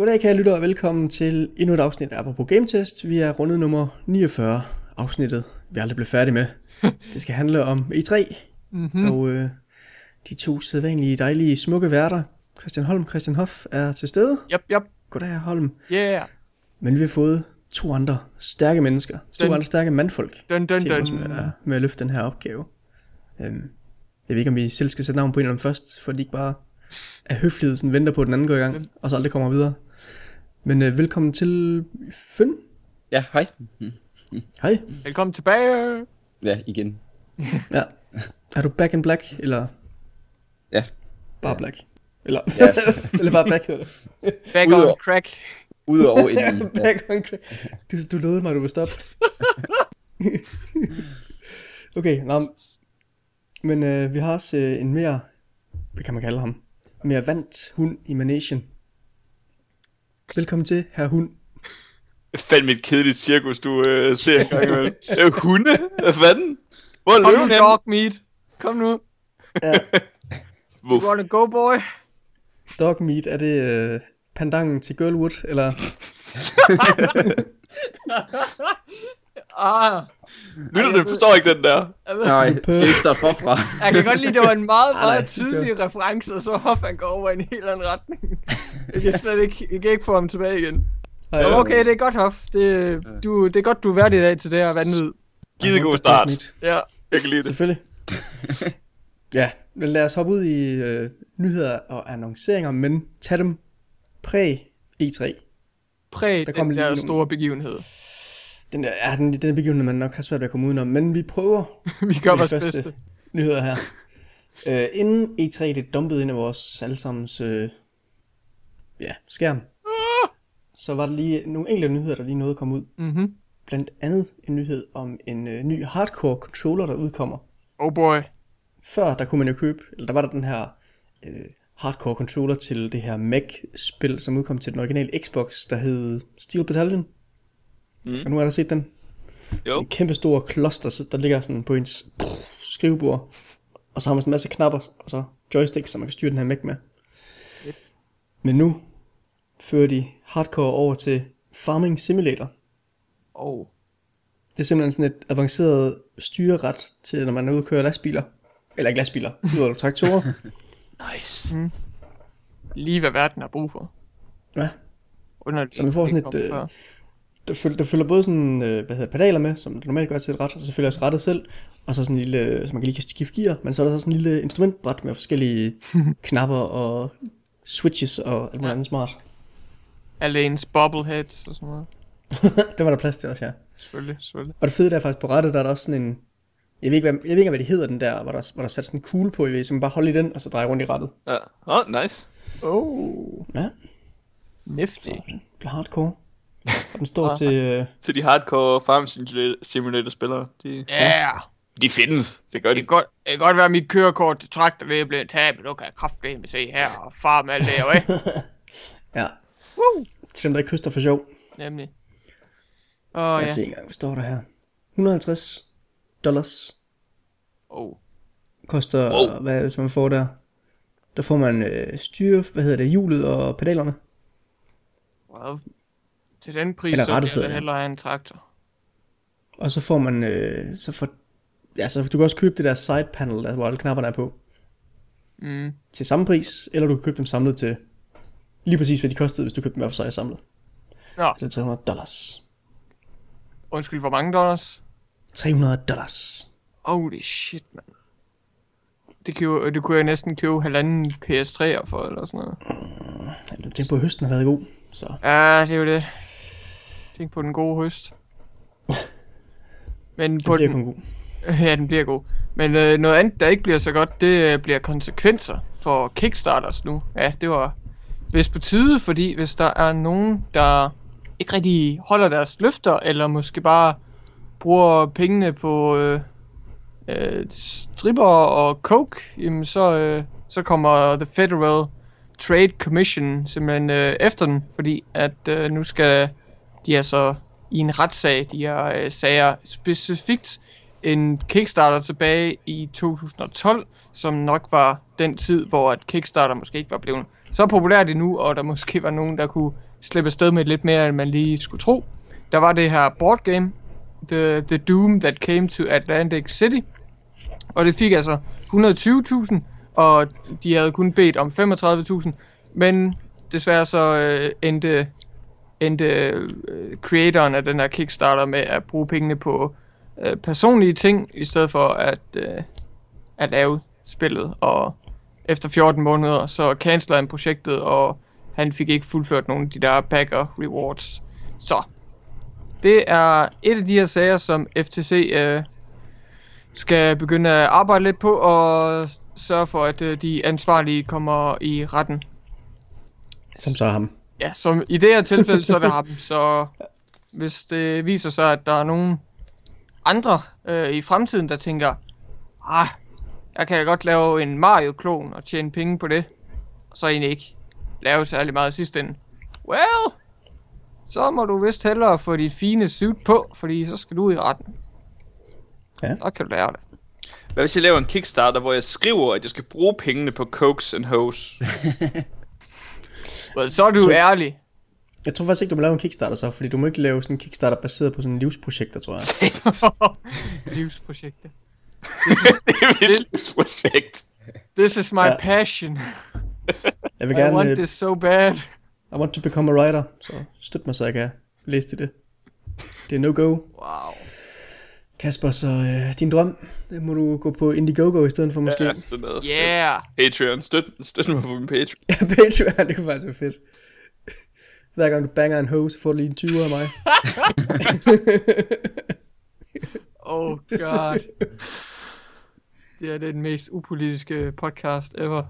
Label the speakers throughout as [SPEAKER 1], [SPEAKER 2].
[SPEAKER 1] Goddag kære lyttere, og velkommen til endnu et afsnit af Apropos Game Test. Vi er rundet nummer 49, afsnittet vi aldrig blev færdige med. Det skal handle om E3, mm-hmm. og øh, de to sædvanlige, dejlige, smukke værter, Christian Holm Christian Hoff, er til stede.
[SPEAKER 2] Yep, yep.
[SPEAKER 1] Goddag Holm.
[SPEAKER 2] Yeah.
[SPEAKER 1] Men vi har fået to andre stærke mennesker, to
[SPEAKER 2] Dun.
[SPEAKER 1] andre stærke mandfolk,
[SPEAKER 2] Dun, dun,
[SPEAKER 1] til os
[SPEAKER 2] dun.
[SPEAKER 1] med, at- med at løfte den her opgave. Øhm, jeg ved ikke, om vi selv skal sætte navn på en af dem først, for de ikke bare af høflighed sådan venter på, at den anden går i gang, og så aldrig kommer videre. Men øh, velkommen til Fyn.
[SPEAKER 3] Ja, hej.
[SPEAKER 1] Hej.
[SPEAKER 2] Velkommen tilbage.
[SPEAKER 3] Ja, igen.
[SPEAKER 1] Ja. Er du back in black, eller
[SPEAKER 3] Ja.
[SPEAKER 1] bare black? Eller,
[SPEAKER 3] Ja.
[SPEAKER 1] eller bare back hedder det.
[SPEAKER 2] Back
[SPEAKER 3] Udover-
[SPEAKER 2] on crack.
[SPEAKER 3] Udover inden. Ja.
[SPEAKER 1] back on crack. Du, du lovede mig, du vil stoppe. okay, nå, men øh, vi har også øh, en mere, hvad kan man kalde ham, mere vandt hund i Manation. Velkommen til, herr hund.
[SPEAKER 4] Fandme et kedeligt cirkus, du øh, ser en gang imellem. Øh, hunde? Hvad fanden? Hvor er
[SPEAKER 2] Kom nu,
[SPEAKER 4] løven
[SPEAKER 2] dog meat. Kom nu.
[SPEAKER 1] Ja,
[SPEAKER 2] You
[SPEAKER 4] Wuff.
[SPEAKER 2] wanna go, boy?
[SPEAKER 1] dog meat, er det øh, pandangen til Girlwood, eller?
[SPEAKER 2] Ah.
[SPEAKER 4] Lytterne forstår ikke den der.
[SPEAKER 3] Nej, skal vi starte forfra?
[SPEAKER 2] Jeg kan godt lide, det var en meget, meget tydelig reference, og så Hoff han går over i en helt anden retning. Jeg kan slet ikke, jeg kan ikke få ham tilbage igen.
[SPEAKER 1] Ej,
[SPEAKER 2] okay, det er godt, Hoff. Det, du, det er godt, du er værdig i dag til det her vanvid.
[SPEAKER 4] Gide god start.
[SPEAKER 2] Ja.
[SPEAKER 4] Jeg kan lide det.
[SPEAKER 1] Selvfølgelig. ja, men lad os hoppe ud i øh, nyheder og annonceringer, men tag dem præg E3.
[SPEAKER 2] Præg
[SPEAKER 1] Der kom
[SPEAKER 2] den
[SPEAKER 1] lige
[SPEAKER 2] der
[SPEAKER 1] nogle-
[SPEAKER 2] store begivenhed.
[SPEAKER 1] Den der, ja, den, den begivenhed, man nok har svært ved at komme udenom, men vi prøver
[SPEAKER 2] Vi gør vores
[SPEAKER 1] første
[SPEAKER 2] bedste.
[SPEAKER 1] nyheder her. Øh, inden E3 det dumpede ind i vores allesammens øh, ja, skærm, så var der lige nogle enkelte nyheder, der lige nåede at komme ud.
[SPEAKER 2] Mhm.
[SPEAKER 1] Blandt andet en nyhed om en øh, ny hardcore controller, der udkommer.
[SPEAKER 2] Oh boy.
[SPEAKER 1] Før der kunne man jo købe, eller der var der den her øh, hardcore controller til det her Mac-spil, som udkom til den originale Xbox, der hed Steel Battalion. Mm. Og nu har der set den.
[SPEAKER 4] Jo.
[SPEAKER 1] En kæmpe stor kloster, der ligger sådan på ens skrivebord. Og så har man sådan en masse knapper, og så joysticks, så man kan styre den her Mac med.
[SPEAKER 2] Fedt.
[SPEAKER 1] Men nu fører de hardcore over til Farming Simulator.
[SPEAKER 2] Oh.
[SPEAKER 1] Det er simpelthen sådan et avanceret styreret til, når man er ude og køre lastbiler. Eller ikke lastbiler, ud af traktorer.
[SPEAKER 4] Nice.
[SPEAKER 2] Lige hvad verden har brug for.
[SPEAKER 1] Ja,
[SPEAKER 2] Underligt.
[SPEAKER 1] Så man får sådan et, øh,
[SPEAKER 2] før.
[SPEAKER 1] Der, følger, der følger både sådan, øh, hvad hedder pedaler med, som det normalt gør til et ret, og så selvfølgelig også rettet selv, og så sådan en lille, så man kan lige kan skifte gear, men så er der så sådan en lille instrumentbræt med forskellige knapper og switches og alt muligt
[SPEAKER 2] Ja.
[SPEAKER 1] andet smart.
[SPEAKER 2] Alle ens bobbleheads og sådan noget.
[SPEAKER 1] det var der plads til også, ja.
[SPEAKER 2] Selvfølgelig, selvfølgelig.
[SPEAKER 1] Og det fede der er faktisk på rettet, der er der også sådan en, jeg ved ikke, hvad, jeg ved ikke hvad det hedder den der, hvor der, hvor der er sat sådan en kugle på, I ved, så man bare holder i den, og så drejer rundt i rettet.
[SPEAKER 4] Ja. Åh, oh, nice.
[SPEAKER 2] Oh,
[SPEAKER 1] Ja,
[SPEAKER 2] nifty.
[SPEAKER 1] så det bliver hardcore. Og den står
[SPEAKER 2] Ah.
[SPEAKER 1] til, øh,
[SPEAKER 4] Til de hardcore farm simulator, spillere. De,
[SPEAKER 2] Ja, yeah.
[SPEAKER 4] de findes. Det gør
[SPEAKER 2] det
[SPEAKER 4] de.
[SPEAKER 2] kan godt, det kan godt være, at mit kørekort til traktor ved at blive men du kan kraftedeme se her og far med alt det her, ikke?
[SPEAKER 1] ja,
[SPEAKER 2] Woo!
[SPEAKER 1] til dem, der ikke kyster for sjov.
[SPEAKER 2] Nemlig. Åh, oh,
[SPEAKER 1] Lad os
[SPEAKER 2] ja.
[SPEAKER 1] se engang, hvad står der her? 150 dollars
[SPEAKER 2] Oh.
[SPEAKER 1] koster,
[SPEAKER 4] Wow.
[SPEAKER 1] wow. hvad det, som man får der? Der får man øh, styre, hvad hedder det, hjulet og pedalerne.
[SPEAKER 2] Well, til den pris,
[SPEAKER 1] Eller
[SPEAKER 2] så jeg
[SPEAKER 1] det.
[SPEAKER 2] hellere en traktor.
[SPEAKER 1] Og så får man, øh, så får, ja, så du kan også købe det der side panel, der, hvor alle knapperne er på,
[SPEAKER 2] Mm.
[SPEAKER 1] til samme pris, eller du kan købe dem samlet til lige præcis, hvad de kostede, hvis du købte dem hver for sig samlet.
[SPEAKER 2] Nå,
[SPEAKER 1] Så det er 300 dollars.
[SPEAKER 2] undskyld, hvor mange dollars?
[SPEAKER 1] 300 dollars.
[SPEAKER 2] Holy shit, man. Det, kan jo, det kunne jeg næsten købe halvanden PS3'er for, eller sådan noget.
[SPEAKER 1] Jeg tænker på, at høsten har været god, så
[SPEAKER 2] Ja, det er jo det. Tænk på den gode høst. Men
[SPEAKER 1] det
[SPEAKER 2] på
[SPEAKER 1] bliver
[SPEAKER 2] den,
[SPEAKER 1] god.
[SPEAKER 2] Ja, den bliver god. Men øh, noget andet, der ikke bliver så godt, det øh, bliver konsekvenser for Kickstarters nu. Ja, det var vist på tide, fordi hvis der er nogen, der ikke rigtig holder deres løfter, eller måske bare bruger pengene på øh, øh, stripper og coke, jamen så, øh, så kommer The Federal Trade Commission simpelthen øh, efter den, fordi at øh, nu skal de altså i en retssag, de har øh, sager specifikt en Kickstarter tilbage i 2012, som nok var den tid, hvor at Kickstarter måske ikke var blevet så populært endnu, og der måske var nogen, der kunne slippe sted med lidt mere, end man lige skulle tro. Der var det her board game, The, The Doom That Came to Atlantic City, og det fik altså 120.000, og de havde kun bedt om 35.000, men desværre så øh, endte, endte øh, creatoren af den her Kickstarter med at bruge pengene på øh, personlige ting, i stedet for at, øh, at lave spillet, og efter 14 måneder, så canceler han projektet, og han fik ikke fuldført nogen af de der backer rewards. Så, det er et af de her sager, som FTC øh, skal begynde at arbejde lidt på, og sørge for, at øh, de ansvarlige kommer i retten.
[SPEAKER 1] Som så ham.
[SPEAKER 2] Ja, som i det her tilfælde, så er det ham. Så hvis det viser sig, at der er nogen andre øh, i fremtiden, der tænker, ah, jeg kan da godt lave en Mario-klon og tjene penge på det, og så egentlig ikke lave særlig meget i sidste ende. Well, så må du vist hellere få dit fine suit på, fordi så skal du ud i retten.
[SPEAKER 1] Ja.
[SPEAKER 2] Så kan du lære det.
[SPEAKER 4] Hvad hvis jeg laver en Kickstarter, hvor jeg skriver, at jeg skal bruge pengene på Cokes and Hose?
[SPEAKER 2] Well, så er du
[SPEAKER 1] Så-
[SPEAKER 2] ærlig.
[SPEAKER 1] Jeg tror faktisk ikke, du må lave en Kickstarter så, fordi du må ikke lave sådan en Kickstarter baseret på sådan en livsprojekter, tror jeg.
[SPEAKER 2] Livsprojektet.
[SPEAKER 4] det er mit livsprojekt.
[SPEAKER 2] This is my
[SPEAKER 1] Ja.
[SPEAKER 2] passion.
[SPEAKER 1] Jeg vil
[SPEAKER 2] I
[SPEAKER 1] gerne,
[SPEAKER 2] want
[SPEAKER 1] øh,
[SPEAKER 2] this so bad.
[SPEAKER 1] I want to become a writer, så støt mig, så jeg kan læse til det. Det er no-go.
[SPEAKER 2] Wow.
[SPEAKER 1] Kasper, så øh, din drøm, det må du gå på Indiegogo i stedet for måske.
[SPEAKER 4] Ja, sådan noget.
[SPEAKER 2] Yeah.
[SPEAKER 4] Patreon, støt, støt mig på min Patreon.
[SPEAKER 1] Ja, Patreon, det kunne faktisk være fedt. Hver gang du banger en hose, får du lige en 20 af mig.
[SPEAKER 2] Oh god. Det er den mest upolitiske podcast ever.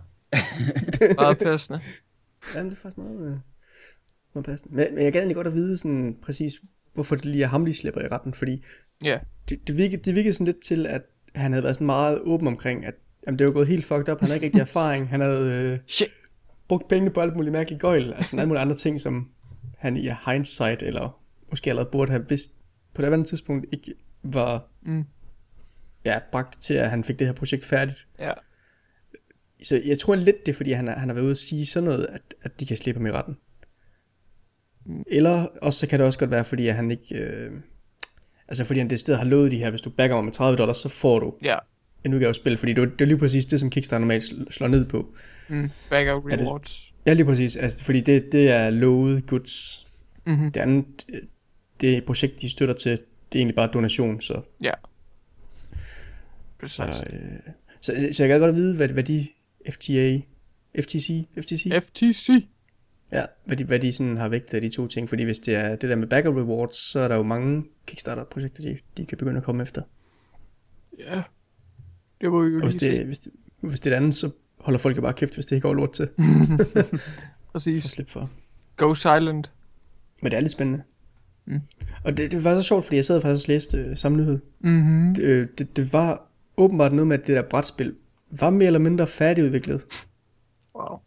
[SPEAKER 2] Meget passende.
[SPEAKER 1] Ja, det er faktisk meget, øh, meget passende. Men, men jeg gad egentlig godt at vide sådan præcis, hvorfor det lige er ham, de slipper i retten, fordi
[SPEAKER 2] Ja.
[SPEAKER 1] det, det, virkede, det virkede sådan lidt til, at han havde været sådan meget åben omkring, at jamen, det var gået helt fucked up, han havde ikke rigtig erfaring, han havde øh,
[SPEAKER 2] Shit.
[SPEAKER 1] brugt pengene på alt muligt mærkeligt gøjl, altså alle mulige andre ting, som han i hindsight, eller måske allerede burde have vidst på det andet tidspunkt, ikke var
[SPEAKER 2] Mm.
[SPEAKER 1] ja, bragt til, at han fik det her projekt færdigt.
[SPEAKER 2] Ja.
[SPEAKER 1] Så jeg tror lidt, det er, fordi han, han har været ude at sige sådan noget, at, at de kan slippe ham i retten. Eller også så kan det også godt være, fordi han ikke... Øh, altså fordi han det sted har lovet de her, hvis du backer mig med 30 dollars, så får du
[SPEAKER 2] Ja.
[SPEAKER 1] en udgave af spil, fordi det, er- det er lige præcis det, som Kickstarter normalt sl- slår ned på.
[SPEAKER 2] Mm. Back of
[SPEAKER 1] det-
[SPEAKER 2] rewards.
[SPEAKER 1] Ja, lige præcis, altså, fordi det, det er lovet goods.
[SPEAKER 2] Mhm.
[SPEAKER 1] Det andet, det projekt, de støtter til, det er egentlig bare donation, så...
[SPEAKER 2] Ja.
[SPEAKER 1] Så,
[SPEAKER 2] Præcis.
[SPEAKER 1] øh, så, så jeg kan godt vide, hvad, hvad de FTA, FTC, FTC,
[SPEAKER 2] FTC.
[SPEAKER 1] Ja, hvad de, hvad de sådan har vægtet af de to ting, fordi hvis det er det der med backer rewards, så er der jo mange Kickstarter-projekter, de, de kan begynde at komme efter.
[SPEAKER 2] Ja. Det må vi jo
[SPEAKER 1] Og hvis det,
[SPEAKER 2] se.
[SPEAKER 1] hvis, det, hvis det er det andet, så holder folk jo bare kæft, hvis det ikke går lort til.
[SPEAKER 2] Præcis.
[SPEAKER 1] Så slip for.
[SPEAKER 2] Go silent.
[SPEAKER 1] Men det er lidt spændende.
[SPEAKER 2] Mm.
[SPEAKER 1] Og det, det var så sjovt, fordi jeg sad faktisk og læste øh, samme nyhed.
[SPEAKER 2] Mhm.
[SPEAKER 1] Det, øh, det, det var åbenbart noget med, at det der brætspil var mere eller mindre færdigudviklet.
[SPEAKER 2] Wow.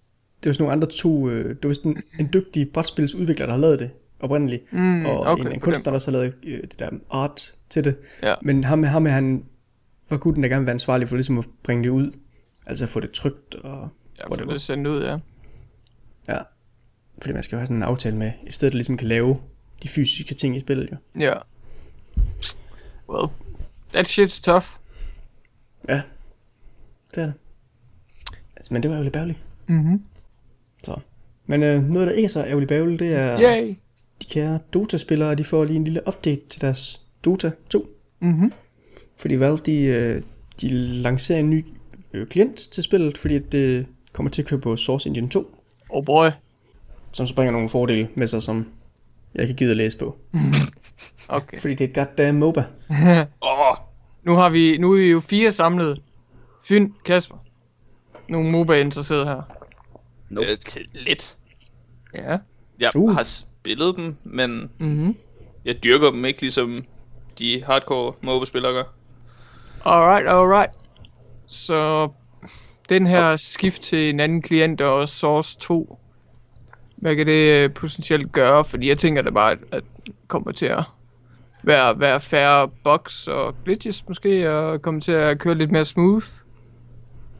[SPEAKER 1] Det var sådan nogle andre to, øh, det var sådan en dygtig brætspilsudvikler, der har lavet det oprindeligt.
[SPEAKER 2] Mm,
[SPEAKER 1] og
[SPEAKER 2] okay,
[SPEAKER 1] en, en kunstner, der så lavede øh, det der art til det.
[SPEAKER 2] Ja.
[SPEAKER 1] Men ham, ham han var gutten, der gerne ville være ansvarlig for ligesom at bringe det ud. Altså få det trygt og
[SPEAKER 2] Ja, for det sendt ud, ja.
[SPEAKER 1] Ja. Fordi man skal jo have sådan en aftale med, i stedet der ligesom kan lave de fysiske ting i spillet jo.
[SPEAKER 2] Ja. Well, that shit's tough.
[SPEAKER 1] Ja. Det er det. Altså, men det var jo lidt bærligt.
[SPEAKER 2] Mhm.
[SPEAKER 1] Men øh, noget, der ikke er så ærgerligt bærligt, det er
[SPEAKER 2] Yay.
[SPEAKER 1] de kære Dota-spillere, de får lige en lille update til deres Dota 2.
[SPEAKER 2] Mhm.
[SPEAKER 1] Fordi Valve, de, øh, de lancerer en ny øh, klient til spillet, fordi det kommer til at køre på Source Engine 2,
[SPEAKER 2] Oh boy.
[SPEAKER 1] som så bringer nogle fordele med sig, som jeg ikke gider at læse på.
[SPEAKER 2] Okay.
[SPEAKER 1] Fordi det er et goddamn MOBA.
[SPEAKER 4] Åh, oh,
[SPEAKER 2] Nu har vi, nu er vi jo fire samlet. Fyn, Kasper. Nogle MOBA-interesserede her.
[SPEAKER 3] Nope.
[SPEAKER 4] øh, lidt.
[SPEAKER 2] Ja.
[SPEAKER 4] Jeg
[SPEAKER 1] Uh.
[SPEAKER 4] har spillet dem, men
[SPEAKER 2] Mhm.
[SPEAKER 4] jeg dyrker dem ikke ligesom de hardcore MOBA-spillere gør.
[SPEAKER 2] Alright, alright. Så den her skift til en anden klient og Source 2, hvad kan det øh, potentielt gøre? Fordi jeg tænker da bare, at, at kommer til at være, være færre bugs og glitches måske, og komme til at køre lidt mere smooth.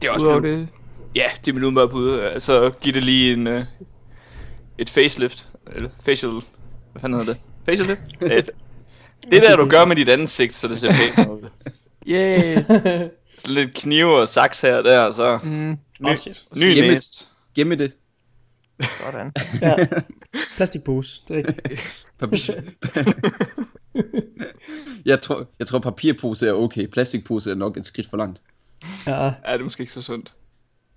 [SPEAKER 4] Det er også
[SPEAKER 2] Udover
[SPEAKER 4] blevet,
[SPEAKER 2] det.
[SPEAKER 4] Ja, det er mit umiddelbare bud. Altså, giv det lige en, uh, et facelift. Eller facial... Hvad fanden hedder det? Facelift? Et, det der, du gør med dit ansigt, så det ser pænt ud.
[SPEAKER 2] Yeah.
[SPEAKER 4] Så lidt knive og saks her og der, og så
[SPEAKER 2] Mm,
[SPEAKER 4] ny,
[SPEAKER 1] Oh, shit.
[SPEAKER 4] ny
[SPEAKER 3] Hjemme-
[SPEAKER 4] næse.
[SPEAKER 3] Gemme det.
[SPEAKER 2] sådan.
[SPEAKER 1] Ja. Plastikpose, det er rigtigt.
[SPEAKER 3] Papir. jeg, tror, jeg tror papirpose er okay. Plastikpose er nok et skridt for langt.
[SPEAKER 1] Ja,
[SPEAKER 4] Ja, det er måske ikke så sundt.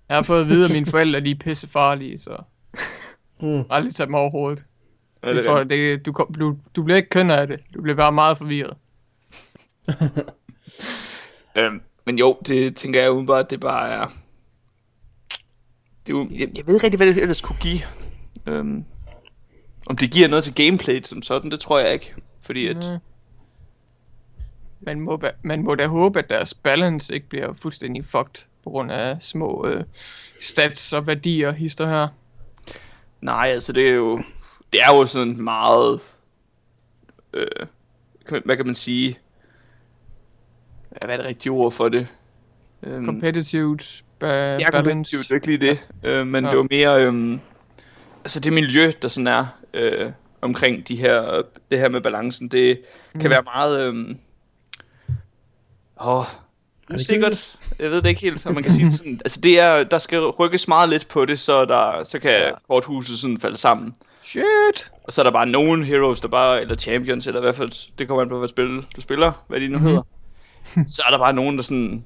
[SPEAKER 2] Jeg har fået at vide, at mine forældre de er pissefarlige, så
[SPEAKER 1] mm.
[SPEAKER 2] aldrig tage dem over hovedet.
[SPEAKER 4] Ja,
[SPEAKER 2] Det tror,
[SPEAKER 4] er
[SPEAKER 2] jeg, det, du, kom- du, du bliver ikke kønner af det. Du bliver bare meget forvirret.
[SPEAKER 4] øhm, men jo, det tænker jeg umiddelbart, det bare er... Det er jo, jeg, jeg ved ikke rigtig, hvad det ellers kunne give. Øhm, om det giver noget til gameplayet som sådan, det tror jeg ikke. Fordi at...
[SPEAKER 2] Mm. Man må, man må da håbe, at deres balance ikke bliver fuldstændig fucked på grund af små øh, stats og værdier, hister her.
[SPEAKER 4] Nej, altså det er jo... Det er jo sådan meget... Øh, hvad kan man sige? Hvad er det rigtige ord for det? Øhm,
[SPEAKER 2] Competitive ba-
[SPEAKER 4] Ja,
[SPEAKER 2] balance.
[SPEAKER 4] kompetitivt, det er ikke lige det. Øh, men
[SPEAKER 2] Ja.
[SPEAKER 4] det var mere, øhm, altså det miljø, der sådan er øh, omkring de her, det her med balancen, det mm. kan være meget, øhm, åh, usikkert. Jeg ved det ikke helt, om man kan sige det sådan. Altså det er, der skal rykkes meget lidt på det, så, der, så kan
[SPEAKER 2] Ja.
[SPEAKER 4] ja. korthuset sådan falde sammen.
[SPEAKER 2] Shit!
[SPEAKER 4] Og så er der bare nogle heroes, der bare, eller champions, eller i hvert fald, det kommer an på, hvad spil du spiller, hvad de nu
[SPEAKER 2] Mhm.
[SPEAKER 4] hedder. så er der bare nogen, der sådan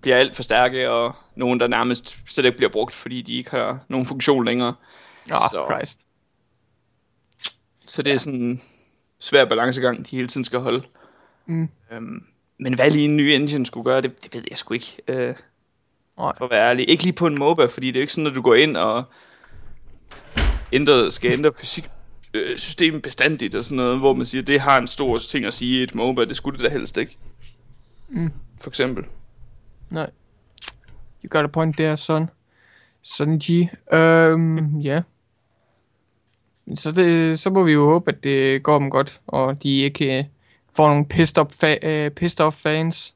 [SPEAKER 4] bliver alt for stærke, og nogen, der nærmest slet ikke bliver brugt, fordi de ikke har nogen funktion længere.
[SPEAKER 2] Ah,
[SPEAKER 4] Så-
[SPEAKER 2] Christ.
[SPEAKER 4] Så det er sådan en svær balancegang, de hele tiden skal holde.
[SPEAKER 2] Mm.
[SPEAKER 4] Øhm, men hvad lige en ny engine skulle gøre, det, det ved jeg sgu ikke. Øh, for at være ærlig. Ikke lige på en MOBA, fordi det er jo ikke sådan, at du går ind og ændrer, skal ændre fysik øh, systemet bestandigt og sådan noget, hvor man siger, det har en stor ting at sige i et MOBA, det skulle det da helst ikke.
[SPEAKER 2] Mm.
[SPEAKER 4] For eksempel.
[SPEAKER 2] Nej. You got a point there, son. Sonny G. Øhm, ja. Så, det, så må vi jo håbe, at det går dem godt, og de ikke får nogle pissed, up fa- øh, pissed off fans.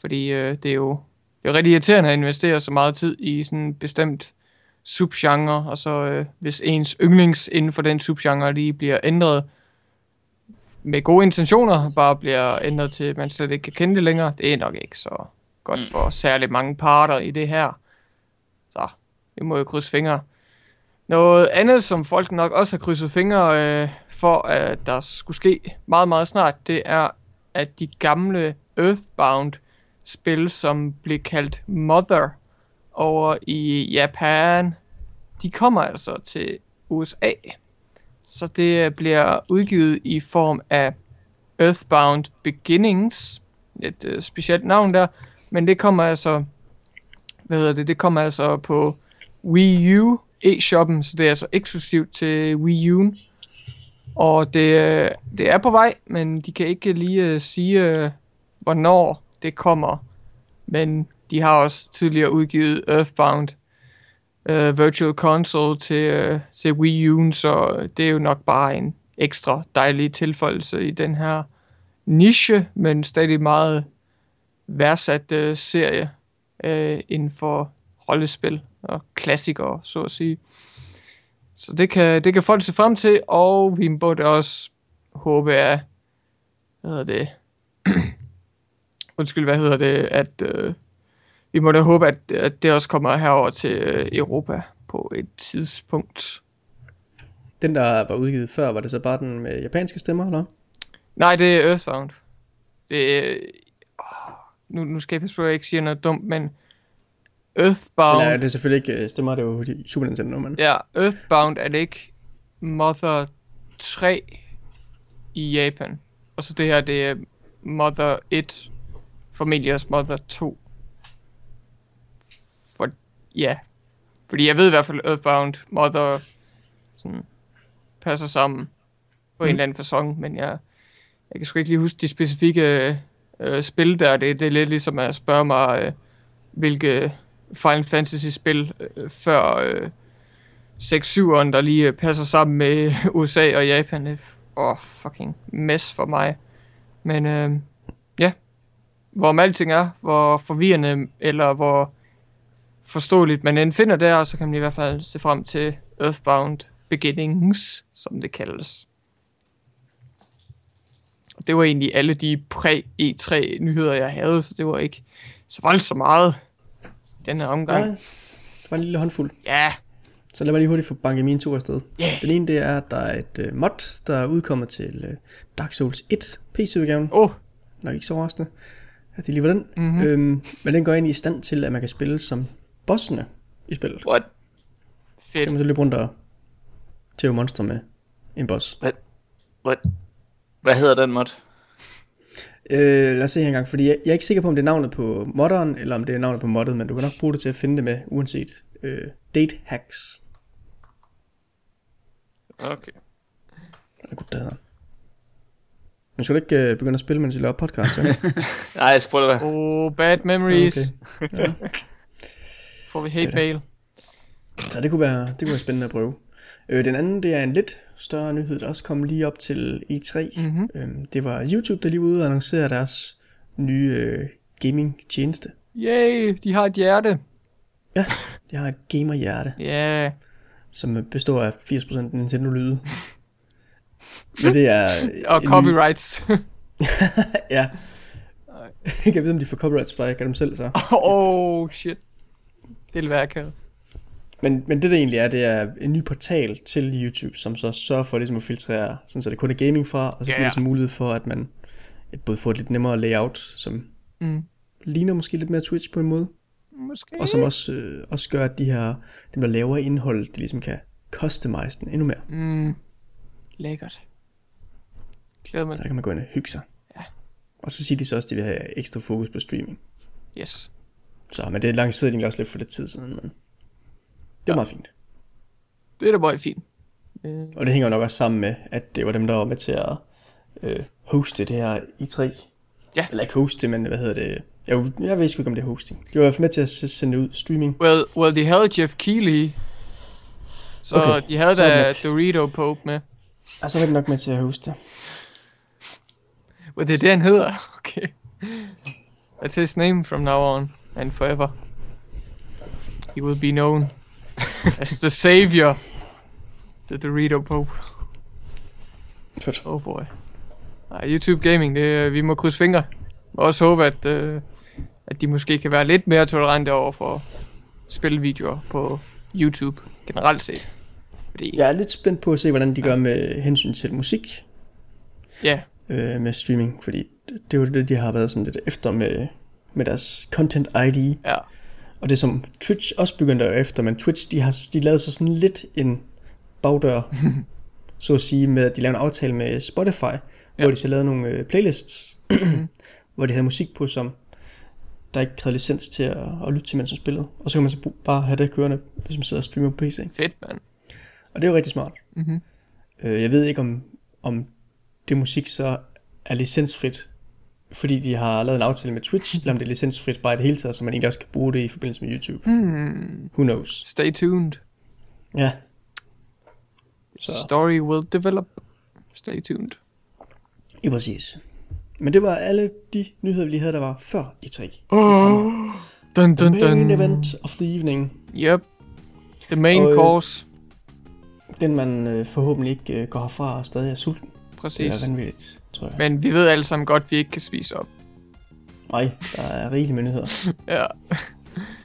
[SPEAKER 2] Fordi øh, det er jo det er jo rigtig irriterende at investere så meget tid i sådan en bestemt subgenre, og så øh, hvis ens yndlings inden for den subgenre lige bliver ændret med gode intentioner, bare bliver ændret til, at man slet ikke kan kende det længere, det er nok ikke så godt
[SPEAKER 4] Mm.
[SPEAKER 2] for særligt mange parter i det her. Så vi må jo krydse fingre. Noget andet, som folk nok også har krydset fingre øh, for, at der skulle ske meget, meget snart, det er, at de gamle Earthbound spil, som blev kaldt Mother over i Japan, de kommer altså til USA. Så det øh, bliver udgivet i form af Earthbound Beginnings, et øh, specielt navn der, men det kommer altså, hvad hedder det, det kommer altså på Wii U e-shoppen, så det er altså eksklusivt til Wii U. Og det, øh, det er på vej, men de kan ikke lige uh, sige, uh, hvornår det kommer. Men de har også tidligere udgivet Earthbound uh, Virtual Console til, uh, til Wii U, så det er jo nok bare en ekstra dejlig tilføjelse i den her niche, men stadig meget værdsat uh, serie uh, inden for rollespil og klassikere, så at sige. Så det kan, det kan folk se frem til, og vi må da også håbe, at hvad hedder det, undskyld, hvad hedder det, at øh, vi må da håbe, at, at det også kommer herover til øh, Europa på et tidspunkt.
[SPEAKER 1] Den, der var udgivet før, var det så bare den med japanske stemmer, eller?
[SPEAKER 2] Nej, det er Earthbound. Det er, åh, nu, nu skal jeg passe på, at jeg ikke siger noget dumt, men Earthbound...
[SPEAKER 1] Eller det er selvfølgelig ikke øh, stemmer, det er jo Super Nintendo, men...
[SPEAKER 2] Ja, Earthbound er det ikke Mother 3 i Japan. Og så det her, det er Mother 1, Familias Mother 2. For, ja. Fordi jeg ved i hvert fald, Earthbound, Mother, sådan, passer sammen på mm. en eller anden fasong, men jeg, jeg kan sgu ikke lige huske de specifikke øh, spil der. Det, det er lidt ligesom at spørge mig, øh, hvilke Final Fantasy-spil øh, før øh, 6-7'eren, der lige øh, passer sammen med USA og Japan. Åh, oh, fucking mess for mig. Men øh, ja, hvor alting er, hvor forvirrende eller hvor forståeligt, men end finder der, så kan man i hvert fald se frem til Earthbound Beginnings, som det kaldes. Det var egentlig alle de præ-E3 nyheder, jeg havde, så det var ikke så voldsomt meget den her omgang.
[SPEAKER 1] Nej, det var en lille håndfuld.
[SPEAKER 2] Ja,
[SPEAKER 1] Så lad mig lige hurtigt få banket mine to afsted.
[SPEAKER 2] Ja.
[SPEAKER 1] Den ene, det er, at der er et uh, mod, der udkommer til uh, Dark Souls 1 PC-udgaven.
[SPEAKER 2] åh, oh,
[SPEAKER 1] Nok ikke så overraskende, at det lige var den.
[SPEAKER 2] Mhm.
[SPEAKER 1] Mm-hmm. Øhm, men den går ind i stand til, at man kan spille som bossene i spillet.
[SPEAKER 4] What?
[SPEAKER 1] Så
[SPEAKER 2] fedt.
[SPEAKER 1] man så løbe rundt og tæve monster med en boss.
[SPEAKER 4] What? Hvad hedder den mod?
[SPEAKER 1] Øh, lad os se her engang, fordi jeg, jeg er ikke sikker på, om det er navnet på modderen, eller om det er navnet på moddet, men du kan nok bruge det til at finde det med, uanset øh, date hacks.
[SPEAKER 4] Okay.
[SPEAKER 1] Eller godt, det hedder. Men skal du ikke øh, begynde at spille, mens jeg laver podcast? Ja?
[SPEAKER 4] Nej, jeg skal prøve det være.
[SPEAKER 2] Oh, bad memories.
[SPEAKER 1] Okay. Ja.
[SPEAKER 2] Får vi hate
[SPEAKER 1] Det
[SPEAKER 2] mail.
[SPEAKER 1] Så det kunne, være, det kunne være spændende at prøve. Øh, den anden, det er en lidt større nyhed, der også kom lige op til E3.
[SPEAKER 2] Mhm.
[SPEAKER 1] Øhm, det var YouTube, der lige ude og annoncere deres nye øh, gaming-tjeneste.
[SPEAKER 2] Yay, de har et hjerte.
[SPEAKER 1] Ja, de har et gamerhjerte,
[SPEAKER 2] Ja, yeah.
[SPEAKER 1] som består af 80% Nintendo-lyde. Men det er...
[SPEAKER 2] og
[SPEAKER 1] en ny-
[SPEAKER 2] copyrights.
[SPEAKER 1] ja. Jeg kan vide, om de får copyright strike af dem selv så.
[SPEAKER 2] oh, shit. Det vil være akavet.
[SPEAKER 1] Men, men det, det egentlig er, det er en ny portal til YouTube, som så sørger for ligesom at filtrere, sådan så det kun er gaming fra, og så
[SPEAKER 2] Ja, ja.
[SPEAKER 1] det mulighed for, at man både får et lidt nemmere layout, som
[SPEAKER 2] Mm.
[SPEAKER 1] ligner måske lidt mere Twitch på en måde,
[SPEAKER 2] Måske.
[SPEAKER 1] og som også, øh, også gør, at de her, dem der laver indhold, de ligesom kan customize den endnu mere.
[SPEAKER 2] Mm. Lækkert. Glæder mig.
[SPEAKER 1] Så der kan man gå ind og hygge sig.
[SPEAKER 2] Ja.
[SPEAKER 1] Og så siger de så også, at de vil have ekstra fokus på streaming.
[SPEAKER 2] Yes.
[SPEAKER 1] Så, men det lancerede de også lidt for lidt tid siden, men det
[SPEAKER 2] Ja.
[SPEAKER 1] meget fint.
[SPEAKER 2] Det er da bare fint. Øh,
[SPEAKER 1] Og det hænger nok også sammen med, at det var dem, der var med til at øh, hoste det her i3.
[SPEAKER 2] Ja.
[SPEAKER 1] Eller ikke hoste, men hvad hedder det? Jeg, jeg ved sgu ikke, om det er hosting. De var i hvert fald med til at sende det ud streaming.
[SPEAKER 2] well, well, de havde Jeff Keighley. Så
[SPEAKER 1] Okay,
[SPEAKER 2] de havde
[SPEAKER 1] så
[SPEAKER 2] da
[SPEAKER 1] det
[SPEAKER 2] Dorito Pope med.
[SPEAKER 1] Og så var det nok med til at hoste.
[SPEAKER 2] Well, det er det, han hedder. Okay. That's his name from now on and forever. He will be known as the savior. The Dorito Pope.
[SPEAKER 1] Fedt.
[SPEAKER 2] Oh boy. Nej, YouTube Gaming, det, øh, vi må krydse fingre. Og også håbe, at, øh, at de måske kan være lidt mere tolerante over for spilvideoer på YouTube generelt set. Fordi,
[SPEAKER 1] Jeg er lidt spændt på at se, hvordan de gør med hensyn til musik
[SPEAKER 2] ja,
[SPEAKER 1] øh, med streaming. Fordi det, det er jo det, de har været sådan lidt efter med, med deres Content ID.
[SPEAKER 2] ja,
[SPEAKER 1] Og det som Twitch også begyndte efter, men Twitch, de har de lavede så sådan lidt en bagdør, så at sige, med at de lavede en aftale med Spotify, ja. hvor de så lavede nogle øh, playlists, hvor de havde musik på, som der ikke krævede licens til at, at lytte til, mens man spillede. Og så kan man så bare have det kørende, hvis man sidder og streamer på PC.
[SPEAKER 2] fedt mand.
[SPEAKER 1] Og det er jo rigtig smart.
[SPEAKER 2] Mhm.
[SPEAKER 1] Øh, jeg ved ikke, om, om det musik så er licensfrit, fordi de har lavet en aftale med Twitch, eller om det er licensfrit bare i det hele taget, så man egentlig også kan bruge det i forbindelse med YouTube.
[SPEAKER 2] Hmm.
[SPEAKER 1] Who knows?
[SPEAKER 2] Stay tuned.
[SPEAKER 1] Ja,
[SPEAKER 2] Så. Story will develop. Stay tuned.
[SPEAKER 1] i præcis. Men det var alle de nyheder, vi lige havde, der var før i 3.
[SPEAKER 2] Oh, dun
[SPEAKER 1] The
[SPEAKER 2] dun
[SPEAKER 1] main
[SPEAKER 2] dun.
[SPEAKER 1] event of the evening.
[SPEAKER 2] Yep. The main
[SPEAKER 1] Og, øh,
[SPEAKER 2] course.
[SPEAKER 1] Den man øh, forhåbentlig ikke øh, går herfra og stadig er sulten. Det
[SPEAKER 2] Præcis.
[SPEAKER 1] er vanvittigt, tror jeg.
[SPEAKER 2] Men vi ved alle sammen godt, at vi ikke kan spise op.
[SPEAKER 1] Nej, der er rigeligt med nyheder.
[SPEAKER 2] Ja.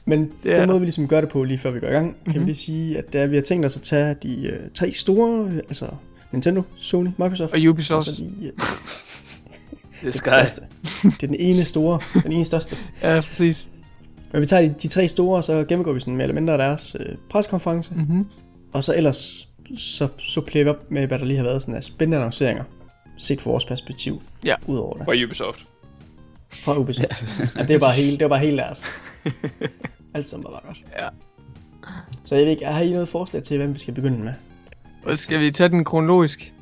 [SPEAKER 1] Men
[SPEAKER 2] Det
[SPEAKER 1] det
[SPEAKER 2] er
[SPEAKER 1] den måde, vi ligesom gør det på, lige før vi går i gang, kan
[SPEAKER 2] Mhm.
[SPEAKER 1] vi lige sige, at der, vi har tænkt os at tage de øh, tre store, øh, altså Nintendo, Sony, Microsoft,
[SPEAKER 2] Og Ubisoft.
[SPEAKER 1] og de, øh,
[SPEAKER 4] Det
[SPEAKER 1] den
[SPEAKER 4] skal
[SPEAKER 1] største. Det er den ene store, den ene største.
[SPEAKER 2] Ja, præcis.
[SPEAKER 1] Men vi tager de, de tre store, og så gennemgår vi sådan mere eller mindre deres øh, preskonference,
[SPEAKER 2] Mhm.
[SPEAKER 1] og så ellers så supplerer vi op med, hvad der lige har været sådan af spændende annonceringer, set fra vores perspektiv,
[SPEAKER 2] Ja.
[SPEAKER 1] udover det,
[SPEAKER 4] Fra Ubisoft.
[SPEAKER 1] fra Ubisoft. ja, det er bare helt, det var bare helt deres. Alt sammen var bare godt.
[SPEAKER 2] Ja.
[SPEAKER 1] Så jeg ved ikke, har I noget forslag til, hvem vi skal begynde med?
[SPEAKER 2] Skal vi tage den kronologisk?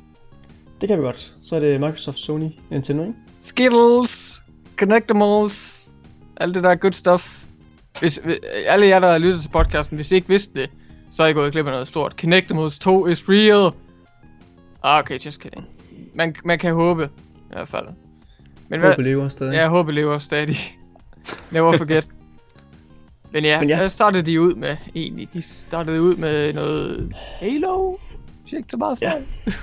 [SPEAKER 1] Det kan vi godt. Så er det Microsoft, Sony, Nintendo, ikke?
[SPEAKER 2] Skittles, Connectimals, alt det der good stuff. Hvis, hvis- alle jer, der har lyttet til podcasten, hvis I ikke vidste det, så er I gået glip af noget stort. Connectimals 2 is real. Ah, okay, just kidding. Man, man kan håbe, i hvert fald. Men hvad,
[SPEAKER 1] Håber lever stadig.
[SPEAKER 2] Ja, jeg håber lever stadig. Never forget. Men ja,
[SPEAKER 1] Men ja.
[SPEAKER 2] hvad startede de ud med egentlig? De startede ud med noget Halo? Hvis ikke så meget
[SPEAKER 1] Ja.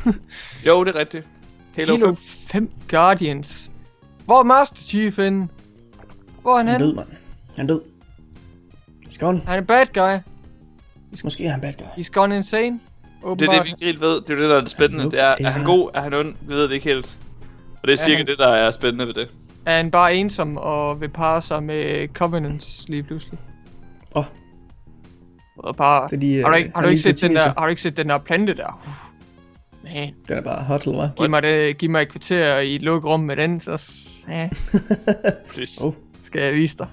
[SPEAKER 4] Jo, det er rigtigt. Halo,
[SPEAKER 2] Halo
[SPEAKER 4] 5.
[SPEAKER 2] 5 Guardians. Hvor er Master Chief henne? Hvor er han
[SPEAKER 1] Han er død, mand. Han er død. He's gone.
[SPEAKER 2] Han er bad guy.
[SPEAKER 1] Måske er han bad guy.
[SPEAKER 2] He's gone insane.
[SPEAKER 4] Det er
[SPEAKER 2] Åbenbart.
[SPEAKER 4] det, vi ikke helt ved. Det er jo det, der er det spændende. Det er, er han god? Er han ond? Vi ved det ikke helt. Og det er cirka
[SPEAKER 2] han-
[SPEAKER 4] det, der er spændende ved det.
[SPEAKER 2] Er han bare ensom og vil parre sig med Covenants lige pludselig?
[SPEAKER 1] Åh.
[SPEAKER 2] Og bare...
[SPEAKER 1] De,
[SPEAKER 2] har du
[SPEAKER 1] øh,
[SPEAKER 2] ikke, har
[SPEAKER 1] han
[SPEAKER 2] du ikke set den der, har du ikke set den der plante der? Uh, Man,
[SPEAKER 1] Den er bare hot, eller hvad?
[SPEAKER 2] giv mig, det, giv mig et kvarter i et lukket rum med den, så ja,
[SPEAKER 4] Please.
[SPEAKER 1] Oh.
[SPEAKER 2] skal jeg vise dig.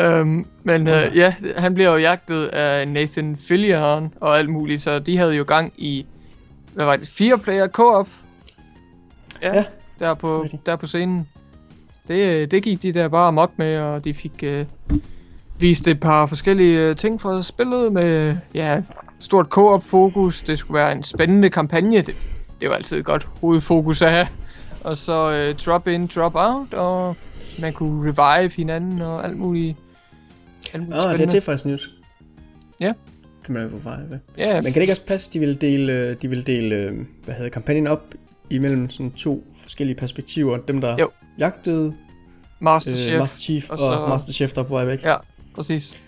[SPEAKER 2] Um, men uh, ja, han bliver jo jagtet af Nathan Fillion og alt muligt, så de havde jo gang i, hvad var det, fire player co-op? Ja,
[SPEAKER 1] Ja.
[SPEAKER 2] der på, der på scenen. Så det, det gik de der bare amok med, og de fik uh, vist et par forskellige uh, ting fra spillet med, ja, stort co-op fokus. Det skulle være en spændende kampagne. Det, det var altid et godt hovedfokus at have. Og så uh, drop in, drop out, og man kunne revive hinanden og alt muligt. Alt muligt
[SPEAKER 1] Åh, det, det er faktisk nyt.
[SPEAKER 2] Ja.
[SPEAKER 1] På vej ved.
[SPEAKER 2] Ja,
[SPEAKER 1] Men kan det ikke også passe, de vil dele, øh, de vil dele øh, hvad hedder kampagnen op imellem sådan to forskellige perspektiver? Dem, der
[SPEAKER 2] Jo.
[SPEAKER 1] jagtede
[SPEAKER 2] Master
[SPEAKER 1] øh. Master Chief
[SPEAKER 2] og så-
[SPEAKER 1] og Master Chief, der er på vej væk.
[SPEAKER 2] Ja, præcis.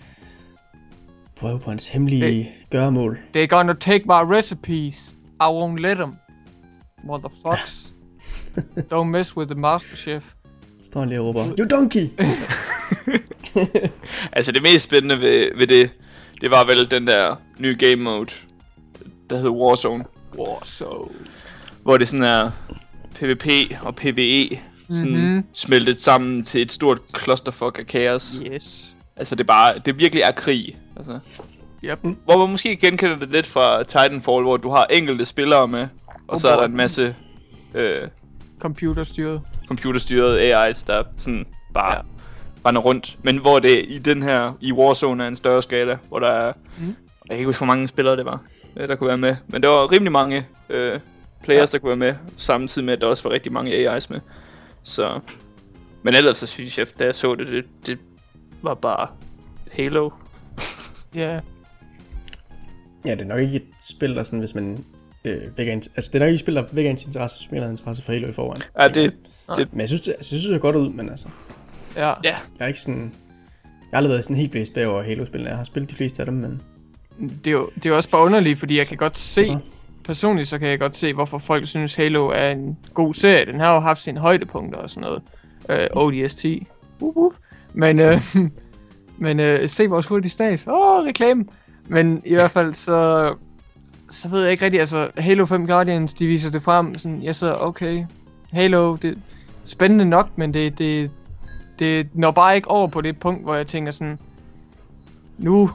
[SPEAKER 1] Prøve på hans hemmelige gøremål.
[SPEAKER 2] They're gonna take my recipes. I won't let them. Motherfucks. Don't mess with the Master Chef.
[SPEAKER 1] Står han lige og råber, You donkey!
[SPEAKER 4] Altså det mest spændende ved, ved det, det var vel den der nye game mode, der hedder Warzone.
[SPEAKER 2] Warzone.
[SPEAKER 4] Hvor det sådan er PvP og PvE sådan
[SPEAKER 2] Mhm.
[SPEAKER 4] mm-hmm. smeltet sammen til et stort clusterfuck af kaos.
[SPEAKER 2] Yes.
[SPEAKER 4] Altså det er bare, det virkelig er krig. Altså.
[SPEAKER 2] Yep.
[SPEAKER 4] Hvor man måske genkender det lidt fra Titanfall, hvor du har enkelte spillere med, og
[SPEAKER 2] Oh
[SPEAKER 4] så er der en masse øh,
[SPEAKER 2] Computerstyret.
[SPEAKER 4] Computerstyrede AI's, der sådan bare
[SPEAKER 2] Ja.
[SPEAKER 4] render rundt. Men hvor det i den her, i Warzone er en større skala, hvor der er,
[SPEAKER 2] Mm.
[SPEAKER 4] jeg kan ikke huske, hvor mange spillere det var, øh, der kunne være med. Men der var rimelig mange øh, players,
[SPEAKER 2] Ja.
[SPEAKER 4] der kunne være med, samtidig med, at der også var rigtig mange AI's med. Så, men ellers så synes jeg, da jeg så det, det, det var bare Halo.
[SPEAKER 2] Ja.
[SPEAKER 1] Ja, det er nok ikke et spil, der sådan, hvis man øh, vækker en, altså det er nok ikke et spil, der vækker ens interesse, hvis man interesse for Halo i forvejen.
[SPEAKER 4] Ja, det,
[SPEAKER 1] Men jeg synes, det, altså, jeg synes, det ser godt ud, men altså,
[SPEAKER 2] Ja.
[SPEAKER 4] ja,
[SPEAKER 1] jeg er ikke sådan, jeg har aldrig været sådan helt blæst bag over Halo-spillene. Jeg har spillet de fleste af dem, men
[SPEAKER 2] Det er jo, det er jo også bare underligt, fordi jeg kan godt se,
[SPEAKER 1] Ja.
[SPEAKER 2] personligt så kan jeg godt se, hvorfor folk synes Halo er en god serie. Den har jo haft sine højdepunkter og sådan noget. Øh, ODST. Uh, uh. Men, øh, men øh, se vores hurtige stas. Åh, oh, reklame. Men i hvert fald så, så ved jeg ikke rigtigt, altså Halo 5 Guardians, de viser det frem, sådan, jeg så okay, Halo, det spændende nok, men det, det, det når bare ikke over på det punkt, hvor jeg tænker sådan, nu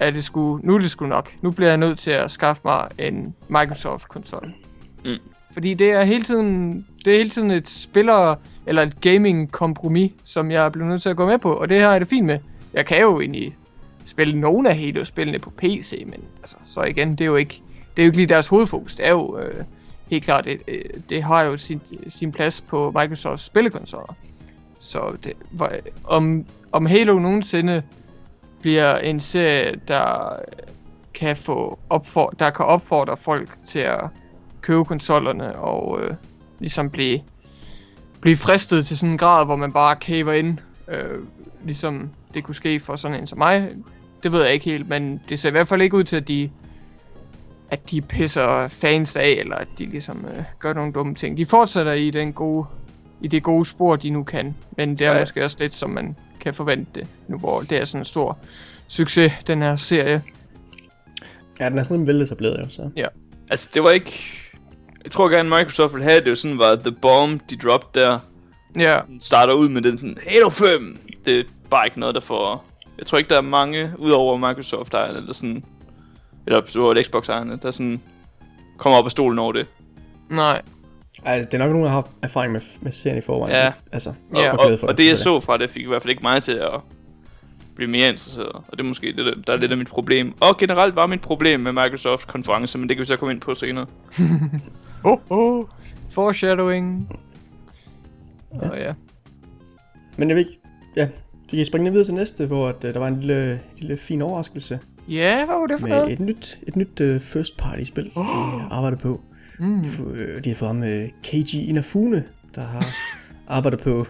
[SPEAKER 2] er det sgu, nu er det sgu nok. Nu bliver jeg nødt til at skaffe mig en Microsoft-konsol.
[SPEAKER 4] Mm.
[SPEAKER 2] Fordi det er hele tiden, det er hele tiden et spiller, eller et gaming-kompromis, som jeg er blevet nødt til at gå med på, og det har jeg det fint med. Jeg kan jo egentlig spille nogle af Halo-spillene på PC, men altså, så igen, det er jo ikke, det er jo ikke lige deres hovedfokus. Det er jo øh, helt klart, det, øh, det har jo sin, sin plads på Microsofts spillekonsoller. Så det, hvor, om, om Halo nogensinde bliver en serie, der kan få opfor, der kan opfordre folk til at købe konsollerne og øh, ligesom blive, blive fristet til sådan en grad, hvor man bare caver ind, øh, ligesom det kunne ske for sådan en som mig. Det ved jeg ikke helt, men det ser i hvert fald ikke ud til, at de at de pisser fans af, eller at de ligesom øh, gør nogle dumme ting. De fortsætter i den gode i det gode spor, de nu kan. Men det er
[SPEAKER 4] Ja.
[SPEAKER 2] ja. måske også lidt, som man kan forvente det, nu hvor det er sådan en stor succes, den her serie.
[SPEAKER 1] ja, den er sådan veletableret jo, så.
[SPEAKER 4] altså det var ikke... Jeg tror gerne Microsoft ville have det, jo sådan var The Bomb, de droppede der.
[SPEAKER 2] Ja,
[SPEAKER 4] Den starter ud med den sådan, Halo 5! Det er bare ikke noget, der får... Jeg tror ikke, der er mange, udover Microsoft ejerne, der sådan... Eller så Xbox ejerne, der sådan... Kommer op af stolen over det.
[SPEAKER 2] nej.
[SPEAKER 1] Altså, det er nok nogen, der har erfaring med, med serien i forvejen.
[SPEAKER 4] Ja.
[SPEAKER 1] Altså,
[SPEAKER 4] Og,
[SPEAKER 2] Ja.
[SPEAKER 4] og,
[SPEAKER 1] for
[SPEAKER 4] og det jeg
[SPEAKER 1] så.
[SPEAKER 4] fra det, fik i hvert fald ikke mig til at blive mere interesseret. Og det er måske det, der, er lidt af mit problem. Og generelt var mit problem med Microsoft konference, men det kan vi så komme ind på senere.
[SPEAKER 2] Oh, oh. Foreshadowing. Ja. Og ja.
[SPEAKER 1] Men jeg ved ikke, ja, Vi kan springe ned videre til næste, hvor at, øh, der var en lille, lille fin overraskelse
[SPEAKER 2] Ja, hvad var det for
[SPEAKER 1] med
[SPEAKER 2] noget?
[SPEAKER 1] et nyt, et nyt uh, first party spil, de arbejder på.
[SPEAKER 2] Mm.
[SPEAKER 1] F- øh, De har fået ham uh, Keiji Inafune, der har arbejdet på...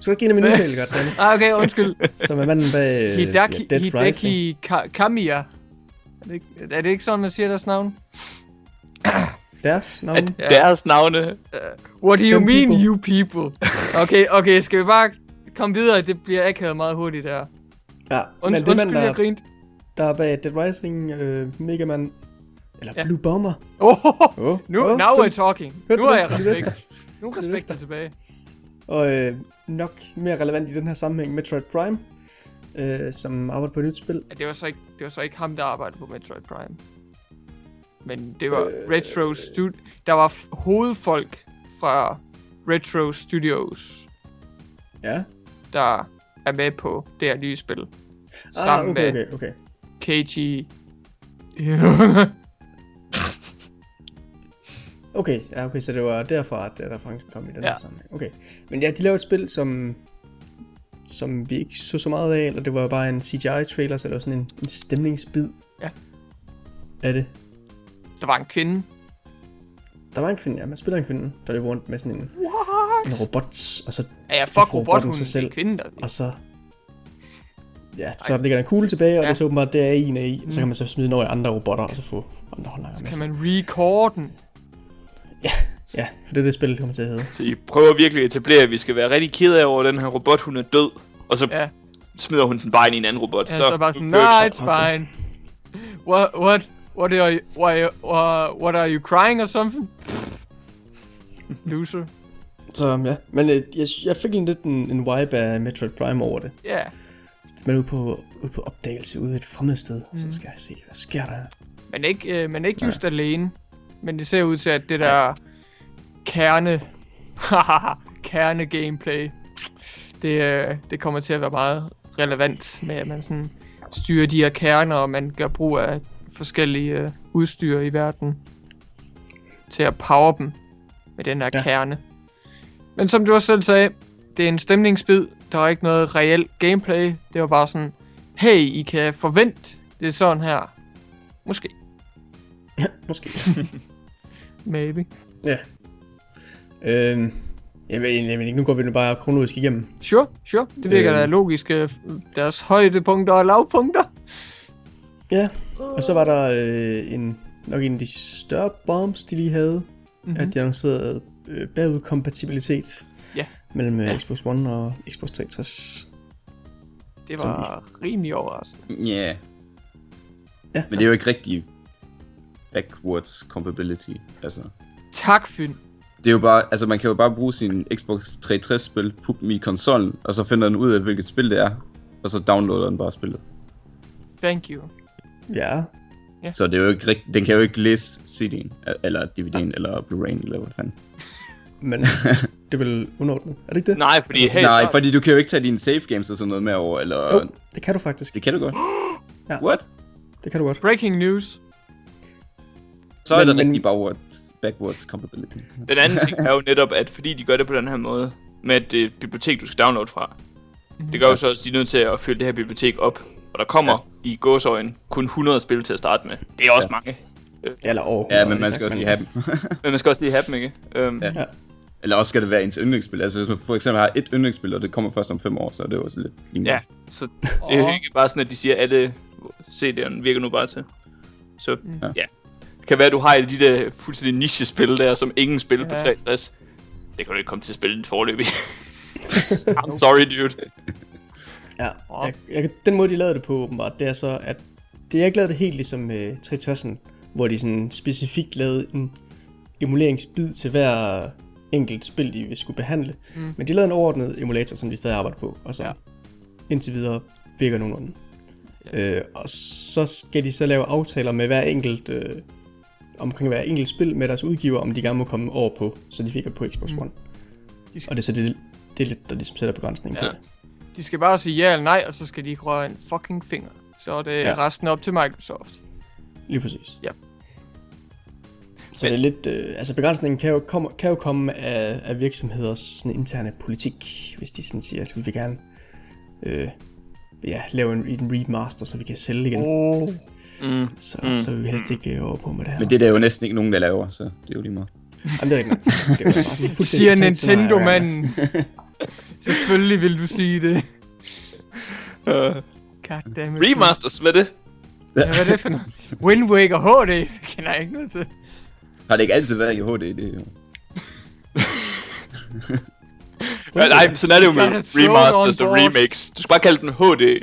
[SPEAKER 1] Skal du ikke give en udtale, godt, Danny?
[SPEAKER 2] Ah, okay, undskyld.
[SPEAKER 1] Som er manden bag uh,
[SPEAKER 2] Hidaki,
[SPEAKER 1] Dead Rising.
[SPEAKER 2] Hideki Ka- Kamiya. Er det, ikke, er det ikke sådan, man siger deres navn?
[SPEAKER 1] Deres navn?
[SPEAKER 4] At
[SPEAKER 2] Ja.
[SPEAKER 4] deres navne...
[SPEAKER 2] What do you
[SPEAKER 1] Them
[SPEAKER 2] mean,
[SPEAKER 1] people.
[SPEAKER 2] you people? Okay, okay, skal vi bare komme videre? Det bliver akavet meget hurtigt der.
[SPEAKER 1] Ja,
[SPEAKER 2] Und,
[SPEAKER 1] men det mand,
[SPEAKER 2] undskyld, jeg
[SPEAKER 1] der,
[SPEAKER 2] grinte.
[SPEAKER 1] Der er bag Dead Rising, uh, Mega Man, eller
[SPEAKER 2] Ja.
[SPEAKER 1] Blue Bomber.
[SPEAKER 2] Oh,
[SPEAKER 1] Oh,
[SPEAKER 2] nu,
[SPEAKER 1] oh,
[SPEAKER 2] now we're talking.
[SPEAKER 1] Hørte
[SPEAKER 2] Nu
[SPEAKER 1] det?
[SPEAKER 2] jeg
[SPEAKER 1] er
[SPEAKER 2] respekt. Nu er
[SPEAKER 1] er
[SPEAKER 2] respekten tilbage.
[SPEAKER 1] Og øh, nok mere relevant i den her sammenhæng, Metroid Prime, øh, som arbejder på et nyt spil.
[SPEAKER 2] Ja, det var så ikke, det var så ikke ham, der arbejdede på Metroid Prime. Men det var
[SPEAKER 1] Øh,
[SPEAKER 2] Retro Studio. Der var f- hovedfolk fra Retro Studios,
[SPEAKER 1] Ja.
[SPEAKER 2] der er med på det her nye spil.
[SPEAKER 1] Ah,
[SPEAKER 2] Sammen
[SPEAKER 1] okay,
[SPEAKER 2] med
[SPEAKER 1] okay, okay.
[SPEAKER 2] Keiji...
[SPEAKER 1] Okay, ja, okay, så det var derfra, at referencen kom i den
[SPEAKER 2] Ja.
[SPEAKER 1] her sammenhæng. Okay. Men ja, de lavede et spil, som, som vi ikke så så meget af, eller det var bare en CGI-trailer, så det var sådan en, en stemningsbid
[SPEAKER 2] Ja.
[SPEAKER 1] af det.
[SPEAKER 2] der var en kvinde.
[SPEAKER 1] Der var en kvinde, ja, man spiller en kvinde, der løber rundt med sådan en,
[SPEAKER 2] What?
[SPEAKER 1] en robot, og så,
[SPEAKER 2] Ja, ja, fuck robothunden,
[SPEAKER 1] robotten sig
[SPEAKER 2] det er
[SPEAKER 1] selv.
[SPEAKER 2] en kvinde, der...
[SPEAKER 1] og så Ja, så ligger der en kugle tilbage, og
[SPEAKER 2] Ja.
[SPEAKER 1] det er så åbenbart, det er en af i. Så
[SPEAKER 2] Mm.
[SPEAKER 1] kan man så smide den over i andre robotter, og så få andre håndlanger med
[SPEAKER 2] Kan man record den?
[SPEAKER 1] Ja, for det er det spil, det kommer til at hedde.
[SPEAKER 4] Så I prøver virkelig at etablere, at vi skal være rigtig ked af over, at den her robot, hun er død. Og så
[SPEAKER 2] Ja.
[SPEAKER 4] smider hun den bare ind i en anden robot.
[SPEAKER 2] Ja, så, så bare sådan,
[SPEAKER 4] vi.
[SPEAKER 2] it's fine. What, what, what are you, why, uh, what are you crying or something? Loser.
[SPEAKER 1] Så ja, men øh, jeg, jeg fik en lidt en, en vibe af Metroid Prime over det.
[SPEAKER 2] Ja, yeah.
[SPEAKER 1] Men ude på, ude på opdagelse, ude et fremmed sted, mm. Så skal jeg se, hvad sker der?
[SPEAKER 2] men ikke, øh, men ikke just alene. Men det ser ud til, at det der kerne, kerne gameplay, det, øh, det kommer til at være meget relevant med, at man sådan styrer de her kerner, og man gør brug af forskellige øh, udstyr i verden til at power dem med den her
[SPEAKER 1] Ja.
[SPEAKER 2] ja. kerne. Men som du også selv sagde, det er en stemningsbid. Der er ikke noget reelt gameplay. Det var bare sådan, hey, I kan forvente det er sådan her. Måske.
[SPEAKER 1] Måske.
[SPEAKER 2] Maybe.
[SPEAKER 1] ja. Øhm, egentlig ikke, nu går vi nu bare kronologisk igennem.
[SPEAKER 2] Sure, sure. Det virker
[SPEAKER 1] Øhm.
[SPEAKER 2] da logisk. øh, Deres højdepunkter og lavpunkter.
[SPEAKER 1] Ja, og så var der øh, en, nok en af de større bombs, de lige havde, mm-hmm.
[SPEAKER 2] Mhm.
[SPEAKER 1] at de annoncerede øh, bagudkompatibilitet
[SPEAKER 2] Ja.
[SPEAKER 1] Mellem øh,
[SPEAKER 2] Ja.
[SPEAKER 1] Xbox One og Xbox 360.
[SPEAKER 2] Det var rimelig overraskende.
[SPEAKER 3] Ja, yeah.
[SPEAKER 1] Ja,
[SPEAKER 3] men det er jo ikke rigtig backwards compatibility. Altså,
[SPEAKER 2] Tak, Fyn.
[SPEAKER 3] det er jo bare, altså man kan jo bare bruge sin Xbox 360 spil, putte dem i konsollen, og så finder den ud af, hvilket spil det er, og så downloader den bare spillet.
[SPEAKER 2] Thank you.
[SPEAKER 1] Ja,
[SPEAKER 3] Så det er jo ikke rigt- den kan jo ikke læse CD'en, eller DVD'en, eller Blu-ray'en, eller hvad fanden.
[SPEAKER 1] men det er vel underordnet. Er det ikke det?
[SPEAKER 4] Nej, fordi hey,
[SPEAKER 3] Nej, fordi du kan jo ikke tage dine save games og sådan noget med over, eller...
[SPEAKER 1] Jo, det kan du faktisk.
[SPEAKER 3] Det kan du godt.
[SPEAKER 1] Ja.
[SPEAKER 3] What?
[SPEAKER 1] Det kan du godt.
[SPEAKER 2] Breaking news.
[SPEAKER 3] Så er
[SPEAKER 1] Men-
[SPEAKER 3] det
[SPEAKER 1] men-
[SPEAKER 3] rigtig backwards, backwards compatibility.
[SPEAKER 4] Den anden ting er jo netop, at fordi de gør det på den her måde, med at det er et bibliotek, du skal downloade fra, det gør jo så også, at de er nødt til at fylde det her bibliotek op. Og der kommer ja. i gåsøjen kun 100 spil til at starte med. Det er også
[SPEAKER 3] Ja.
[SPEAKER 4] ja. mange.
[SPEAKER 1] Eller over.
[SPEAKER 3] Ja, men man skal også lige have dem.
[SPEAKER 4] Men man skal også lige have dem, ikke? Um,
[SPEAKER 3] Ja. Eller også skal det være ens yndlingsspil. Altså hvis man for eksempel har et yndlingsspil, og det kommer først om fem år, så er det jo også lidt lige
[SPEAKER 4] ja, så det er jo ikke bare sådan, at de siger, at alle CD'erne virker nu bare til. Så
[SPEAKER 2] Mm.
[SPEAKER 4] ja. ja. Det kan være, at du har de der fuldstændig niche-spil der, som ingen spiller på
[SPEAKER 2] Ja.
[SPEAKER 4] 360. Det kan du ikke komme til at spille forløbig. I'm sorry, dude.
[SPEAKER 1] Ja, jeg, jeg, den måde de lavede det på åbenbart, det er så, at det er ikke lavet det helt ligesom øh, 360'en, hvor de sådan specifikt lavede en emuleringsbid til hver enkelt spil, de skulle behandle.
[SPEAKER 2] Mm.
[SPEAKER 1] Men de lavede en overordnet emulator, som de stadig arbejder på, og så
[SPEAKER 2] Ja.
[SPEAKER 1] indtil videre virker nogenlunde. Ja. Øh, og så skal de så lave aftaler med hver enkelt, øh, omkring hver enkelt spil med deres udgiver, om de gerne må komme over på, så de virker på Xbox
[SPEAKER 2] Mm.
[SPEAKER 1] One.
[SPEAKER 2] De skal,
[SPEAKER 1] Og det er så det, det er lidt, der ligesom sætter begrænsningen
[SPEAKER 2] Ja.
[SPEAKER 1] på det.
[SPEAKER 2] de skal bare sige ja eller nej, og så skal de ikke røre en fucking finger. Så er det
[SPEAKER 1] ja.
[SPEAKER 2] resten op til Microsoft.
[SPEAKER 1] Lige præcis.
[SPEAKER 2] Ja.
[SPEAKER 1] Så det er lidt, øh, altså begrænsningen kan jo komme, kan jo komme af, af virksomheders sådan interne politik, hvis de sådan siger, at vi vil gerne øh, ja, lave en, en remaster, så vi kan sælge igen.
[SPEAKER 2] Oh.
[SPEAKER 4] Mm.
[SPEAKER 1] Så, mm. så vil vi helst ikke øh, over på med det her.
[SPEAKER 3] Men det er der jo næsten ikke nogen, der laver, så det er jo lige meget.
[SPEAKER 1] Jamen, det er ikke nok. Det er jo bare sådan fuldstændig
[SPEAKER 2] Siger Nintendo-manden. Selvfølgelig vil du sige det.
[SPEAKER 4] Uh,
[SPEAKER 2] Goddammit.
[SPEAKER 4] remasters, hvad er det?
[SPEAKER 2] Ja, hvad er det for noget? Wind Waker HD, kender jeg ikke noget til.
[SPEAKER 3] Har det ikke altid været i HD? Det er jo...
[SPEAKER 4] Ja, nej, sådan er det jo med remasters og remakes. Du skal bare kalde den HD.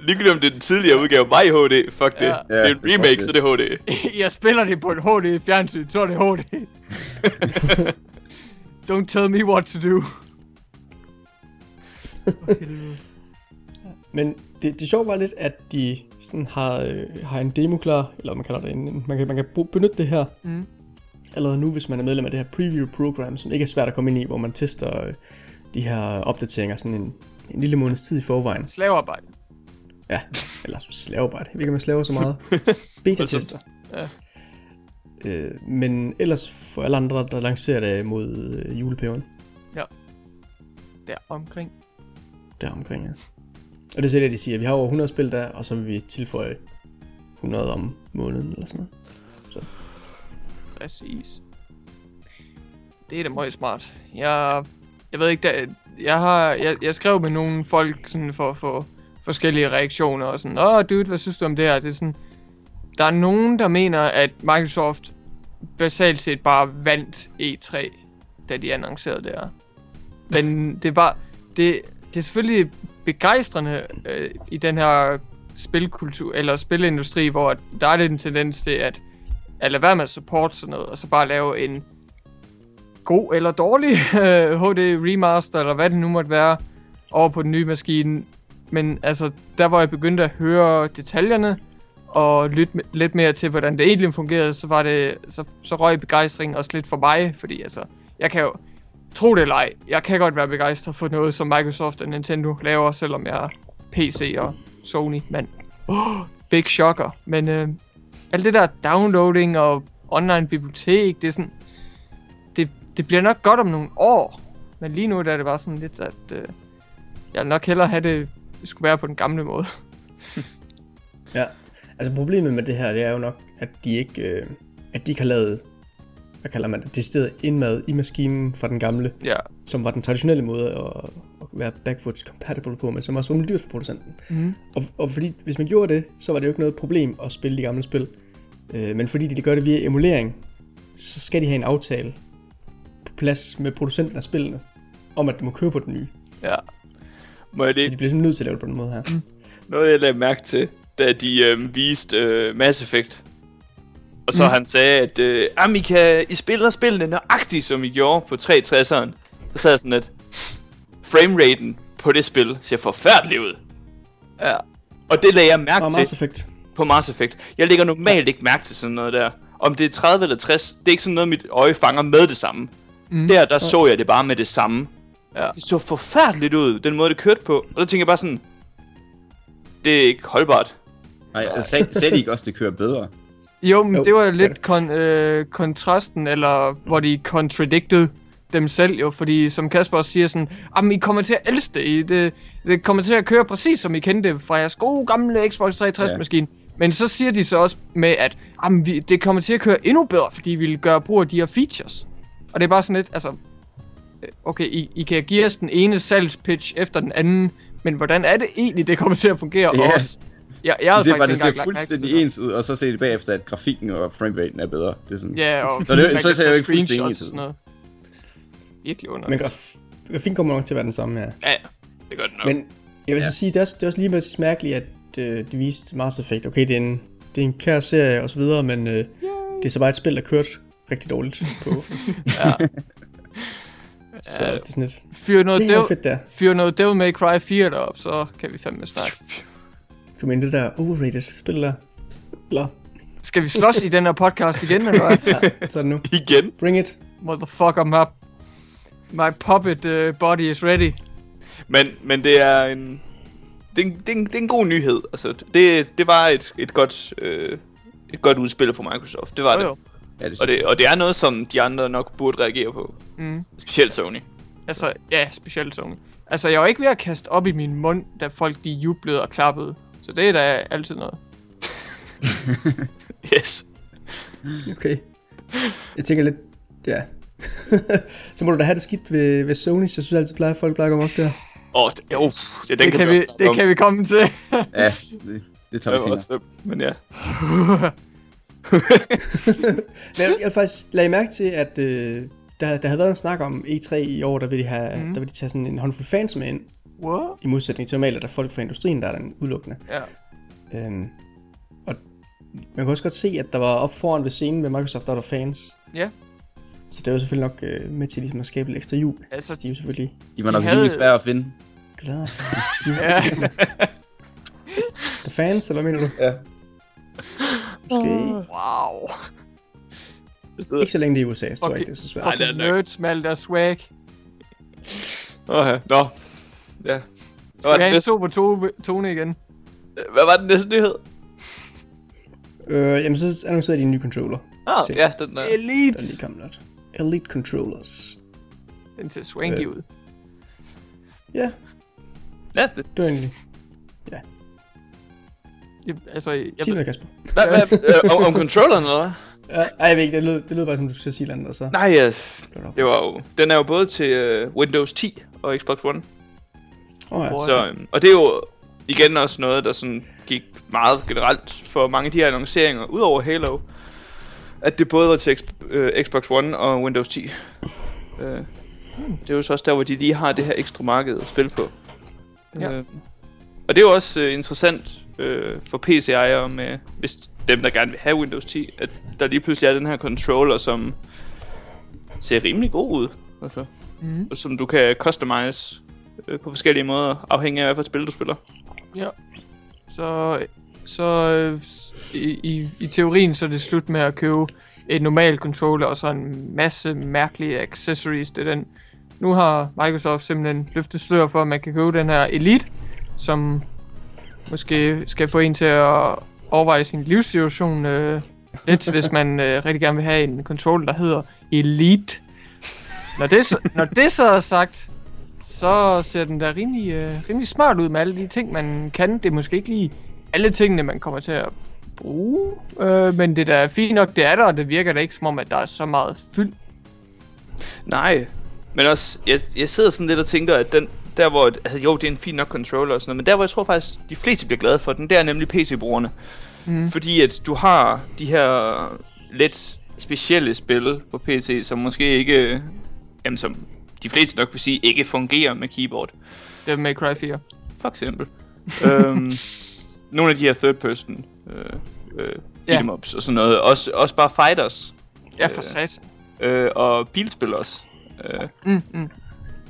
[SPEAKER 4] Ligegyldigt om det er den tidligere udgave var i HD, fuck det.
[SPEAKER 2] Ja.
[SPEAKER 4] Det er en remake, så det er HD.
[SPEAKER 2] Jeg spiller det på en HD fjernsyn, så er det HD. Don't tell me what to do.
[SPEAKER 1] Men det, det sjove var lidt, at de sådan har, øh, har en demo klar, eller hvad man kalder det, en, man kan, man kan benytte det her
[SPEAKER 2] Mm.
[SPEAKER 1] Allerede nu, hvis man er medlem af det her preview program, som ikke er svært at komme ind i, hvor man tester øh, de her opdateringer sådan en, en lille måneds tid i forvejen.
[SPEAKER 2] Slavearbejde.
[SPEAKER 1] Ja, eller slavearbejde. Ikke, om jeg slaver så meget. Beta-tester.
[SPEAKER 2] Ja.
[SPEAKER 1] Øh, men ellers for alle andre, der lancerer det mod øh, juleperioden
[SPEAKER 2] Der omkring.
[SPEAKER 1] der omkring. Ja. Og det er det, de siger. Vi har over 100 spil der, og så vil vi tilføje 100 om måneden eller sådan noget.
[SPEAKER 2] Præcis. Det er da meget smart. Jeg, jeg ved ikke, der, jeg har, jeg, jeg skrev med nogle folk sådan for, for forskellige reaktioner og sådan, åh dude, hvad synes du om det her? Det er sådan, der er nogen, der mener, at Microsoft basalt set bare vandt E3, da de annoncerede det her. Men det er bare, det, det er selvfølgelig begejstrende øh, i den her spilkultur, eller spilindustri, hvor der er lidt en tendens til, at at lade være med at support sådan noget, og så bare lave en god eller dårlig øh, HD remaster, eller hvad det nu måtte være, over på den nye maskine. Men altså, der hvor jeg begyndte at høre detaljerne, og lytte m- lidt mere til, hvordan det egentlig fungerede, så var det, så, så røg begejstringen også lidt for mig, fordi altså, jeg kan jo, tro det eller ej, jeg kan godt være begejstret for noget, som Microsoft og Nintendo laver, selvom jeg er PC og Sony, mand. oh, big shocker. Men øh, alt det der downloading og online bibliotek, det er sådan, det, det bliver nok godt om nogle år, men lige nu der er det bare sådan lidt, at øh, jeg nok hellere have det, det skulle være på den gamle måde.
[SPEAKER 1] Ja, altså problemet med det her, det er jo nok, at de ikke, øh, at de ikke har lavet, hvad kalder man det, decideret indmad i maskinen fra den gamle,
[SPEAKER 2] Ja,
[SPEAKER 1] som var den traditionelle måde at være backwards compatible på, men som også var dyrt for producenten.
[SPEAKER 2] mm.
[SPEAKER 1] Og, og fordi, hvis man gjorde det, så var det jo ikke noget problem at spille de gamle spil. Øh, men fordi de gør det via emulering, så skal de have en aftale på plads med producenten af spillene, om at de må købe på den nye.
[SPEAKER 2] ja.
[SPEAKER 4] Må jeg
[SPEAKER 1] Så
[SPEAKER 4] det,
[SPEAKER 1] de bliver simpelthen nødt til at lave det på den måde her.
[SPEAKER 4] noget jeg lagde mærke til, da de øh, viste øh, Mass Effect. Og så
[SPEAKER 2] Mm.
[SPEAKER 4] mm. han sagde, at øh, jamen, I, kan, I spiller spillene nøjagtigt, som I gjorde på 360'eren. Så sad jeg sådan lidt, frameraten på det spil ser forfærdelig ud.
[SPEAKER 2] Ja,
[SPEAKER 4] Og det lagde jeg mærke
[SPEAKER 1] Og
[SPEAKER 4] til
[SPEAKER 1] Mass Effect.
[SPEAKER 4] på Mass Effect. Jeg lægger normalt ikke mærke til sådan noget der. Om det er 30 eller 60, det er ikke sådan noget, mit øje fanger med det samme.
[SPEAKER 2] Mm.
[SPEAKER 4] Der, der så jeg det bare med det samme.
[SPEAKER 2] Ja.
[SPEAKER 4] Det så forfærdeligt ud, den måde det kørte på. Og der tænker jeg bare sådan, det er ikke holdbart.
[SPEAKER 3] Nej, sag, sagde de ikke også, det kører bedre?
[SPEAKER 2] Jo, men
[SPEAKER 1] Jo,
[SPEAKER 2] det var lidt kon, øh, kontrasten, eller hvor de contradicted dem selv jo, fordi som Kasper også siger sådan, jamen I kommer til at elske det, I, det, det kommer til at køre præcis som I kendte det fra jeres gode gamle Xbox 360
[SPEAKER 3] Ja.
[SPEAKER 2] Men så siger de så også med, at jamen, vi, det kommer til at køre endnu bedre, fordi vi vil gøre brug af de her features. Og det er bare sådan lidt, altså, øh, okay, I, I kan give os den ene salgspitch efter den anden, men hvordan er det egentlig, det kommer til at fungere
[SPEAKER 3] Ja.
[SPEAKER 2] også? Jeg, jeg
[SPEAKER 3] De
[SPEAKER 2] havde
[SPEAKER 3] ser
[SPEAKER 2] faktisk
[SPEAKER 3] det ser
[SPEAKER 2] mærke til
[SPEAKER 3] fuldstændig
[SPEAKER 2] det.
[SPEAKER 3] ens ud, og så ser det bagefter, at grafikken og frameraten er bedre. Det er sådan...
[SPEAKER 2] Ja, og
[SPEAKER 3] Så det- så ser jeg jo ikke fuldstændig ens ud.
[SPEAKER 2] Virkelig under.
[SPEAKER 1] Men graf, grafikken kommer nok til at være den samme, ja.
[SPEAKER 4] Ja, ja. det gør det nok.
[SPEAKER 1] Men jeg vil
[SPEAKER 3] Ja.
[SPEAKER 1] så sige, det er, også, det er også lige med mærkeligt, at øh, de viste Mass Effect. Okay, det er en, det er en kær serie og så videre, men øh, det er så bare et spil, der kørte rigtig dårligt på.
[SPEAKER 2] Ja.
[SPEAKER 1] så det er sådan lidt...
[SPEAKER 2] Fyr noget, Devil,
[SPEAKER 1] fedt det er.
[SPEAKER 2] fyr noget Devil May Cry 4 derop, så kan vi fandme snakke.
[SPEAKER 1] Du mener det der overrated spil der? Eller?
[SPEAKER 2] Skal vi slås i den her podcast igen, eller hvad?
[SPEAKER 1] Ja, så er det nu.
[SPEAKER 4] Igen.
[SPEAKER 1] Bring it.
[SPEAKER 2] Motherfucker, my, my puppet uh, body is ready.
[SPEAKER 4] Men, men det er en... Det er en, det, er en, det er en god nyhed. Altså, det, det var et, et godt... Øh, et godt udspil for Microsoft. Det var
[SPEAKER 2] Jo,
[SPEAKER 4] det.
[SPEAKER 2] jo.
[SPEAKER 3] Ja, det,
[SPEAKER 4] Og det. Og det er noget, som de andre nok burde reagere på.
[SPEAKER 2] Mm.
[SPEAKER 4] Specielt Sony.
[SPEAKER 2] Altså, ja, specielt Sony. Altså, jeg var ikke ved at kaste op i min mund, da folk de jublede og klappede. Så det er da altid noget.
[SPEAKER 4] Yes.
[SPEAKER 1] Okay. Jeg tænker lidt, ja. så må du da have det skidt ved, ved Sony, så jeg synes altid, plejer, folk plejer at gå op der.
[SPEAKER 4] Åh, oh, det, jo, ja, den
[SPEAKER 2] Det kan, vi,
[SPEAKER 4] også snakke
[SPEAKER 2] det
[SPEAKER 4] om.
[SPEAKER 2] kan vi komme til.
[SPEAKER 3] Ja, det, det tager vi
[SPEAKER 4] Det
[SPEAKER 3] senere.
[SPEAKER 4] også men ja.
[SPEAKER 1] Men jeg, jeg faktisk lade mærke til, at øh, der, der havde været en snak om E3 i år, der vil de, have, mm. der vil de tage sådan en håndfuld fans med ind,
[SPEAKER 2] What?
[SPEAKER 1] i modsætning til normalt, at der er folk fra industrien, der er den udelukkende.
[SPEAKER 2] Ja.
[SPEAKER 1] Øhm, og man kan også godt se, at der var op foran ved scenen ved Microsoft, der var der fans.
[SPEAKER 2] Ja.
[SPEAKER 1] Så det var selvfølgelig nok øh, med til ligesom at skabe lidt ekstra jul.
[SPEAKER 2] Altså,
[SPEAKER 1] så de er selvfølgelig
[SPEAKER 3] De var
[SPEAKER 2] De
[SPEAKER 3] nok
[SPEAKER 2] havde-
[SPEAKER 3] rimelig svære at finde.
[SPEAKER 1] de
[SPEAKER 2] Ja.
[SPEAKER 1] the fans, eller mener du?
[SPEAKER 3] Ja.
[SPEAKER 1] Måske
[SPEAKER 2] Wow.
[SPEAKER 4] Det sidder...
[SPEAKER 1] ikke så længe det er i USA, så tror jeg
[SPEAKER 2] Okay.
[SPEAKER 1] ikke, det er så svært.
[SPEAKER 4] Nej, det er nok.
[SPEAKER 2] nerds med alt deres swag.
[SPEAKER 4] Åh, ja. Nå. Ja. Hvad var,
[SPEAKER 2] Skal vi have
[SPEAKER 4] den
[SPEAKER 2] en super to- tone igen?
[SPEAKER 4] hvad var den næste nyhed?
[SPEAKER 1] Øh, jamen, så annoncerede de en ny controller,
[SPEAKER 4] Ah,
[SPEAKER 1] Til.
[SPEAKER 4] ja, den der.
[SPEAKER 1] der
[SPEAKER 2] Elite!
[SPEAKER 1] lige kom lidt. Elite Controllers.
[SPEAKER 2] Den ser swanky
[SPEAKER 1] Øh.
[SPEAKER 2] ud.
[SPEAKER 1] Ja,
[SPEAKER 4] Ja, det.
[SPEAKER 1] det var egentlig...
[SPEAKER 2] Jeg, altså, jeg,
[SPEAKER 1] Sig noget, Kasper.
[SPEAKER 4] Hvad, hvad, øh, om, om controlleren, eller hvad?
[SPEAKER 1] Ja, ej, jeg ved ikke, det lød, det lød bare som, du skulle sige et eller andet, og så...
[SPEAKER 4] Nej, ja,
[SPEAKER 1] blev der-
[SPEAKER 4] det var jo... Den er jo både til uh, Windows 10 og Xbox One.
[SPEAKER 1] Åh, ja.
[SPEAKER 4] Så, øhm, og det er jo igen også noget, der sådan gik meget generelt for mange af de her annonceringer, udover Halo, at det både var til X- øh, Xbox One og Windows 10. Øh, det er jo så også der, hvor de lige har det her ekstra marked at spille på.
[SPEAKER 2] Ja.
[SPEAKER 4] Øh, og det er jo også øh, interessant øh, for PC-ejere med, hvis dem, der gerne vil have Windows 10, at der lige pludselig er den her controller, som ser rimelig god ud. Altså, og som du kan customize øh, på forskellige måder, afhængig af hvad for et spil du spiller.
[SPEAKER 2] Så, så øh, i, i, i teorien så er det slut med at købe et normalt controller og så en masse mærkelige accessories til den. Nu har Microsoft simpelthen løftet slør for, at man kan købe den her Elite, som måske skal få en til at overveje sin livssituation øh, lidt, hvis man øh, rigtig gerne vil have en controller, der hedder Elite. Når det, så, når det så er sagt, så ser den da rimelig, øh, rimelig smart ud med alle de ting, man kan. Det er måske ikke lige alle tingene, man kommer til at bruge, øh, men det er da fint nok, det er der, og det virker da ikke som om, at der er så meget fyld.
[SPEAKER 4] Nej, men også, jeg, jeg sidder sådan lidt og tænker, at den, der hvor, altså jo, det er en fin nok controller og sådan noget, men der hvor jeg tror faktisk, de fleste bliver glade for den, det er nemlig PC-brugerne.
[SPEAKER 2] Mm.
[SPEAKER 4] Fordi at du har de her lidt specielle spil på PC, som måske ikke, jamen som de fleste nok vil sige, ikke fungerer med keyboard.
[SPEAKER 2] Det er May Cry 4.
[SPEAKER 4] For eksempel. øhm, nogle af de her third person øh, øh,
[SPEAKER 2] Ja.
[SPEAKER 4] og sådan noget. Også, også bare fighters.
[SPEAKER 2] Ja, for
[SPEAKER 4] Øh.
[SPEAKER 2] sat.
[SPEAKER 4] Øh, og bilspil også. Øh,
[SPEAKER 2] Mm, mm.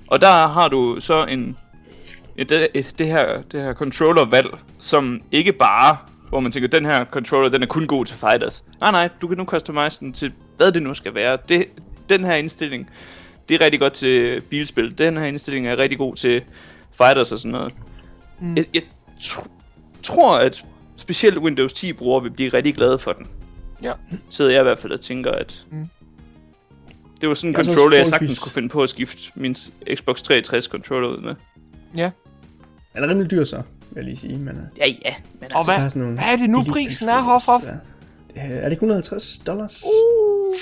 [SPEAKER 4] og der har du så en et, et, et, det her det her controller valg, som ikke bare hvor man tænker den her controller den er kun god til fighters. Nej nej, du kan nu customize den til hvad det nu skal være. Det den her indstilling det er rigtig godt til bilspil. Den her indstilling er rigtig god til fighters og sådan noget.
[SPEAKER 2] Mm.
[SPEAKER 4] Jeg, jeg tr- tror at specielt Windows 10 brugere vil blive rigtig glade for den.
[SPEAKER 2] Ja.
[SPEAKER 4] Sidder jeg i hvert fald og tænker at
[SPEAKER 2] Mm.
[SPEAKER 4] det var sådan en
[SPEAKER 1] Jeg er
[SPEAKER 4] controller, jeg sagtens kunne finde på at skifte min Xbox 360 controller ud med.
[SPEAKER 1] Den er rimelig dyr så, vil jeg lige sige. Men, øh,
[SPEAKER 4] Ja, ja. Men
[SPEAKER 2] Og
[SPEAKER 1] der
[SPEAKER 2] hvad,
[SPEAKER 1] er sådan nogle
[SPEAKER 2] hvad er det nu, prisen er, Hoffof?
[SPEAKER 1] Ja. Er det ikke 150 dollars?
[SPEAKER 2] Uh.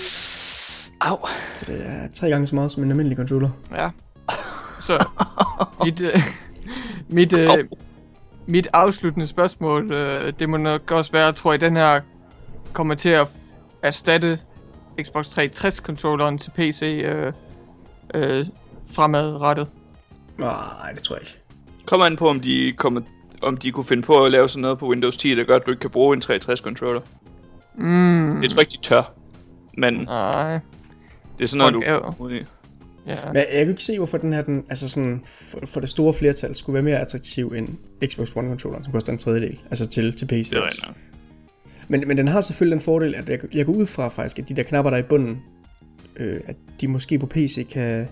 [SPEAKER 4] Au.
[SPEAKER 1] Så det er tre gange så meget som en almindelig controller.
[SPEAKER 2] Ja. Så, mit, øh, mit, øh. Mit afsluttende spørgsmål, øh, det må nok også være, tror jeg, den her kommer til at erstatte Xbox 360-controlleren til PC øh, øh, fremadrettet.
[SPEAKER 1] Nej, det tror jeg ikke.
[SPEAKER 4] Kommer an på, om de, kommer, om de kunne finde på at lave sådan noget på Windows 10, der gør, at du ikke kan bruge en 360 controller.
[SPEAKER 2] Mm.
[SPEAKER 4] Jeg tror ikke, de tør. Men
[SPEAKER 2] Nej.
[SPEAKER 4] det er sådan noget, du...
[SPEAKER 2] er. Ja.
[SPEAKER 1] Men jeg kan ikke se, hvorfor den her, den, altså sådan, for, for det store flertal, skulle være mere attraktiv end Xbox One controlleren, som koster en tredjedel. Altså til, til PC.
[SPEAKER 4] Det er.
[SPEAKER 1] Men, men den har selvfølgelig den fordel, at jeg, jeg går ud fra faktisk, at de der knapper, der er i bunden, øh, at de måske på PC kan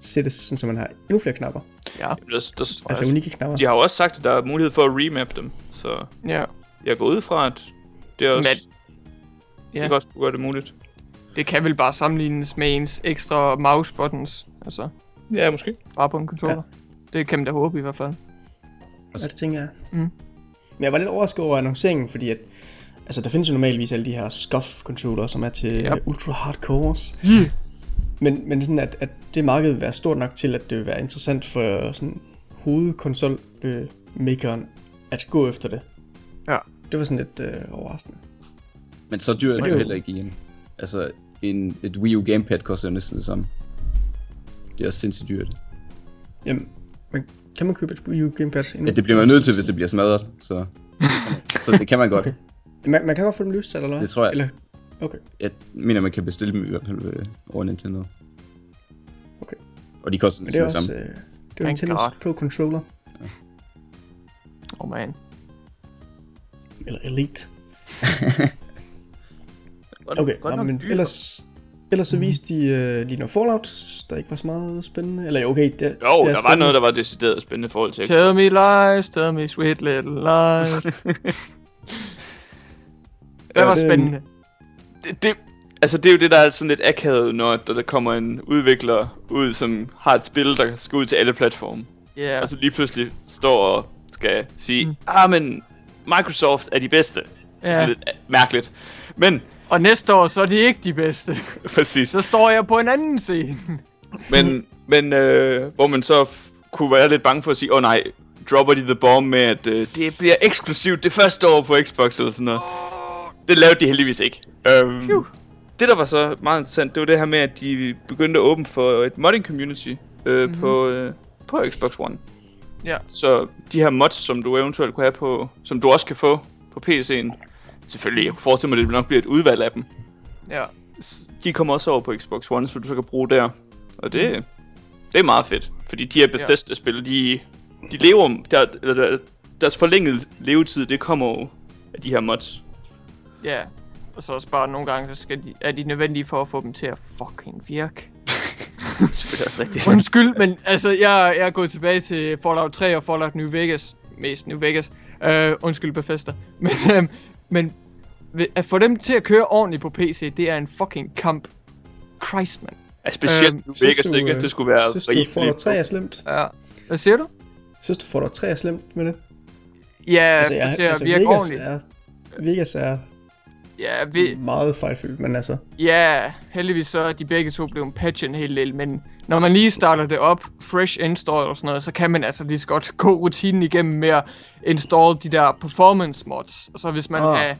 [SPEAKER 1] sættes sådan, så man har endnu flere knapper.
[SPEAKER 2] Ja.
[SPEAKER 4] Jamen, Der, der,
[SPEAKER 1] Altså unikke knapper.
[SPEAKER 4] de har jo også sagt, at der er mulighed for at remap dem. Så
[SPEAKER 2] ja.
[SPEAKER 4] jeg går ud fra, at det er også...
[SPEAKER 2] Men-
[SPEAKER 4] det
[SPEAKER 2] Ja.
[SPEAKER 4] kan også gøre det muligt.
[SPEAKER 2] Det kan vel bare sammenlignes med ens ekstra mouse buttons. Altså,
[SPEAKER 4] Ja, måske.
[SPEAKER 2] bare på en controller. Det kan man da håbe i hvert fald.
[SPEAKER 1] Ja, det tænker jeg.
[SPEAKER 2] Mm.
[SPEAKER 1] Men jeg var lidt overrasket over annonceringen, fordi at, altså der findes jo normalvis alle de her SCUF controller, som er til
[SPEAKER 2] Yep.
[SPEAKER 1] ultra hardcores.
[SPEAKER 2] Yeah.
[SPEAKER 1] Men, men sådan at, at det marked vil være stort nok til, at det vil være interessant for sådan hovedkonsol øh, makeren at gå efter det.
[SPEAKER 2] Ja.
[SPEAKER 1] Det var sådan lidt øh, overraskende.
[SPEAKER 3] Men så dyrt er
[SPEAKER 1] Men
[SPEAKER 3] det jo- heller ikke igen. Altså, en, et Wii U Gamepad koster jo næsten det samme. Det er også sindssygt dyrt.
[SPEAKER 1] Jamen, men kan man købe et Wii U gamepad? endnu?
[SPEAKER 3] Ja, det bliver man nødt til, hvis det bliver smadret, så... så det kan man godt.
[SPEAKER 1] Okay. Man, man kan godt få dem løst, eller hvad?
[SPEAKER 3] Det tror jeg.
[SPEAKER 1] Eller, okay.
[SPEAKER 3] Jeg mener, man kan bestille dem i hvert fald øh, over Nintendo.
[SPEAKER 1] Okay.
[SPEAKER 3] Og de koster
[SPEAKER 1] det er
[SPEAKER 3] næsten det
[SPEAKER 1] også
[SPEAKER 3] samme.
[SPEAKER 1] øh, det er Nintendo's. Pro Controller.
[SPEAKER 2] Oh man.
[SPEAKER 1] Eller Elite.
[SPEAKER 4] Godt,
[SPEAKER 1] Okay,
[SPEAKER 4] godt
[SPEAKER 1] nå,
[SPEAKER 4] nok
[SPEAKER 1] men
[SPEAKER 4] dyrt.
[SPEAKER 1] ellers, ellers så viste de øh, lige noget Fallout, der ikke var så meget spændende. Eller okay, det,
[SPEAKER 4] Jo,
[SPEAKER 1] det er
[SPEAKER 4] der var noget, der var decideret spændende forhold til.
[SPEAKER 2] Tell me lies, tell me sweet little lies. Hvad var
[SPEAKER 1] det-
[SPEAKER 2] spændende?
[SPEAKER 4] det, det, altså det er jo det, der er sådan lidt akavet, når der, der kommer en udvikler ud, som har et spil, der skal ud til alle platforme.
[SPEAKER 2] Ja,
[SPEAKER 4] Og så lige pludselig står og skal sige,
[SPEAKER 2] Mm.
[SPEAKER 4] ah, men Microsoft er de bedste. Ja. Sådan lidt mærkeligt. Men,
[SPEAKER 2] Og næste år, så er de ikke de bedste.
[SPEAKER 4] præcis.
[SPEAKER 2] Så står jeg på en anden scene.
[SPEAKER 4] Men, men øh, hvor man så kunne være lidt bange for at sige, åh oh, nej, dropper de the bomb med, at øh, det bliver eksklusivt det første år på Xbox eller sådan noget. Det lavede de heldigvis ikke. Øhm,
[SPEAKER 2] Phew.
[SPEAKER 4] det der var så meget interessant, det var det her med, at de begyndte at åbne for et modding community øh,
[SPEAKER 2] Mhm.
[SPEAKER 4] mm-hmm. på, øh, på Xbox One.
[SPEAKER 2] Ja.
[SPEAKER 4] Så de her mods, som du eventuelt kunne have på, som du også kan få på PC'en, selvfølgelig, jeg kunne forestille mig, at det nok bliver et udvalg af dem.
[SPEAKER 2] Ja.
[SPEAKER 4] De kommer også over på Xbox One, så du så kan bruge der. Og det, det er meget fedt, fordi de her. Bethesda-spil, de, de lever, der, eller der, deres forlængede levetid, det kommer jo af de her mods.
[SPEAKER 2] Ja. Og så også bare nogle gange, så skal de, er de nødvendige for at få dem til at fucking virke.
[SPEAKER 4] Det er også rigtigt.
[SPEAKER 2] Undskyld, men altså, jeg, jeg er gået tilbage til Fallout 3 og Fallout New Vegas. Mest New Vegas. Uh, undskyld, Bethesda. Men, uh, men at få dem til at køre ordentligt på PC, det er en fucking kamp. Christ, man.
[SPEAKER 4] Ja, specielt
[SPEAKER 2] Øhm,
[SPEAKER 1] synes
[SPEAKER 4] Vegas,
[SPEAKER 1] du,
[SPEAKER 4] ikke? Det skulle være
[SPEAKER 1] Synes du,
[SPEAKER 4] rimeligt.
[SPEAKER 1] Fallout 3 er slemt?
[SPEAKER 2] Ja. Hvad siger du?
[SPEAKER 1] Synes du, Fallout 3 er slemt med det?
[SPEAKER 2] Ja, altså,
[SPEAKER 1] jeg-
[SPEAKER 2] til at virke
[SPEAKER 1] Vegas
[SPEAKER 2] ordentligt.
[SPEAKER 1] Er, Vegas er
[SPEAKER 2] Ja, vi,
[SPEAKER 1] meget fejlfyldt, men altså...
[SPEAKER 2] ja, heldigvis så er de begge to blevet patchet en hel del, men når man lige starter det op, fresh install og sådan noget, så kan man altså lige så godt gå rutinen igennem med at install de der performance mods. Og så hvis man
[SPEAKER 1] Ah.
[SPEAKER 2] er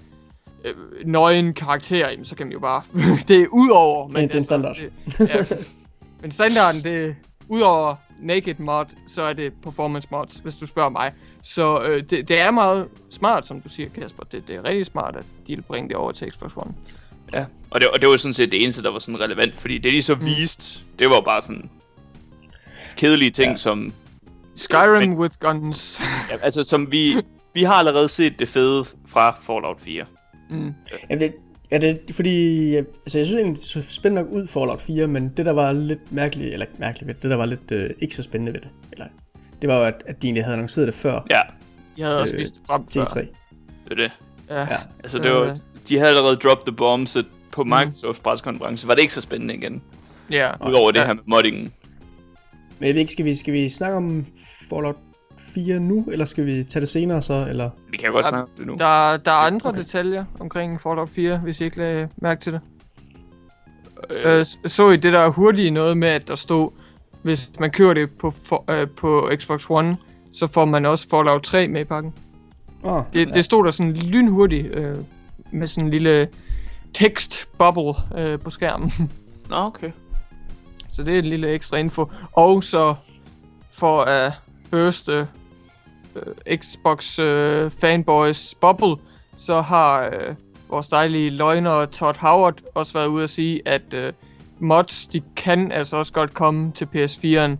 [SPEAKER 2] øh, nøgen karakter, jamen, så kan man jo bare... det er udover, men...
[SPEAKER 1] Ja, det er en standard.
[SPEAKER 2] Det, ja. Men standarden, det er udover naked mod, så er det performance mods, hvis du spørger mig. Så øh, det, det er meget smart, som du siger, Kasper. Det, det er rigtig smart, at de vil bringe det over til Xbox One.
[SPEAKER 4] Ja, og det, og det var sådan set det eneste, der var sådan relevant, fordi det de så
[SPEAKER 2] Mm.
[SPEAKER 4] viste, det var bare sådan kedelige ting,
[SPEAKER 1] Ja.
[SPEAKER 4] som,
[SPEAKER 2] Skyrim
[SPEAKER 4] Men-
[SPEAKER 2] with guns.
[SPEAKER 4] ja, altså som vi, vi har allerede set det fede fra Fallout 4.
[SPEAKER 2] mm.
[SPEAKER 1] Ja, det, ja, det er fordi... Altså, jeg synes egentlig, det så spændende nok ud Fallout 4, men det, der var lidt mærkeligt, eller mærkeligt ved det, det der var lidt øh, ikke så spændende ved det, eller, det var jo, at, at de egentlig havde annonceret det før
[SPEAKER 4] Ja,
[SPEAKER 2] Jeg havde også
[SPEAKER 1] Øh,
[SPEAKER 2] vist det frem før.
[SPEAKER 1] T3.
[SPEAKER 4] det er det.
[SPEAKER 2] Ja.
[SPEAKER 1] Ja.
[SPEAKER 4] Altså det var,
[SPEAKER 2] Øh.
[SPEAKER 4] de havde allerede dropped the bomb, så på
[SPEAKER 2] Mm.
[SPEAKER 4] Microsoft preskonference var det ikke så spændende igen.
[SPEAKER 2] ja.
[SPEAKER 4] Udover det
[SPEAKER 2] Ja.
[SPEAKER 4] her med moddingen.
[SPEAKER 1] Men jeg ved ikke, skal vi, skal vi snakke om Fallout 4 nu, eller skal vi tage det senere så, eller...
[SPEAKER 4] Vi kan jo godt snakke om det nu.
[SPEAKER 2] Der, der er andre
[SPEAKER 1] Okay.
[SPEAKER 2] detaljer omkring Fallout 4, hvis I ikke lagde mærke til det.
[SPEAKER 4] Øh,
[SPEAKER 2] Øh, så I det der hurtige noget med, at der stod, hvis man kører det på, for, øh, på Xbox One, så får man også Fallout 3 med i pakken.
[SPEAKER 1] Oh,
[SPEAKER 2] Det, det stod der sådan lynhurtigt øh, med sådan en lille tekstbubble øh, på skærmen.
[SPEAKER 4] Nå, okay.
[SPEAKER 2] Så det er en lille ekstra info. Og så for at børste øh, Xbox øh, fanboys bubble, så har øh, vores dejlige løgner Todd Howard også været ude at sige, at øh, mods, de kan altså også godt komme til PS4'en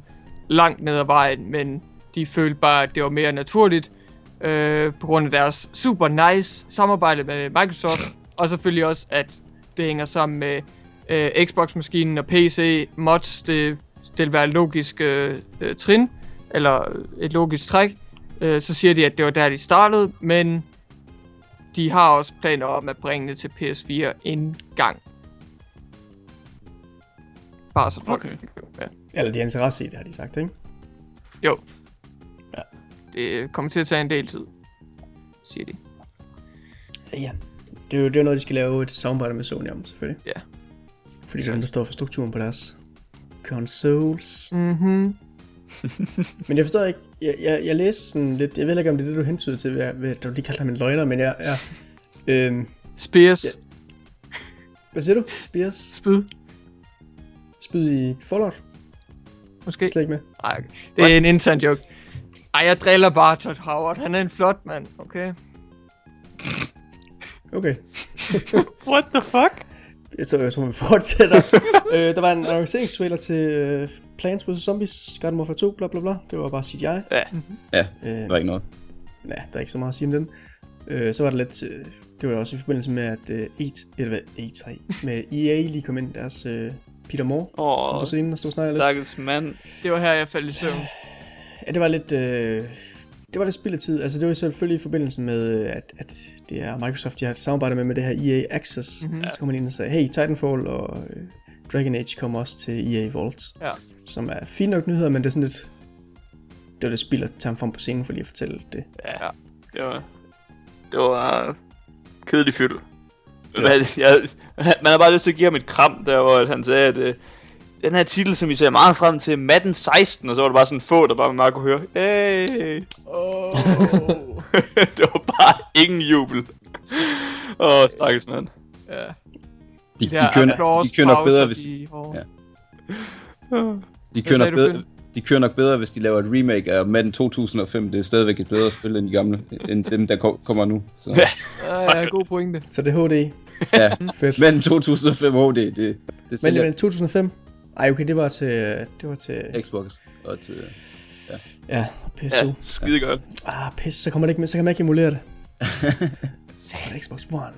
[SPEAKER 2] langt ned ad vejen, men de følte bare, at det var mere naturligt, øh, på grund af deres super nice samarbejde med Microsoft, og selvfølgelig også, at det hænger sammen med øh, Xbox-maskinen og PC mods, det, det vil være et logisk øh, øh, trin, eller et logisk træk. Øh, så siger de, at det var der, de startede, men de har også planer om at bringe det til PS4 en gang. Bare så folk...
[SPEAKER 4] Okay.
[SPEAKER 2] Ja.
[SPEAKER 1] Eller de har interesse i det, har de sagt, ikke?
[SPEAKER 2] Jo. det kommer til at tage en del tid, siger de.
[SPEAKER 1] Ja, ja. Det er jo det er jo noget, de skal lave et samarbejde med Sony om, selvfølgelig.
[SPEAKER 2] Ja.
[SPEAKER 1] Fordi det er dem, der står for strukturen på deres consoles.
[SPEAKER 2] Mhm.
[SPEAKER 1] Men jeg forstår ikke, jeg, jeg, jeg læste sådan lidt, jeg ved ikke, om det er det, du hentyder til, ved, ved, du lige kaldte ham en løgner, men jeg, jeg øhm,
[SPEAKER 2] Spears.
[SPEAKER 1] Ja. hvad siger du? Spears?
[SPEAKER 2] Spyd.
[SPEAKER 1] Spyd i Fallout?
[SPEAKER 2] Måske.
[SPEAKER 1] Slet ikke med.
[SPEAKER 2] Ej, okay. det er en intern joke. Ej, jeg driller bare Todd Howard. Han er en flot mand, okay?
[SPEAKER 1] Okay.
[SPEAKER 4] What the fuck?
[SPEAKER 1] Jeg tror, jeg tror, vi fortsætter. øh, der var en annonceringstrailer til øh, Plants vs. Zombies, Garden Warfare 2, bla bla bla. Det var bare CGI.
[SPEAKER 4] Ja.
[SPEAKER 3] Ja,
[SPEAKER 1] Øh,
[SPEAKER 3] det var ikke noget.
[SPEAKER 1] Ja, der er ikke så meget at sige om den. Øh, så var der lidt, øh, det var også i forbindelse med, at øh, E, eller hvad, E3, med EA lige kom ind, deres øh, Peter Moore.
[SPEAKER 4] Åh,
[SPEAKER 1] på scenen lidt.
[SPEAKER 4] stakkels mand.
[SPEAKER 2] Det var her, jeg faldt i søvn.
[SPEAKER 1] Ja, det var lidt, øh, det var lidt spild af tid. Altså, det var selvfølgelig i forbindelse med, at, at det er Microsoft, de har et samarbejde med, med det her EA Access.
[SPEAKER 2] Mhm.
[SPEAKER 1] Mm-hmm. Så kom man ind og sagde, hey, Titanfall og øh, Dragon Age kommer også til EA Vault.
[SPEAKER 2] Ja.
[SPEAKER 1] Som er fine nok nyheder, men det er sådan lidt, det var lidt spild at tage ham frem på scenen for lige at fortælle det.
[SPEAKER 4] Ja, det var... Det var... Kedelig fyld. Ja. Jeg, man har bare lyst til at give ham et kram, der hvor han sagde, at øh, den her titel, som vi ser meget frem til, Madden 16, og så var det bare sådan få, der bare man bare kunne høre, hey!
[SPEAKER 2] Oh.
[SPEAKER 4] det var bare ingen jubel. Åh, oh, stakkels mand.
[SPEAKER 2] ja.
[SPEAKER 3] De, de,
[SPEAKER 2] der
[SPEAKER 3] kører, de kører nok bedre, hvis,
[SPEAKER 2] de.
[SPEAKER 3] Ja. De kører nok bedre, de kører nok bedre, hvis de laver et remake af Madden 2005. Det er stadigvæk et bedre spil end de gamle, end dem, der ko- kommer nu. Så,
[SPEAKER 2] Ja, ja, god pointe.
[SPEAKER 1] Så det er HD.
[SPEAKER 3] Ja.
[SPEAKER 1] Fedt.
[SPEAKER 3] Madden 2005 HD, det, det
[SPEAKER 1] Men det var 2005? Ej, okay, det var til, det var til,
[SPEAKER 3] Xbox og til...
[SPEAKER 1] ja, PS2.
[SPEAKER 4] Ja, skide godt.
[SPEAKER 1] Ah, pis, så kommer det ikke med, så kan man ikke emulere det. Xbox One.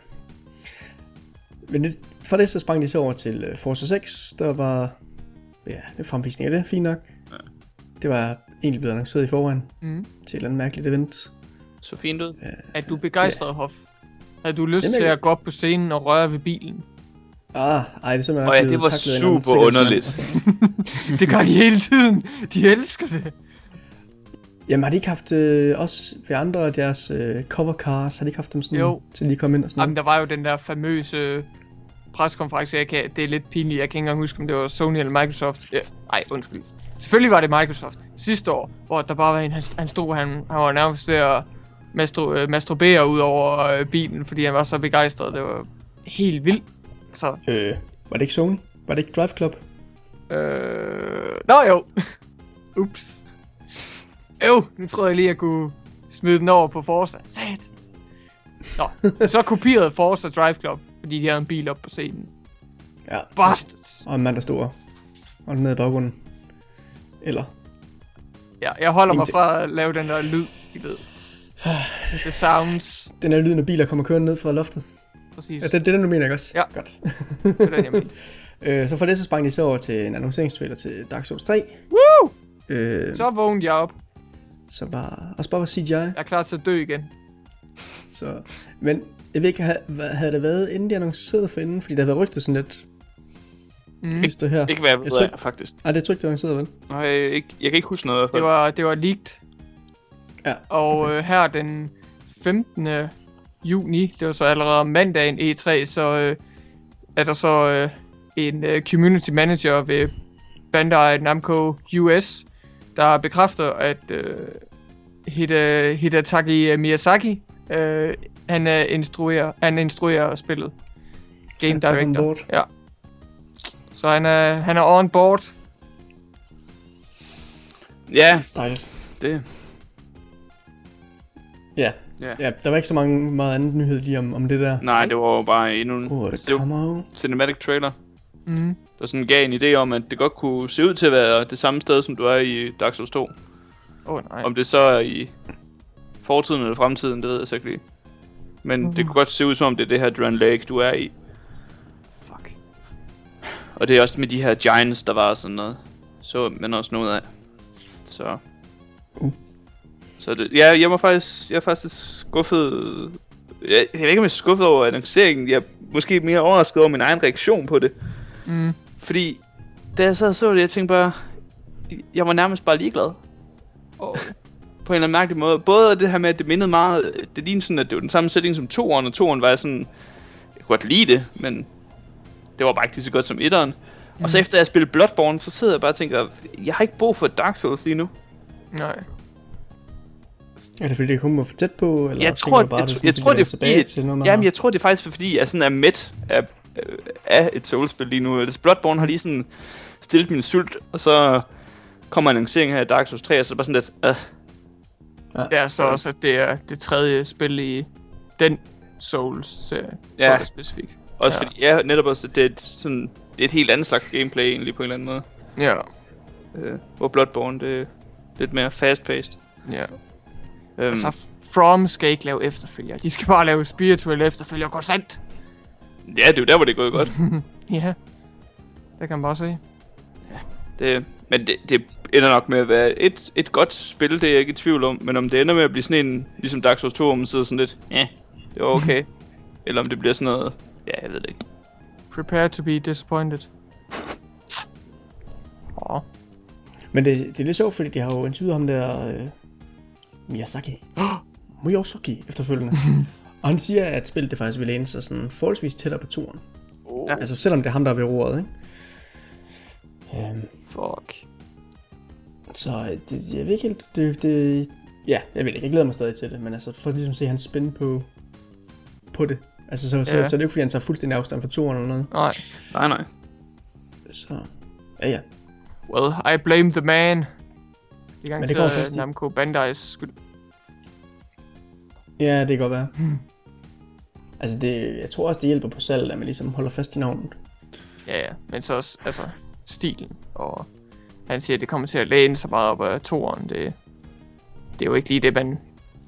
[SPEAKER 1] Men det, fra det så sprang de så over til uh, Forza 6, der var, ja, det fremvisning af det, fint nok. Det var egentlig blevet annonceret i forvejen
[SPEAKER 2] Mm.
[SPEAKER 1] til et eller andet mærkeligt event.
[SPEAKER 4] Så fint ud.
[SPEAKER 2] Er du begejstret, Hoff? Har du lyst til at gå op på scenen og røre ved bilen?
[SPEAKER 1] Ah, ej, det er simpelthen
[SPEAKER 4] Åh ja, det var super underligt.
[SPEAKER 1] og.
[SPEAKER 2] Det gør de hele tiden. De elsker det.
[SPEAKER 1] Jamen har de ikke haft øh, også ved andre af deres øh, cover cars, har de ikke haft dem sådan,
[SPEAKER 2] Jo.
[SPEAKER 1] til de kom ind og sådan
[SPEAKER 2] Jamen, der var jo den der famøse preskonference, jeg kan, det er lidt pinligt, jeg kan ikke engang huske, om det var Sony eller Microsoft. Ja, ej, undskyld. Selvfølgelig var det Microsoft sidste år, hvor der bare var en, han, han stod, han, han var nærmest ved at mastro, øh, masturbere ud over øh, bilen, fordi han var så begejstret. Det var helt vildt. Så,
[SPEAKER 1] Øh, var det ikke Sony? Var det ikke Drive Club?
[SPEAKER 2] øh... Nå jo. Ups. Øv, nu troede jeg lige, at jeg kunne smide den over på Forza. Sat. Nå, så kopierede Forza Drive Club, fordi de havde en bil op på scenen.
[SPEAKER 1] Ja.
[SPEAKER 2] Bastards.
[SPEAKER 1] Og en mand, der stod og nede i baggrunden. Eller?
[SPEAKER 2] Ja, jeg holder mig
[SPEAKER 1] Ingenting.
[SPEAKER 2] fra at lave den der lyd, I ved. The sounds.
[SPEAKER 1] Den er lyden af biler kommer kørende ned fra loftet.
[SPEAKER 2] Præcis.
[SPEAKER 1] Ja, det, det er den, du mener, ikke også?
[SPEAKER 2] Ja.
[SPEAKER 1] Godt.
[SPEAKER 2] Det er den, jeg mener.
[SPEAKER 1] øh, så fra det så sprang de så over til en annonceringstrailer til Dark Souls 3.
[SPEAKER 2] Woo!
[SPEAKER 1] Øh,
[SPEAKER 2] Så vågnede jeg op.
[SPEAKER 1] så bare, også bare var CGI.
[SPEAKER 2] Jeg er klar til at dø igen.
[SPEAKER 1] Så, men jeg ved ikke, havde, hvad- havde det været, inden de annoncerede for inden? Fordi der havde været rygtet sådan lidt.
[SPEAKER 2] Mm.
[SPEAKER 1] Det her.
[SPEAKER 4] Ikke hvad jeg
[SPEAKER 1] Jeg
[SPEAKER 4] ved
[SPEAKER 1] tror
[SPEAKER 4] af,
[SPEAKER 1] ikke-
[SPEAKER 4] faktisk.
[SPEAKER 1] Nej, det tror jeg ikke, det annoncerede, vel?
[SPEAKER 4] Nej, ikke, jeg kan ikke huske noget i hvert fald.
[SPEAKER 2] Det var, det var leaked.
[SPEAKER 1] Ja,
[SPEAKER 2] Og
[SPEAKER 1] okay.
[SPEAKER 2] øh, her den 15. juni, det var så allerede mandagen E3, så øh, er der så øh, en øh, community manager ved Bandai Namco US, der bekræfter, at øh, Hida, Hidataki Miyazaki, øh, han, er instruerer, han instruerer spillet. Game
[SPEAKER 1] Han er on
[SPEAKER 2] Director.
[SPEAKER 1] board.
[SPEAKER 2] Ja. Så han er, han er on board.
[SPEAKER 4] Ja,
[SPEAKER 1] Dejligt.
[SPEAKER 4] det.
[SPEAKER 1] Ja.
[SPEAKER 4] Ja.
[SPEAKER 1] der var ikke så mange meget andet nyhed lige om, om det der.
[SPEAKER 4] Nej, det var jo bare endnu en
[SPEAKER 1] det
[SPEAKER 4] var
[SPEAKER 1] jo.
[SPEAKER 4] cinematic trailer,
[SPEAKER 2] Mm.
[SPEAKER 4] der sådan gav en idé om, at det godt kunne se ud til at være det samme sted, som du er i Dark Souls 2.
[SPEAKER 2] Åh oh, nej.
[SPEAKER 4] Om det så er i fortiden eller fremtiden, det ved jeg så ikke lige. Men
[SPEAKER 2] Mhm.
[SPEAKER 4] det kunne godt se ud som om det er det her Dran Lake, du er i.
[SPEAKER 2] Fuck.
[SPEAKER 4] Og det er også med de her giants, der var og sådan noget. Så man også noget af. Så...
[SPEAKER 1] Uh.
[SPEAKER 4] Så det, ja, jeg var faktisk, jeg er faktisk skuffet... Jeg, jeg ved ikke, om jeg er skuffet over annonceringen. Jeg er måske mere overrasket over min egen reaktion på det.
[SPEAKER 2] Mm.
[SPEAKER 4] Fordi, da jeg så så det, jeg tænkte bare... Jeg var nærmest bare ligeglad.
[SPEAKER 2] Oh.
[SPEAKER 4] på en eller anden mærkelig måde. Både det her med, at det mindede meget, det lignede sådan, at det var den samme setting som toeren, og toeren var sådan, jeg kunne godt lide det, men det var bare ikke lige så godt som etteren. Mm. Og så efter jeg spillede Bloodborne, så sidder jeg bare og tænker, jeg har ikke brug for Dark Souls lige nu.
[SPEAKER 2] Nej.
[SPEAKER 1] Er det fordi, det kommer for tæt på? Eller
[SPEAKER 4] Jeg tror,
[SPEAKER 1] du
[SPEAKER 4] jeg,
[SPEAKER 1] det
[SPEAKER 4] jeg,
[SPEAKER 1] sådan,
[SPEAKER 4] jeg tror, det er
[SPEAKER 1] tilbage
[SPEAKER 4] fordi,
[SPEAKER 1] til noget,
[SPEAKER 4] jamen, jeg tror, det er faktisk fordi, jeg sådan er mæt af, af et Souls-spil lige nu. Bloodborne har lige sådan stillet min sult, og så kommer en annoncering her i Dark Souls 3, og så er det bare sådan lidt, øh,
[SPEAKER 2] Det er så også, at det er det tredje spil i den Souls-serie.
[SPEAKER 4] Ja.
[SPEAKER 2] Ja. specifikt.
[SPEAKER 4] også
[SPEAKER 2] Ja.
[SPEAKER 4] fordi, ja, netop også, at det er et, sådan, det er et helt andet slags gameplay egentlig på en eller anden måde.
[SPEAKER 2] Ja.
[SPEAKER 4] Øh, hvor Bloodborne, det er lidt mere fast-paced.
[SPEAKER 2] Ja.
[SPEAKER 4] Øhm,
[SPEAKER 2] Altså, From skal ikke lave efterfølger. De skal bare lave spirituelle efterfølger konstant.
[SPEAKER 4] ja, det er jo der, hvor det er gået godt.
[SPEAKER 2] Ja. Det kan man bare se.
[SPEAKER 4] Det, men det, det ender nok med at være et, et godt spil, det er jeg ikke i tvivl om. Men om det ender med at blive sådan en, ligesom Dark Souls 2, hvor man sidder sådan lidt, ja, det var okay. Eller om det bliver sådan noget, ja, jeg ved det ikke.
[SPEAKER 2] Prepare to be disappointed. Åh.
[SPEAKER 1] Men det, det er lidt sjovt, fordi de har jo interviewet ham der... Øh, Miyazaki. Miyazaki efterfølgende. og han siger, at spillet det faktisk vil læne sig sådan forholdsvis tættere på turen.
[SPEAKER 2] Oh,
[SPEAKER 4] Ja.
[SPEAKER 1] Altså selvom det er ham, der er ved roret, ikke? Øhm,
[SPEAKER 2] fuck.
[SPEAKER 1] så øh, det, jeg ved ikke helt... Det, det, ja, jeg ved ikke. Jeg glæder mig stadig til det. Men altså, for at ligesom se hans spin på, på det. Altså, så, så,
[SPEAKER 2] Ja.
[SPEAKER 1] så, så er det jo ikke, fordi han tager fuldstændig afstand fra turen eller noget.
[SPEAKER 2] Nej.
[SPEAKER 4] Nej, nej.
[SPEAKER 1] Så, ja, ja.
[SPEAKER 2] Well, I blame the man. Er gang
[SPEAKER 1] Men det
[SPEAKER 2] til
[SPEAKER 1] i-
[SPEAKER 2] Namco Bandai's skyld.
[SPEAKER 1] Ja, det kan godt være. altså, det, jeg tror også, det hjælper på salget, at man ligesom holder fast i navnet.
[SPEAKER 2] Ja, ja. Men så også, altså, stilen. Og han siger, at det kommer til at læne sig meget op af toren. Det, det er jo ikke lige det, man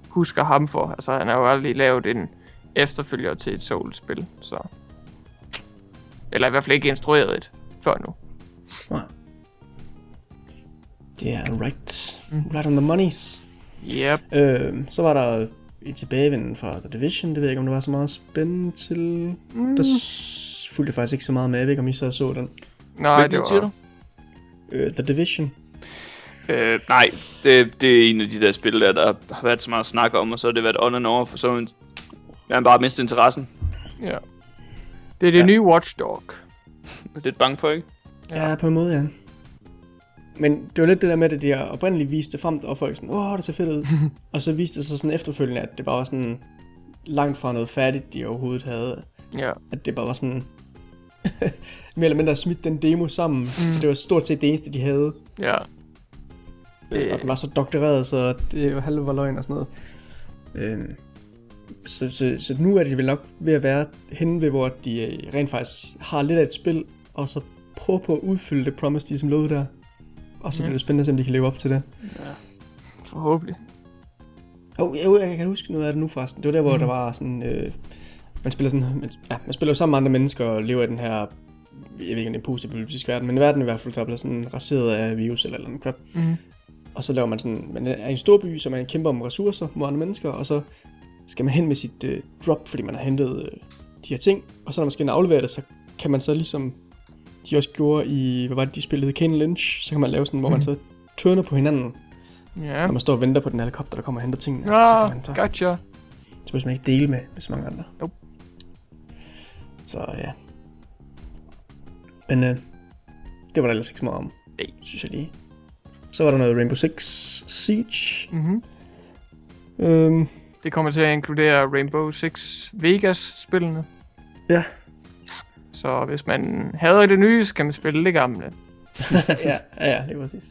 [SPEAKER 2] husker ham for. Altså, han har jo aldrig lavet en efterfølger til et Souls-spil, så... Eller i hvert fald ikke instrueret et før nu.
[SPEAKER 1] Nej. Det er right. Right on the monies.
[SPEAKER 2] Yep.
[SPEAKER 1] Øh, så var der en tilbagevenden fra The Division. Det ved jeg ikke, om der var så meget spændende til. Mm. Der fulgte jeg faktisk ikke så meget med. Jeg ved ikke, om I så så den.
[SPEAKER 2] Nej,
[SPEAKER 4] Hvilken
[SPEAKER 2] det var...
[SPEAKER 4] du?
[SPEAKER 1] Øh, The Division.
[SPEAKER 4] Øh, nej, det, det er en af de der spil, der, der har været så meget snak om, og så har det været on and off, og så har man, man har bare mistet interessen.
[SPEAKER 2] Ja. Det er det
[SPEAKER 1] Ja.
[SPEAKER 2] ja. nye Watchdog.
[SPEAKER 4] Det er lidt bange for, ikke?
[SPEAKER 1] Ja. ja, på en måde, ja. Men det var lidt det der med, at de har oprindeligt viste det frem, og folk sådan, åh, det ser fedt ud. og så viste det sig sådan efterfølgende, at det bare var sådan langt fra noget færdigt, de overhovedet havde.
[SPEAKER 2] Ja.
[SPEAKER 1] At det bare var sådan, mere eller mindre smidt den demo sammen. Mm. Det var stort set det eneste, de havde.
[SPEAKER 2] Ja.
[SPEAKER 1] Det...
[SPEAKER 2] Det-
[SPEAKER 1] Og den var så doktoreret, så det var halve var løgn og sådan noget. Øhm, så, så, så nu er de vel nok ved at være henne ved, hvor de øh, rent faktisk har lidt af et spil, og så prøver på at udfylde det promise, de som lovede der. Og så
[SPEAKER 2] Ja.
[SPEAKER 1] bliver det spændende at se, om de kan leve op til det.
[SPEAKER 2] Forhåbentlig.
[SPEAKER 1] Oh, jeg, jeg kan huske noget af det nu forresten. Det var der, hvor mm. der var sådan... Øh, man spiller sådan... Man, ja, man spiller jo sammen med andre mennesker og lever i den her... Jeg ved ikke, om det er en post verden, men i verden i hvert fald, der bliver sådan raseret af virus eller noget crap.
[SPEAKER 2] Mm.
[SPEAKER 1] Og så laver man sådan, man er i en stor by, så man kæmper om ressourcer mod andre mennesker, og så skal man hen med sit øh, drop, fordi man har hentet øh, de her ting, og så når man skal aflevere det, så kan man så ligesom, de også gjorde i, hvad var det, de spillede, Kane Lynch, så kan man lave sådan, hvor man
[SPEAKER 2] Mhm.
[SPEAKER 1] så turner på hinanden,
[SPEAKER 2] Ja.
[SPEAKER 1] når man står og venter på den helikopter, der kommer og henter tingene. så
[SPEAKER 2] Ja,
[SPEAKER 1] kan man så,
[SPEAKER 2] gotcha.
[SPEAKER 1] så behøver man ikke dele med, med så mange andre.
[SPEAKER 2] Nope.
[SPEAKER 1] Så ja. Men øh, det var der ellers ikke så meget om,
[SPEAKER 2] Nej.
[SPEAKER 1] synes jeg lige. Så var der noget Rainbow Six Siege.
[SPEAKER 2] Mm-hmm.
[SPEAKER 1] Øhm,
[SPEAKER 2] Det kommer til at inkludere Rainbow Six Vegas-spillene.
[SPEAKER 1] Ja.
[SPEAKER 2] Så hvis man hader det nye, så kan man spille det gamle.
[SPEAKER 1] ja, ja, det er præcis.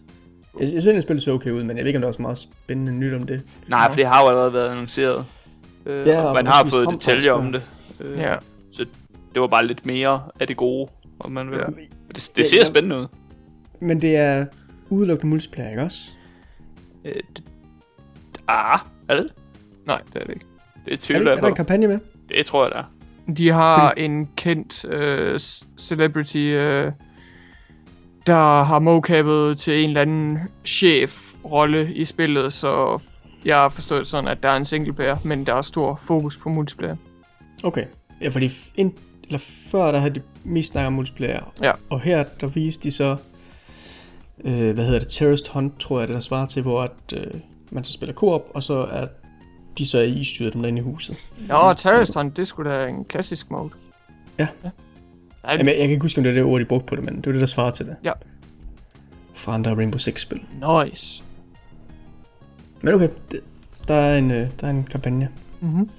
[SPEAKER 1] Jeg, jeg synes, at spillet så okay ud, men jeg ved ikke, om der er så meget spændende nyt om det.
[SPEAKER 4] Nej, for det har jo allerede været annonceret. Øh,
[SPEAKER 1] Ja, og
[SPEAKER 4] man
[SPEAKER 1] man
[SPEAKER 4] har fået detaljer om det. Øh,
[SPEAKER 2] Ja.
[SPEAKER 4] Det var bare lidt mere af det gode, om man vil.
[SPEAKER 2] Ja.
[SPEAKER 4] Det, det ser
[SPEAKER 1] ja.
[SPEAKER 4] spændende ud.
[SPEAKER 1] Men det er udelukkende multiplayer, ikke også?
[SPEAKER 4] Øh, det, ah, er det?
[SPEAKER 2] Nej, det er det ikke.
[SPEAKER 4] Det
[SPEAKER 1] Er,
[SPEAKER 4] tvivler
[SPEAKER 1] det, er der en kampagne med?
[SPEAKER 4] Det tror jeg, der er.
[SPEAKER 2] De har en kendt øh, celebrity, øh, der har mocappet til en eller anden chef-rolle i spillet, så jeg har forstået sådan, at der er en single player, men der er stor fokus på multiplayer.
[SPEAKER 1] Okay. Ja, fordi ind, eller før, der havde de mest snakket om multiplayer.
[SPEAKER 2] Ja.
[SPEAKER 1] Og her, der viste de så, øh, hvad hedder det, Terrorist Hunt, tror jeg, det der svarer til, hvor at, øh, man så spiller koop, og så er de så er i styret dem derinde i huset.
[SPEAKER 2] Nå, Terrorist Hunt, det skulle da en klassisk mode.
[SPEAKER 1] Ja.
[SPEAKER 2] ja. Ej,
[SPEAKER 1] Jamen, jeg, jeg kan ikke huske, om det er det ord, de brugte på det, men det var det, der svarer til det.
[SPEAKER 2] Ja.
[SPEAKER 1] Fra andre Rainbow Six-spil.
[SPEAKER 2] nice.
[SPEAKER 1] Men okay, det, der, er en, øh, der er en kampagne.
[SPEAKER 2] Mhm.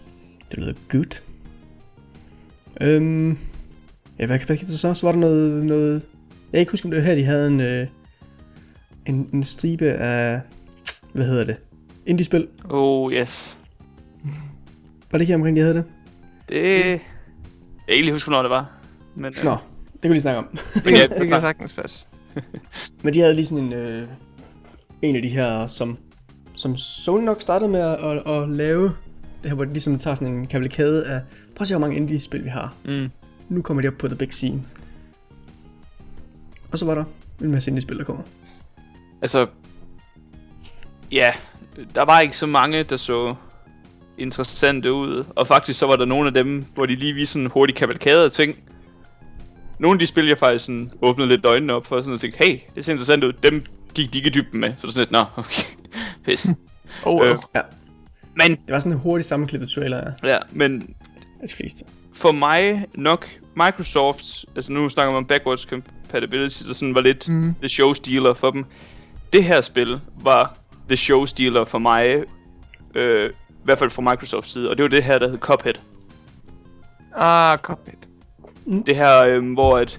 [SPEAKER 1] Det lyder good. Øhm, ja, hvad, hvad kan det så? Så var der noget, noget... Jeg kan ikke huske, om det var her, de havde en, øh, en, en stribe af... Hvad hedder det? Indie-spil.
[SPEAKER 4] Oh, yes.
[SPEAKER 1] Var det ikke her omkring, de havde det?
[SPEAKER 4] Det... Jeg kan ikke lige huske, hvornår det var. Men, øh,
[SPEAKER 1] Nå, det kan vi lige snakke om.
[SPEAKER 4] men ja,
[SPEAKER 2] Det kan sagtens passe.
[SPEAKER 1] Men de havde lige sådan en, øh, en af de her, som, som Sony nok startede med at, at, at lave. Det her, hvor de ligesom tager sådan en kavalkade af, prøv at se, hvor mange indie-spil vi har.
[SPEAKER 4] Mm.
[SPEAKER 1] Nu kommer de op på the big scene. Og så var der en masse indie-spil, der kommer.
[SPEAKER 4] Altså, ja, der var ikke så mange, der så interessante ud. Og faktisk så var der nogle af dem, hvor de lige viste sådan en hurtig kavalkade af ting. Nogle af de spil, jeg faktisk sådan åbnede lidt øjnene op for, sådan at tænke, hey, det ser interessant ud. Dem gik de ikke i dybden med. Så det er sådan lidt, nå, okay, pis.
[SPEAKER 2] Oh,
[SPEAKER 4] Øh.
[SPEAKER 2] øh.
[SPEAKER 1] Ja,
[SPEAKER 4] Men,
[SPEAKER 1] det var sådan en hurtig sammenklippet trailer af
[SPEAKER 4] ja, men
[SPEAKER 1] de fleste.
[SPEAKER 4] for mig nok Microsoft, altså nu snakker man om backwards compatibility, der sådan var lidt
[SPEAKER 2] Mm.
[SPEAKER 4] the show stealer for dem. Det her spil var the show stealer for mig, øh, hvert fald fra Microsofts side, og det var det her, der hed Cuphead.
[SPEAKER 2] Ah, Cuphead.
[SPEAKER 4] Det her, øh, hvor at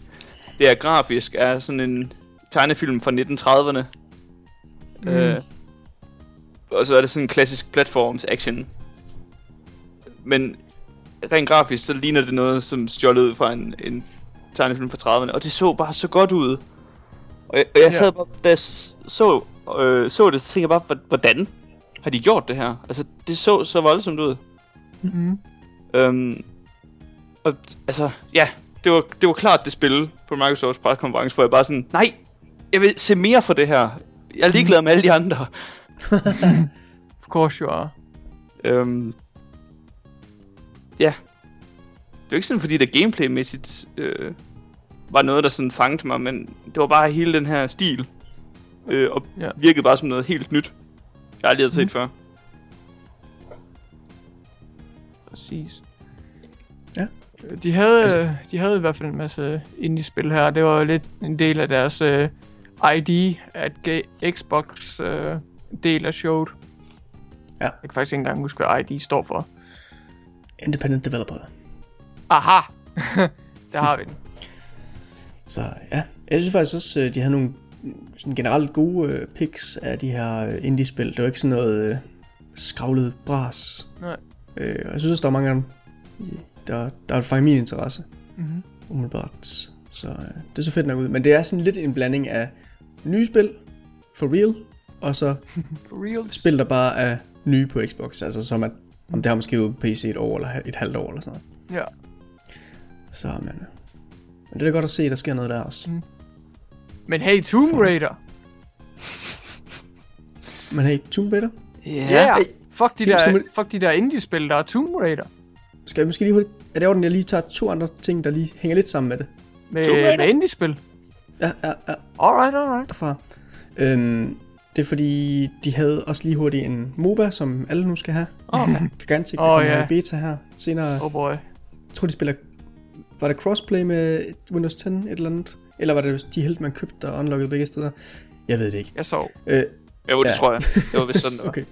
[SPEAKER 4] det er grafisk er sådan en tegnefilm fra 1930'erne.
[SPEAKER 2] Mm.
[SPEAKER 4] Øh, og så er det sådan en klassisk platforms action. Men rent grafisk, så ligner det noget, som stjålet ud fra en, en tegnefilm fra 30'erne. Og det så bare så godt ud. Og jeg, og jeg sad
[SPEAKER 2] Ja.
[SPEAKER 4] bare, da jeg så, øh, så det, så tænkte jeg bare, "Hvor- hvordan har de gjort det her? Altså, det så så voldsomt ud.
[SPEAKER 2] Mm.
[SPEAKER 4] Øhm, og altså, ja, det var, det var klart det spil på Microsofts preskonference, hvor jeg bare sådan, nej, jeg vil se mere for det her. Jeg er ligeglad med alle de andre.
[SPEAKER 2] Of course you are.
[SPEAKER 4] Øhm, ja. Det er jo ikke sådan, fordi det gameplaymæssigt øh, var noget, der sådan fangede mig, men det var bare hele den her stil. Øh, og
[SPEAKER 2] Ja.
[SPEAKER 4] virkede bare som noget helt nyt. Jeg aldrig havde set før.
[SPEAKER 2] Præcis.
[SPEAKER 1] Ja.
[SPEAKER 2] De havde,
[SPEAKER 1] Altså-
[SPEAKER 2] de havde i hvert fald en masse indie-spil her. Det var lidt en del af deres uh, ID, at Xbox uh, del af showet.
[SPEAKER 1] Ja.
[SPEAKER 2] Jeg kan faktisk ikke engang huske, hvad ID står for.
[SPEAKER 1] Independent Developer.
[SPEAKER 2] Aha! Der har vi den.
[SPEAKER 1] Så ja, jeg synes faktisk også, øh, de havde nogle sådan generelt gode øh, picks af de her øh, indie-spil. Det var ikke sådan noget øh, skravlet bras.
[SPEAKER 2] Nej.
[SPEAKER 1] Øh, og jeg synes også, der er mange af dem, der, der er fra min interesse,
[SPEAKER 2] Mm-hmm.
[SPEAKER 1] umiddelbart. Så øh, det så fedt nok ud. Men det er sådan lidt en blanding af nye spil, for real, og så
[SPEAKER 2] For real.
[SPEAKER 1] spil, der bare er nye på Xbox. Altså som at, om det har måske været på PC et år eller et halvt år eller sådan noget.
[SPEAKER 2] Ja.
[SPEAKER 1] Så men, øh, men det er da godt at se, at der sker noget der også.
[SPEAKER 2] Mm. Men hey, Tomb Raider.
[SPEAKER 1] Men hey, Tomb Raider,
[SPEAKER 2] Ja. Yeah.
[SPEAKER 1] Hey,
[SPEAKER 2] Fuck de
[SPEAKER 1] skal- skal
[SPEAKER 2] der,
[SPEAKER 1] man-
[SPEAKER 2] fuck de der indie-spil, der er Tomb Raider.
[SPEAKER 1] skal jeg måske lige hurtigt... Er det orden, jeg lige tager to andre ting, der lige hænger lidt sammen med det?
[SPEAKER 2] Med,
[SPEAKER 4] Tomb Raider?
[SPEAKER 2] med indie-spil.
[SPEAKER 1] Ja, ja, ja,
[SPEAKER 2] Alright, alright.
[SPEAKER 1] derfra. Øhm, det er fordi, de havde også lige hurtigt en MOBA, som alle nu skal have.
[SPEAKER 4] Oh,
[SPEAKER 1] Gigantic, der
[SPEAKER 2] Åh,
[SPEAKER 1] kommer
[SPEAKER 2] ja.
[SPEAKER 1] i beta her senere.
[SPEAKER 2] Oh boy.
[SPEAKER 1] Jeg tror, de spiller... Var det crossplay med Windows 10 et eller andet? Eller var det de helt, man købte og unlockede begge steder? Jeg ved det ikke.
[SPEAKER 2] Jeg sov.
[SPEAKER 1] Øh,
[SPEAKER 4] jo, det
[SPEAKER 1] Ja.
[SPEAKER 4] tror jeg. Det var vist sådan, det var.
[SPEAKER 1] okay.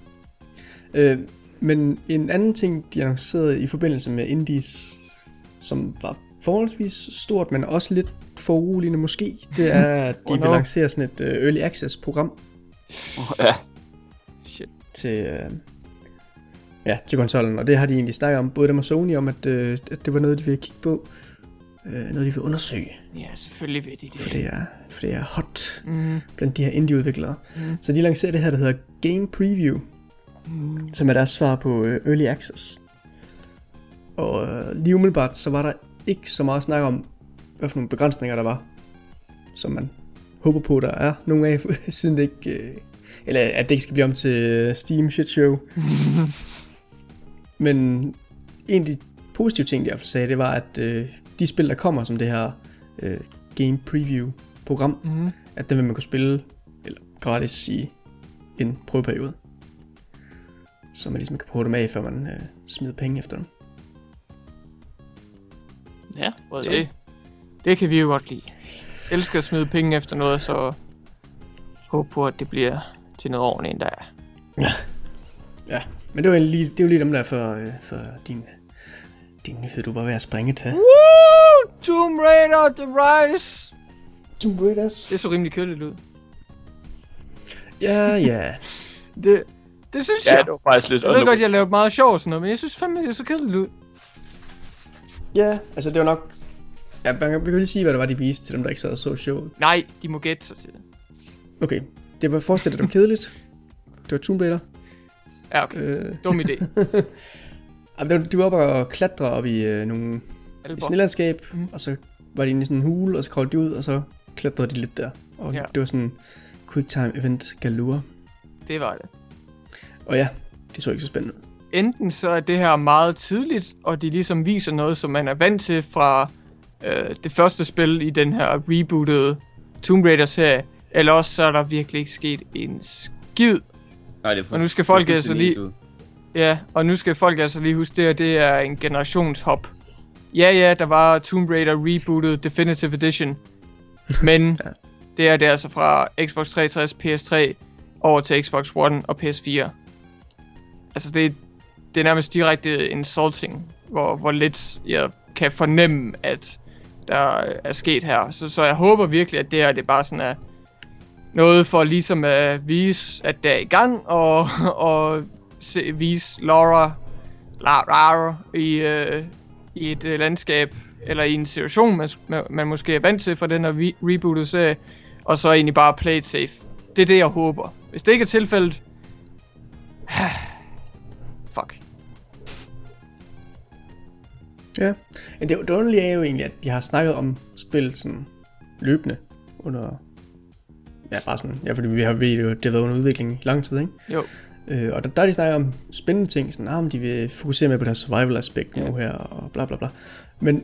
[SPEAKER 1] Øh, men en anden ting, de annoncerede i forbindelse med Indies, som var forholdsvis stort, men også lidt foruroligende måske, det er, at de
[SPEAKER 2] Oh
[SPEAKER 1] vil
[SPEAKER 2] no.
[SPEAKER 1] lancere sådan et uh, Early Access program
[SPEAKER 4] Ja.
[SPEAKER 2] Shit.
[SPEAKER 1] til, uh, ja, til konsollen, og det har de egentlig snakket om, både dem og Sony, om at, uh, at det var noget, de ville kigge på, uh, noget, de vil undersøge,
[SPEAKER 2] Ja, selvfølgelig ved de det.
[SPEAKER 1] for det er, for det er hot
[SPEAKER 2] Mm.
[SPEAKER 1] blandt de her indie-udviklere.
[SPEAKER 2] Mm.
[SPEAKER 1] Så de lancerer det her, der hedder Game Preview,
[SPEAKER 2] Mm.
[SPEAKER 1] som er deres svar på øh, Early Access. Og øh, lige umiddelbart, så var der ikke så meget snak om, hvad for nogle begrænsninger der var, som man håber på, der er nogle af, siden det ikke, øh, eller at det ikke skal blive om til øh, Steam shit show. Men en af de positive ting, de i hvert fald sagde, det var, at øh, de spil, der kommer som det her øh, Game Preview program,
[SPEAKER 2] Mm.
[SPEAKER 1] at den vil man kunne spille eller gratis i en prøveperiode. så man ligesom kan prøve dem af, før man øh, smider penge efter dem.
[SPEAKER 4] Ja,
[SPEAKER 2] Det, det kan vi jo godt lide. Elsker at smide penge efter noget, så håb på, at det bliver til noget ordentligt en dag.
[SPEAKER 1] Ja, men det var lige, det var lige dem der for, øh, for din, din nyhed, du var ved at springe til.
[SPEAKER 2] Woo! Tomb Raider The Rise!
[SPEAKER 1] Tomb Raiders.
[SPEAKER 2] Det så rimelig kedeligt ud.
[SPEAKER 1] Ja, ja.
[SPEAKER 2] Det, det synes
[SPEAKER 4] ja
[SPEAKER 2] jeg.
[SPEAKER 4] det var faktisk lidt
[SPEAKER 2] Jeg ved godt, jeg lavede meget sjov og sådan noget, men jeg synes fandme, det så kedeligt ud.
[SPEAKER 1] Ja, altså det var nok... Ja, man kan, vi kan lige sige, hvad det var, de viste til dem, der ikke sad og så showet.
[SPEAKER 2] Nej, de må gætte sig til det.
[SPEAKER 1] Okay, det var forestillet, var kedeligt. Det var Tomb Raider.
[SPEAKER 2] Ja, okay.
[SPEAKER 1] Øh,
[SPEAKER 2] Dum idé.
[SPEAKER 1] det var, de var oppe og klatre op i øh, nogle i
[SPEAKER 2] Alvor.
[SPEAKER 1] snelandskab, mm. Og så var de inde i sådan en hule, og så kravlede de ud, og så klatrede de lidt der. Og ja. Det var sådan quick time event galore.
[SPEAKER 2] Det var det.
[SPEAKER 1] Og ja, det så ikke så spændende ud.
[SPEAKER 2] Enten så er det her meget tidligt, og de ligesom viser noget, som man er vant til fra øh, det første spil i den her rebootede Tomb Raider-serie, eller også så er der virkelig ikke sket en skid.
[SPEAKER 3] Nej, det er
[SPEAKER 2] Og nu skal folk altså lige-
[SPEAKER 3] ud.
[SPEAKER 2] Ja, og nu skal folk altså lige huske, det her, det er en generationshop. Ja, ja, der var Tomb Raider Rebooted Definitive Edition, men
[SPEAKER 1] Ja.
[SPEAKER 2] det er det altså fra Xbox 360, PS3 over til Xbox One og PS4. Altså, det, det er nærmest direkte insulting, hvor, hvor lidt jeg kan fornemme, at der er sket her. Så, så jeg håber virkelig, at det her det bare sådan er noget for ligesom at vise, at det er i gang, og, og se, vise Laura, Lara i, øh, i et øh, landskab, eller i en situation, man, man, måske er vant til fra den her re- rebooted serie, og så egentlig bare play it safe. Det er det, jeg håber. Hvis det ikke er tilfældet... Fuck.
[SPEAKER 1] Ja, men det, underlige er jo egentlig, at vi har snakket om spillet sådan løbende under... Ja, bare sådan, ja, fordi vi har ved, det har været under udvikling i lang tid, ikke?
[SPEAKER 2] Jo.
[SPEAKER 1] Øh, og der, der er de snakket om spændende ting, sådan, ah, de vil fokusere mere på deres survival aspekt
[SPEAKER 2] Ja.
[SPEAKER 1] nu her, og bla bla bla. Men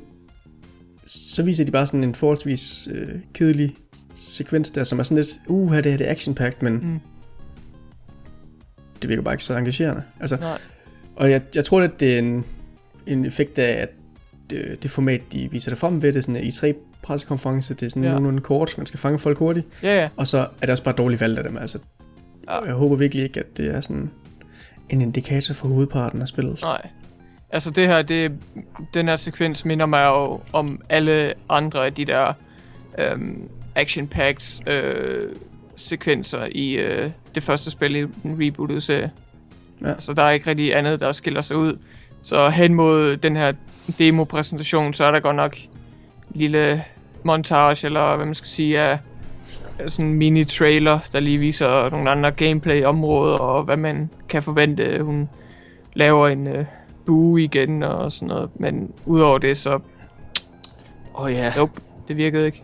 [SPEAKER 1] så viser de bare sådan en forholdsvis øh, kedelig sekvens der, som er sådan lidt, uh, her det her det er action men
[SPEAKER 2] Mm.
[SPEAKER 1] det virker bare ikke så engagerende. Altså,
[SPEAKER 2] Nej.
[SPEAKER 1] og jeg, jeg tror lidt, det er en, en effekt af, at det, det format, de viser det frem ved, det er sådan en E3-pressekonference, det er sådan
[SPEAKER 2] ja.
[SPEAKER 1] nogenlunde kort, man skal fange folk hurtigt,
[SPEAKER 2] Ja, ja.
[SPEAKER 1] og så er det også bare dårligt valgt af dem. Altså,
[SPEAKER 2] Ja.
[SPEAKER 1] Jeg håber virkelig ikke, at det er sådan en indikator for hovedparten af spillet.
[SPEAKER 2] Nej. Altså det her, det, den her sekvens minder mig jo om alle andre af de der øhm, action-packed øh, sekvenser i øh, det første spil i den rebootede serie.
[SPEAKER 1] Ja.
[SPEAKER 2] Så der er ikke rigtig andet, der skiller sig ud. Så hen mod den her demo-præsentation, så er der godt nok lille montage, eller hvad man skal sige, af sådan en mini-trailer, der lige viser nogle andre gameplay-områder, og hvad man kan forvente. Hun laver en øh, bue igen og sådan noget. Men udover det, så
[SPEAKER 4] Åh oh, ja.
[SPEAKER 2] nope, det virkede ikke.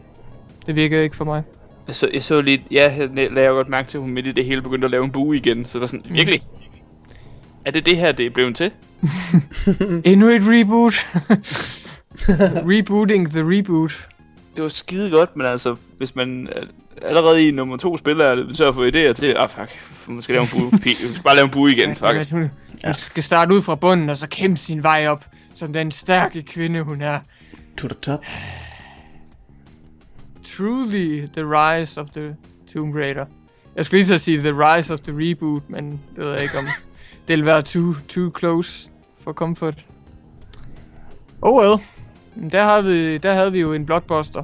[SPEAKER 2] Det virkede ikke for mig.
[SPEAKER 4] Jeg så, jeg så lige, ja, jeg lagde godt mærke til, at hun midt i det hele begyndte at lave en bue igen. Så det var sådan,
[SPEAKER 2] Mm.
[SPEAKER 4] virkelig? Er det det her, det er blevet til?
[SPEAKER 2] Endnu et reboot. Rebooting the reboot.
[SPEAKER 4] Det var skide godt, men altså, hvis man øh, allerede i nummer to spiller er tør at få idéer til, ah fuck, vi skal lave en bue, bare lave en bue igen, fuck
[SPEAKER 2] Ja, hun, hun skal starte ud fra bunden, og så kæmpe sin vej op, som den stærke kvinde, hun er.
[SPEAKER 1] To the top.
[SPEAKER 2] Truly the rise of the Tomb Raider. Jeg skulle lige at sige the rise of the reboot, men det ved jeg ikke om det vil være too, too close for comfort. Oh well. Der, har vi, der havde vi jo en blockbuster.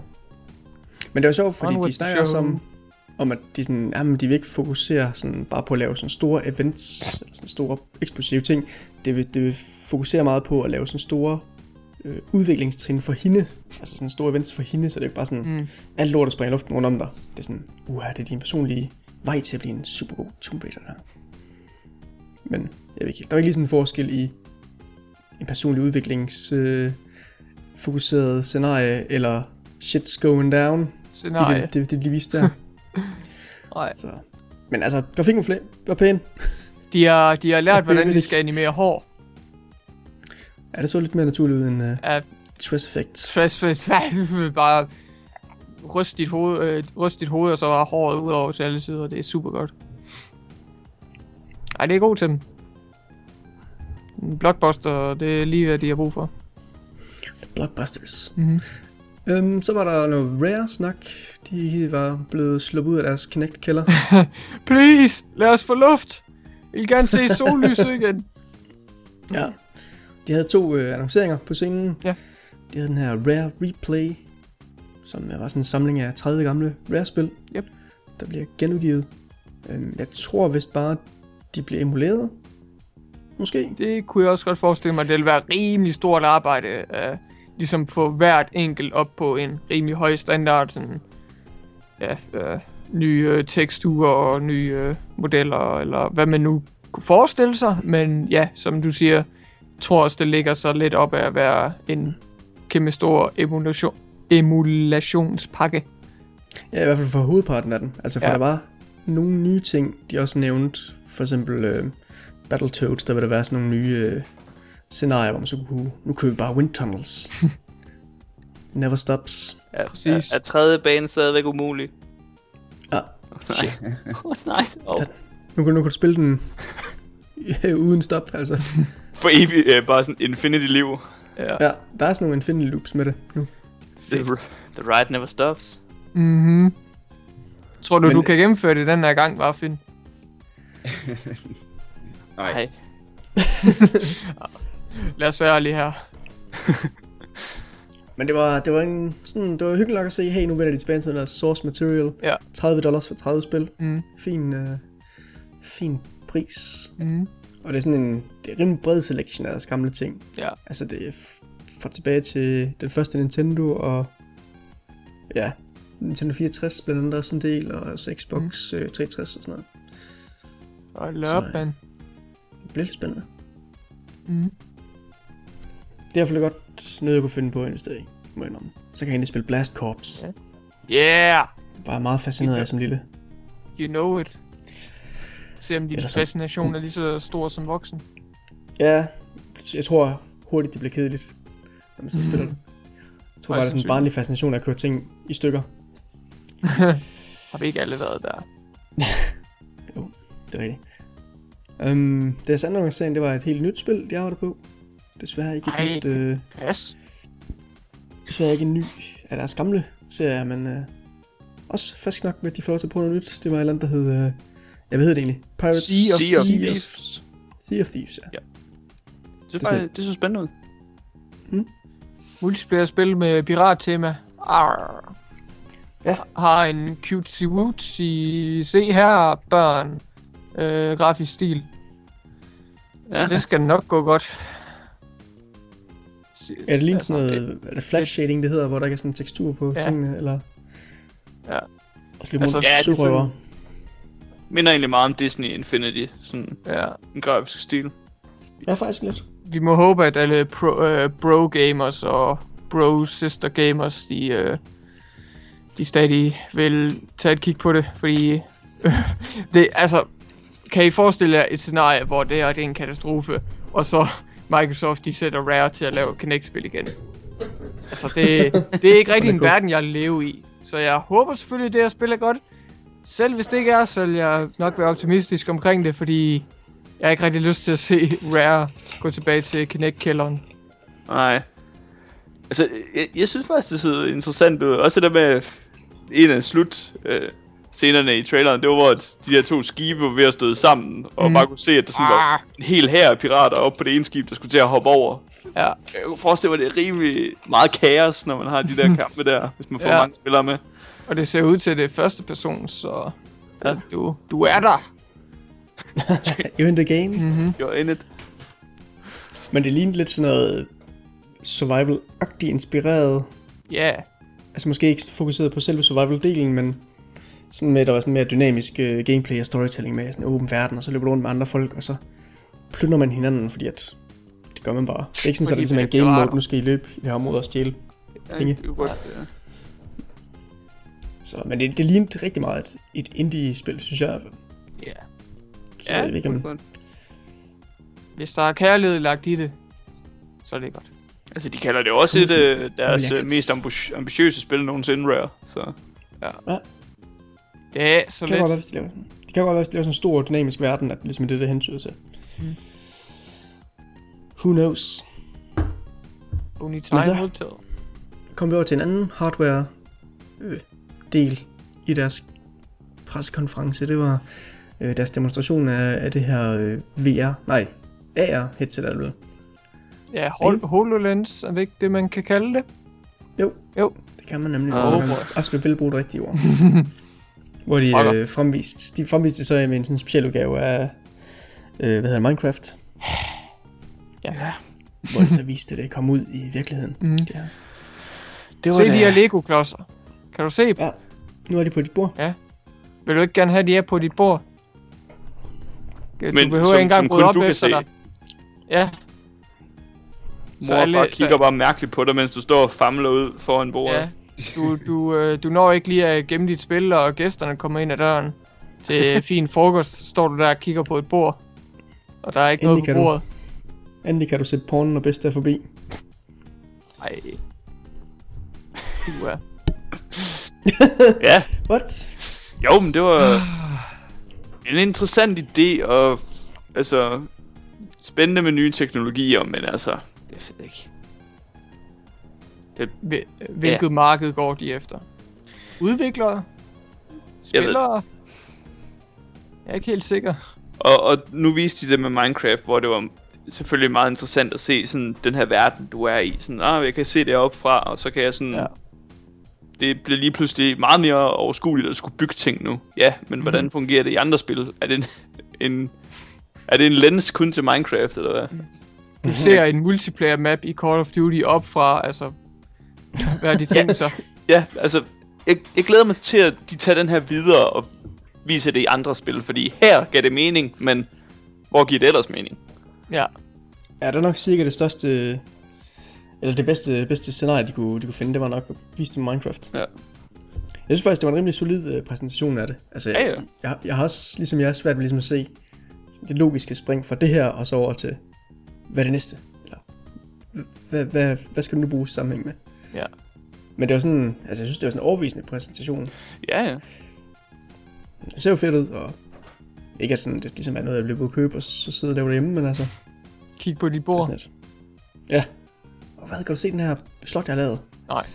[SPEAKER 1] Men det var sjovt, fordi
[SPEAKER 2] Onward
[SPEAKER 1] de snakker også om, om at de, sådan, jamen, de vil ikke fokusere sådan, bare på at lave sådan store events, eller sådan store eksplosive ting. Det vil, det vil fokusere meget på at lave sådan store øh, udviklingstrin for hende. Altså sådan store events for hende, så det er ikke bare sådan,
[SPEAKER 2] Mm.
[SPEAKER 1] alt lort, der springer i luften rundt om dig. Det er sådan, uha, det er din personlige vej til at blive en super god Tomb Raider der. Men jeg ved ikke, der er ikke lige sådan en forskel i en personlig udviklings øh, fokuseret scenarie, eller shit's going down, i
[SPEAKER 2] Scenarie.
[SPEAKER 1] det, det, det, de viste der.
[SPEAKER 2] Nej.
[SPEAKER 1] så. Men altså, grafikken var, var pæn.
[SPEAKER 2] De har, de har lært, hvordan de skal animere hår.
[SPEAKER 1] Ja, det så lidt mere naturligt ud end uh,
[SPEAKER 2] Af
[SPEAKER 1] Stress Effect.
[SPEAKER 2] stress bare ryst dit, hoved, øh, ryst dit hoved, og så var håret ud over til alle sider. Det er super godt. Ej, det er god til dem. Blockbuster, det er lige hvad de har brug for.
[SPEAKER 1] Blockbusters.
[SPEAKER 2] Mm-hmm.
[SPEAKER 1] Øhm, så var der noget Rare-snak. De var blevet sluppet ud af deres Kinect-kælder.
[SPEAKER 2] Please, lad os få luft. Jeg vil gerne se sollyset igen.
[SPEAKER 1] ja. De havde to øh, annonceringer på scenen.
[SPEAKER 2] Ja.
[SPEAKER 1] De havde den her Rare Replay, som var sådan en samling af 30 gamle Rare-spil,
[SPEAKER 2] Yep.
[SPEAKER 1] der bliver genudgivet. Øhm, jeg tror vist bare, de bliver emuleret. Måske.
[SPEAKER 2] Det kunne jeg også godt forestille mig, det ville være rimelig stort arbejde at ligesom få hvert enkelt op på en rimelig høj standard. Sådan, ja, øh, nye øh, teksturer og nye øh, modeller, eller hvad man nu kunne forestille sig. Men ja, som du siger, tror også, det ligger så lidt op af at være en kæmpe stor emulation, emulationspakke.
[SPEAKER 1] Ja, i hvert fald for hovedparten af den. Altså for
[SPEAKER 2] Ja.
[SPEAKER 1] der var nogle nye ting, de også nævnte. For eksempel øh, Battletoads, der vil der være sådan nogle nye øh, scenarier, hvor man så kunne, nu kører vi bare wind tunnels. Never stops.
[SPEAKER 4] Er,
[SPEAKER 2] Præcis.
[SPEAKER 4] er, er tredje bane stadigvæk umulig?
[SPEAKER 1] Ja.
[SPEAKER 4] Nej. oh, nej. Oh.
[SPEAKER 1] Nu kan, nu kan du spille den uden stop, altså.
[SPEAKER 4] For evigt, øh, bare sådan infinity liv.
[SPEAKER 2] Ja.
[SPEAKER 1] Ja, der er sådan nogle infinity loops med det nu.
[SPEAKER 4] The, the ride never stops.
[SPEAKER 2] Mm-hmm. Tror du,
[SPEAKER 1] Men-
[SPEAKER 2] du kan gennemføre det den her gang, bare Finn?
[SPEAKER 3] Nej.
[SPEAKER 4] Nej.
[SPEAKER 2] Lad os være lige her.
[SPEAKER 1] Men det var, det var en, sådan, det var hyggeligt nok at se, hey, nu vender de tilbage til deres source material.
[SPEAKER 2] Ja.
[SPEAKER 1] 30 dollars for 30 spil.
[SPEAKER 2] Mm.
[SPEAKER 1] Fin, øh, fin pris.
[SPEAKER 2] Mm.
[SPEAKER 1] Og det er sådan en, det er rimelig bred selection af deres gamle ting.
[SPEAKER 2] Ja.
[SPEAKER 1] Altså det er fra tilbage til den første Nintendo og ja, Nintendo 64 blandt andet også en del, og også Xbox mm. 360 og sådan noget.
[SPEAKER 2] Og løb,
[SPEAKER 1] Så,
[SPEAKER 2] man.
[SPEAKER 1] Det bliver lidt spændende.
[SPEAKER 2] Mm.
[SPEAKER 1] Det er i hvert fald godt noget, jeg kunne finde på at investere i, må jeg indrømme. Så kan jeg egentlig spille Blast Corps.
[SPEAKER 2] Ja. Yeah!
[SPEAKER 1] Bare meget fascineret af som lille.
[SPEAKER 2] You know it. Se om din fascination er lige så stor som voksen.
[SPEAKER 1] Ja, jeg tror hurtigt, det bliver kedeligt, når man så spiller det. Jeg tror bare, det er sådan en barnlig fascination af at køre ting i stykker.
[SPEAKER 2] Har vi ikke alle været der?
[SPEAKER 1] Det er rigtigt. Um, deres anden organisering, det var et helt nyt spil, de arbejder på. Desværre ikke et
[SPEAKER 2] Ej.
[SPEAKER 1] nyt, øh,
[SPEAKER 2] Pas.
[SPEAKER 1] desværre ikke en ny af deres gamle serier, men øh, også frisk nok med, at de får lov til at prøve noget nyt. Det var et eller andet, der hed, øh, ja, hvad hed det egentlig? Pirates
[SPEAKER 2] Sea of
[SPEAKER 4] Sea of
[SPEAKER 2] Thieves.
[SPEAKER 4] Thieves.
[SPEAKER 1] Sea of Thieves, ja.
[SPEAKER 4] Det,
[SPEAKER 1] er
[SPEAKER 4] faktisk, det så spændende ud.
[SPEAKER 2] Multiplayer-spil med pirattema. Arr.
[SPEAKER 1] Ja.
[SPEAKER 2] Har en cutesy wootsy, se her børn, øh, grafisk stil.
[SPEAKER 4] Ja.
[SPEAKER 2] Det skal nok gå godt.
[SPEAKER 1] Er det lige
[SPEAKER 2] altså,
[SPEAKER 1] sådan noget, er det flash shading, det hedder, hvor der ikke er sådan en tekstur på
[SPEAKER 2] Ja.
[SPEAKER 1] tingene, eller?
[SPEAKER 2] Ja.
[SPEAKER 1] Og så
[SPEAKER 2] Altså,
[SPEAKER 4] ja, det er sådan- Minder egentlig meget om Disney Infinity. Sådan
[SPEAKER 2] Ja.
[SPEAKER 4] en grafisk stil.
[SPEAKER 1] Ja, faktisk lidt.
[SPEAKER 2] Vi må håbe, at alle pro, øh, bro gamers og bro sister gamers, de, øh, de stadig vil tage et kig på det, fordi øh, det, altså, kan I forestille jer et scenarie, hvor det her det er en katastrofe, og så Microsoft, de sætter Rare til at lave Kinect-spil igen. Altså, det, det er ikke rigtig en verden, jeg lever i. Så jeg håber selvfølgelig, det her spil er godt. Selv hvis det ikke er, så vil jeg nok være optimistisk omkring det, fordi jeg har ikke rigtig lyst til at se Rare gå tilbage til Kinect-kælderen.
[SPEAKER 4] Nej. Altså, jeg, jeg synes faktisk, det så interessant ud. Også det der med en af slut øh, scenerne i traileren, det var, hvor at de der to skibe var ved at støde sammen, og
[SPEAKER 2] Mm.
[SPEAKER 4] bare kunne se, at der sådan var en hel hær af pirater oppe på det ene skib, der skulle til at hoppe over.
[SPEAKER 2] Ja,
[SPEAKER 4] Jeg kunne forestille mig, at det er rimelig meget kaos, når man har de der kampe der, hvis man får
[SPEAKER 2] Ja.
[SPEAKER 4] mange spillere med.
[SPEAKER 2] og det ser ud til, at det er første person, så
[SPEAKER 4] Ja.
[SPEAKER 2] du, du er der.
[SPEAKER 1] You're in the game. Mm.
[SPEAKER 2] Mm-hmm.
[SPEAKER 4] You're in it.
[SPEAKER 1] Men det lignede lidt sådan noget survival-agtigt inspireret.
[SPEAKER 2] Ja, yeah.
[SPEAKER 1] Altså måske ikke fokuseret på selve survival-delen, men sådan med, at der var sådan mere dynamisk uh, gameplay og storytelling med sådan en åben verden, og så løber du rundt med andre folk, og så plynder man hinanden, fordi at det gør man bare. Det er ikke sådan, at det ligesom er en game mode, nu skal I løbe i det her område og stjæle.
[SPEAKER 4] Ja,
[SPEAKER 1] Penge.
[SPEAKER 4] det er godt, ja.
[SPEAKER 1] Så, men det, det lignede rigtig meget et, et indie-spil, synes jeg i hvert fald.
[SPEAKER 2] ja.
[SPEAKER 1] Så
[SPEAKER 4] Ja,
[SPEAKER 1] jeg ved ikke, om,
[SPEAKER 4] godt.
[SPEAKER 2] Hvis der er kærlighed lagt i det, så er det godt.
[SPEAKER 4] Altså, de kalder det også et øh, deres øh, mest ambitiøse spil nogensinde, Rare. Så
[SPEAKER 2] Det er så
[SPEAKER 1] det kan godt være,
[SPEAKER 2] lidt.
[SPEAKER 1] hvis de laver sådan. Det kan godt være, hvis de laver sådan en stor dynamisk verden, at det ligesom er det, det hentyder til.
[SPEAKER 2] Mm.
[SPEAKER 1] Who knows? Så-
[SPEAKER 2] will tell.
[SPEAKER 1] Kom vi over til en anden hardware øh, del i deres pressekonference. Det var øh, deres demonstration af, af det her øh, VR, nej, AR headset er det vel?
[SPEAKER 2] Ja, Hol- HoloLens, er det ikke det, man kan kalde det?
[SPEAKER 1] Jo.
[SPEAKER 2] Jo.
[SPEAKER 1] Det kan man nemlig. Oh, absolut vil bruge det rigtige ord. Hvor de
[SPEAKER 2] Pokker.
[SPEAKER 1] øh, fremviste, de fremviste det så med en sådan speciel udgave af, øh, hvad hedder det, Minecraft,
[SPEAKER 2] Ja.
[SPEAKER 1] hvor de så viste, at det kom ud i virkeligheden.
[SPEAKER 2] Mm.
[SPEAKER 1] Ja.
[SPEAKER 4] Det
[SPEAKER 2] Se de her Lego-klodser. Kan du se dem?
[SPEAKER 1] ja. Nu er de på dit bord.
[SPEAKER 2] Vil du ikke gerne have, at de er på dit bord? Du
[SPEAKER 4] Men
[SPEAKER 2] behøver
[SPEAKER 4] som-
[SPEAKER 2] ikke engang
[SPEAKER 4] kun
[SPEAKER 2] op
[SPEAKER 4] du kan
[SPEAKER 2] efter
[SPEAKER 4] se.
[SPEAKER 2] dig. Ja,
[SPEAKER 4] Mor
[SPEAKER 2] Så alle-
[SPEAKER 4] far
[SPEAKER 2] så-
[SPEAKER 4] kigger bare mærkeligt på dig, mens du står og famler ud foran bordet.
[SPEAKER 2] ja. Du, du, øh, du når ikke lige at gemme dit spil, og gæsterne kommer ind ad døren til fin frokost. Står du der og kigger på et bord, og der er ikke
[SPEAKER 1] Endelig
[SPEAKER 2] noget
[SPEAKER 1] kan
[SPEAKER 2] på
[SPEAKER 1] du.
[SPEAKER 2] bordet.
[SPEAKER 1] Endelig kan du sætte pornen, når bedst er forbi.
[SPEAKER 2] Ej. Uha.
[SPEAKER 4] ja.
[SPEAKER 1] What?
[SPEAKER 4] Jo, men det var en interessant idé, og altså, spændende med nye teknologier, men altså, det ved jeg ikke.
[SPEAKER 2] Hvil- Hvilket marked går de efter? Udviklere?
[SPEAKER 4] Jeg
[SPEAKER 2] Spillere? Jeg er ikke helt sikker.
[SPEAKER 4] Og, og nu viste de det med Minecraft, hvor det var selvfølgelig meget interessant at se sådan den her verden, du er i. Sådan, ah, jeg kan se det fra, og så kan jeg sådan...
[SPEAKER 2] Ja.
[SPEAKER 4] Ja. Det bliver lige pludselig meget mere overskueligt at skulle bygge ting nu. Ja, men mm. hvordan fungerer det i andre spil? Er det en, en, er det en lens kun til Minecraft, eller hvad?
[SPEAKER 2] Du ser en multiplayer map i Call of Duty op fra, altså... Hvad har de tænkt sig?
[SPEAKER 4] Ja, altså, jeg, jeg glæder mig til, at de tager den her videre og viser det i andre spil, fordi her gav det mening, men hvor giver det ellers mening?
[SPEAKER 2] Ja.
[SPEAKER 1] Ja, det er nok cirka det største, eller det bedste, bedste scenarie, de kunne, de kunne finde, det var nok vist i Minecraft.
[SPEAKER 4] Ja.
[SPEAKER 1] Jeg synes faktisk, det var en rimelig solid øh, præsentation af det. Altså,
[SPEAKER 4] Ja, ja.
[SPEAKER 1] Jeg, jeg, har også, ligesom jeg, svært ved ligesom at se det logiske spring fra det her, og så over til, hvad er det næste? Eller, hvad, hvad, hvad skal du nu bruge i sammenhæng med?
[SPEAKER 2] Ja.
[SPEAKER 1] Men det var sådan, altså jeg synes, det var sådan en overbevisende præsentation.
[SPEAKER 4] Ja, ja.
[SPEAKER 1] Det ser jo fedt ud, og ikke at sådan, det ligesom er noget, jeg bliver på at købe, og så sidde og lave det hjemme, men altså,
[SPEAKER 2] Kig på dit
[SPEAKER 1] det er
[SPEAKER 2] bord.
[SPEAKER 1] sådan et. Ja. Og hvad, kan du se den her slot, jeg har lavet?
[SPEAKER 2] Nej.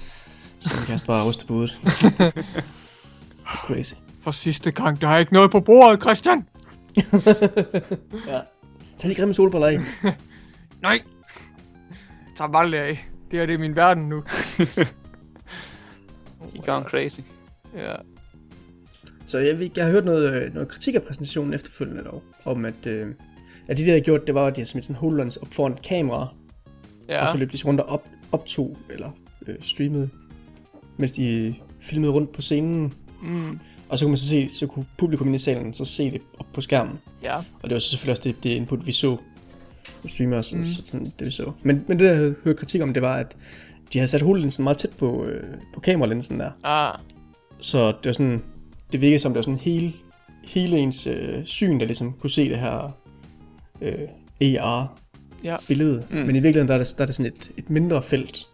[SPEAKER 1] Så kan jeg bare ryste på hovedet. Crazy.
[SPEAKER 2] For sidste gang, der er ikke noget på bordet, Christian.
[SPEAKER 1] Ja. Tag lige grimme solbriller af.
[SPEAKER 2] Nej. Tag bare af. Det her det er min verden nu.
[SPEAKER 4] I gone crazy.
[SPEAKER 2] Ja.
[SPEAKER 1] Så jeg, jeg har hørt noget, øh, noget kritik af præsentationen efterfølgende dog, om at, øh, at de der havde gjort, det var, at de havde smidt sådan HoloLens op foran et kamera, ja. Og så løb de rundt og op, optog, eller øh, streamede, mens de filmede rundt på scenen,
[SPEAKER 2] Mm.
[SPEAKER 1] og så kunne man så se, så kunne publikum i salen så se det op på skærmen.
[SPEAKER 2] Ja.
[SPEAKER 1] Og det var så selvfølgelig også det, det input, vi så på streamers,
[SPEAKER 2] Mm.
[SPEAKER 1] mm. så sådan, det vi så. Men, men det, jeg havde hørt kritik om, det var, at de havde sat HoloLensen meget tæt på, øh, på kameralinsen der.
[SPEAKER 2] Ah.
[SPEAKER 1] Så det var sådan, det virkede som, det var sådan hele, hele ens øh, syn, der ligesom kunne se det her øh, AR-billede.
[SPEAKER 2] Ja.
[SPEAKER 1] Mm. Men i virkeligheden, der er det, der er det sådan et, et mindre felt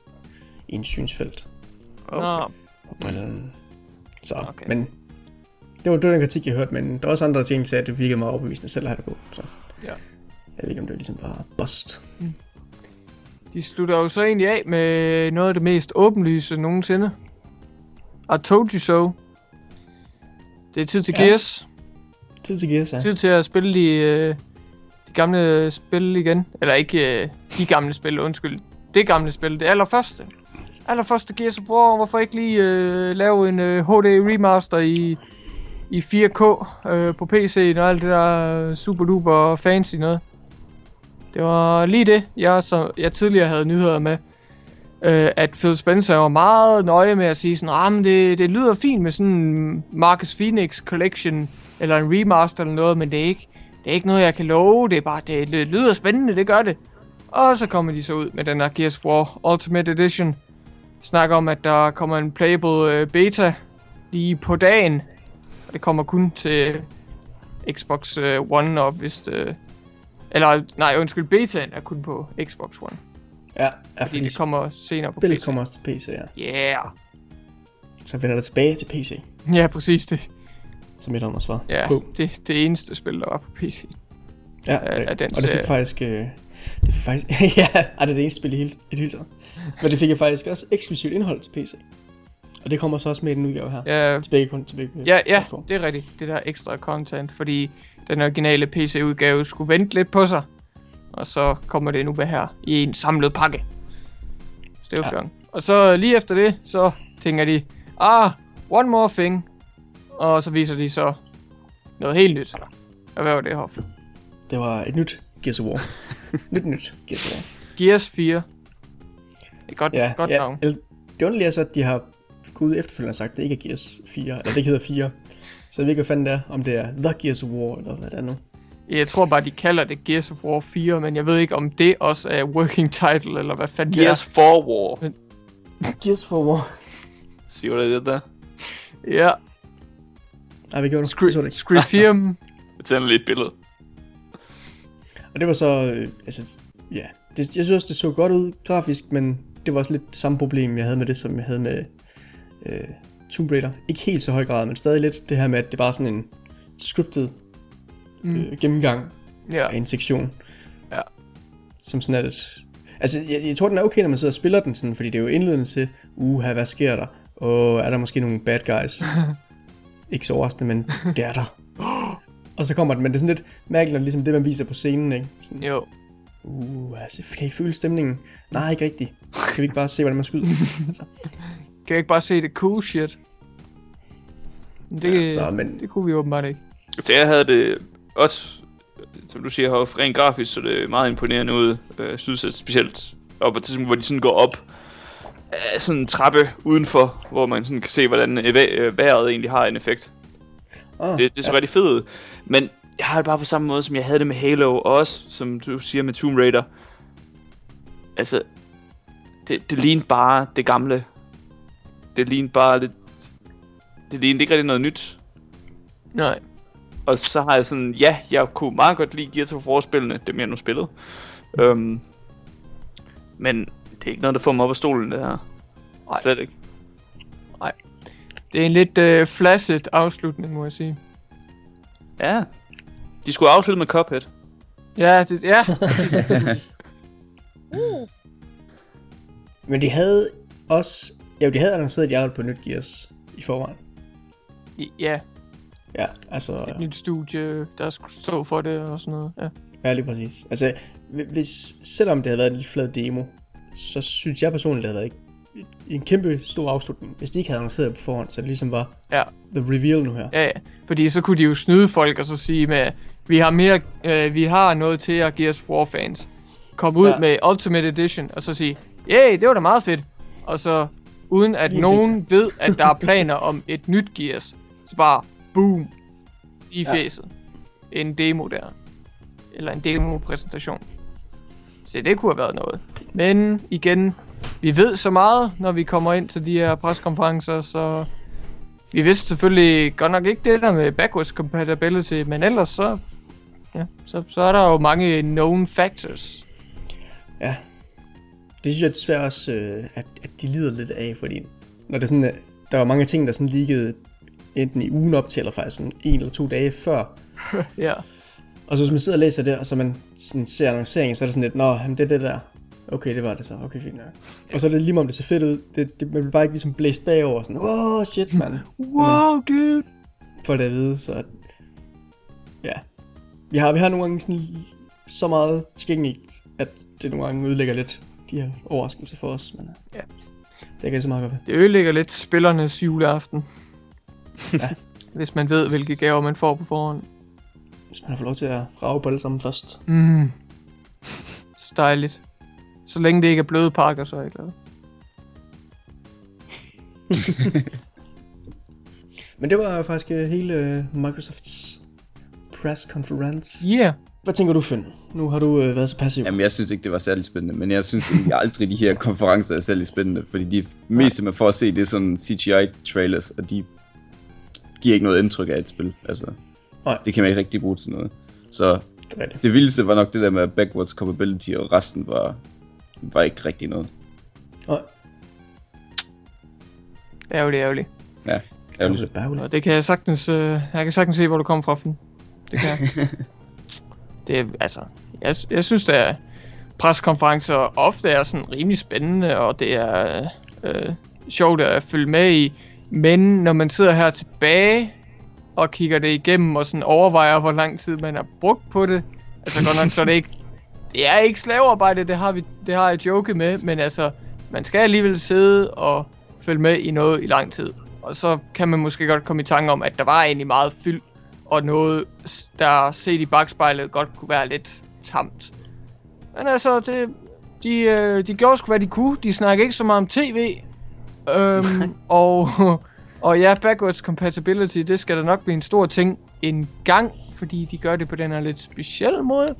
[SPEAKER 1] i en synsfelt.
[SPEAKER 2] Okay. Nå.
[SPEAKER 1] på brillerne. Så,
[SPEAKER 2] Okay.
[SPEAKER 1] okay. men det var, det var den kritik, jeg hørte, men der var også andre ting, der sagde, at det virkede meget overbevisende selv at have det på. Så
[SPEAKER 2] Ja.
[SPEAKER 1] Jeg ved ikke, om det var ligesom bare bust.
[SPEAKER 2] De slutter jo så egentlig af med noget af det mest åbenlyse nogensinde. I told you so. Det er tid til
[SPEAKER 1] Ja.
[SPEAKER 2] Gears.
[SPEAKER 1] Tid til Gears, ja.
[SPEAKER 2] Tid til at spille de, øh, de gamle spil igen. Eller ikke øh, de gamle spil, undskyld. Det gamle spil, det allerførste. Allerførste Gears of War. Hvorfor ikke lige øh, lave en øh, HD remaster i, i 4K øh, på PC og alt det der super duper fancy noget. Det var lige det, jeg, så, jeg tidligere havde nyheder med. Øh, at Phil Spencer var meget nøje med at sige sådan, ah, men det, det lyder fint med sådan en Marcus Phoenix Collection, eller en remaster eller noget, men det er ikke, det er ikke noget, jeg kan love. Det er bare, det, det lyder spændende, det gør det. Og så kommer de så ud med den her Gears of War Ultimate Edition. Snakker om, at der kommer en playable øh, beta lige på dagen. Og det kommer kun til Xbox øh, One og vist... Øh, eller, nej, undskyld, betaen er kun på Xbox One.
[SPEAKER 1] Ja, ja
[SPEAKER 2] Fordi
[SPEAKER 1] fordi
[SPEAKER 2] det kommer senere på
[SPEAKER 1] spillet
[SPEAKER 2] PC.
[SPEAKER 1] kommer også til PC, ja.
[SPEAKER 2] Yeah.
[SPEAKER 1] Så vender det tilbage til PC,
[SPEAKER 2] Ja, præcis det.
[SPEAKER 1] som et andet svar
[SPEAKER 2] Ja,
[SPEAKER 1] på.
[SPEAKER 2] det, det eneste spil, der var på PC.
[SPEAKER 1] Ja,
[SPEAKER 2] af- af den
[SPEAKER 1] og det fik
[SPEAKER 2] serie.
[SPEAKER 1] faktisk... Øh, Det fik faktisk... ja, ej, det er det eneste spil i hele, i det hele taget. Men det fik jeg faktisk også eksklusivt indhold til PC. Og det kommer så også med i den udgave her.
[SPEAKER 2] Ja,
[SPEAKER 1] Til begge kun til begge
[SPEAKER 2] ja, ja, det er rigtigt. Det der ekstra content, fordi den originale PC-udgave skulle vente lidt på sig. Og så kommer det nu med her i en samlet pakke. Jo
[SPEAKER 1] Ja.
[SPEAKER 2] Og så lige efter det, så tænker de, ah, one more thing. Og så viser de så noget helt nyt. Og hvad var det, Hoff?
[SPEAKER 1] Det var et nyt Gears of War. nyt nyt Gears of War.
[SPEAKER 2] Gears 4. Det er godt,
[SPEAKER 1] Ja,
[SPEAKER 2] godt
[SPEAKER 1] ja.
[SPEAKER 2] navn.
[SPEAKER 1] Det er så, at de har gået efterfølgende og sagt, at det ikke er Gears 4, eller det ikke hedder 4. Så jeg ved ikke, hvad fanden det er, om det er The Gears of War, eller hvad det er nu.
[SPEAKER 2] Jeg tror bare, de kalder det Gears of War 4, men jeg ved ikke, om det også er working title, eller hvad fanden det er.
[SPEAKER 4] Gears 4 War.
[SPEAKER 1] Gears of War.
[SPEAKER 4] Siger du det der?
[SPEAKER 2] Ja,
[SPEAKER 1] Nej, vi gjorde det.
[SPEAKER 2] Scre-
[SPEAKER 1] Så det.
[SPEAKER 2] 4.
[SPEAKER 4] Jeg tænder lige et billede.
[SPEAKER 1] Og det var så, øh, altså, ja. Det, jeg synes også, det så godt ud grafisk, men det var også lidt samme problem, jeg havde med det, som jeg havde med øh, Tomb Raider. Ikke helt så høj grad, men stadig lidt det her med, at det bare er sådan en scripted
[SPEAKER 2] Mm.
[SPEAKER 1] øh, gennemgang
[SPEAKER 2] Ja.
[SPEAKER 1] af en sektion.
[SPEAKER 2] Ja.
[SPEAKER 1] Som sådan er. Altså, jeg, jeg tror, den er okay, når man sidder og spiller den sådan, fordi det er jo indledende til, uha, hvad sker der? Og er der måske nogle bad guys? ikke så overraskende, men det er der. og så kommer den, men det er sådan lidt mærkeligt, ligesom det, man viser på scenen, ikke? Sådan,
[SPEAKER 2] Jo.
[SPEAKER 1] uh, altså, kan I føle stemningen? Nej, ikke rigtigt. Kan vi ikke bare se, hvordan man skyder? altså,
[SPEAKER 2] Kan jeg ikke bare se det cool shit? Men Det,
[SPEAKER 1] så, men,
[SPEAKER 2] det kunne vi åbenbart ikke.
[SPEAKER 4] Så jeg havde det også, som du siger, Hoff, rent grafisk, så det er meget imponerende ud. Øh, Jeg synes at specielt op, at hvor de sådan går op af sådan en trappe udenfor, hvor man sådan kan se, hvordan øh, øh, vejret egentlig har en effekt.
[SPEAKER 1] oh,
[SPEAKER 4] Det, det så ja. rigtig fedt. Men jeg har det bare på samme måde, som jeg havde det med Halo, og også, som du siger, med Tomb Raider. Altså, det, det lignede bare det gamle. Det lignede bare lidt... Det lignede ikke rigtig noget nyt.
[SPEAKER 2] Nej.
[SPEAKER 4] Og så har jeg sådan, ja, jeg kunne meget godt lide Gears of War-spillene, dem jeg nu spillede. Øhm, men det er ikke noget, der får mig op af stolen, det her.
[SPEAKER 2] Nej.
[SPEAKER 4] Slet ikke.
[SPEAKER 2] Det er en lidt øh, flasset afslutning, må jeg sige.
[SPEAKER 4] Ja. De skulle afslutte med Cuphead.
[SPEAKER 2] Ja, det, ja.
[SPEAKER 1] men de havde også... Ja, de havde annonceret, at jeg var på nyt Gears i forvejen.
[SPEAKER 2] Ja,
[SPEAKER 1] Ja, altså...
[SPEAKER 2] et nyt studie, der skulle stå for det og sådan noget. Ja.
[SPEAKER 1] Ja, lige præcis. Altså, hvi- hvis, selvom det havde været en lille flad demo, så synes jeg personligt, det havde været et- en kæmpe stor afslutning. Hvis de ikke havde annonceret det på forhånd, så det ligesom var
[SPEAKER 2] Ja.
[SPEAKER 1] the reveal nu her.
[SPEAKER 2] Ja, ja. Fordi så kunne de jo snyde folk og så sige med, vi har mere, øh, vi har noget til jer Gears of War fans. Kom ud
[SPEAKER 1] Ja.
[SPEAKER 2] med Ultimate Edition og så sige, yeah, det var da meget fedt. Og så uden at
[SPEAKER 1] Lige
[SPEAKER 2] nogen ved, at der er planer om et nyt Gears, så bare boom i
[SPEAKER 1] Ja.
[SPEAKER 2] fjeset. En demo der. Eller en demo-præsentation. Så det kunne have været noget. Men igen, vi ved så meget, når vi kommer ind til de her preskonferencer, så vi vidste selvfølgelig godt nok ikke det der med backwards compatibility, men ellers så, ja, så, så er der jo mange known factors.
[SPEAKER 1] Det synes jeg desværre også, øh, at, at de lider lidt af, fordi når det sådan, øh, der var mange ting, der sådan liggede enten i ugen op til, eller faktisk sådan en eller to dage før.
[SPEAKER 2] Ja,
[SPEAKER 1] Og så hvis man sidder og læser det, og så man sådan ser annonceringen, så er det sådan lidt, nå, jamen, det er det der. Okay, det var det så. Okay, fint nok. Og så er det lige om det ser fedt ud. Det, det, man bliver bare ikke ligesom blæst bagover. Sådan, wow, shit, mand.
[SPEAKER 2] wow dude.
[SPEAKER 1] For det at vide, så... Ja. Vi har, vi har nogle gange sådan så meget tilgængeligt, at det nogle gange udlægger lidt de her overraskelser for os. Men
[SPEAKER 2] Ja.
[SPEAKER 1] ja. det kan jeg så meget godt.
[SPEAKER 2] Det ødelægger lidt spillernes juleaften.
[SPEAKER 1] Ja.
[SPEAKER 2] Hvis man ved, hvilke gaver man får på forhånd.
[SPEAKER 1] Hvis man har fået lov til at rave på alle sammen først.
[SPEAKER 2] Mm. Så dejligt. Så længe det ikke er bløde pakker, så er jeg glad.
[SPEAKER 1] Men det var faktisk øh, hele øh, Microsofts press conference.
[SPEAKER 2] Yeah.
[SPEAKER 1] Hvad tænker du, Finn? Nu har du øh, været så passiv.
[SPEAKER 3] Jamen, jeg synes ikke, det var særlig spændende, men jeg synes egentlig aldrig, de her konferencer er særlig spændende, fordi de meste, man får at se, det er sådan CGI-trailers, og de giver ikke noget indtryk af et spil. Altså,
[SPEAKER 1] Nej.
[SPEAKER 3] det kan man ikke rigtig bruge til noget. Så
[SPEAKER 1] Det
[SPEAKER 3] det vildeste var nok det der med backwards compatibility, og resten var, var ikke rigtig noget.
[SPEAKER 1] Nej.
[SPEAKER 2] Ærgerligt, ærgerligt.
[SPEAKER 3] Ja, ærgerligt.
[SPEAKER 2] Og det kan jeg sagtens, øh, jeg kan sagtens se, hvor du kommer fra, Finn. Det kan jeg. det er, altså, jeg, jeg synes, er, preskonferencer ofte er sådan rimelig spændende, og det er øh, sjovt at følge med i. Men når man sidder her tilbage og kigger det igennem og sådan overvejer, hvor lang tid man har brugt på det, altså godt nok så er det ikke, det er ikke slavearbejde, det har, vi, det har jeg joket med, men altså, man skal alligevel sidde og følge med i noget i lang tid. Og så kan man måske godt komme i tanke om, at der var egentlig meget fyld, og noget, der set i bagspejlet godt kunne være lidt tamt. Men altså, det, de, øh, de gjorde sgu, hvad de kunne. De snakkede ikke så meget om tv. Øhm, og, og ja, backwards compatibility, det skal da nok blive en stor ting en gang, fordi de gør det på den her lidt specielle måde.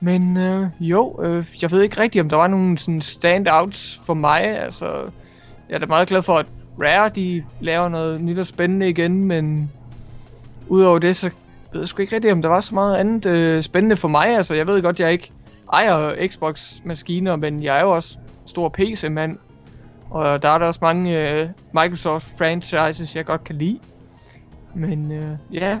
[SPEAKER 2] Men øh, jo, øh, jeg ved ikke rigtigt, om der var nogle sådan standouts for mig. Altså, jeg er da meget glad for, at Rare, de laver noget nyt og spændende igen, men udover det, så ved jeg sgu ikke rigtigt, om der var så meget andet øh, spændende for mig. Altså, jeg ved godt, jeg ikke ejer Xbox-maskiner, men jeg er jo også stor PC-mand. Og der er der også mange øh, Microsoft-franchises, jeg godt kan lide. Men øh, ja,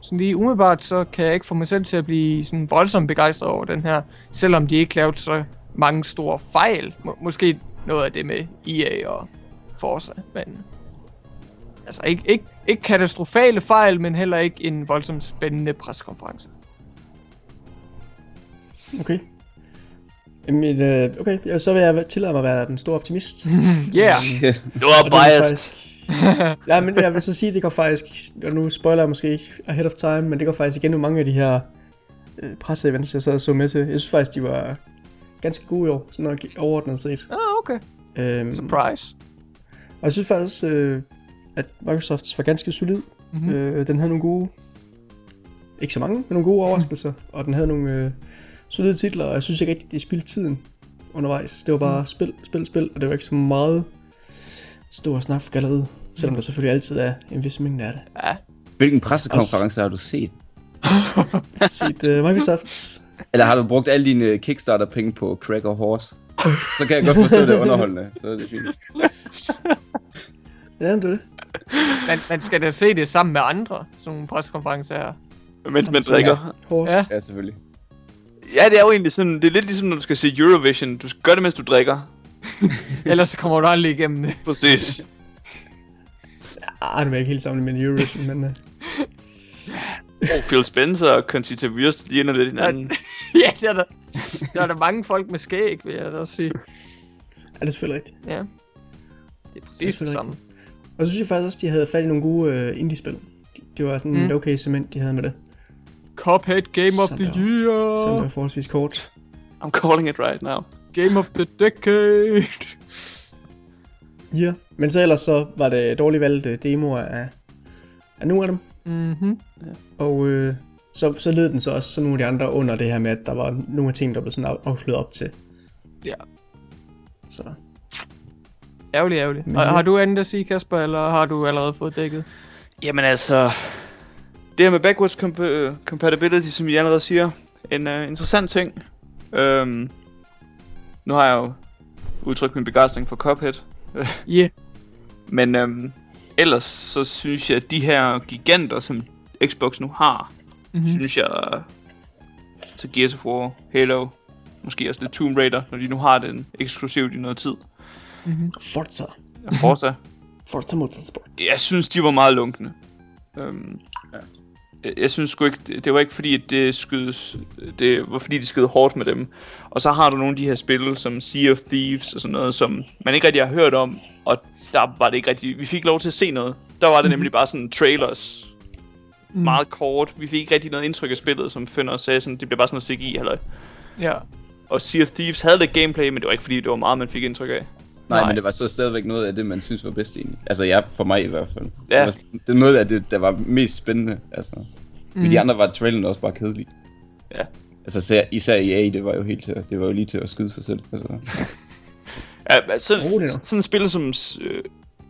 [SPEAKER 2] sådan lige umiddelbart, så kan jeg ikke få mig selv til at blive sådan voldsomt begejstret over den her. Selvom de ikke lavede så mange store fejl. M- måske noget af det med EA og Forza, men... Altså ikke, ikke, ikke katastrofale fejl, men heller ikke en voldsomt spændende preskonference.
[SPEAKER 1] Okay. Jamen, øh, okay, så vil jeg tillade mig at være den store optimist.
[SPEAKER 2] Yeah!
[SPEAKER 4] Du er biased.
[SPEAKER 1] Faktisk... ja, men jeg vil så sige, at det går faktisk, og nu spoiler jeg måske ikke ahead of time, men det går faktisk igen med mange af de her øh, presseevents, jeg sad og så med til. Jeg synes faktisk, de var ganske gode i år, sådan noget overordnet set.
[SPEAKER 2] Ah, okay.
[SPEAKER 1] Øhm,
[SPEAKER 2] Surprise.
[SPEAKER 1] og jeg synes faktisk, øh, at Microsoft var ganske solid.
[SPEAKER 2] Mm-hmm.
[SPEAKER 1] Mm. Øh, den havde nogle gode, ikke så mange, men nogle gode overraskelser, og den havde nogle øh, solide titler, og jeg synes ikke rigtig, de spildte tiden undervejs. Det var bare mm. spil, spil, spil, og det var ikke så meget stor snak for galleriet, selvom der selvfølgelig altid er en vis mængde af det.
[SPEAKER 2] Ja.
[SPEAKER 3] Hvilken pressekonference har du set?
[SPEAKER 1] Set uh, Microsoft,
[SPEAKER 3] Eller har du brugt alle dine Kickstarter-penge på og Horse? Så kan jeg godt forstå det er underholdende. Så er det fint.
[SPEAKER 1] ja, det er det.
[SPEAKER 2] Man, man skal da se det sammen med andre, sådan nogle preskonferencer her.
[SPEAKER 4] Mens man drikker.
[SPEAKER 2] Ja.
[SPEAKER 3] Ja, selvfølgelig.
[SPEAKER 4] Ja, det er jo egentlig sådan, det er lidt ligesom, når du skal se Eurovision. Du skal gøre det, mens du drikker.
[SPEAKER 2] Ellers kommer du aldrig igennem det.
[SPEAKER 4] Præcis.
[SPEAKER 1] Ah, det var ikke helt sammen med Eurovision, men uh,
[SPEAKER 4] Oh, Phil Spencer og Conchita Wurst ligner lidt hinanden.
[SPEAKER 2] ja, der er der, der er der mange folk med skæg, vil jeg da sige.
[SPEAKER 1] ja, det er selvfølgelig rigtigt.
[SPEAKER 2] Ja. Det er præcis det,
[SPEAKER 1] selvfølgelig
[SPEAKER 2] samme.
[SPEAKER 1] Og så synes jeg faktisk også, de havde fat i nogle gode uh, indie-spil. De- Det var sådan
[SPEAKER 2] Mm.
[SPEAKER 1] et okay cement, de havde med det.
[SPEAKER 2] Cuphead Game of
[SPEAKER 1] Sådan
[SPEAKER 2] the Year.
[SPEAKER 1] var forholdsvis kort.
[SPEAKER 4] I'm calling it right now.
[SPEAKER 2] Game of the Decade.
[SPEAKER 1] Ja. Men så ellers så var det dårligt valgte demoer af, af nogle af dem.
[SPEAKER 2] Mhm.
[SPEAKER 1] Og øh, så, så led den så også så nogle af de andre under det her med, at der var nogle af tingene, der blev sådan af- afsløret op til.
[SPEAKER 2] Ja.
[SPEAKER 1] Så
[SPEAKER 2] Ærgerlig, ærgerlig.
[SPEAKER 1] Men
[SPEAKER 2] Og, har du andet at sige, Kasper, eller har du allerede fået dækket?
[SPEAKER 4] Jamen altså, det her med backwards comp- compatibility, som I allerede siger, en uh, interessant ting. Um, nu har jeg jo udtrykt min begejstring for Cuphead,
[SPEAKER 2] Ja. Yeah.
[SPEAKER 4] men um, ellers så synes jeg, at de her giganter, som Xbox nu har,
[SPEAKER 2] Mm-hmm.
[SPEAKER 4] mm. synes jeg, så Gears of War, Halo, måske også lidt Tomb Raider, når de nu har den eksklusivt i noget tid.
[SPEAKER 2] Mm-hmm.
[SPEAKER 1] Forza.
[SPEAKER 4] Forza,
[SPEAKER 1] Forza Motorsport.
[SPEAKER 4] jeg synes, de var meget lunkne. Um,
[SPEAKER 3] Ja.
[SPEAKER 4] jeg, jeg synes sgu ikke, det, det var ikke fordi, at det skød, det var fordi, de skød hårdt med dem. Og så har du nogle af de her spil, som Sea of Thieves og sådan noget, som man ikke rigtig har hørt om, og der var det ikke rigtig, vi fik lov til at se noget. Der var det nemlig bare sådan trailers,
[SPEAKER 2] Mm.
[SPEAKER 4] meget kort. Vi fik ikke rigtig noget indtryk af spillet, som Finder sagde, sådan, det bliver bare sådan noget CGI, halløj.
[SPEAKER 2] Ja.
[SPEAKER 4] Og Sea of Thieves havde lidt gameplay, men det var ikke fordi, det var meget, man fik indtryk af.
[SPEAKER 3] Nej,
[SPEAKER 2] Nej.
[SPEAKER 3] men det var så stadigvæk noget af det, man synes var bedst egentlig. Altså jeg, for mig i hvert fald.
[SPEAKER 4] Ja.
[SPEAKER 3] Det, var, det er noget af det, der var mest spændende. Altså. Mm. Men de
[SPEAKER 2] Mm.
[SPEAKER 3] andre var traileren også bare kedelig.
[SPEAKER 4] Ja.
[SPEAKER 3] Altså især, især EA, det var jo helt til, det var jo lige til at skyde sig selv. Altså.
[SPEAKER 4] Ja, altså, sådan, sådan et spil, som, øh,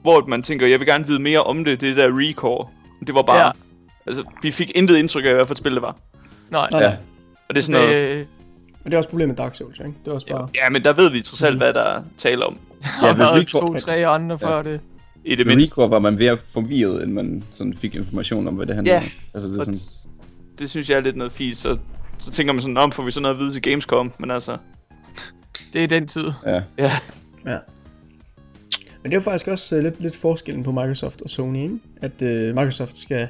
[SPEAKER 4] hvor man tænker, jeg vil gerne vide mere om det, det der Recore. Det var bare,
[SPEAKER 2] Ja.
[SPEAKER 4] altså, vi fik intet indtryk af, hvad for et spil det var.
[SPEAKER 2] Nej.
[SPEAKER 3] Ja.
[SPEAKER 4] Og det er sådan noget,
[SPEAKER 2] Øh,
[SPEAKER 1] Men det er også problemet med Dark Souls, ikke? Det er også bare...
[SPEAKER 4] ja, men der ved vi trods alt, hvad der taler om.
[SPEAKER 2] Har
[SPEAKER 3] Ja, ved
[SPEAKER 2] været to-tre andre
[SPEAKER 3] Ja.
[SPEAKER 2] før det.
[SPEAKER 4] I det mindste.
[SPEAKER 3] Var man mere forvirret, end man sådan fik information om, hvad det handlede
[SPEAKER 4] Ja.
[SPEAKER 3] om. Altså det er sådan,
[SPEAKER 4] det synes jeg er lidt noget fis, og Så tænker man sådan, om får vi så noget at vide til Gamescom, men altså...
[SPEAKER 2] Det er den tid.
[SPEAKER 3] Ja.
[SPEAKER 4] Ja,
[SPEAKER 1] Ja. Men det er jo faktisk også uh, lidt, lidt forskellen på Microsoft og Sony, ikke? At uh, Microsoft skal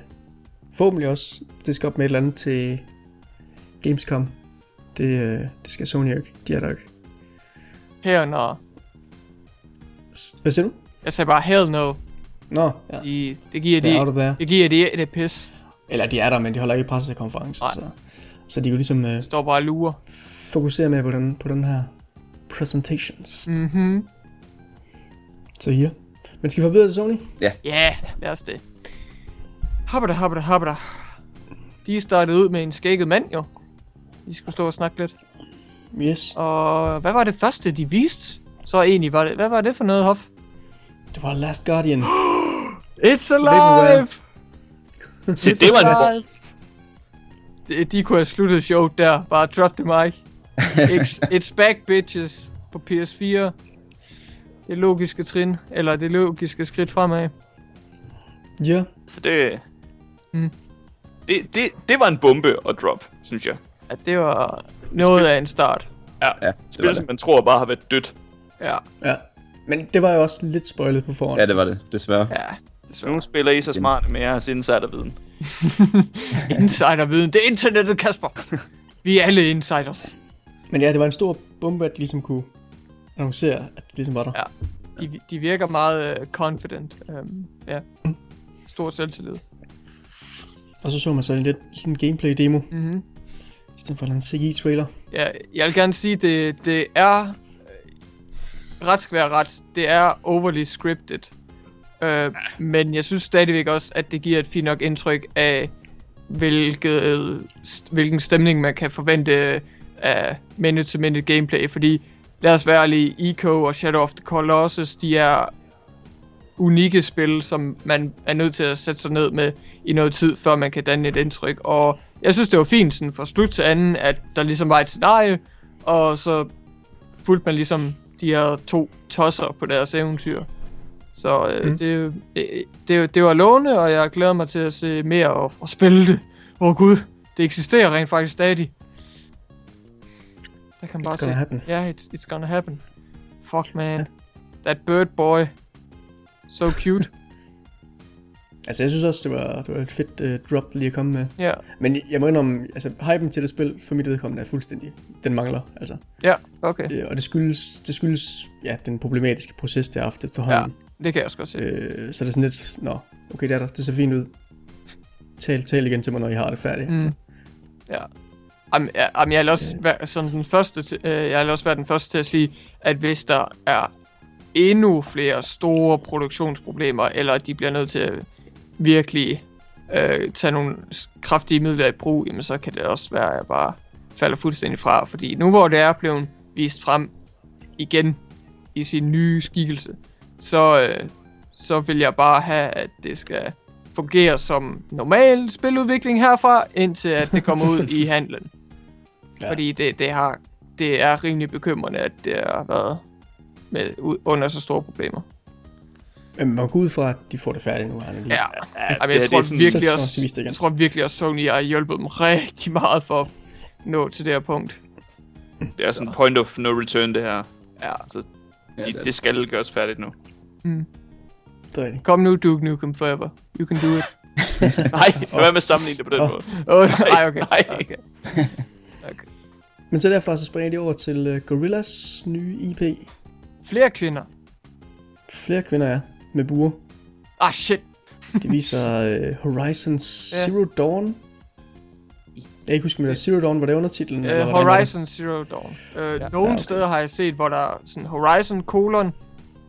[SPEAKER 1] forhåbentlig også diske op med et eller andet til Gamescom. Det, uh, det skal Sony jo ikke. De er der ikke.
[SPEAKER 2] Her når...
[SPEAKER 1] Hvad siger du?
[SPEAKER 2] Jeg sagde bare, hell no.
[SPEAKER 1] Nå, ja.
[SPEAKER 2] De, det giver
[SPEAKER 1] Det er
[SPEAKER 2] de,
[SPEAKER 1] there.
[SPEAKER 2] det giver de det pis.
[SPEAKER 1] Eller de er der, men de holder ikke pressekonference.
[SPEAKER 2] Nej.
[SPEAKER 1] Så, så de kan jo ligesom uh,
[SPEAKER 2] Står bare og lurer.
[SPEAKER 1] fokusere mere på den, på den her presentations.
[SPEAKER 2] Mhm.
[SPEAKER 1] Så her. Men skal vi videre til Sony?
[SPEAKER 2] Ja, yeah, lad os det. Habba habba habba De startede ud med en skægget mand, jo. De skulle stå og snakke lidt.
[SPEAKER 1] Yes.
[SPEAKER 2] Og hvad var det første, de viste? Så egentlig var det... Hvad var det for noget, Hoff?
[SPEAKER 1] Det var Last Guardian.
[SPEAKER 2] It's alive!
[SPEAKER 4] se, det var en!
[SPEAKER 2] De, de kunne have sluttet showet der. Bare drop the mic. It's, it's back, bitches. På PS4. Det logiske trin. Eller det logiske skridt fremad.
[SPEAKER 1] ja.
[SPEAKER 4] Så det...
[SPEAKER 2] Mm.
[SPEAKER 4] Det, det, det var en bombe at drop, synes jeg.
[SPEAKER 2] At det var noget af en start.
[SPEAKER 4] Ja,
[SPEAKER 3] Ja, det
[SPEAKER 4] spil, som man tror bare har været dødt.
[SPEAKER 2] Ja,
[SPEAKER 1] Ja. Men det var jo også lidt spoilet på forhånd.
[SPEAKER 3] Ja, det var det, desværre.
[SPEAKER 2] ja. Desværre.
[SPEAKER 4] Nogle spiller I så smarte med jeres insiderviden.
[SPEAKER 2] Insiderviden. Det er internettet, Kasper. Vi er alle insiders.
[SPEAKER 1] Men ja, det var en stor bombe, at de ligesom kunne annoncere, at det ligesom var der.
[SPEAKER 2] Ja. De, de virker meget uh, confident. Um, ja. Stor selvtillid.
[SPEAKER 1] Og så så man så en lidt sådan en gameplay-demo,
[SPEAKER 2] Mm-hmm.
[SPEAKER 1] i stedet for en CGI-trailer.
[SPEAKER 2] Ja, jeg vil gerne sige, det, det er... øh, Ret skal være ret. Det er overly scripted. Uh, men jeg synes stadigvæk også, at det giver et fint nok indtryk af, hvilket, hvilken stemning man kan forvente af minute-to-minute gameplay. Fordi, lad os være ærlige, Eco og Shadow of the Colossus, de er unikke spil, som man er nødt til at sætte sig ned med i noget tid, før man kan danne et indtryk. Og jeg synes, det var fint sådan fra slut til anden, at der ligesom var et scenarie, og så fulgte man ligesom de her to tosser på deres eventyr. Så øh,
[SPEAKER 1] Mm.
[SPEAKER 2] det, øh, det, det var lovende, og jeg glæder mig til at se mere og, og spille det. Åh oh, gud, det eksisterer rent faktisk stadig. Der kan man bare
[SPEAKER 1] It's gonna
[SPEAKER 2] se.
[SPEAKER 1] happen.
[SPEAKER 2] Ja, yeah, it's, it's gonna happen. Fuck man. That bird boy. So cute.
[SPEAKER 1] Altså, jeg synes også, det var, det var et fedt uh, drop lige at komme med.
[SPEAKER 2] Ja,
[SPEAKER 1] Men jeg må indrømme, altså, hypen til det spil, for mit vedkommende, er fuldstændig. Den mangler, altså.
[SPEAKER 2] ja, okay.
[SPEAKER 1] Øh, Og det skyldes, det skyldes, ja, den problematiske proces, det har haft efterhånden.
[SPEAKER 2] Det kan jeg også godt se.
[SPEAKER 1] Øh, så det er sådan lidt, nå, okay, det er der, det ser fint ud. Tal, tal igen til mig, når I har det færdigt.
[SPEAKER 2] Mm.
[SPEAKER 1] Altså.
[SPEAKER 2] Ja. Jamen, ja, jamen, jeg vil også være sådan den første øh, jeg vil også være den første til at sige, at hvis der er endnu flere store produktionsproblemer, eller at de bliver nødt til at virkelig øh, tage nogle kraftige midler i brug, jamen så kan det også være, at jeg bare falder fuldstændig fra. Fordi nu hvor det er blevet vist frem igen i sin nye skikkelse, så, øh, så vil jeg bare have, at det skal fungere som normal spiludvikling herfra, indtil at det kommer ud i handlen.
[SPEAKER 1] Ja.
[SPEAKER 2] Fordi det, det, har, det er rimelig bekymrende, at det har været med, under så store problemer.
[SPEAKER 1] Men man går ud fra, at de får det færdigt nu. De,
[SPEAKER 2] Ja,
[SPEAKER 4] Ja,
[SPEAKER 2] Jamen, jeg,
[SPEAKER 4] det
[SPEAKER 2] tror virkelig
[SPEAKER 1] så
[SPEAKER 2] også,
[SPEAKER 1] igen.
[SPEAKER 2] jeg tror virkelig også, Sony har hjulpet dem rigtig meget for at nå til det her punkt.
[SPEAKER 4] Det er sådan point of no return, det her.
[SPEAKER 2] Ja.
[SPEAKER 4] Så
[SPEAKER 3] Ja,
[SPEAKER 4] de,
[SPEAKER 3] det er
[SPEAKER 4] det skal gøres færdigt nu.
[SPEAKER 1] Det er rigtigt.
[SPEAKER 2] Kom nu, Duke Nukem Forever. You can do it.
[SPEAKER 4] Nej, lad være med at sammenligne det på den
[SPEAKER 1] Åh.
[SPEAKER 4] måde.
[SPEAKER 2] Åh, oh, nej, okay.
[SPEAKER 4] Nej.
[SPEAKER 2] okay.
[SPEAKER 1] Men så derfra så springer de over til uh, Gorillas nye IP.
[SPEAKER 2] Flere kvinder.
[SPEAKER 1] Flere kvinder er med buer.
[SPEAKER 2] Ah, shit.
[SPEAKER 1] De viser uh, Horizon. Zero Dawn. Jeg kan ikke huske, om det var Zero Dawn, var det undertitlen?
[SPEAKER 2] Uh,
[SPEAKER 1] eller det?
[SPEAKER 2] Horizon Zero Dawn. Uh, ja, nogle
[SPEAKER 1] ja, okay.
[SPEAKER 2] steder har jeg set, hvor der er sådan Horizon colon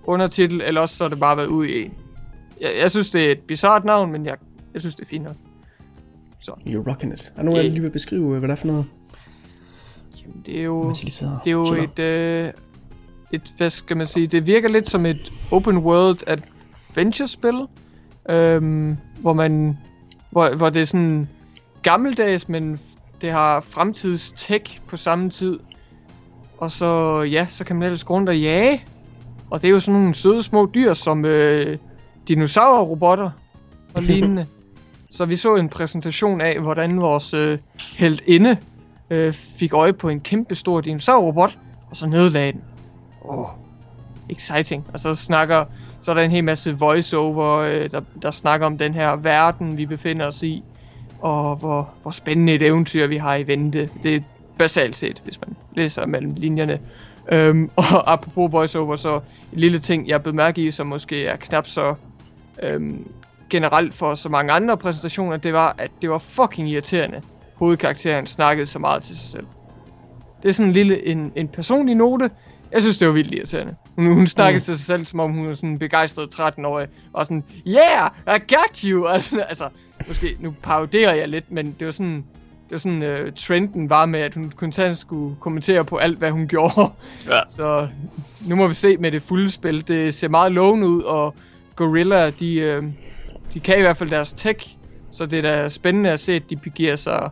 [SPEAKER 2] undertitel, eller også så er det bare været ude i en. Jeg, jeg synes, det er et bizart navn, men jeg, jeg synes, det er fint nok.
[SPEAKER 1] You're rocking it. Er nogen af jer, der lige vil beskrive, øh, hvad det er for noget?
[SPEAKER 2] Jamen, det er jo... Det er jo
[SPEAKER 1] chiller.
[SPEAKER 2] et, øh, et, hvad skal man sige, det virker lidt som et open world adventure-spil, øhm, hvor man, hvor, hvor det er sådan gammeldags, men det har fremtids tech på samme tid. Og så, ja, så kan man ellers gå rundt og jage. Og det er jo sådan nogle søde små dyr, som øh, dinosaurrobotter og lignende. så vi så en præsentation af, hvordan vores øh, heldinde øh, fik øje på en kæmpe stor dinosaurrobot, og så nedlagde den. Oh, exciting. Og så snakker, så er der en hel masse voiceover, øh, der, der snakker om den her verden, vi befinder os i, og hvor, hvor spændende et eventyr, vi har i vente. Det er basalt set, hvis man læser mellem linjerne. Øhm, og apropos voiceover, så en lille ting, jeg blev mærke i, som måske er knap så øhm, generelt for så mange andre præsentationer, det var, at det var fucking irriterende. Hovedkarakteren snakkede så meget til sig selv. Det er sådan en lille, en, en personlig note. Jeg synes, det var vildt irriterende. Hun, hun snakkede mm. til sig selv, som om hun var sådan begejstret 13-årig. Og sådan, yeah, I got you! Altså, altså, måske, nu paroderer jeg lidt, men det var sådan, det var sådan, uh, trenden var med, at hun konstant skulle kommentere på alt, hvad hun gjorde.
[SPEAKER 4] Ja.
[SPEAKER 2] Så nu må vi se med det fulde spil. Det ser meget lovende ud, og Gorilla, de, uh, de kan i hvert fald deres tech. Så det er da spændende at se, at de begiver sig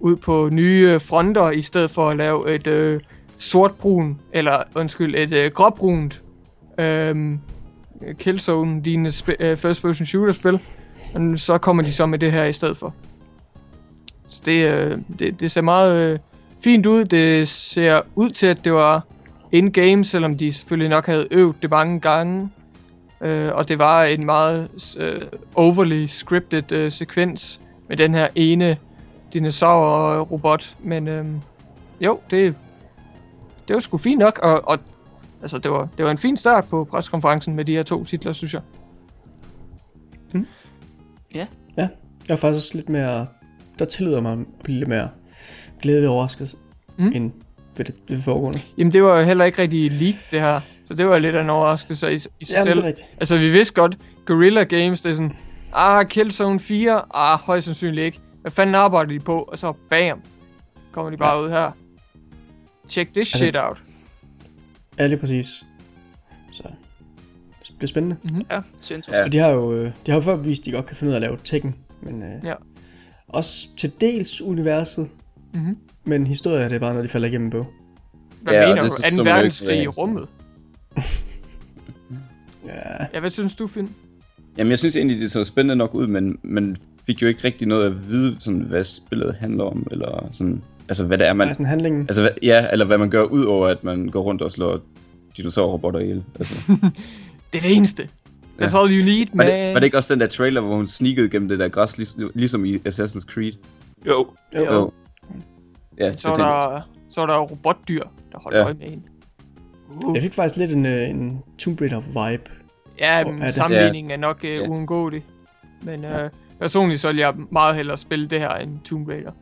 [SPEAKER 2] ud på nye fronter, i stedet for at lave et uh, sortbrun, eller undskyld, et øh, gråbrunt øh, Killzone, dine sp- øh, first person shooter spil. Og så kommer de så med det her i stedet for. Så det, øh, det, det ser meget øh, fint ud. Det ser ud til, at det var in-game, selvom de selvfølgelig nok havde øvet det mange gange. Øh, og det var en meget øh, overly scripted øh, sekvens med den her ene dinosaur-robot. Men øh, jo, det, det var sgu fint nok. Og, og altså, det, var, det var en fin start på preskonferencen med de her to titler, synes jeg.
[SPEAKER 1] Ja, jeg var faktisk også lidt mere... Der tillader mig at blive lidt mere glædet og overrasket,
[SPEAKER 2] Mm.
[SPEAKER 1] mm. end ved det, ved det foregående.
[SPEAKER 2] Jamen, det var jo heller ikke rigtig leak, det her. Så det var lidt af en overraskelse i, i sig
[SPEAKER 1] Jamen,
[SPEAKER 2] selv.
[SPEAKER 1] det er rigtigt.
[SPEAKER 2] Altså, vi vidste godt, Guerrilla Games, det er sådan, ah, Killzone 4, ah, højst sandsynligt ikke. Hvad fanden arbejder de på? Og så bam, kommer de bare ja. ud her. Check this
[SPEAKER 1] Altså-
[SPEAKER 2] shit out.
[SPEAKER 1] Ja, lige præcis. Så det bliver spændende.
[SPEAKER 4] Ja, det ser interessant.
[SPEAKER 3] Ja.
[SPEAKER 1] Og de har jo, øh, de har jo før bevist, at de godt kan finde ud af at lave Tekken. Men øh,
[SPEAKER 2] Ja.
[SPEAKER 1] også til dels universet,
[SPEAKER 2] Mhm.
[SPEAKER 1] men historier det er bare noget, de falder igennem på.
[SPEAKER 2] Hvad
[SPEAKER 3] Ja,
[SPEAKER 2] mener
[SPEAKER 3] det
[SPEAKER 2] du?
[SPEAKER 3] er så-
[SPEAKER 2] 2.
[SPEAKER 3] som jo ikke
[SPEAKER 2] verdenskrig i rummet?
[SPEAKER 1] Ja,
[SPEAKER 2] Ja, hvad synes du, Finn?
[SPEAKER 3] Jamen, jeg synes egentlig, det så spændende nok ud, men man fik jo ikke rigtig noget at vide, sådan, hvad spillet handler om, eller sådan, altså hvad det er, man,
[SPEAKER 1] sådan handlingen.
[SPEAKER 3] altså, hvad, ja, eller hvad man gør ud over, at man går rundt og slår dinosaurrobotter ihjel. Altså.
[SPEAKER 2] Det er det eneste. That's all you need,
[SPEAKER 3] Var,
[SPEAKER 2] man.
[SPEAKER 3] det, var det ikke også den der trailer, hvor hun sneakede gennem det der græs, lig, ligesom i Assassin's Creed?
[SPEAKER 4] Jo,
[SPEAKER 2] Jo.
[SPEAKER 3] Jo. Ja,
[SPEAKER 2] Så er
[SPEAKER 3] det,
[SPEAKER 2] der, så er der robotdyr, der holder
[SPEAKER 3] Ja.
[SPEAKER 2] øje med hende. Uh.
[SPEAKER 1] Jeg fik faktisk lidt en, øh, en Tomb Raider vibe.
[SPEAKER 2] Ja, men
[SPEAKER 1] er
[SPEAKER 2] sammenligningen er nok uh,
[SPEAKER 3] Ja.
[SPEAKER 2] uundgåelig. Men uh, personligt så vil jeg meget hellere spille det her end Tomb Raider.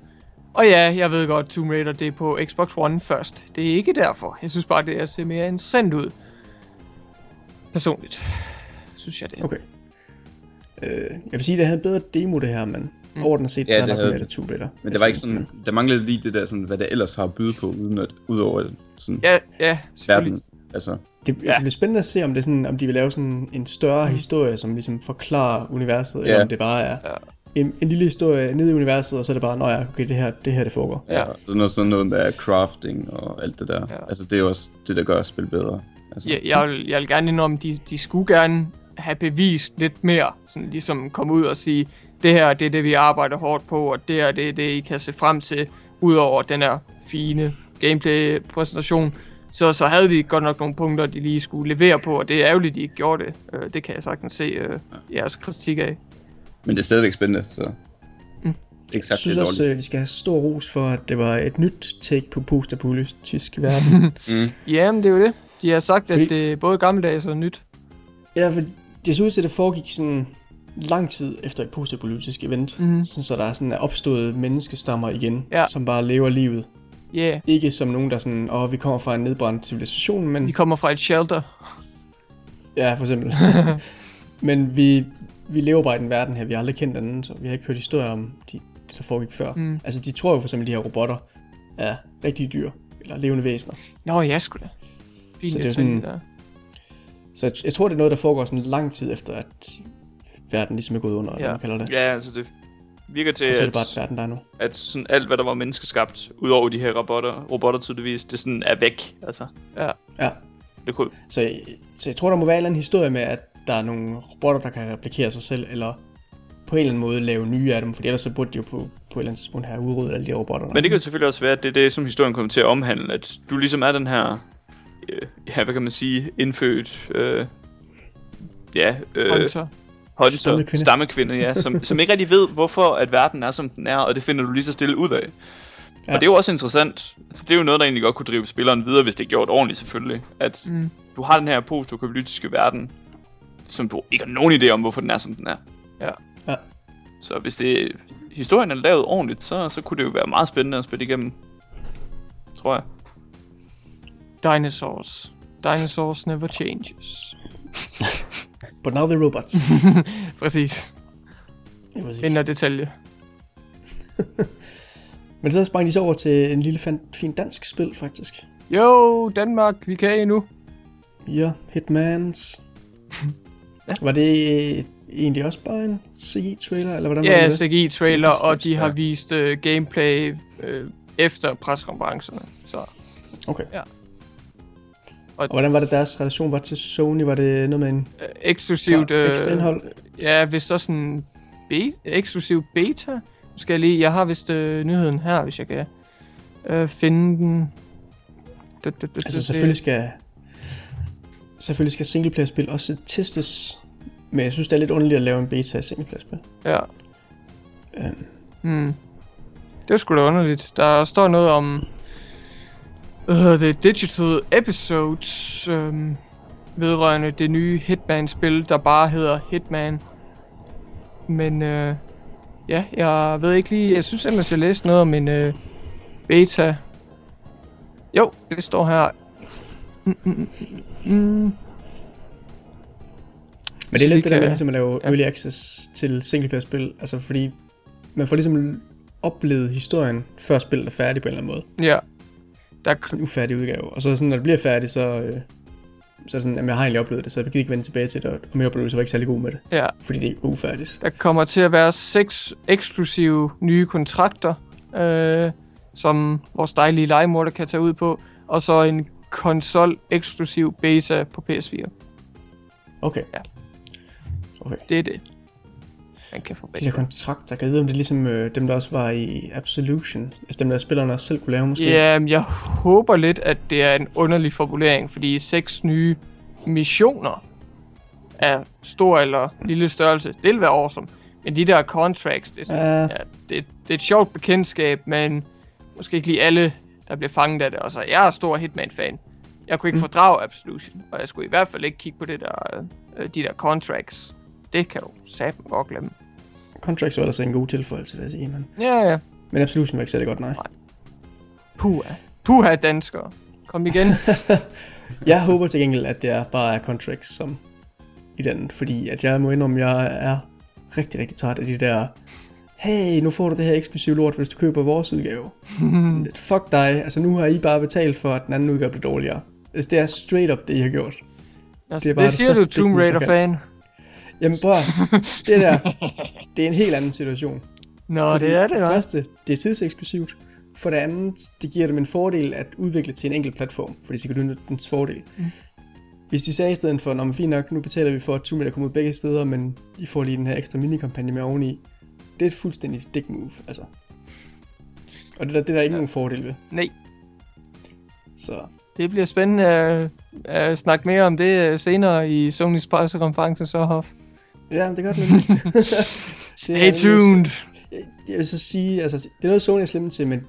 [SPEAKER 2] Og ja, jeg ved godt, Tomb Raider det er på Xbox One først. Det er ikke derfor. Jeg synes bare, det er ser mere interessant ud. Personligt. Synes jeg det.
[SPEAKER 1] Okay. Øh, jeg vil sige, at det havde en bedre demo det her, men
[SPEAKER 2] Mm.
[SPEAKER 1] overordnet set,
[SPEAKER 3] Ja,
[SPEAKER 1] der er
[SPEAKER 3] det havde
[SPEAKER 1] mere Tomb Raider.
[SPEAKER 3] men det var ikke sådan, der manglede lige det der, sådan, hvad det ellers har at byde på, uden at, udover sådan,
[SPEAKER 2] Ja, ja,
[SPEAKER 3] verden. Altså,
[SPEAKER 1] Det, ja. det bliver spændende at se, om, det er sådan, om de vil lave sådan en større mm. historie, som ligesom forklarer universet, ja. eller
[SPEAKER 3] Ja.
[SPEAKER 1] om det bare er
[SPEAKER 2] Ja.
[SPEAKER 1] En, en lille historie nede i universet, og så er det bare, nå ja, okay, det her, det her det foregår.
[SPEAKER 2] Ja.
[SPEAKER 3] Så noget, sådan noget med crafting og alt det der.
[SPEAKER 2] Ja.
[SPEAKER 3] Ja. Altså, det er jo også det, der gør spil bedre. Altså,
[SPEAKER 2] Jeg, jeg, vil, jeg vil gerne indrømme, de, de skulle gerne have bevist lidt mere. Sådan ligesom komme ud og sige, det her det er det, vi arbejder hårdt på, og det her det er det, I kan se frem til, udover den her fine gameplay-præsentation. Så, så havde de godt nok nogle punkter, de lige skulle levere på, og det er ærgerligt, de ikke gjorde det. Øh, det kan jeg sagtens se øh, jeres kritik af.
[SPEAKER 3] Men det er stadigvæk spændende, så...
[SPEAKER 2] Mm.
[SPEAKER 3] Mm.
[SPEAKER 1] Jeg
[SPEAKER 3] sagt, det
[SPEAKER 1] synes
[SPEAKER 3] er
[SPEAKER 1] også,
[SPEAKER 3] dårligt.
[SPEAKER 1] at vi skal have stor ros for, at det var et nyt take på postapolytisk verden.
[SPEAKER 3] Mm.
[SPEAKER 2] Jamen, det er jo det. De har sagt,
[SPEAKER 1] Fordi-
[SPEAKER 2] at det er både gammeldags og nyt.
[SPEAKER 1] ja, for det så ud til, at det foregik sådan lang tid efter et postapolytisk event. Sådan, så der er sådan er opstået menneskestammer igen,
[SPEAKER 2] Ja.
[SPEAKER 1] som bare lever livet.
[SPEAKER 2] Yeah,
[SPEAKER 1] Ikke som nogen, der sådan, åh, vi kommer fra en nedbrændt civilisation, men...
[SPEAKER 2] vi kommer fra et shelter.
[SPEAKER 1] Ja, for eksempel. Men vi, vi lever bare i den verden her, vi har aldrig kendt anden, så vi har ikke hørt historier om de, det, der foregik før.
[SPEAKER 2] Mm.
[SPEAKER 1] Altså, de tror jo for eksempel, de her robotter er rigtige dyr, eller levende væsener.
[SPEAKER 2] Nå, ja, sgu da. Fint
[SPEAKER 1] Så det er sådan-
[SPEAKER 2] der.
[SPEAKER 1] Så jeg, jeg tror, det er noget, der foregår sådan lang tid efter, at verden ligesom er gået under, eller
[SPEAKER 2] Ja.
[SPEAKER 1] man kalder det.
[SPEAKER 4] ja, altså det virker til,
[SPEAKER 1] så er
[SPEAKER 4] at,
[SPEAKER 1] det bare verden, der er nu.
[SPEAKER 4] at sådan alt, hvad der var menneskeskabt, udover de her robotter, robotter tydeligvis, det sådan er væk. Altså,
[SPEAKER 1] Ja.
[SPEAKER 4] det kunne,
[SPEAKER 1] Så jeg, så jeg tror, der må være en eller anden historie med, at der er nogle robotter, der kan replikere sig selv, eller på en eller anden måde lave nye af dem, for ellers så burde de jo på på et eller andet tidspunkt have udryddet alle de robotter.
[SPEAKER 4] Men det kan jo selvfølgelig også være, at det er det, som historien kommer til at omhandle, at du ligesom er den her, øh, ja, hvad kan man sige, indfødt, øh, ja, øh,
[SPEAKER 2] Hunter.
[SPEAKER 4] Hunter,
[SPEAKER 1] Stammekvinde.
[SPEAKER 4] stammekvinde, ja, som, som ikke rigtig ved, hvorfor at verden er, som den er, og det finder du lige så stille ud af. Ja.
[SPEAKER 1] Ja.
[SPEAKER 4] Og det er jo også interessant. Altså, det er jo noget, der egentlig godt kunne drive spilleren videre, hvis det er gjort ordentligt selvfølgelig. At
[SPEAKER 2] Mm.
[SPEAKER 4] du har den her postapokalyptiske verden, som du ikke har nogen idé om, hvorfor den er, som den er.
[SPEAKER 2] Ja.
[SPEAKER 1] Ja.
[SPEAKER 4] Så hvis det historien er lavet ordentligt, så, så kunne det jo være meget spændende at spille igennem. Tror jeg.
[SPEAKER 2] Dinosaurs. Dinosaurs never changes.
[SPEAKER 1] But now the robots.
[SPEAKER 2] Præcis.
[SPEAKER 1] ja, præcis.
[SPEAKER 2] Vinder detalje.
[SPEAKER 1] Men så sprang de så over til en lille fan, fin dansk spil, faktisk.
[SPEAKER 2] Jo, Danmark, vi kan endnu.
[SPEAKER 1] Ja, Hitmans.
[SPEAKER 4] Ja.
[SPEAKER 1] Var det øh, egentlig også bare en CGI-trailer, eller hvordan var
[SPEAKER 2] Ja,
[SPEAKER 1] det? det?
[SPEAKER 2] CGI-trailer,
[SPEAKER 1] Det er
[SPEAKER 2] og de har
[SPEAKER 4] ja.
[SPEAKER 2] vist uh, gameplay uh, efter preskonferencerne. Så
[SPEAKER 1] Okay.
[SPEAKER 2] Ja.
[SPEAKER 1] Og hvordan var det deres relation var til Sony? Var det noget med en
[SPEAKER 2] uh, eksklusivt...
[SPEAKER 1] ekstra indhold?
[SPEAKER 2] Ja, hvis der er sådan be- eksklusiv beta. Nu skal jeg lige... Jeg har vist øh, nyheden her, hvis jeg kan øh, finde den. Du, du, du,
[SPEAKER 1] Altså selvfølgelig skal selvfølgelig skal singleplayer-spil også testes, men jeg synes det er lidt underligt at lave en beta af singleplayer-spil.
[SPEAKER 2] Ja.
[SPEAKER 1] Øhm,
[SPEAKER 2] Hmm. Det er sgu da underligt. Der står noget om... Hvad hedder det? Digital Episodes. Øhm, vedrørende det nye Hitman-spil, der bare hedder Hitman. Men øh, ja, jeg ved ikke lige... Jeg synes ellers, jeg læste noget om en øh, beta. Jo, det står her. Mm, mm, mm.
[SPEAKER 1] Men det er
[SPEAKER 2] Så
[SPEAKER 1] lidt det der med ligesom at lave
[SPEAKER 2] ja.
[SPEAKER 1] early access til singleplayer-spil, altså fordi man får ligesom oplevet historien, før spillet er færdigt på en eller anden måde.
[SPEAKER 2] Ja. Der,
[SPEAKER 1] En ufærdig udgave. Og så sådan, når det bliver færdigt, så, øh, så er det sådan, at jeg har egentlig oplevet det, så jeg kan ikke vende tilbage til det, og min oplevelse var ikke særlig god med det,
[SPEAKER 2] ja,
[SPEAKER 1] fordi det er ufærdigt.
[SPEAKER 2] Der kommer til at være seks eksklusive nye kontrakter, øh, som vores dejlige legemorder kan tage ud på, og så en konsol eksklusiv beta på PS4.
[SPEAKER 1] Okay.
[SPEAKER 2] Ja.
[SPEAKER 1] Okay.
[SPEAKER 2] Det er det. Man kan få
[SPEAKER 1] De der
[SPEAKER 2] begge.
[SPEAKER 1] kontrakter, kan jeg vide, om det er ligesom øh, dem, der også var i Absolution? Altså dem, der spillerne også selv kunne lave måske?
[SPEAKER 2] Ja, men jeg håber lidt, at det er en underlig formulering, fordi seks nye missioner af stor eller lille størrelse, det vil være awesome. Men de der contracts, det er, sådan,
[SPEAKER 1] Ja.
[SPEAKER 2] ja, det, det er et sjovt bekendtskab, men måske ikke lige alle, der bliver fanget af det. Og så, jeg er stor Hitman-fan. Jeg kunne ikke Mm. fordrage Absolution, og jeg skulle i hvert fald ikke kigge på det der, øh, de der contracts. Det kan du satme godt glemme.
[SPEAKER 1] Contracts var ellers en god tilføjelse, vil jeg sige, men,
[SPEAKER 2] Ja, ja.
[SPEAKER 1] men Absolution var ikke særlig godt, nej.
[SPEAKER 2] Puha. Puha, danskere. Kom igen.
[SPEAKER 1] Jeg håber til gengæld, at det er bare er contracts som i den, fordi at jeg må indrømme, at jeg er rigtig, rigtig træt af de der, hey, nu får du det her eksklusive lort, hvis du køber vores udgave. Sådan lidt, fuck dig, altså nu har I bare betalt for, at den anden udgave bliver dårligere. Hvis det er straight up det, I har gjort.
[SPEAKER 2] Altså,
[SPEAKER 1] Det er
[SPEAKER 2] det,
[SPEAKER 1] bare
[SPEAKER 2] det
[SPEAKER 1] det
[SPEAKER 2] siger du,
[SPEAKER 1] største
[SPEAKER 2] Tomb Raider-fan.
[SPEAKER 1] Jamen prøv at- det der, det er en helt anden situation.
[SPEAKER 2] Nå,
[SPEAKER 1] Fordi
[SPEAKER 2] det er det,
[SPEAKER 1] For det første, det er tidseksklusivt. For det andet, det giver dem en fordel at udvikle til en enkelt platform, fordi så kan du nytte dens fordel.
[SPEAKER 2] Mm.
[SPEAKER 1] Hvis de sagde i stedet for, når fint nok, nu betaler vi for, at Tomb Raider kommer ud begge steder, men I får lige den her ekstra minikampagne med oveni. Det er et fuldstændig dick move, altså. Og det der, det der er ikke
[SPEAKER 2] Ja.
[SPEAKER 1] nogen fordel ved.
[SPEAKER 2] Nej,
[SPEAKER 1] Så
[SPEAKER 2] det bliver spændende at, at snakke mere om det øh, senere i Sonys pressekonference, så Hoff.
[SPEAKER 1] ja, det gør det.
[SPEAKER 2] Stay tuned!
[SPEAKER 1] Jeg- Jeg vil så sige, altså, det er noget Sony er slemme til, men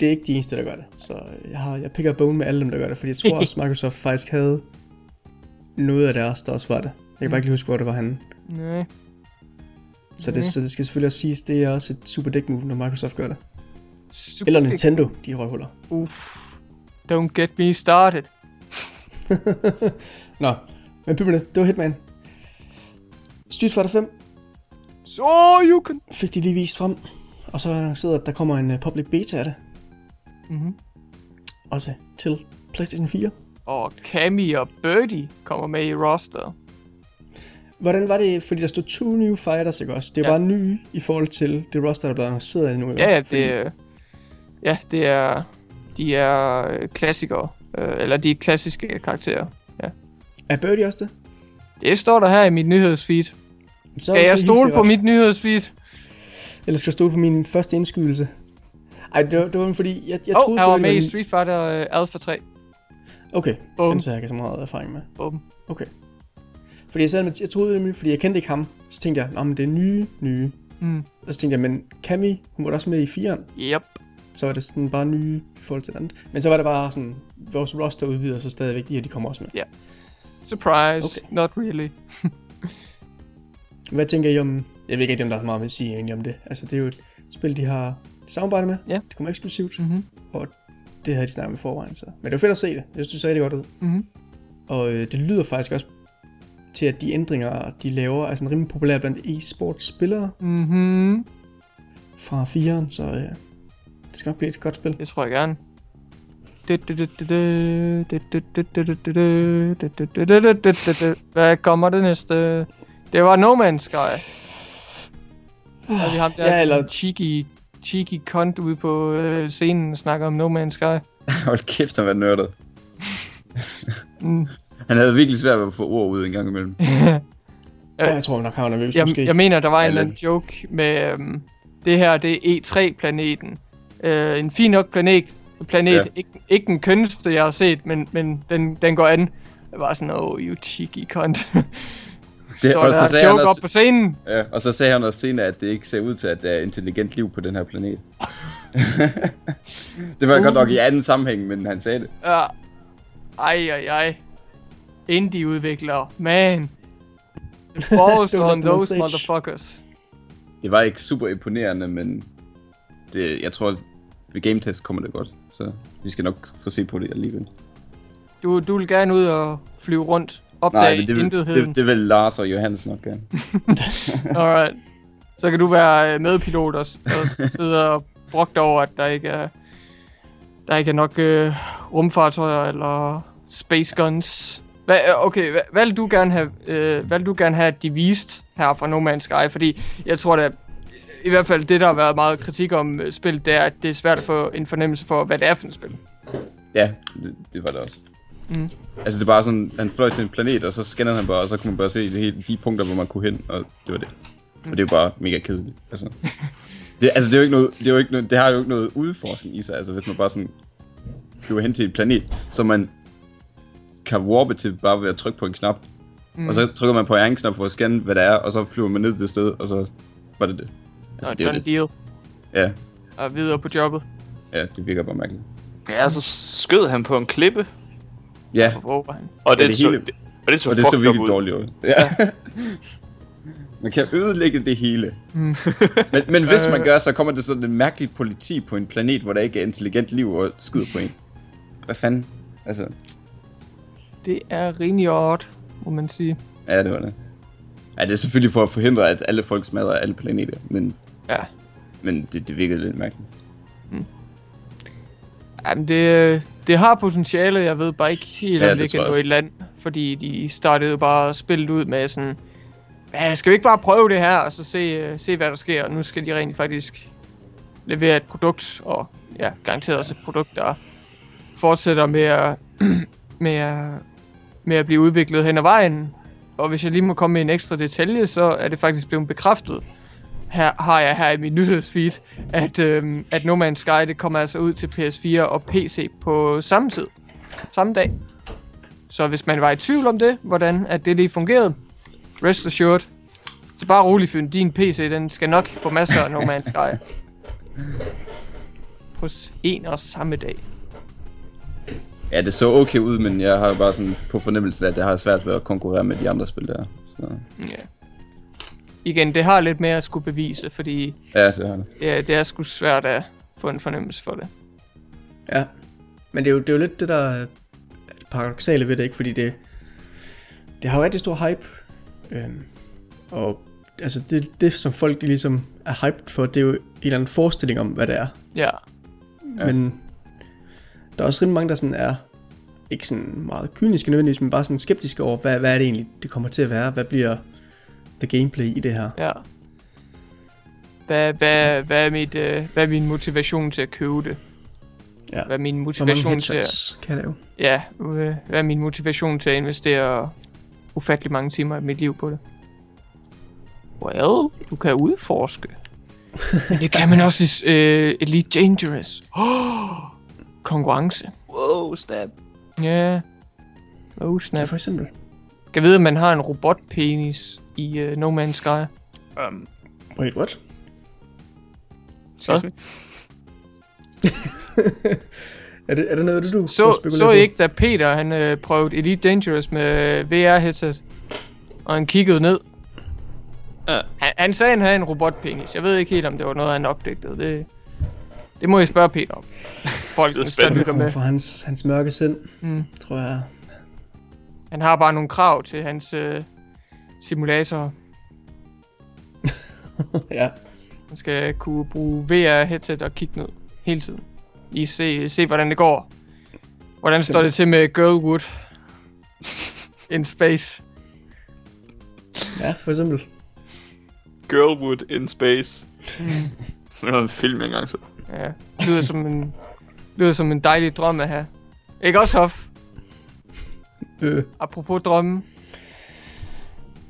[SPEAKER 1] det er ikke de eneste, der gør det. Så jeg, har, jeg picker bone med alle dem, der gør det, fordi jeg tror også, Microsoft faktisk havde noget af deres, der også var det. Jeg kan bare ikke lige huske, hvor det var henne.
[SPEAKER 2] Nej.
[SPEAKER 1] Så det,
[SPEAKER 2] Okay.
[SPEAKER 1] så det skal selvfølgelig også siges, det er også et super dick move, når Microsoft gør det.
[SPEAKER 2] Super
[SPEAKER 1] Eller
[SPEAKER 2] dick.
[SPEAKER 1] Nintendo, de røvhuller.
[SPEAKER 2] Uff. Don't get me started.
[SPEAKER 1] Nå, men pypperne, det var Hitman. Street Fighter 5
[SPEAKER 2] So you can...
[SPEAKER 1] fik de lige vist frem. Og så er der annonceret, at der kommer en uh, public beta af det.
[SPEAKER 2] Mm-hmm.
[SPEAKER 1] Også til PlayStation 4.
[SPEAKER 2] Og Cammy og Birdie kommer med i roster.
[SPEAKER 1] Hvordan var det, fordi der stod to new fighters, ikke også? Det er
[SPEAKER 2] Ja.
[SPEAKER 1] bare nye i forhold til det roster, der er blevet annonceret nu. ikke?
[SPEAKER 2] Ja, ja,
[SPEAKER 1] Fordi-
[SPEAKER 2] det, er- ja, det er... De er øh, klassikere. Øh, eller de er klassiske karakterer.
[SPEAKER 1] Er Birdie også det?
[SPEAKER 2] Det står der her i mit nyhedsfeed. Skal jeg stole på mit nyhedsfeed?
[SPEAKER 1] Eller skal jeg stå på min første indskydelse? Ej, det var, det var fordi, jeg, jeg
[SPEAKER 2] Åh,
[SPEAKER 1] troede
[SPEAKER 2] oh,
[SPEAKER 1] på,
[SPEAKER 2] jeg var med i Street Fighter uh, Alpha 3.
[SPEAKER 1] Okay,
[SPEAKER 2] Bum.
[SPEAKER 1] den så jeg ikke så meget erfaring med.
[SPEAKER 2] Bum.
[SPEAKER 1] Okay. Fordi jeg, sad jeg troede nemlig, fordi jeg kendte ikke ham, så tænkte jeg, men det er nye, nye.
[SPEAKER 2] Mm.
[SPEAKER 1] Og så tænkte jeg, men Cammy, hun var da også med i 4'eren.
[SPEAKER 2] Yep.
[SPEAKER 1] Så var det sådan bare nye i forhold til det andet. Men så var det bare sådan, vores roster udvider så stadigvæk, de her, de kommer også med.
[SPEAKER 2] Surprise.
[SPEAKER 1] Okay.
[SPEAKER 2] Not really.
[SPEAKER 1] Hvad tænker I om, jeg ved ikke rigtig, om der er så meget at sige egentlig om det. Altså, det er jo et spil, de har samarbejdet med.
[SPEAKER 2] Ja.
[SPEAKER 1] Det kommer eksklusivt,
[SPEAKER 2] Mhm.
[SPEAKER 1] og det havde de snakket med forvejen. Så. Men det var fedt at se det. Jeg synes, det så rigtig godt ud.
[SPEAKER 2] Mhm.
[SPEAKER 1] Og øh, det lyder faktisk også til, at de ændringer, de laver, er sådan rimelig populære blandt e-sports-spillere
[SPEAKER 2] Mhm.
[SPEAKER 1] fra 4'eren, så øh, det skal nok blive et godt spil.
[SPEAKER 2] Det tror jeg gerne. Hvad kommer det næste? Det var No Man's Sky. Og vi har ham der
[SPEAKER 1] Ja, eller-
[SPEAKER 2] ja, cheeky, cheeky cunt ude på øh, scenen snakker om No Man's Sky.
[SPEAKER 3] Hold kæft, han var nørdet.
[SPEAKER 2] Mm.
[SPEAKER 3] Han havde virkelig svært ved at få ord ud en gang imellem.
[SPEAKER 1] Ja, jeg tror nok, han var nervøs
[SPEAKER 2] Jeg,
[SPEAKER 1] måske.
[SPEAKER 2] jeg mener, der var en eller anden joke med, øhm, det her, det er E3-planeten. Øh, en fin nok planet, planet
[SPEAKER 3] Ja.
[SPEAKER 2] ikke, ikke den kønneste, jeg har set, men, men den, den går an. Det var sådan, oh, you cheeky cunt.
[SPEAKER 3] Det-
[SPEAKER 2] Står
[SPEAKER 3] og
[SPEAKER 2] der
[SPEAKER 3] så
[SPEAKER 2] og
[SPEAKER 3] sagde han
[SPEAKER 2] joke op
[SPEAKER 3] også-
[SPEAKER 2] på scenen.
[SPEAKER 3] Ja, og så sagde han også senere, at det ikke ser ud til, at der er intelligent liv på den her planet. det var
[SPEAKER 2] Uh.
[SPEAKER 3] godt nok i anden sammenhæng, men han sagde det.
[SPEAKER 2] Ja. Ej, ej, ej. Indie-udviklere, man. The balls on those
[SPEAKER 1] stage.
[SPEAKER 2] motherfuckers.
[SPEAKER 3] Det var ikke super imponerende, men det, jeg tror, at ved game test kommer det godt. Så vi skal nok få se på det alligevel.
[SPEAKER 2] Du, du vil gerne ud og flyve rundt, opdage
[SPEAKER 3] Nej, det, vil,
[SPEAKER 2] intetheden.
[SPEAKER 3] det, det vil Lars og Johannes nok gerne.
[SPEAKER 2] Alright. Så kan du være øh, medpilot og, og sidde og brugte over, at der ikke er, der ikke er nok øh, rumfartøjer eller space guns. Hvad, øh, okay, hvad, hvad vil du gerne have, øh, hvad vil du gerne have, at de viste her fra No Man's Sky? Fordi jeg tror da, i hvert fald det, der har været meget kritik om øh, spillet, det er, at det er svært at få en fornemmelse for, hvad det er for et spil.
[SPEAKER 3] Ja, det, det var det også.
[SPEAKER 2] Mm.
[SPEAKER 3] Altså det er bare sådan, han fløj til en planet, og så scannede han bare, og så kunne man bare se hele, de punkter, hvor man kunne hen, og det var det. Og det er jo bare mega kedeligt. Altså. Det, altså det er jo ikke noget, det, er jo ikke noget, det har jo ikke noget udforskning i sig, altså hvis man bare sådan flyver hen til en planet, så man kan warpe til bare ved at trykke på en knap, mm. og så trykker man på en knap for at scanne, hvad det er, og så flyver man ned det sted, og så var det det. Altså
[SPEAKER 2] Og
[SPEAKER 3] det er lidt,
[SPEAKER 2] deal.
[SPEAKER 3] ja,
[SPEAKER 2] Og videre på jobbet.
[SPEAKER 3] ja, det virker bare mærkeligt.
[SPEAKER 4] Ja, så skød han på en klippe,
[SPEAKER 3] Ja,
[SPEAKER 2] han?
[SPEAKER 4] og det,
[SPEAKER 3] det
[SPEAKER 4] så,
[SPEAKER 3] hele-
[SPEAKER 4] det, og det så,
[SPEAKER 3] og det så virkelig
[SPEAKER 4] ud.
[SPEAKER 3] dårligt ud. Ja. man kan ødelægge det hele.
[SPEAKER 2] Mm.
[SPEAKER 3] Men, men hvis man
[SPEAKER 2] Øh.
[SPEAKER 3] gør, så kommer det sådan et mærkeligt politi på en planet, hvor der ikke er intelligent liv og skyder på en. Hvad fanden? Altså,
[SPEAKER 2] Det er rimelig odd, må man sige.
[SPEAKER 3] ja, det var det. Ja, det er selvfølgelig for at forhindre, at alle folk smadrer alle planeter, men,
[SPEAKER 2] Ja.
[SPEAKER 3] men det, det virkede lidt mærkeligt.
[SPEAKER 2] Jamen, det, det har potentiale, jeg ved bare ikke helt,
[SPEAKER 3] Ja,
[SPEAKER 2] om
[SPEAKER 3] det
[SPEAKER 2] kan nå i land. Fordi de startede bare spillet ud med sådan, "Ja, skal vi ikke bare prøve det her, og så se, øh, se hvad der sker. Og nu skal de rent faktisk levere et produkt, og ja, garanteret også et produkt, der fortsætter med at, med at, med at blive udviklet hen ad vejen. Og hvis jeg lige må komme med en ekstra detalje, så er det faktisk blevet bekræftet. Her har jeg her i min nyhedsfeed, at, øhm, at No Man's Sky det kommer altså ud til PS4 og PC på samme tid. Samme dag. Så hvis man var i tvivl om det, hvordan at det lige fungerede, rest assured. Så bare rolig, for din PC den skal nok få masser af No Man's Sky. På en og samme dag.
[SPEAKER 3] Ja, det så okay ud, men jeg har bare sådan på fornemmelse af, at det har svært ved at konkurrere med de andre spil der. Så
[SPEAKER 2] Ja. Igen, det har lidt mere at skulle bevise, fordi
[SPEAKER 3] ja, det har det.
[SPEAKER 2] ja, det er sgu svært at få en fornemmelse for det.
[SPEAKER 1] Ja. Men det er jo, det er jo lidt det, der er det paradoxale ved det, ikke? Fordi det, det har jo rigtig stor hype. Øhm, og altså det, det, som folk de ligesom er hyped for, det er jo en eller anden forestilling om, hvad det er.
[SPEAKER 2] Ja.
[SPEAKER 1] Men der er også rimelig mange, der sådan er ikke sådan meget kyniske nødvendigvis, men bare sådan skeptiske over, hvad, hvad er det egentlig, det kommer til at være? Hvad bliver the gameplay i det her?
[SPEAKER 2] ja. Hvad, hvad, hvad, er mit, øh, hvad er min motivation til at købe det?
[SPEAKER 1] Ja.
[SPEAKER 2] Hvad er min motivation til at,
[SPEAKER 1] kan jeg lave?
[SPEAKER 2] ja, øh, hvad er min motivation til at investere ufattelig mange timer af mit liv på det? Well, du kan udforske. det kan man også i øh, Elite Dangerous. Oh, konkurrence.
[SPEAKER 4] Wow, stab.
[SPEAKER 2] Ja. Yeah. Oh,
[SPEAKER 1] Så
[SPEAKER 2] snap.
[SPEAKER 1] for eksempel.
[SPEAKER 2] Kan vide, at man har en robotpenis i uh, No Man's Sky.
[SPEAKER 4] Um,
[SPEAKER 1] Wait, what?
[SPEAKER 4] me?
[SPEAKER 1] Er det, er det noget, du
[SPEAKER 2] Så, så? I ikke, da Peter han øh, prøvede Elite Dangerous med VR-headset, og han kiggede ned.
[SPEAKER 4] Ja.
[SPEAKER 2] Han, han sagde, han havde en robotpenis. Jeg ved ikke helt, om det var noget, han opdagede. Det, det må I spørge Peter om. Folk,
[SPEAKER 4] Det er
[SPEAKER 2] der lytter med.
[SPEAKER 1] fra hans, hans mørke sind,
[SPEAKER 2] Mm.
[SPEAKER 1] tror jeg.
[SPEAKER 2] Han har bare nogle krav til hans øh, simulator.
[SPEAKER 1] ja.
[SPEAKER 2] Han skal kunne bruge VR-headset og kigge ned hele tiden. I se, se hvordan det går. Hvordan står det til med Girlwood in space?
[SPEAKER 1] ja, for eksempel.
[SPEAKER 4] Girlwood in Space.
[SPEAKER 2] Mm.
[SPEAKER 4] Det var en film jeg engang så.
[SPEAKER 2] Ja, lyder som en, lyder som en dejlig drøm at have. Ikke også, Hoff?
[SPEAKER 1] Øh,
[SPEAKER 2] Apropos drømme.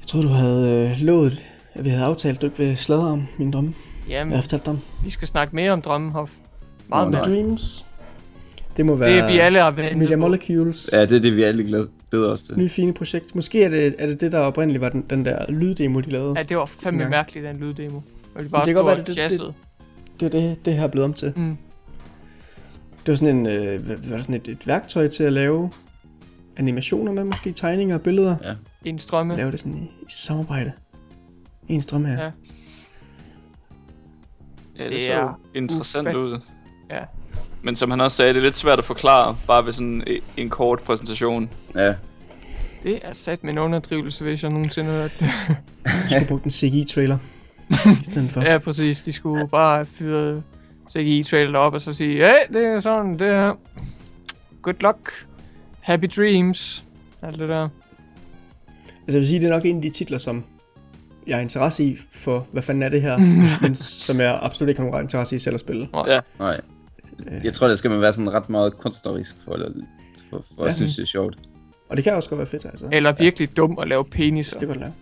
[SPEAKER 1] jeg troede, du havde øh, lovet, at vi havde aftalt, at du ikke vil sladre om min drømme. Jeg
[SPEAKER 2] Jamen,
[SPEAKER 1] har fortalt om.
[SPEAKER 2] vi skal snakke mere om drømme, Hoff. Meget mere.
[SPEAKER 1] Dreams. Det må være
[SPEAKER 2] Det er vi alle har
[SPEAKER 1] Media. Molecules.
[SPEAKER 3] Ja, det er det, vi alle glæder os til.
[SPEAKER 1] Nye fine projekt. Måske er det, er det det, der oprindeligt var den, den der lyddemo, de lavede.
[SPEAKER 2] Ja, det var fandme mærkeligt, den lyddemo. Og det bare
[SPEAKER 1] det kan godt være, det- det-. Det er det, det her er blevet om til.
[SPEAKER 2] Mm.
[SPEAKER 1] Det var sådan, en, øh, hvad- hvad var sådan et, et værktøj til at lave animationer med, måske tegninger og billeder.
[SPEAKER 3] Ja.
[SPEAKER 2] En strømme.
[SPEAKER 1] Lave det sådan i, i samarbejde. En strøm her.
[SPEAKER 2] Ja.
[SPEAKER 4] Ja, det,
[SPEAKER 2] Det
[SPEAKER 4] det
[SPEAKER 2] er
[SPEAKER 4] så interessant
[SPEAKER 2] ufat-
[SPEAKER 4] ud.
[SPEAKER 2] Ja.
[SPEAKER 4] Men som han også sagde, det er lidt svært at forklare, bare ved sådan en- en kort præsentation.
[SPEAKER 3] Ja,
[SPEAKER 2] Det er sat med en underdrivelse, hvis jeg nogensinde har hørt det.
[SPEAKER 1] Jeg skulle bruge den CGI-trailer. I stedet for.
[SPEAKER 2] Ja, præcis. De skulle bare fyre CGI-trailer op og så sige, hey, det er sådan, det er. Good luck. Happy dreams. Alt det der.
[SPEAKER 1] Altså jeg vil sige, det er nok en af de titler, som jeg har interesse i for, hvad fanden er det her, men som jeg absolut ikke har nogen interesse i selv at spille.
[SPEAKER 3] nej. Jeg tror, det skal man være sådan ret meget kunstnerisk for, for, for
[SPEAKER 1] Ja.
[SPEAKER 3] at synes, det er sjovt.
[SPEAKER 1] Og det kan også godt være fedt, altså.
[SPEAKER 2] Eller virkelig dum at lave
[SPEAKER 1] Det
[SPEAKER 2] peniser.
[SPEAKER 1] kan godt lave.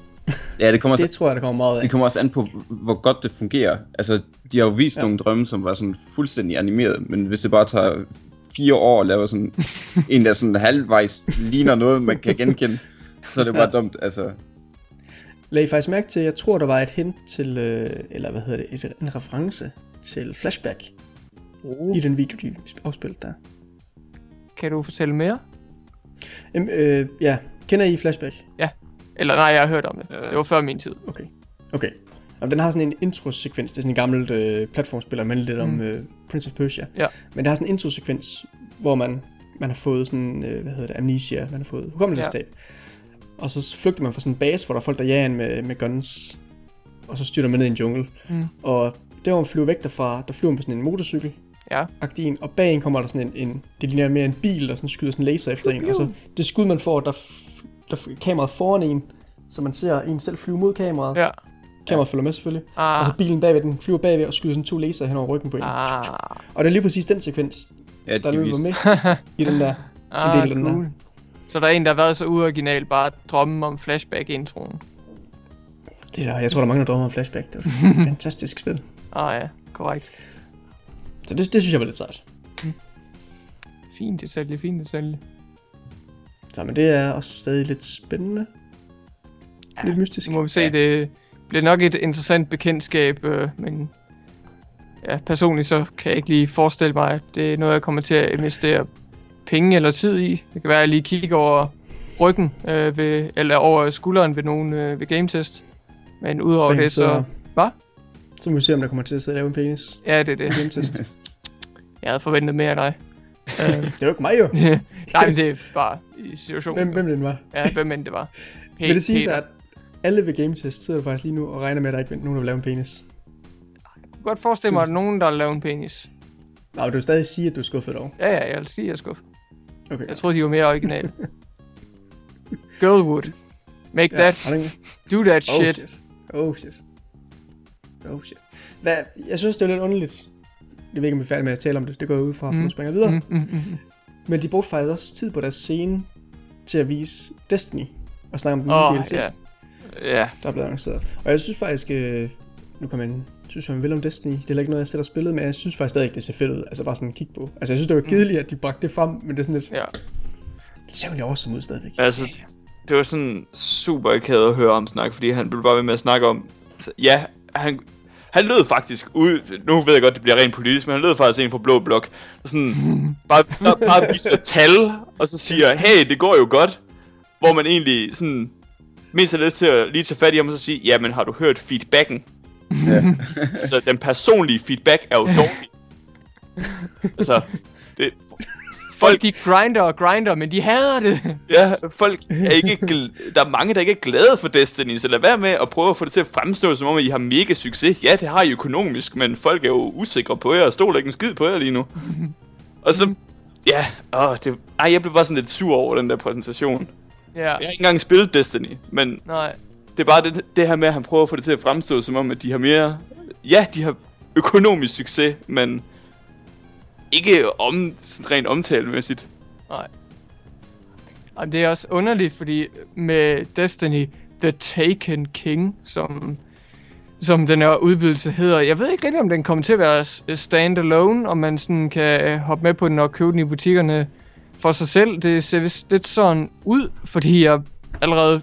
[SPEAKER 3] Ja, det kommer, også,
[SPEAKER 1] Det tror jeg, der kommer meget af.
[SPEAKER 3] det kommer også an på, hvor godt det fungerer. Altså, de har jo vist
[SPEAKER 1] Ja.
[SPEAKER 3] ja. nogle drømme, som var sådan fuldstændig animeret, men hvis det bare tager fire år at lave sådan en, der sådan halvvejs ligner noget, man kan genkende, så er det bare
[SPEAKER 1] Ja.
[SPEAKER 3] dumt, altså.
[SPEAKER 1] Lag I faktisk mærke til, jeg tror, der var et hint til, øh, eller hvad hedder det, et, en reference til Flashback
[SPEAKER 2] Oh.
[SPEAKER 1] i den video, de afspillede der.
[SPEAKER 2] Kan du fortælle mere?
[SPEAKER 1] Øhm, øh, ja, kender I Flashback?
[SPEAKER 2] Eller nej, jeg har hørt om det. Det var før min tid.
[SPEAKER 1] Okay. Okay. Jamen, den har sådan en introsekvens. Det er sådan en gammelt øh, platformspiller, men lidt mm. om øh, Prince of Persia.
[SPEAKER 2] Ja.
[SPEAKER 1] Men der har sådan en introsekvens, hvor man, man har fået sådan, øh, hvad hedder det, amnesia, man har fået hukommelsestab. Ja. Og så flygter man fra sådan en base, hvor der er folk, der jager en med, med guns. Og så styrter man ned i en jungle.
[SPEAKER 2] Mm.
[SPEAKER 1] Og der hvor man flyver væk derfra, der flyver man på sådan en motorcykel.
[SPEAKER 2] Ja.
[SPEAKER 1] agtig en, og bag en kommer der sådan en, en, det ligner mere en bil, der sådan skyder sådan en laser efter en, og så det skud, man får, der, der kameraet foran en, så man ser en selv flyve mod kameraet.
[SPEAKER 2] Ja.
[SPEAKER 1] Kameraet følger med selvfølgelig. Og
[SPEAKER 2] Ah.
[SPEAKER 1] så bilen bagved, den flyver bagved og skyder sådan to laser hen over ryggen på en.
[SPEAKER 2] Ah.
[SPEAKER 1] Og det er lige præcis den sekvens,
[SPEAKER 3] Ja,
[SPEAKER 1] der
[SPEAKER 3] de
[SPEAKER 1] løber med i den der.
[SPEAKER 2] Ah,
[SPEAKER 1] del af den der.
[SPEAKER 2] cool. Så der er en, der har været så uoriginal, bare at drømme om flashback-introen.
[SPEAKER 1] Det der, jeg tror, der er mange, der drømmer om flashback. Det var et fantastisk spil.
[SPEAKER 2] Ah ja, korrekt.
[SPEAKER 1] Så det, det synes jeg var lidt sejt.
[SPEAKER 2] Fin detalje, fin detalje.
[SPEAKER 1] Så men det er også stadig lidt spændende. Lidt mystisk.
[SPEAKER 2] Så må vi se,
[SPEAKER 3] Ja.
[SPEAKER 2] det bliver nok et interessant bekendtskab, øh, men ja, personligt så kan jeg ikke lige forestille mig, at det er noget, jeg kommer til at investere penge eller tid i. Det kan være, at jeg lige kigger over ryggen, øh, ved, eller over skulderen ved nogen øh, ved game test. Men udover det, så... Hvad?
[SPEAKER 1] Så må vi se, om der kommer til at sidde og lave en penis.
[SPEAKER 2] Ja, det er det.
[SPEAKER 1] Game test.
[SPEAKER 2] Jeg havde forventet mere af dig. Øh,
[SPEAKER 1] det er jo ikke mig jo.
[SPEAKER 2] Nej, men det er bare i situationen.
[SPEAKER 1] Hvem, hvem den var.
[SPEAKER 2] Ja, hvem end det var. Pe-
[SPEAKER 1] Vil det sige
[SPEAKER 2] Peter.
[SPEAKER 1] sig, at alle ved Game Test sidder faktisk lige nu og regner med, at der ikke er nogen, der vil lave en penis?
[SPEAKER 2] Jeg kunne godt forestille mig, at nogen, der laver en penis.
[SPEAKER 1] Nej, du vil stadig sige, at du er skuffet over.
[SPEAKER 2] Ja, ja, jeg vil sige, at jeg er skuffet.
[SPEAKER 1] Okay.
[SPEAKER 2] Jeg troede, de var mere originale. Girlwood. Make
[SPEAKER 1] Ja,
[SPEAKER 2] that, do that
[SPEAKER 1] Oh
[SPEAKER 2] shit.
[SPEAKER 1] shit. Oh shit. Oh shit. Hvad? Jeg synes, det er lidt underligt. Jeg ved ikke, om vi er færdige med at tale om det. Det går jeg ud fra, for
[SPEAKER 2] Mm.
[SPEAKER 1] springer videre.
[SPEAKER 2] Mm, mm, mm, mm.
[SPEAKER 1] Men de brugte faktisk også tid på deres scene til at vise Destiny. Og snakke om den nye
[SPEAKER 2] Åh,
[SPEAKER 1] DLC,
[SPEAKER 2] ja.
[SPEAKER 4] Ja,
[SPEAKER 1] der er blevet annonceret. Og jeg synes faktisk, øh, nu kan man synes, man vil om Destiny. Det er ikke noget, jeg selv har spillet, men jeg synes faktisk stadig, det ser fedt ud. Altså bare sådan kigge på. Altså jeg synes, det var kedeligt, at de bragte det frem, men det er sådan lidt...
[SPEAKER 2] Ja.
[SPEAKER 1] Det ser jo awesome ud stadigvæk.
[SPEAKER 4] Altså, det var sådan super akavet at høre om snak, fordi han blev bare ved med at snakke om... Altså, ja, han, han lød faktisk ud... Nu ved jeg godt, det bliver rent politisk, men han lød faktisk en fra Blå Blok. Der sådan, bare, bare, bare viser tal, og så siger, hey, det går jo godt. Hvor man egentlig sådan mest har lyst til at lige tage fat i ham og så sige, jamen har du hørt feedbacken?
[SPEAKER 3] Ja.
[SPEAKER 4] Så den personlige feedback er jo dårlig. altså, det,
[SPEAKER 2] Folk de grinder og grinder, men de hader det.
[SPEAKER 4] Ja, folk er ikke gl- der er mange, der ikke er glade for Destiny, så lad være med at prøve at få det til at fremstå, som om at I har mega succes. Ja, det har I økonomisk, men folk er jo usikre på jer og stoler ikke en skid på jer lige nu. og så, ja, åh, det, ej, jeg blev bare sådan lidt sur over den der præsentation.
[SPEAKER 2] Ja,
[SPEAKER 4] Jeg har ikke engang spillet Destiny, men
[SPEAKER 2] nej.
[SPEAKER 4] det er bare det, det her med, at han prøver at få det til at fremstå, som om at de har mere... Ja, de har økonomisk succes, men ikke om, rent omtalemæssigt.
[SPEAKER 2] Jamen, det er også underligt, fordi med Destiny The Taken King, som, som den her udvidelse hedder, jeg ved ikke rigtig, om den kommer til at være standalone, om man sådan kan hoppe med på den og købe den i butikkerne for sig selv. Det ser vist lidt sådan ud, fordi jeg allerede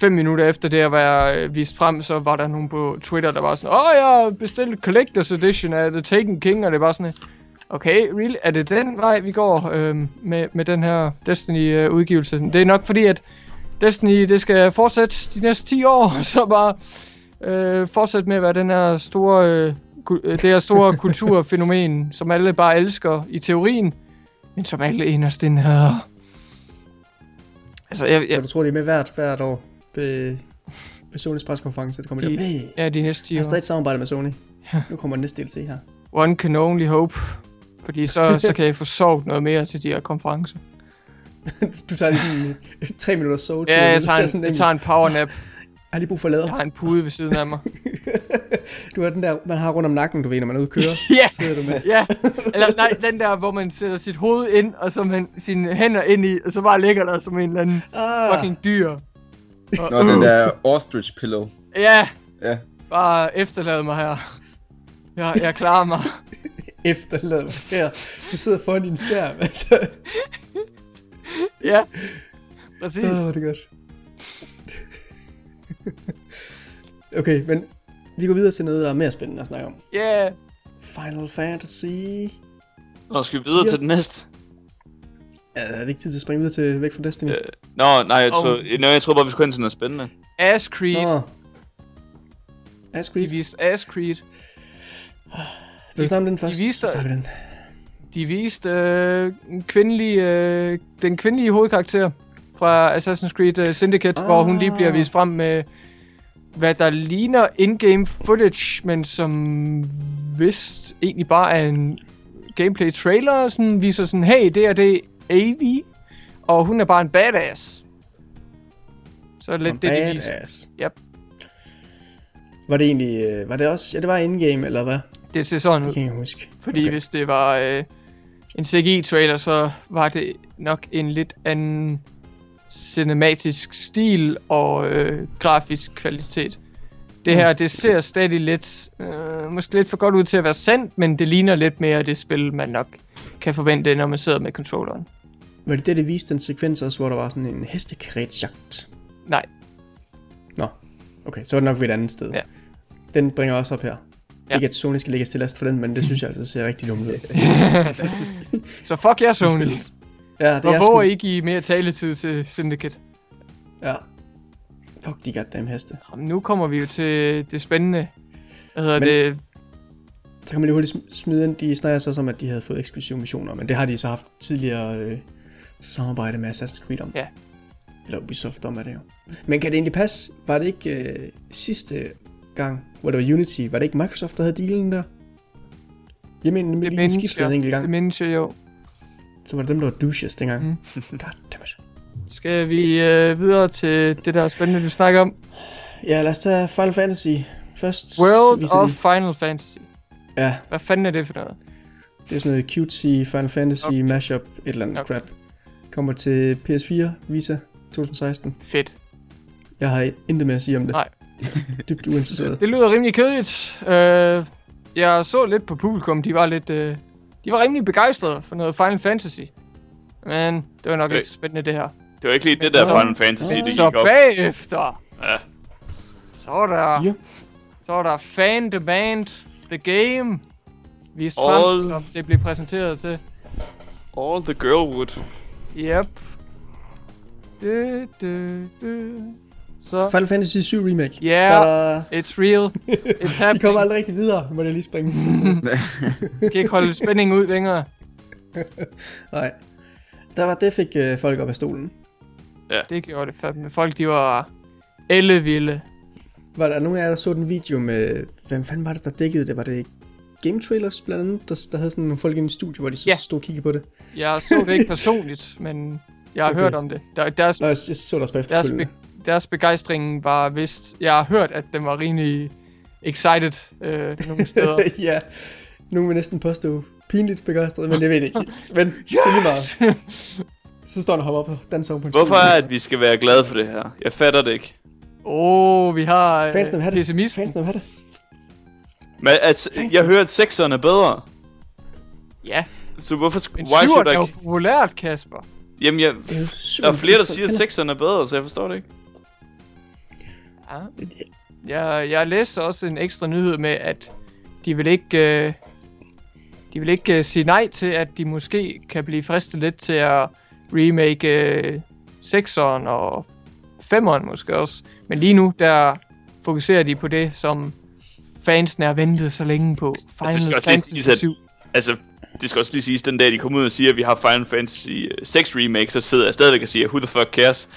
[SPEAKER 2] fem minutter efter det at være øh, vist frem, så var der nogen på Twitter, der var sådan, åh, jeg har bestilt Collector's Edition af The Taken King, og det var sådan, Okay, really? Er det den vej, vi går øhm, med, med den her Destiny-udgivelse? det er nok fordi, at Destiny det skal fortsætte de næste 10 år, så bare øh, fortsætte med at være den her store, øh, øh, det her store kulturfænomen, som alle bare elsker i teorien, men som alle inderst inde hader. Altså, jeg,
[SPEAKER 1] Så
[SPEAKER 2] jeg,
[SPEAKER 1] du tror, de er med hvert, hvert år ved, ved Sonys preskonference? Det kommer de,
[SPEAKER 2] De-
[SPEAKER 1] de hey,
[SPEAKER 2] ja, de næste 10
[SPEAKER 1] jeg har
[SPEAKER 2] år.
[SPEAKER 1] stadig et samarbejde med Sony. Nu kommer den næste DLC her.
[SPEAKER 2] One can only hope. Fordi så, så kan jeg få sovet noget mere til de her konferencer.
[SPEAKER 1] Du tager lige sådan tre minutter soul.
[SPEAKER 2] Ja, jeg tager en, jeg tager en powernap.
[SPEAKER 1] Jeg har lige brug for lader.
[SPEAKER 2] Jeg har en pude ved siden af mig.
[SPEAKER 1] Du har den der, man har rundt om nakken, du ved, når man er ude at køre.
[SPEAKER 2] Ja,
[SPEAKER 1] Sidder du med.
[SPEAKER 2] ja. Eller nej, den der, hvor man sætter sit hoved ind, og så man sine hænder ind i, og så bare ligger der som en eller anden
[SPEAKER 1] Ah,
[SPEAKER 2] fucking dyr. Og,
[SPEAKER 3] Nå, den der ostrich pillow.
[SPEAKER 2] Ja,
[SPEAKER 3] Ja.
[SPEAKER 2] bare efterlad mig her. Jeg, jeg klarer mig.
[SPEAKER 1] Efterlad mig her. Du sidder foran din skærm, altså.
[SPEAKER 2] Ja, præcis.
[SPEAKER 1] Åh, oh, det er godt. okay, men vi går videre til noget, der er mere spændende at snakke om.
[SPEAKER 2] Ja, yeah.
[SPEAKER 1] Final Fantasy.
[SPEAKER 4] Nå, skal vi videre
[SPEAKER 1] Ja.
[SPEAKER 4] til den næste?
[SPEAKER 1] Ja, er det ikke tid til at springe videre til væk fra Destiny?
[SPEAKER 4] Øh, Nå, nej, jeg,
[SPEAKER 2] Og-
[SPEAKER 4] tror, nå, jeg troede bare, vi skulle hen til noget spændende.
[SPEAKER 2] Ass Creed.
[SPEAKER 1] Nå. Ash
[SPEAKER 2] De
[SPEAKER 1] Creed.
[SPEAKER 2] viste Ass Creed.
[SPEAKER 1] Vil du snakke om den
[SPEAKER 2] de
[SPEAKER 1] først?
[SPEAKER 2] viste-
[SPEAKER 1] Så den.
[SPEAKER 2] De viste øh, en kvindelig, øh, den kvindelige hovedkarakter fra Assassin's Creed uh, Syndicate, ah. hvor hun lige bliver vist frem med, hvad der ligner in-game footage, men som vist egentlig bare er en gameplay trailer, sådan viser sådan, hey, det er det AV, og hun er bare en badass. Så er det lidt det, de viser.
[SPEAKER 1] Badass.
[SPEAKER 2] Yep.
[SPEAKER 1] Var det egentlig, øh, var det også, ja det var in-game, eller hvad?
[SPEAKER 2] Det ser sådan
[SPEAKER 1] Det
[SPEAKER 2] ud.
[SPEAKER 1] kan jeg huske.
[SPEAKER 2] Fordi
[SPEAKER 1] Okay.
[SPEAKER 2] hvis det var øh, en CGI-trailer, så var det nok en lidt anden cinematisk stil og øh, grafisk kvalitet. Det her, det ser stadig lidt, øh, måske lidt for godt ud til at være sandt, men det ligner lidt mere det spil, man nok kan forvente, når man sidder med controlleren.
[SPEAKER 1] Var det det, det viste den sekvens også, hvor der var sådan en hestekrætsjagt?
[SPEAKER 2] Nej,
[SPEAKER 1] Nå, okay, så er det nok ved et andet sted.
[SPEAKER 2] Ja.
[SPEAKER 1] Den bringer også op her.
[SPEAKER 2] Ja.
[SPEAKER 1] Ikke at Sony skal lægges til last for den, men det synes jeg altså ser rigtig dumt ud.
[SPEAKER 2] så fuck jer, Sony.
[SPEAKER 1] Spillet. Ja, det
[SPEAKER 2] Hvor
[SPEAKER 1] er sgu...
[SPEAKER 2] I give mere taletid til Syndicate?
[SPEAKER 1] Ja. Fuck de goddamn heste.
[SPEAKER 2] Jamen, nu kommer vi jo til det spændende. Hvad hedder
[SPEAKER 1] Men-
[SPEAKER 2] det?
[SPEAKER 1] Så kan man lige hurtigt sm- smide ind, de snakker så som, at de havde fået eksklusive missioner, men det har de så haft tidligere øh, samarbejde med Assassin's Creed om.
[SPEAKER 2] Ja.
[SPEAKER 1] Eller Ubisoft om, er det jo. Men kan det egentlig passe? Var det ikke øh, sidste gang, hvor det var Unity, var det ikke Microsoft, der havde dealen der? Jeg mener,
[SPEAKER 2] Det
[SPEAKER 1] lige skiftede en enkelt
[SPEAKER 2] Det
[SPEAKER 1] gang.
[SPEAKER 2] mindes jeg jo.
[SPEAKER 1] Så var det dem, der var douches dengang.
[SPEAKER 2] Mm.
[SPEAKER 1] Mm. Goddammit.
[SPEAKER 2] Skal vi øh, videre til det der spændende, du snakker om?
[SPEAKER 1] Ja, lad os tage Final Fantasy først.
[SPEAKER 2] World of
[SPEAKER 1] de-
[SPEAKER 2] Final Fantasy.
[SPEAKER 1] Ja,
[SPEAKER 2] Hvad fanden er det for noget?
[SPEAKER 1] det er sådan noget cutesy Final Fantasy
[SPEAKER 2] Okay.
[SPEAKER 1] mashup, et eller andet
[SPEAKER 2] Okay.
[SPEAKER 1] okay. crap. Kommer til PS4, Visa 2016.
[SPEAKER 2] Fedt.
[SPEAKER 1] Jeg har intet med at sige om det.
[SPEAKER 2] Nej.
[SPEAKER 1] Dybt uinteresseret.
[SPEAKER 2] Det lyder rimelig kedeligt. Øh, jeg så lidt på publikum, de var lidt... Øh, de var rimelig begejstrede for noget Final Fantasy. Men det var nok ikke så spændende det her.
[SPEAKER 4] Det var ikke lige det der
[SPEAKER 2] Så-
[SPEAKER 4] Final Fantasy, det
[SPEAKER 2] Så
[SPEAKER 4] gik op.
[SPEAKER 2] bagefter,
[SPEAKER 4] Ja.
[SPEAKER 2] så var der,
[SPEAKER 1] Ja.
[SPEAKER 2] så var der Fan Demand The Game. Vist
[SPEAKER 4] All-
[SPEAKER 2] frem, som det blev præsenteret til.
[SPEAKER 4] All the girlwood.
[SPEAKER 2] Yep. Du, du, du. Så,
[SPEAKER 1] Final Fantasy 7 Remake.
[SPEAKER 2] Ja.
[SPEAKER 1] Er,
[SPEAKER 2] it's real. It's
[SPEAKER 1] de
[SPEAKER 2] happening.
[SPEAKER 1] kommer aldrig rigtig videre, må jeg lige springe.
[SPEAKER 2] kan ikke holde spændingen ud længere.
[SPEAKER 1] Nej. Der var, det fik øh, folk op af stolen.
[SPEAKER 2] Det gjorde det fandme. Folk, de var ellevilde.
[SPEAKER 1] Var der nogen af jer, der så den video med... Hvem fanden var det, der dækkede det? Var det Game Trailers blandt andet, der, der havde sådan nogle folk inde i studiet, hvor de så
[SPEAKER 2] Ja.
[SPEAKER 1] stod og kiggede på det?
[SPEAKER 2] Jeg så det ikke personligt, men jeg har
[SPEAKER 1] Okay.
[SPEAKER 2] hørt om det. Der, deres,
[SPEAKER 1] Nå, jeg, jeg så det også på
[SPEAKER 2] deres,
[SPEAKER 1] efterfølgende.
[SPEAKER 2] be, deres begejstring var vist... Jeg har hørt, at den var rimelig excited øh, nogle steder.
[SPEAKER 1] ja, nogen vil næsten påstå pinligt begejstret, men jeg ved det ikke. Men yes! det er meget. Så står han og hopper op og danser på en
[SPEAKER 4] Hvorfor er at vi skal være glade for det her? Jeg fatter det ikke.
[SPEAKER 2] Åh, oh, vi har øh,
[SPEAKER 1] Fansene vil have det. Fansene vil have det.
[SPEAKER 4] Men at, jeg hører, at sekseren er bedre.
[SPEAKER 2] Ja,
[SPEAKER 4] Så hvorfor...
[SPEAKER 2] men
[SPEAKER 4] Why should
[SPEAKER 2] er jo populært, Kasper.
[SPEAKER 4] Jamen, jeg,
[SPEAKER 1] Det er jo sygt,
[SPEAKER 4] der er flere, der siger, at sekseren er bedre, så jeg forstår det ikke.
[SPEAKER 2] Ja. Jeg, jeg læste også en ekstra nyhed med, at de vil ikke, øh, de vil ikke øh, sige nej til, at de måske kan blive fristet lidt til at remake øh, 6'eren og 5'eren måske også. Men lige nu, der fokuserer de på det, som fansene har ventet så længe på. Final
[SPEAKER 4] Altså, også lige
[SPEAKER 2] Fantasy
[SPEAKER 4] at-
[SPEAKER 2] 7.
[SPEAKER 4] Altså, det skal også lige siges, den dag de kommer ud og siger, at vi har Final Fantasy øh, 6 Remake, så sidder jeg stadigvæk og siger, who the fuck cares?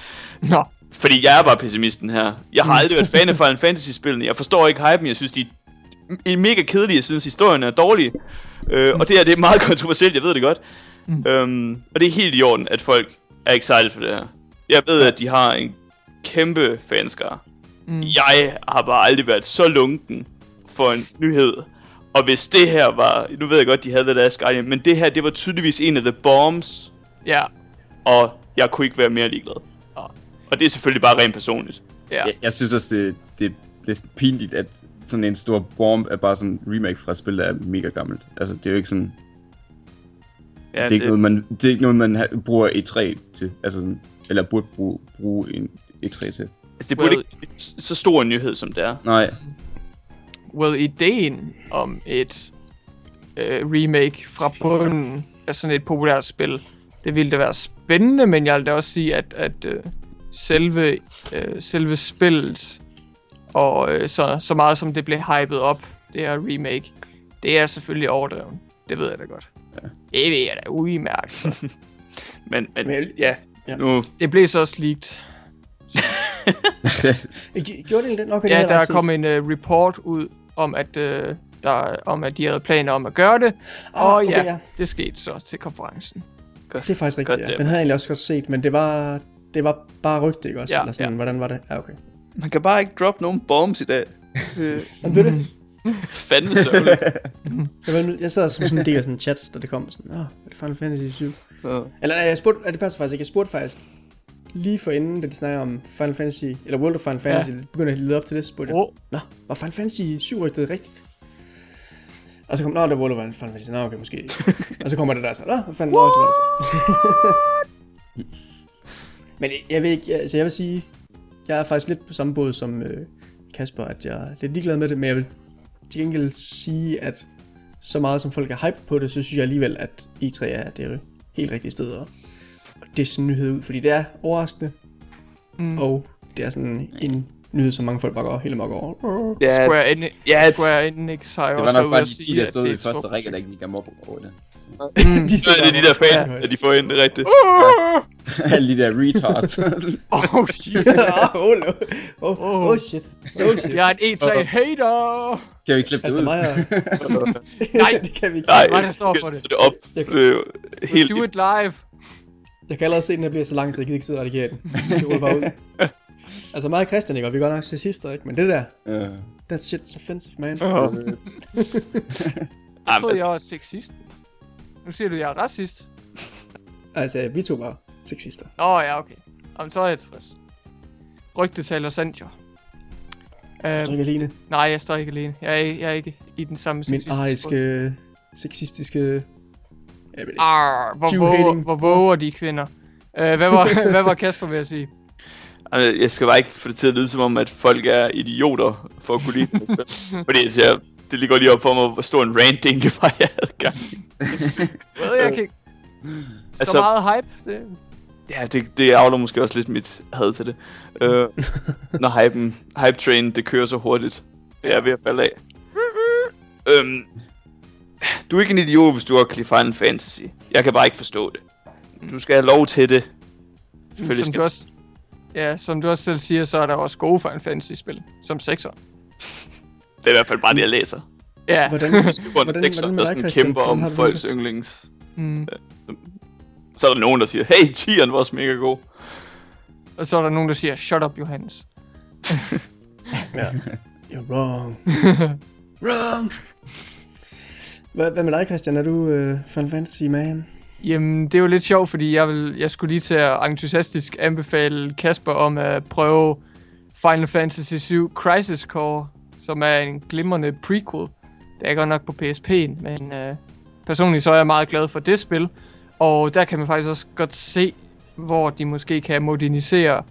[SPEAKER 2] Nå,
[SPEAKER 4] Fordi jeg er bare pessimisten her. Jeg har aldrig været fan af Final Fantasy-spillene. Jeg forstår ikke hypen. Jeg synes, de er mega kedelige. Jeg synes, historien er dårlig. Øh, og det her, det er meget kontroversielt. Jeg ved det godt.
[SPEAKER 2] Mm.
[SPEAKER 4] Øhm, og det er helt i orden, at folk er excited for det her. Jeg ved, at de har en kæmpe fanskare.
[SPEAKER 2] mm.
[SPEAKER 4] Jeg har bare aldrig været så lunken for en nyhed. Og hvis det her var... Nu ved jeg godt, de havde det der Skyrim. Men det her, det var tydeligvis en af the bombs.
[SPEAKER 2] ja,
[SPEAKER 4] Og jeg kunne ikke være mere ligeglad. Og det er selvfølgelig bare rent personligt.
[SPEAKER 2] ja.
[SPEAKER 3] Jeg, jeg synes også, det, det er næsten pinligt, at sådan en stor bomb er bare sådan en remake fra et spil, der er mega gammelt. Altså, det er jo ikke sådan...
[SPEAKER 4] Ja,
[SPEAKER 3] det, er ikke noget, man, det er ikke noget, man bruger E3 til. Altså sådan, eller burde bruge, bruge en E3 til.
[SPEAKER 4] det burde
[SPEAKER 2] Well-
[SPEAKER 4] ikke så stor en nyhed, som det er.
[SPEAKER 3] Nej,
[SPEAKER 2] Well, ideen om et øh, remake fra bunden af sådan et populært spil, det ville da være spændende, men jeg vil da også sige, at, at øh, selve, øh, selve spillet, og øh, så, så meget som det blev hypet op, det her remake, det er selvfølgelig overdrevet. Det ved jeg da godt.
[SPEAKER 3] Ja.
[SPEAKER 2] Det ved jeg da udmærket.
[SPEAKER 4] Men, men,
[SPEAKER 1] Men-
[SPEAKER 4] ja,
[SPEAKER 1] Ja.
[SPEAKER 4] nu...
[SPEAKER 2] det blev så også leaked.
[SPEAKER 1] Gjorde det det nok?
[SPEAKER 2] Ja, der er kommet en uh, report ud om, at, uh, der, om, at de havde planer om at gøre det.
[SPEAKER 1] Ah,
[SPEAKER 2] og
[SPEAKER 1] okay,
[SPEAKER 2] ja,
[SPEAKER 1] ja.
[SPEAKER 2] det skete så til konferencen.
[SPEAKER 1] Det er faktisk rigtigt, ja. Den havde jeg egentlig også godt set, men det var, det var bare rygte, ikke også?
[SPEAKER 2] Ja,
[SPEAKER 1] Eller sådan,
[SPEAKER 2] ja.
[SPEAKER 1] hvordan var det? Ja, okay.
[SPEAKER 4] Man kan bare ikke droppe nogen bombs i dag.
[SPEAKER 1] Jamen, det er det.
[SPEAKER 4] fandme sørgeligt.
[SPEAKER 1] Jeg, jeg sad som sådan en del af sådan en chat, da det kom. Sådan, Åh, er det Final Fantasy 7?
[SPEAKER 4] Ja.
[SPEAKER 1] Eller nej, jeg spurgte, det passer faktisk ikke. Jeg spurgte faktisk lige for inden, da de snakker om Final Fantasy, eller World of Final Fantasy, ja. begynder at lede op til det, spurgte jeg,
[SPEAKER 2] Oh,
[SPEAKER 1] Nå, var Final Fantasy 7 rygtet rigtigt? Og så kom, nå, det var World of Final Fantasy, nå, okay, måske og så kommer det der så, nå, hvad fanden, nå, det var det så. Men jeg ved ikke, altså jeg vil sige, jeg er faktisk lidt på samme båd som øh, Kasper, at jeg er lidt ligeglad med det, men jeg vil til gengæld sige, at så meget som folk er hype på det, så synes jeg alligevel, at E3 er det helt rigtige sted at det sådan en nyhed ud, fordi det er overraskende,
[SPEAKER 2] mm.
[SPEAKER 1] og det er sådan en nyhed, som mange folk bare går helt mok over.
[SPEAKER 4] Ja,
[SPEAKER 2] Square, Enix,
[SPEAKER 4] ja,
[SPEAKER 2] Square Enix har jo
[SPEAKER 3] det var
[SPEAKER 2] også
[SPEAKER 3] nok
[SPEAKER 2] været ude
[SPEAKER 3] bare
[SPEAKER 2] at
[SPEAKER 3] de 10,
[SPEAKER 2] sige,
[SPEAKER 3] der
[SPEAKER 2] at
[SPEAKER 3] stod
[SPEAKER 2] det
[SPEAKER 3] i
[SPEAKER 2] er et
[SPEAKER 3] første række, der ikke gik amok over det.
[SPEAKER 2] Mm.
[SPEAKER 1] De
[SPEAKER 4] Så er det de der fans, at de får ind det rigtigt.
[SPEAKER 3] Alle de der retards.
[SPEAKER 2] Oh shit.
[SPEAKER 1] oh, no. oh, oh, oh, shit. Oh, shit.
[SPEAKER 2] Jeg er en E3-hater.
[SPEAKER 3] kan vi klippe det
[SPEAKER 1] Altså
[SPEAKER 3] ud?
[SPEAKER 1] mig og...
[SPEAKER 2] Nej.
[SPEAKER 1] det kan vi ikke.
[SPEAKER 4] Nej,
[SPEAKER 2] der står for
[SPEAKER 4] jeg
[SPEAKER 2] det?
[SPEAKER 4] det op.
[SPEAKER 1] Jeg kan-
[SPEAKER 4] Øh, helt
[SPEAKER 2] Do it live.
[SPEAKER 1] Jeg kan allerede se, at den her bliver så lang, så jeg gider ikke sidde og redigere den. Det ruller bare ud. Altså mig og Christian, ikke? Og vi er godt nok sessister, ikke? Men det der,
[SPEAKER 3] Ja.
[SPEAKER 1] that shit's offensive, man.
[SPEAKER 2] Jeg
[SPEAKER 4] Ah,
[SPEAKER 2] troede,
[SPEAKER 4] men-
[SPEAKER 2] jeg var sexist. Nu siger du, jeg er racist.
[SPEAKER 1] Altså, vi to var sexister.
[SPEAKER 2] Åh, oh, ja, okay. Jamen, så er jeg tilfreds. Rygte taler sandt, jo.
[SPEAKER 1] Jeg står
[SPEAKER 2] Uh,
[SPEAKER 1] ikke alene.
[SPEAKER 2] nej, jeg står ikke alene. Jeg er, ikke- jeg er ikke i den samme
[SPEAKER 1] Min
[SPEAKER 2] sexistiske båd.
[SPEAKER 1] ariske, sexistiske... Jeg.
[SPEAKER 2] Arr, hvor, våger, hvor våger de kvinder. Uh, hvad, var, hvad var Kasper ved at sige?
[SPEAKER 4] Jeg skal bare ikke få det til at lyde som om, at folk er idioter for at kunne lide spil. Fordi altså, jeg, det lige går lige op for mig, hvor stor en rant det egentlig var, jeg havde gang.
[SPEAKER 2] Ved jeg kan ikke. Så
[SPEAKER 4] Altså-
[SPEAKER 2] meget hype. Det,
[SPEAKER 4] Ja, det, det afler måske også lidt mit had til det. Uh, når hypen, hype train, det kører så hurtigt. Jeg er ved at falde af. Øhm, du er ikke en idiot, hvis du har Cliff Final Fantasy. Jeg kan bare ikke forstå det. Du skal have lov til det. Selvfølgelig
[SPEAKER 2] som
[SPEAKER 4] skal
[SPEAKER 2] du også, ja, som du også selv siger, så er der også gode Final Fantasy-spil, som 6'er.
[SPEAKER 4] Det er i hvert fald bare det, jeg læser.
[SPEAKER 2] Ja,
[SPEAKER 1] Hvordan, hvordan,
[SPEAKER 4] sekser,
[SPEAKER 1] hvordan
[SPEAKER 4] der sådan kæmper
[SPEAKER 1] Hvordan
[SPEAKER 4] om folks yndlings.
[SPEAKER 2] mm.
[SPEAKER 4] Så er der nogen, der siger, hey, tieren var også mega god.
[SPEAKER 2] og så er der nogen, der siger, shut up, Johannes.
[SPEAKER 1] Ja. You're wrong. wrong. Hvad, hvad med dig, Christian? Er du uh, Final Fantasy man?
[SPEAKER 2] Jamen, det er jo lidt sjovt, fordi jeg, vil, jeg skulle lige til at entusiastisk anbefale Kasper om at prøve Final Fantasy 7 Crisis Core, som er en glimrende prequel. Det er godt nok på PSP'en, men øh, personligt så er jeg meget glad for det spil. Og der kan man faktisk også godt se, hvor de måske kan modernisere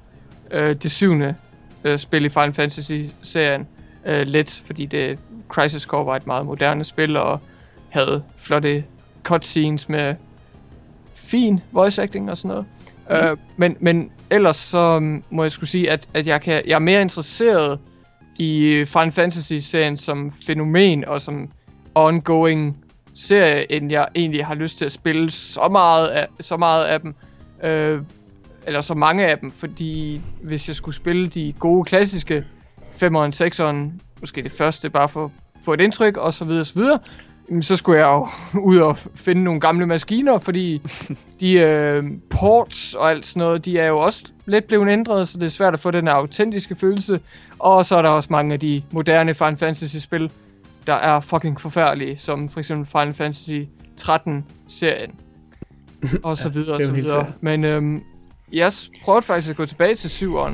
[SPEAKER 2] øh, det syvende øh, spil i Final Fantasy-serien øh, lidt, fordi det Crisis Core var et meget moderne spil, og havde flotte cutscenes med fin voice acting og sådan noget. Mm. Øh, men, men ellers så um, må jeg skulle sige, at, at jeg, kan, jeg er mere interesseret i Final Fantasy-serien som fænomen og som ongoing serie, end jeg egentlig har lyst til at spille så meget af, så meget af dem. Øh, eller så mange af dem, fordi hvis jeg skulle spille de gode klassiske 5'eren, 6'eren, måske det første, bare for få et indtryk, og så videre, så videre, så skulle jeg jo ud og finde nogle gamle maskiner, fordi de øh, ports og alt sådan noget, de er jo også lidt blevet ændret, så det er svært at få den her autentiske følelse. Og så er der også mange af de moderne Final Fantasy-spil, der er fucking forfærdelige, som for eksempel Final Fantasy 13-serien. Og så
[SPEAKER 1] Ja,
[SPEAKER 2] videre, og så videre. Men øhm, jeg prøvede faktisk at gå tilbage til 7'eren,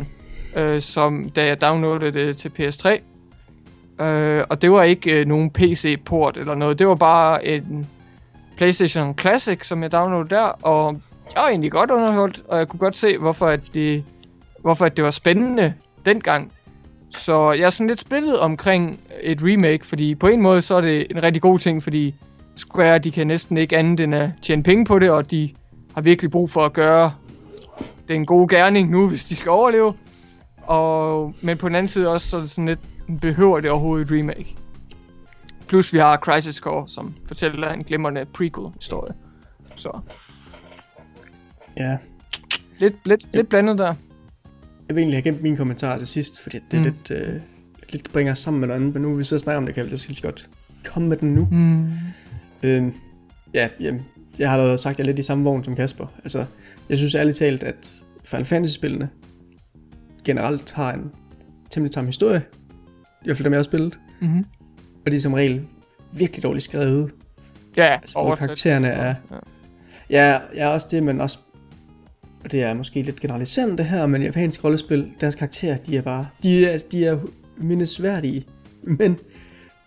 [SPEAKER 2] øh, som, da jeg downloadede det til PS3. Øh, og det var ikke øh, nogen PC-port eller noget. Det var bare en PlayStation Classic, som jeg downloadede der. Og jeg var egentlig godt underholdt, og jeg kunne godt se, hvorfor, at det, hvorfor at det var spændende dengang. Så jeg er sådan lidt splittet omkring et remake, fordi på en måde så er det en rigtig god ting, fordi Square, de kan næsten ikke andet end at tjene penge på det, og de har virkelig brug for at gøre den gode gerning nu, hvis de skal overleve. Og, men på den anden side også, så er det sådan lidt, behøver det overhovedet et remake? Plus vi har Crisis Core, som fortæller en glimrende prequel-historie. Så
[SPEAKER 1] Ja.
[SPEAKER 2] lidt, lidt, lidt blandet der.
[SPEAKER 1] Jeg vil egentlig have gemt mine kommentarer til sidst, fordi det er
[SPEAKER 2] Mm.
[SPEAKER 1] lidt, øh, lidt bringer sammen med noget andet, men nu vil vi så snakke om det, kan vi lige godt komme med den nu.
[SPEAKER 2] Mm.
[SPEAKER 1] Øh, ja, jamen, jeg har da sagt, at jeg er lidt i samme vogn som Kasper. Altså, jeg synes ærligt talt, at Final Fantasy-spillene generelt har en temmelig tam historie. I hvert fald dem, jeg har spillet.
[SPEAKER 2] Mm-hmm.
[SPEAKER 1] Og de er som regel virkelig dårligt skrevet.
[SPEAKER 2] Ja,
[SPEAKER 1] Altså, både
[SPEAKER 2] oversat.
[SPEAKER 1] karaktererne er-
[SPEAKER 2] Ja.
[SPEAKER 1] Ja, jeg er også det, men også... Og det er måske lidt generaliserende det her, men japansk rollespil, deres karakterer, de er bare... De er, de er mindesværdige, men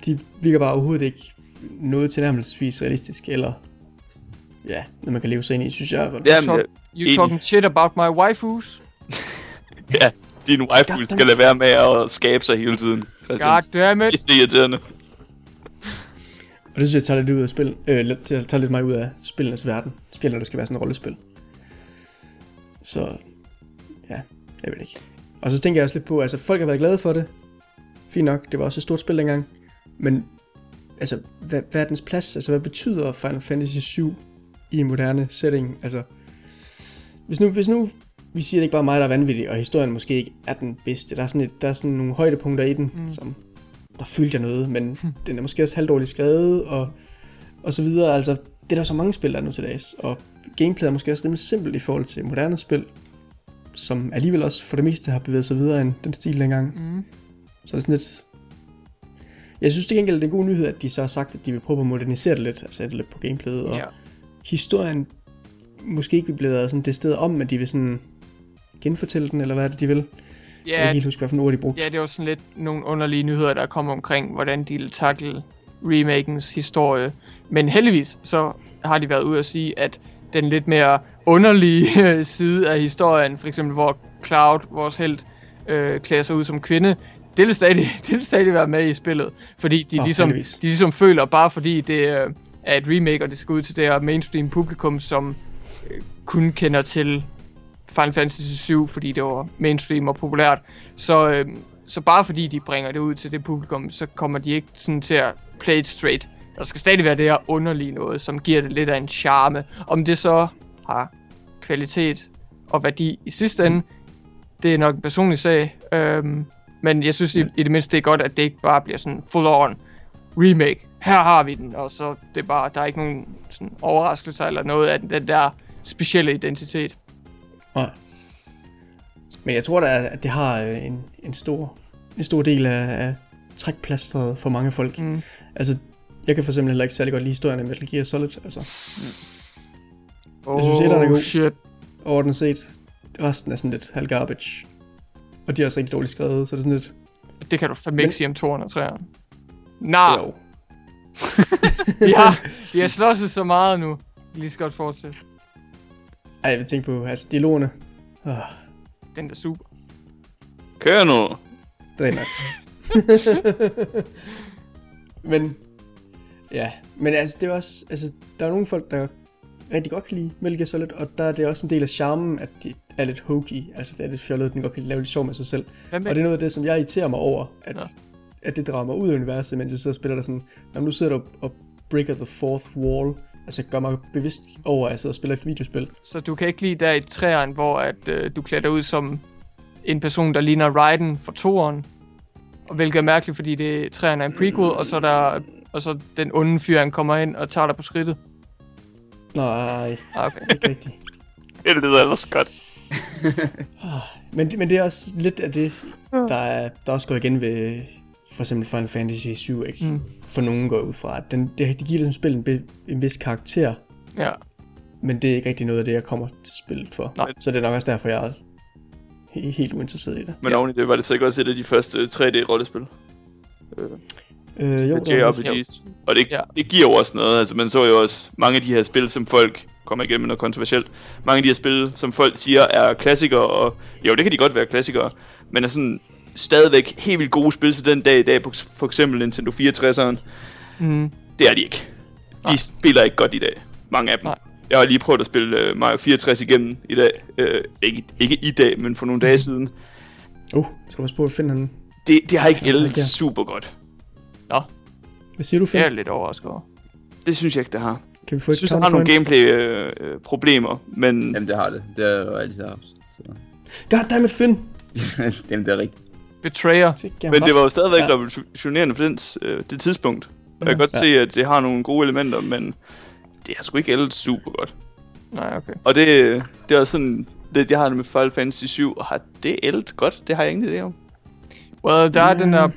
[SPEAKER 1] de virker bare overhovedet ikke noget tilnærmelsesvis realistisk, eller... Ja, når man kan leve sig ind i, synes jeg.
[SPEAKER 4] Jamen,
[SPEAKER 2] talk-
[SPEAKER 4] øh,
[SPEAKER 2] You
[SPEAKER 4] Enig.
[SPEAKER 2] talking shit about my waifus?
[SPEAKER 4] ja, din waifu skal lade være med at skabe sig hele tiden.
[SPEAKER 2] God damn it.
[SPEAKER 4] Det er irriterende.
[SPEAKER 1] Og det synes jeg tager lidt ud af spil, øh, tager lidt mig ud af spillenes verden. Spil, når det skal være sådan et rollespil. Så, ja, jeg ved ikke. Og så tænker jeg også lidt på, altså folk har været glade for det. Fint nok, det var også et stort spil dengang. Men, altså, hvad, hvad er dens plads? Altså, hvad betyder Final Fantasy 7 i en moderne setting? Altså, hvis nu, hvis nu vi siger, at det ikke bare mig, der er vanvittig, og historien måske ikke er den bedste. Der er sådan, et, der er sådan nogle højdepunkter i den,
[SPEAKER 2] Mm.
[SPEAKER 1] som der følte jeg noget, men den er måske også halvdårligt skrevet, og, og så videre. Altså, det er der så mange spil, der er nu til dags, og gameplayet er måske også rimelig simpelt i forhold til moderne spil, som alligevel også for det meste har bevæget sig videre end den stil dengang.
[SPEAKER 2] Mm.
[SPEAKER 1] Så det er sådan lidt... Jeg synes til gengæld, det er en god nyhed, at de så har sagt, at de vil prøve at modernisere det lidt, altså sætte lidt på gameplayet, og
[SPEAKER 2] Ja.
[SPEAKER 1] historien måske ikke vil blive sådan det sted om, men de vil sådan genfortælle den, eller hvad er det, de vil. Jeg kan ikke huske, hvad for ord de brugte.
[SPEAKER 2] Ja, det var sådan lidt nogle underlige nyheder, der kom omkring, hvordan de ville takle remakens historie. Men heldigvis, så har de været ude at sige, at den lidt mere underlige side af historien, for eksempel hvor Cloud, vores held, øh, klæder sig ud som kvinde, det vil stadig, det vil stadig være med i spillet. Fordi de, oh, ligesom, de ligesom føler, bare fordi det øh, er et remake, og det skal ud til det her mainstream publikum, som øh, kun kender til Final Fantasy 7, fordi det var mainstream og populært. Så, øh, så bare fordi de bringer det ud til det publikum, så kommer de ikke sådan til at play it straight. Der skal stadig være det her underlige noget, som giver det lidt af en charme. Om det så har kvalitet og værdi i sidste ende, det er nok en personlig sag. Øhm, men jeg synes i, i det mindste, det er godt, at det ikke bare bliver sådan full on remake. Her har vi den, og så det er bare, der er ikke nogen sådan overraskelser eller noget af den der specielle identitet.
[SPEAKER 1] Nej. Men jeg tror da, at det har øh, en, en, stor, en stor del af, af trækplastret for mange folk. Mm. Altså, jeg kan for eksempel heller ikke særlig godt lide historien af Metal Gear Solid. Altså. Mm.
[SPEAKER 2] Oh, jeg synes, er god. shit.
[SPEAKER 1] Overordnet set, resten er sådan lidt halv garbage. Og de er også rigtig dårligt skrevet, så det er sådan lidt...
[SPEAKER 2] Det kan du fandme ikke sige om 2'eren og 3'eren. Nej. Jo. vi, har, vi har slåsset så meget nu. Lige skal godt fortsætte.
[SPEAKER 1] Ej, jeg vil tænke på, altså, dialogerne. Oh.
[SPEAKER 2] Den er super.
[SPEAKER 4] Kør nu.
[SPEAKER 1] Det er men, ja, men altså, det er også, altså, der er nogle folk, der rigtig godt kan lide Metal Gear Solid, og der er det også en del af charmen, at de er lidt hokey, altså det er lidt fjollet, at den godt kan lave lidt sjov med sig selv. Og det er noget af det, som jeg irriterer mig over, at, ja. at det drager mig ud af universet, mens jeg sidder og spiller der sådan, når nu sidder du og breaker the fourth wall, altså gør mig bevidst over, at jeg sidder og spiller et videospil.
[SPEAKER 2] Så du kan ikke lide der i træerne, hvor at, øh, du klæder dig ud som en person, der ligner Raiden fra toeren, og hvilket er mærkeligt, fordi det træerne er en prequel, og så der og så den onde fyr, han kommer ind og tager dig på skridtet.
[SPEAKER 1] Nej,
[SPEAKER 2] ah, okay.
[SPEAKER 1] ikke rigtigt.
[SPEAKER 4] det lyder ellers godt.
[SPEAKER 1] men, men det er også lidt af det, der er, der er også gået igen ved for eksempel Final Fantasy 7, ikke? Mm. For nogen går ud fra, at den, det, det giver ligesom spillet en, en vis karakter.
[SPEAKER 2] Ja.
[SPEAKER 1] Men det er ikke rigtig noget af det, jeg kommer til spillet for. Nej. Så det er nok også derfor, jeg er helt, helt uinteresseret i det.
[SPEAKER 4] Men ja. oven i det var det så ikke også et af de første 3D-rollespil?
[SPEAKER 1] Øh. Øh, jo,
[SPEAKER 4] JRPGs. Og det, ja. det giver jo også noget. Altså, man så jo også mange af de her spil, som folk kommer igennem med noget kontroversielt. Mange af de her spil, som folk siger er klassikere, og jo, det kan de godt være klassikere, men er sådan stadigvæk helt vildt gode spil til den dag i dag, for eksempel Nintendo 64'eren. Mm. Det er de ikke. De Nej. spiller ikke godt i dag. Mange af dem. Nej. Jeg har lige prøvet at spille uh, Mario 64 igennem i dag. Uh, ikke, ikke i dag, men for nogle dage siden.
[SPEAKER 1] Uh, skal du også prøve at finde den?
[SPEAKER 4] Det, det har ikke ældet super godt.
[SPEAKER 2] Nå.
[SPEAKER 1] Hvad siger du, Finn?
[SPEAKER 2] Jeg er lidt overrasket over.
[SPEAKER 4] Det synes jeg ikke, det har.
[SPEAKER 1] Kan vi få et
[SPEAKER 4] jeg synes, der har nogle gameplay-problemer, øh, men...
[SPEAKER 3] Jamen, det har det. Det har jeg jo altid haft. Så.
[SPEAKER 1] Goddammit, Finn!
[SPEAKER 3] Jamen, det er rigtigt.
[SPEAKER 2] Betrayer.
[SPEAKER 4] Men det var jo stadigvæk ja. revolutionerende på den, øh, det tidspunkt. Og jeg kan godt ja. se, at det har nogle gode elementer, men det er sgu ikke alt super godt.
[SPEAKER 2] Nej, okay.
[SPEAKER 4] Og det, det er sådan, det jeg har det med Final Fantasy 7, og har det elt godt? Det har jeg ingen idé om.
[SPEAKER 2] Well, der er den der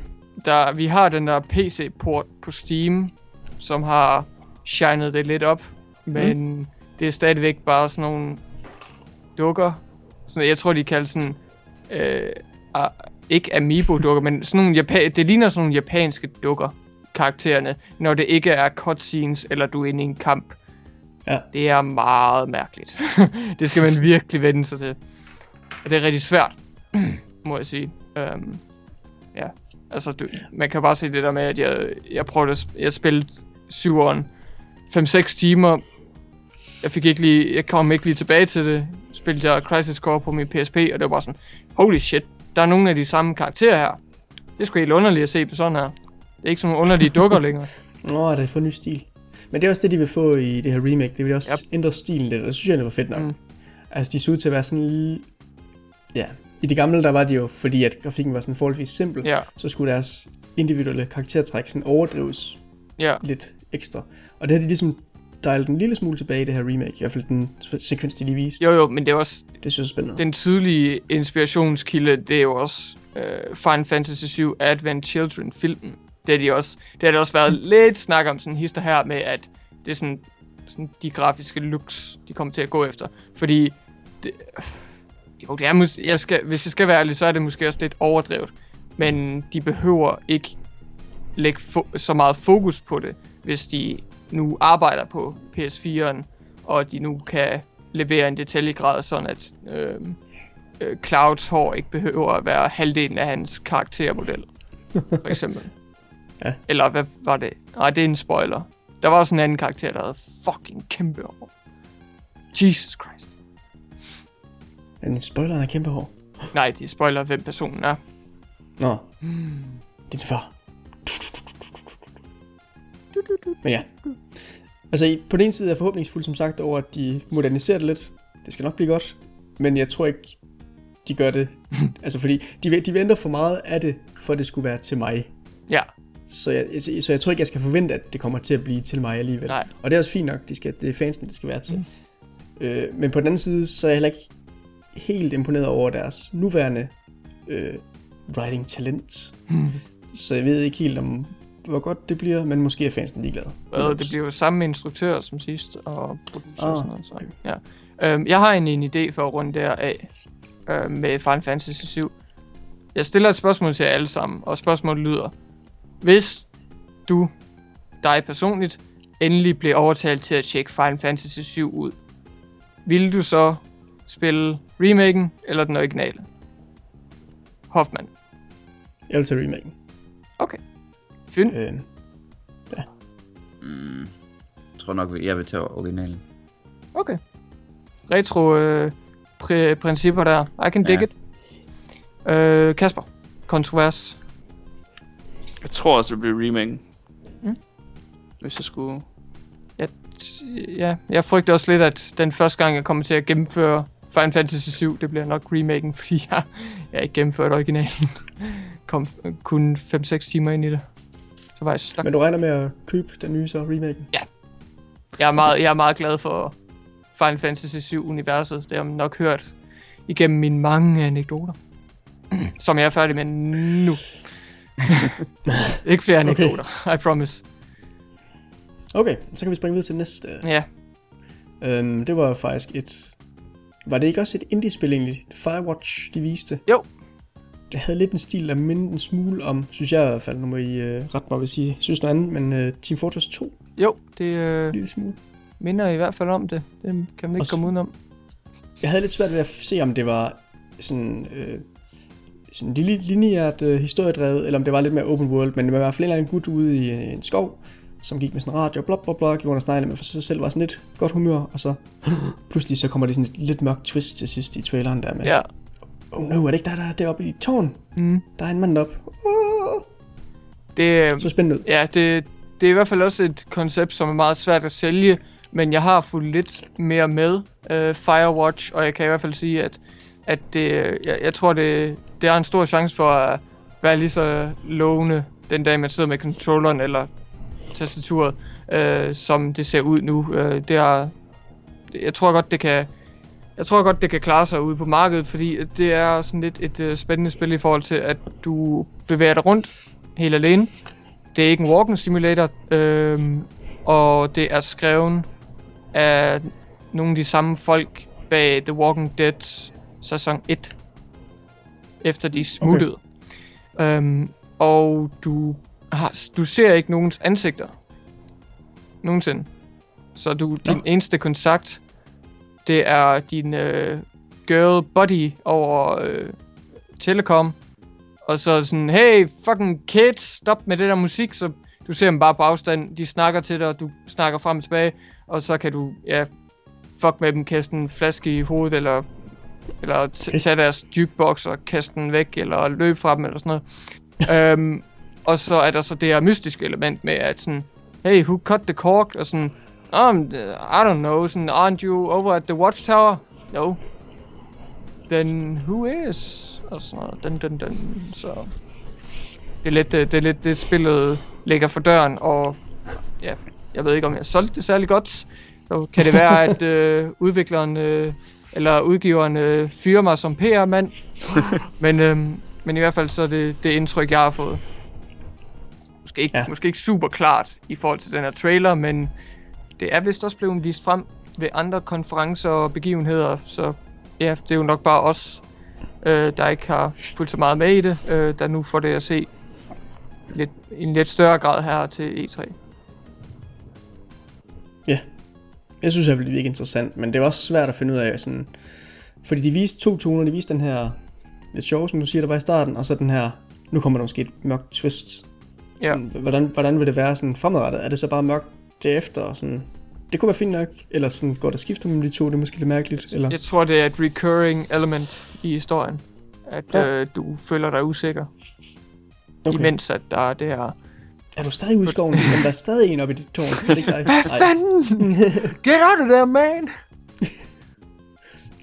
[SPEAKER 2] der, vi har den der PC-port på Steam, som har shined det lidt op, men mm. det er stadigvæk bare sådan nogle dukker. Sådan, jeg tror, de kalder sådan... Øh, ikke amiibo-dukker, men sådan nogle Japan det ligner sådan nogle japanske dukker, karaktererne, når det ikke er cutscenes, eller du er inde i en kamp.
[SPEAKER 1] Ja.
[SPEAKER 2] Det er meget mærkeligt. det skal man virkelig vende sig til. Og det er rigtig svært, må jeg sige. Um, ja. Altså, du, man kan bare se det der med, at jeg, jeg prøvede at jeg spille 7'eren 5-6 timer. Jeg fik ikke lige, jeg kom ikke lige tilbage til det. Spillede jeg Crisis Core på min PSP, og det var bare sådan, holy shit, der er nogle af de samme karakterer her. Det sgu helt underligt at se på sådan her. Det er ikke sådan nogle underlige dukker længere.
[SPEAKER 1] Nå, det er for ny stil. Men det er også det, de vil få i det her remake. Det vil også yep. ændre stilen lidt, og det synes jeg, det var fedt nok. Mm. Altså, de så ud til at være sådan... Ja, i det gamle, der var det jo, fordi at grafikken var sådan forholdsvis simpel,
[SPEAKER 2] ja.
[SPEAKER 1] så skulle deres individuelle karaktertræk sådan overdrives
[SPEAKER 2] ja.
[SPEAKER 1] lidt ekstra. Og det har de ligesom dialet en lille smule tilbage i det her remake, i hvert fald den sekvens, de lige viste.
[SPEAKER 2] Jo jo, men det er også...
[SPEAKER 1] Det synes jeg er spændende.
[SPEAKER 2] Den tydelige inspirationskilde, det er jo også uh, Final Fantasy 7 Advent Children filmen. Det er de også, det har det også været lidt snak om sådan hister her med, at det er sådan, sådan de grafiske looks, de kommer til at gå efter. Fordi det, Jo, det er jeg skal, hvis jeg skal være ærlig, så er det måske også lidt overdrevet. Men de behøver ikke lægge fo- så meget fokus på det, hvis de nu arbejder på PS4'en, og de nu kan levere en detaljegrad, sådan at øh, øh, Clouds hår ikke behøver at være halvdelen af hans karaktermodel, for eksempel.
[SPEAKER 1] Ja.
[SPEAKER 2] Eller hvad var det? Nej, det er en spoiler. Der var også en anden karakter, der havde fucking kæmpe hår. Jesus Christ.
[SPEAKER 1] Men spoileren er kæmpe hår.
[SPEAKER 2] Nej, de spoiler, hvem personen er.
[SPEAKER 1] Nå. Det er din far. Men ja. Altså, på den ene side er jeg forhåbningsfuld, som sagt, over, at de moderniserer det lidt. Det skal nok blive godt. Men jeg tror ikke, de gør det. altså, fordi de, de venter for meget af det, for det skulle være til mig.
[SPEAKER 2] Ja,
[SPEAKER 1] Så jeg, så jeg tror ikke, jeg skal forvente, at det kommer til at blive til mig alligevel.
[SPEAKER 2] Nej.
[SPEAKER 1] Og det er også fint nok, de skal, det er fansen, det skal være til. Mm. Øh, men på den anden side, så er jeg heller ikke helt imponeret over deres nuværende øh, writing talent.
[SPEAKER 2] Mm.
[SPEAKER 1] Så jeg ved ikke helt om, hvor godt det bliver, men måske er fansen ligeglade.
[SPEAKER 2] Hvad, det bliver jo samme instruktør som sidst, og producer og
[SPEAKER 1] Ah,
[SPEAKER 2] sådan noget. Så,
[SPEAKER 1] okay.
[SPEAKER 2] ja. øhm, jeg har en, en idé for at runde der af øh, med Final Fantasy 7. Jeg stiller et spørgsmål til jer alle sammen, og spørgsmålet lyder. Hvis du, dig personligt, endelig blev overtalt til at tjekke Final Fantasy 7 ud, ville du så spille remaken eller den originale? Hoffman.
[SPEAKER 1] Jeg vil tage remaken.
[SPEAKER 2] Fyn.
[SPEAKER 1] Øh,
[SPEAKER 3] Mm, jeg tror nok, jeg vil tage originalen.
[SPEAKER 2] Okay. Retro øh, der. I can dig
[SPEAKER 3] Ja.
[SPEAKER 2] it. Øh, Kasper. Kontrovers.
[SPEAKER 4] Jeg tror også, det bliver remaken.
[SPEAKER 2] Mm.
[SPEAKER 4] Hvis jeg skulle...
[SPEAKER 2] Ja, jeg frygter også lidt, at den første gang, jeg kommer til at gennemføre Final Fantasy 7, det bliver nok remaken, fordi jeg, jeg ikke gennemført originalen. Kom kun 5-6 timer ind i det. Så var jeg stok.
[SPEAKER 1] men du regner med at købe den nye så, remaken?
[SPEAKER 2] Jeg er meget, jeg er meget glad for Final Fantasy 7 universet. Det har man nok hørt igennem mine mange anekdoter. Som jeg er færdig med nu. Ikke flere
[SPEAKER 1] Okay.
[SPEAKER 2] anekdoter, I promise.
[SPEAKER 1] Okay, så kan vi springe videre til næste.
[SPEAKER 2] Ja,
[SPEAKER 1] Øhm, det var faktisk et... Var det ikke også et indie-spil egentlig? Firewatch, de viste?
[SPEAKER 2] Jo.
[SPEAKER 1] Det havde lidt en stil, der mindede en smule om, synes jeg i hvert fald, nu må I øh, ret mig, hvis I synes noget andet, men øh, Team Fortress 2,
[SPEAKER 2] jo, det øh,
[SPEAKER 1] en lille smule.
[SPEAKER 2] minder i hvert fald om det. Det kan man ikke
[SPEAKER 1] Og så-
[SPEAKER 2] komme udenom.
[SPEAKER 1] Jeg havde lidt svært ved at se, om det var sådan, øh, sådan lille lineært øh, historiedrevet, eller om det var lidt mere open world, men det var i hvert fald en eller anden gut ude i øh, en skov, som gik med sådan en radio, bla bla bla, gik og snakkede med for sig selv, var sådan lidt godt humør, og så pludselig så kommer det sådan et lidt mørkt twist til sidst i traileren der med,
[SPEAKER 2] Ja.
[SPEAKER 1] Oh no, er det ikke der, der er deroppe i tårn?
[SPEAKER 2] Mm.
[SPEAKER 1] Der er en mand op. Oh,
[SPEAKER 2] Det, øh,
[SPEAKER 1] så spændende ud.
[SPEAKER 2] ja, det, det er i hvert fald også et koncept, som er meget svært at sælge, men jeg har fulgt lidt mere med øh, Firewatch, og jeg kan i hvert fald sige, at, at det, jeg, jeg tror, det, det er en stor chance for at være lige så lovende den dag, man sidder med controlleren eller tastaturet, øh, som det ser ud nu. Øh, det er, jeg tror godt, det kan jeg tror godt, det kan klare sig ude på markedet, fordi det er sådan lidt et øh, spændende spil i forhold til, at du bevæger dig rundt helt alene. Det er ikke en walking simulator, øh, og det er skrevet af nogle af de samme folk bag The Walking Dead sæson 1, efter de smuttede. Okay. Øhm, og du, har, du ser ikke nogens ansigter. Nogensinde. Så du, din
[SPEAKER 1] Nå.
[SPEAKER 2] eneste kontakt, det er din øh, girl buddy over øh, Telecom. Og så sådan, hey fucking kids, stop med det der musik, så du ser dem bare på afstand, de snakker til dig, og du snakker frem og tilbage, og så kan du, ja, fuck med dem, kaste en flaske i hovedet, eller, eller tage deres jukebox og kaste den væk, eller løbe fra dem, eller sådan noget. øhm, og så er der så det her mystiske element med, at sådan, hey, who cut the cork? Og sådan, um, I don't know, sådan, aren't you over at the watchtower? No. Then who is? Og sådan noget, den, den, den, så... Det er lidt øh, det, er lidt det spillet ligger for døren, og ja, jeg ved ikke, om jeg solgte det særlig godt. Så kan det være, at øh, udvikleren øh, eller udgiveren øh, fyrer mig som PR-mand. men, øh, men i hvert fald så er det det indtryk, jeg har fået. Måske ikke. Ja. måske ikke super klart i forhold til den her trailer, men det er vist også blevet vist frem ved andre konferencer og begivenheder, så ja, det er jo nok bare os, øh, der ikke har fulgt så meget med i det, øh, der nu får det at se lidt, i en lidt større grad her til E E3.
[SPEAKER 1] Jeg synes, det virkelig interessant, men det er også svært at finde ud af sådan... Fordi de viste to toner, de viste den her lidt sjov, som du siger, der var i starten, og så den her, nu kommer der måske et mørkt twist.
[SPEAKER 2] Ja.
[SPEAKER 1] Sådan, hvordan, hvordan vil det være sådan fremadrettet? Er det så bare mørkt derefter? Og sådan, det kunne være fint nok, eller sådan går der skifter mellem de to, det er måske lidt mærkeligt. Eller?
[SPEAKER 2] Jeg tror, det er et recurring element i historien, at
[SPEAKER 1] Ja.
[SPEAKER 2] øh, du føler dig usikker,
[SPEAKER 1] Okay.
[SPEAKER 2] imens at der er det her...
[SPEAKER 1] Er du stadig ude i skoven? Men der er stadig en oppe i dit tårn. Er det ikke dig?
[SPEAKER 2] Hvad fanden? Get out of there, man!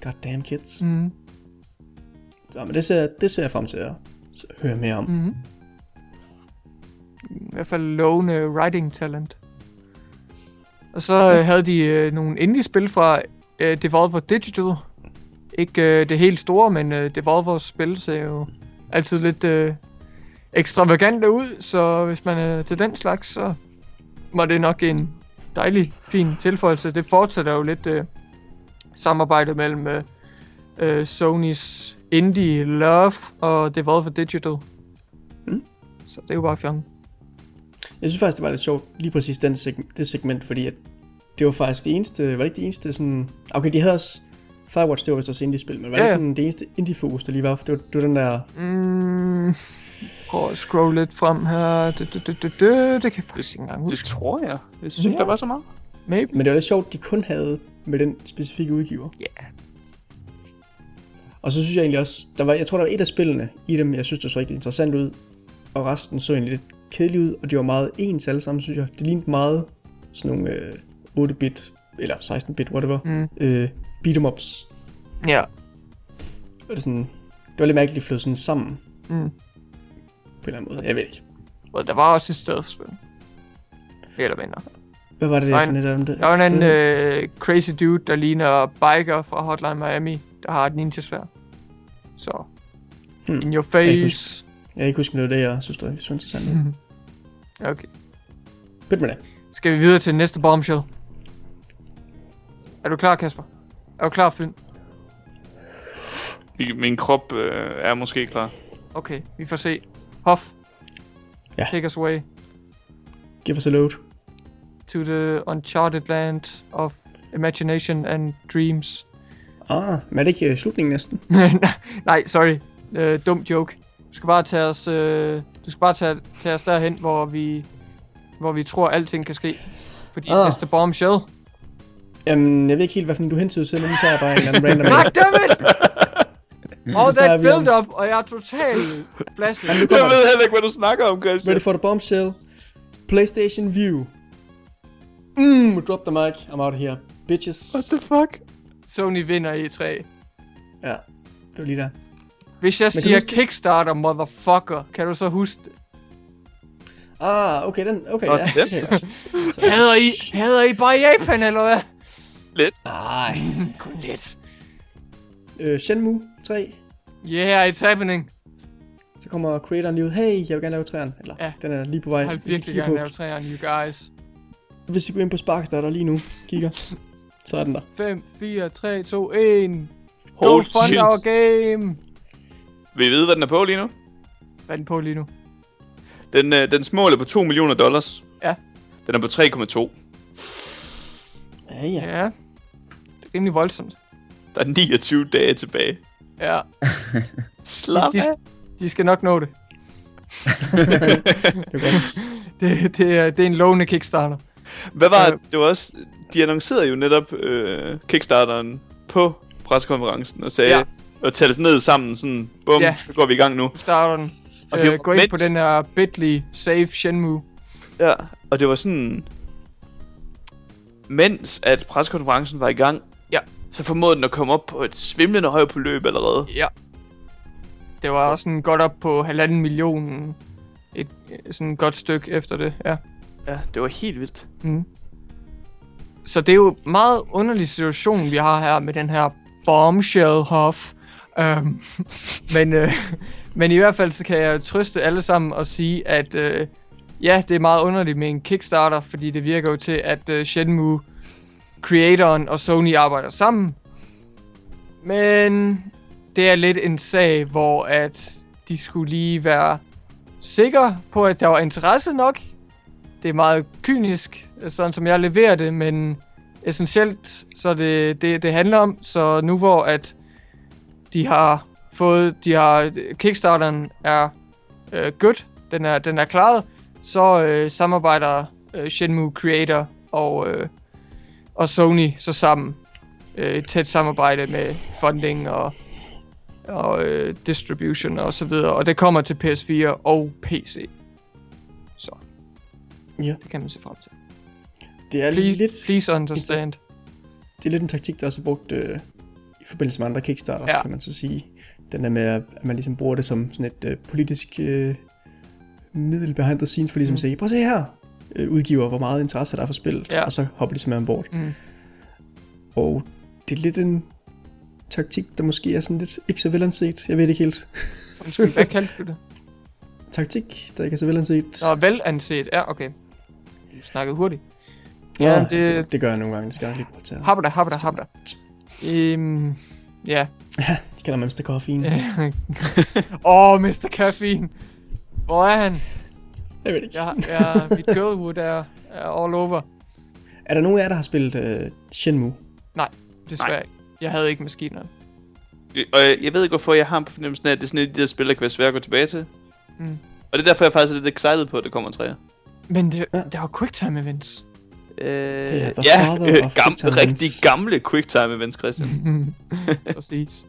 [SPEAKER 1] God damn kids.
[SPEAKER 2] Mm.
[SPEAKER 1] Så, men det ser, det ser jeg frem til at høre mere om.
[SPEAKER 2] Mm. I hvert fald lovende writing talent. Og så øh, havde de øh, nogle indie-spil fra øh, Devolver Digital. Ikke øh, det helt store, men øh, Devolvers spil ser jo altid lidt øh, ekstravagante ud, så hvis man er til den slags, så var det nok en dejlig, fin tilføjelse. Det fortsætter jo lidt øh, samarbejde mellem øh, øh, Sony's Indie Love og Devolver Digital.
[SPEAKER 1] Mm.
[SPEAKER 2] Så det er jo bare fjern.
[SPEAKER 1] Jeg synes faktisk, det var lidt sjovt, lige præcis den seg- det segment, fordi at det var faktisk det eneste, var det ikke det eneste sådan... Okay, de havde også... Firewatch, det var vist også indie-spil, men var
[SPEAKER 2] Ja,
[SPEAKER 1] det
[SPEAKER 2] ja.
[SPEAKER 1] sådan det eneste indie-fokus, der lige var? Det var, det var den der...
[SPEAKER 2] Mm, prøv at scrolle lidt frem her. Du, du, du, du, du. Det kan jeg faktisk ikke engang
[SPEAKER 4] Det
[SPEAKER 2] huske.
[SPEAKER 4] tror jeg. Jeg synes ikke,
[SPEAKER 2] Ja.
[SPEAKER 4] der var så meget.
[SPEAKER 2] Maybe.
[SPEAKER 1] Men det var lidt sjovt, de kun havde med den specifikke udgiver.
[SPEAKER 2] Ja.
[SPEAKER 1] Og så synes jeg egentlig også, der var, jeg tror, der var et af spillene i dem, jeg synes, det så rigtig interessant ud. Og resten så egentlig lidt kedeligt ud, og det var meget ens alle sammen, synes jeg. Det lignede meget sådan nogle øh, 8-bit, eller 16-bit, whatever,
[SPEAKER 2] Mm.
[SPEAKER 1] øh, beat'em ups.
[SPEAKER 2] Ja.
[SPEAKER 1] Og det, sådan, det var lidt mærkeligt, at de flød sådan sammen
[SPEAKER 2] Mm.
[SPEAKER 1] på en eller anden måde. Jeg ved ikke.
[SPEAKER 2] Og der var også et stealth-spil. Mere eller mindre.
[SPEAKER 1] Hvad var det,
[SPEAKER 2] Der
[SPEAKER 1] for
[SPEAKER 2] en-
[SPEAKER 1] net af dem? Der,
[SPEAKER 2] var en anden øh, crazy dude, der ligner Biker fra Hotline Miami, der har et ninja-svær. Så.
[SPEAKER 1] Hmm.
[SPEAKER 2] In your face.
[SPEAKER 1] Jeg kan ikke huske, om det var det, jeg synes, det var så interessant.
[SPEAKER 2] Okay.
[SPEAKER 1] Pyt med det.
[SPEAKER 2] Skal vi videre til næste bombshell? Er du klar, Kasper? Er du klar, Finn?
[SPEAKER 4] Min- Min krop øh, er måske klar.
[SPEAKER 2] Okay, vi får se. Hoff.
[SPEAKER 1] Ja.
[SPEAKER 2] Take us away
[SPEAKER 1] Give us a load.
[SPEAKER 2] to the uncharted land of imagination and dreams.
[SPEAKER 1] Ah, men er det ikke øh, slutningen næsten?
[SPEAKER 2] Nej, sorry. Uh, dum joke. Du skal bare tage os, uh, du skal bare tage, tage os derhen, hvor vi, hvor vi tror, alting kan ske. Fordi
[SPEAKER 1] ah.
[SPEAKER 2] næste bombshell.
[SPEAKER 1] Jamen, jeg ved ikke helt, hvad du hentyder til, men nu tager jeg bare en eller anden random.
[SPEAKER 2] God damn it! All that build-up, og jeg er totalt flashet.
[SPEAKER 4] Jeg ved heller ikke, hvad du snakker om, Christian.
[SPEAKER 1] Ready for the bombshell. PlayStation View. Mm, drop the mic. I'm out of here. Bitches.
[SPEAKER 4] What the fuck?
[SPEAKER 2] Sony vinder i 3.
[SPEAKER 1] Ja, det var lige der.
[SPEAKER 2] Hvis jeg
[SPEAKER 1] du
[SPEAKER 2] siger
[SPEAKER 1] huske det?
[SPEAKER 2] Kickstarter, motherfucker, kan du så huske det?
[SPEAKER 1] Ah, okay, den, okay,
[SPEAKER 4] Nå,
[SPEAKER 1] ja.
[SPEAKER 4] den.
[SPEAKER 1] Okay. Så-
[SPEAKER 2] Hader I, hader I bare Japan, eller hvad?
[SPEAKER 4] Lidt.
[SPEAKER 1] Nej.
[SPEAKER 2] Kun lidt.
[SPEAKER 1] Øh, Shenmue 3.
[SPEAKER 2] Yeah, it's happening.
[SPEAKER 1] Så kommer creatoren lige ud. Hey, jeg vil gerne lave træerne. Eller,
[SPEAKER 2] Ja.
[SPEAKER 1] den er lige på vej.
[SPEAKER 2] Jeg
[SPEAKER 1] I
[SPEAKER 2] virkelig gerne
[SPEAKER 1] på-
[SPEAKER 2] lave træerne, you guys.
[SPEAKER 1] Hvis I går ind på Sparkstarter lige nu, kigger, så er den der.
[SPEAKER 2] 5, 4, 3, 2, 1. Go
[SPEAKER 4] Hold
[SPEAKER 2] fund
[SPEAKER 4] shit.
[SPEAKER 2] our game.
[SPEAKER 4] Vil I vide, hvad den er på lige nu?
[SPEAKER 2] Hvad er den på lige nu?
[SPEAKER 4] Den, øh, den småler på 2 millioner dollars.
[SPEAKER 2] Ja.
[SPEAKER 4] Den er på 3,2.
[SPEAKER 1] Ja, ja.
[SPEAKER 2] Ja. Det er rimelig voldsomt.
[SPEAKER 4] Der er 29 dage tilbage.
[SPEAKER 2] Ja.
[SPEAKER 4] Slap
[SPEAKER 2] De,
[SPEAKER 4] af.
[SPEAKER 2] de skal nok nå det.
[SPEAKER 1] Det er.
[SPEAKER 2] Det, det, er, det er en lovende Kickstarter.
[SPEAKER 4] Hvad var det? Det var også... De annoncerede jo netop øh, Kickstarteren på pressekonferencen og sagde...
[SPEAKER 2] Ja.
[SPEAKER 4] Og talte ned sammen sådan... Bum,
[SPEAKER 2] Ja.
[SPEAKER 4] så går vi i gang nu.
[SPEAKER 2] Nu starter den.
[SPEAKER 4] Og det
[SPEAKER 2] Øh,
[SPEAKER 4] var
[SPEAKER 2] gå ind på den her bit.ly save Shenmue.
[SPEAKER 4] Ja, og det var sådan... Mens at pressekonferencen var i gang...
[SPEAKER 2] Ja.
[SPEAKER 4] Så formåede den at komme op på et svimlende højt beløb allerede.
[SPEAKER 2] Ja. Det var også sådan godt op på halvanden million. Et sådan godt stykke efter det, ja.
[SPEAKER 4] Ja, det var helt vildt.
[SPEAKER 2] Mm. Så det er jo en meget underlig situation, vi har her med den her bombshell hof. Øhm, men, øh, men i hvert fald så kan jeg trøste alle sammen og sige, at øh, ja, det er meget underligt med en Kickstarter, fordi det virker jo til, at øh, Shenmue, creatoren og Sony arbejder sammen. Men det er lidt en sag, hvor at de skulle lige være sikre på, at der var interesse nok. Det er meget kynisk, øh, sådan som jeg leverer det, men essentielt, så det, det, det handler om. Så nu hvor at de har fået, de har, Kickstarteren er øh, good, den er, den er klaret, så øh, samarbejder øh, Shenmue Creator og, øh, og Sony så sammen. Øh, et tæt samarbejde med funding og, og øh, distribution og så videre. Og det kommer til PS4 og PC. Så
[SPEAKER 1] Ja.
[SPEAKER 2] det kan man se frem til.
[SPEAKER 1] Det er
[SPEAKER 2] Please,
[SPEAKER 1] lidt,
[SPEAKER 2] please understand.
[SPEAKER 1] det er lidt en taktik, der også er brugt øh, i forbindelse med andre Kickstarters,
[SPEAKER 2] Ja.
[SPEAKER 1] ja. kan man så sige. Den der med, at man ligesom bruger det som sådan et øh, politisk øh, middel behind the scenes, for ligesom
[SPEAKER 2] Mm.
[SPEAKER 1] at sige, prøv at se her, øh, udgiver, hvor meget interesse der er for spillet,
[SPEAKER 2] Ja.
[SPEAKER 1] og så hopper de simpelthen ombord.
[SPEAKER 2] Mm.
[SPEAKER 1] Og det er lidt en taktik, der måske er sådan lidt ikke så velanset. Jeg ved det ikke helt.
[SPEAKER 2] Undskyld, hvad kaldte du det?
[SPEAKER 1] Taktik, der ikke er så velanset.
[SPEAKER 2] Nå, velanset. Ja, okay. Du snakkede hurtigt.
[SPEAKER 1] Nå,
[SPEAKER 2] Ja,
[SPEAKER 1] det...
[SPEAKER 2] det-
[SPEAKER 1] Det, gør jeg nogle gange, det skal jeg lige prøve til.
[SPEAKER 2] Habba da, habba da, habba da. Øhm, ja.
[SPEAKER 1] De kalder mig Mr. Coffee.
[SPEAKER 2] Åh, oh, Mr. Caffeine. Hvor er han?
[SPEAKER 1] Jeg ved det ikke.
[SPEAKER 2] Ja, ja mit girlwood er, er all over.
[SPEAKER 1] Er der nogen af jer, der har spillet øh, Shenmue?
[SPEAKER 2] Desværre
[SPEAKER 4] Nej.
[SPEAKER 2] ikke. Jeg havde ikke maskinerne.
[SPEAKER 4] Og jeg, jeg ved ikke, hvorfor jeg har på fornemmelsen af, at det er sådan et af de der spil, der kan være svære at gå tilbage til.
[SPEAKER 2] Mm.
[SPEAKER 4] Og det er derfor, jeg faktisk er lidt excited på, at det kommer en træer.
[SPEAKER 2] Men det,
[SPEAKER 1] Ja.
[SPEAKER 2] der var quicktime events.
[SPEAKER 4] Øh,
[SPEAKER 1] er the
[SPEAKER 4] ja, øh, gam, rigtig gamle quicktime events, Christian.
[SPEAKER 2] Præcis.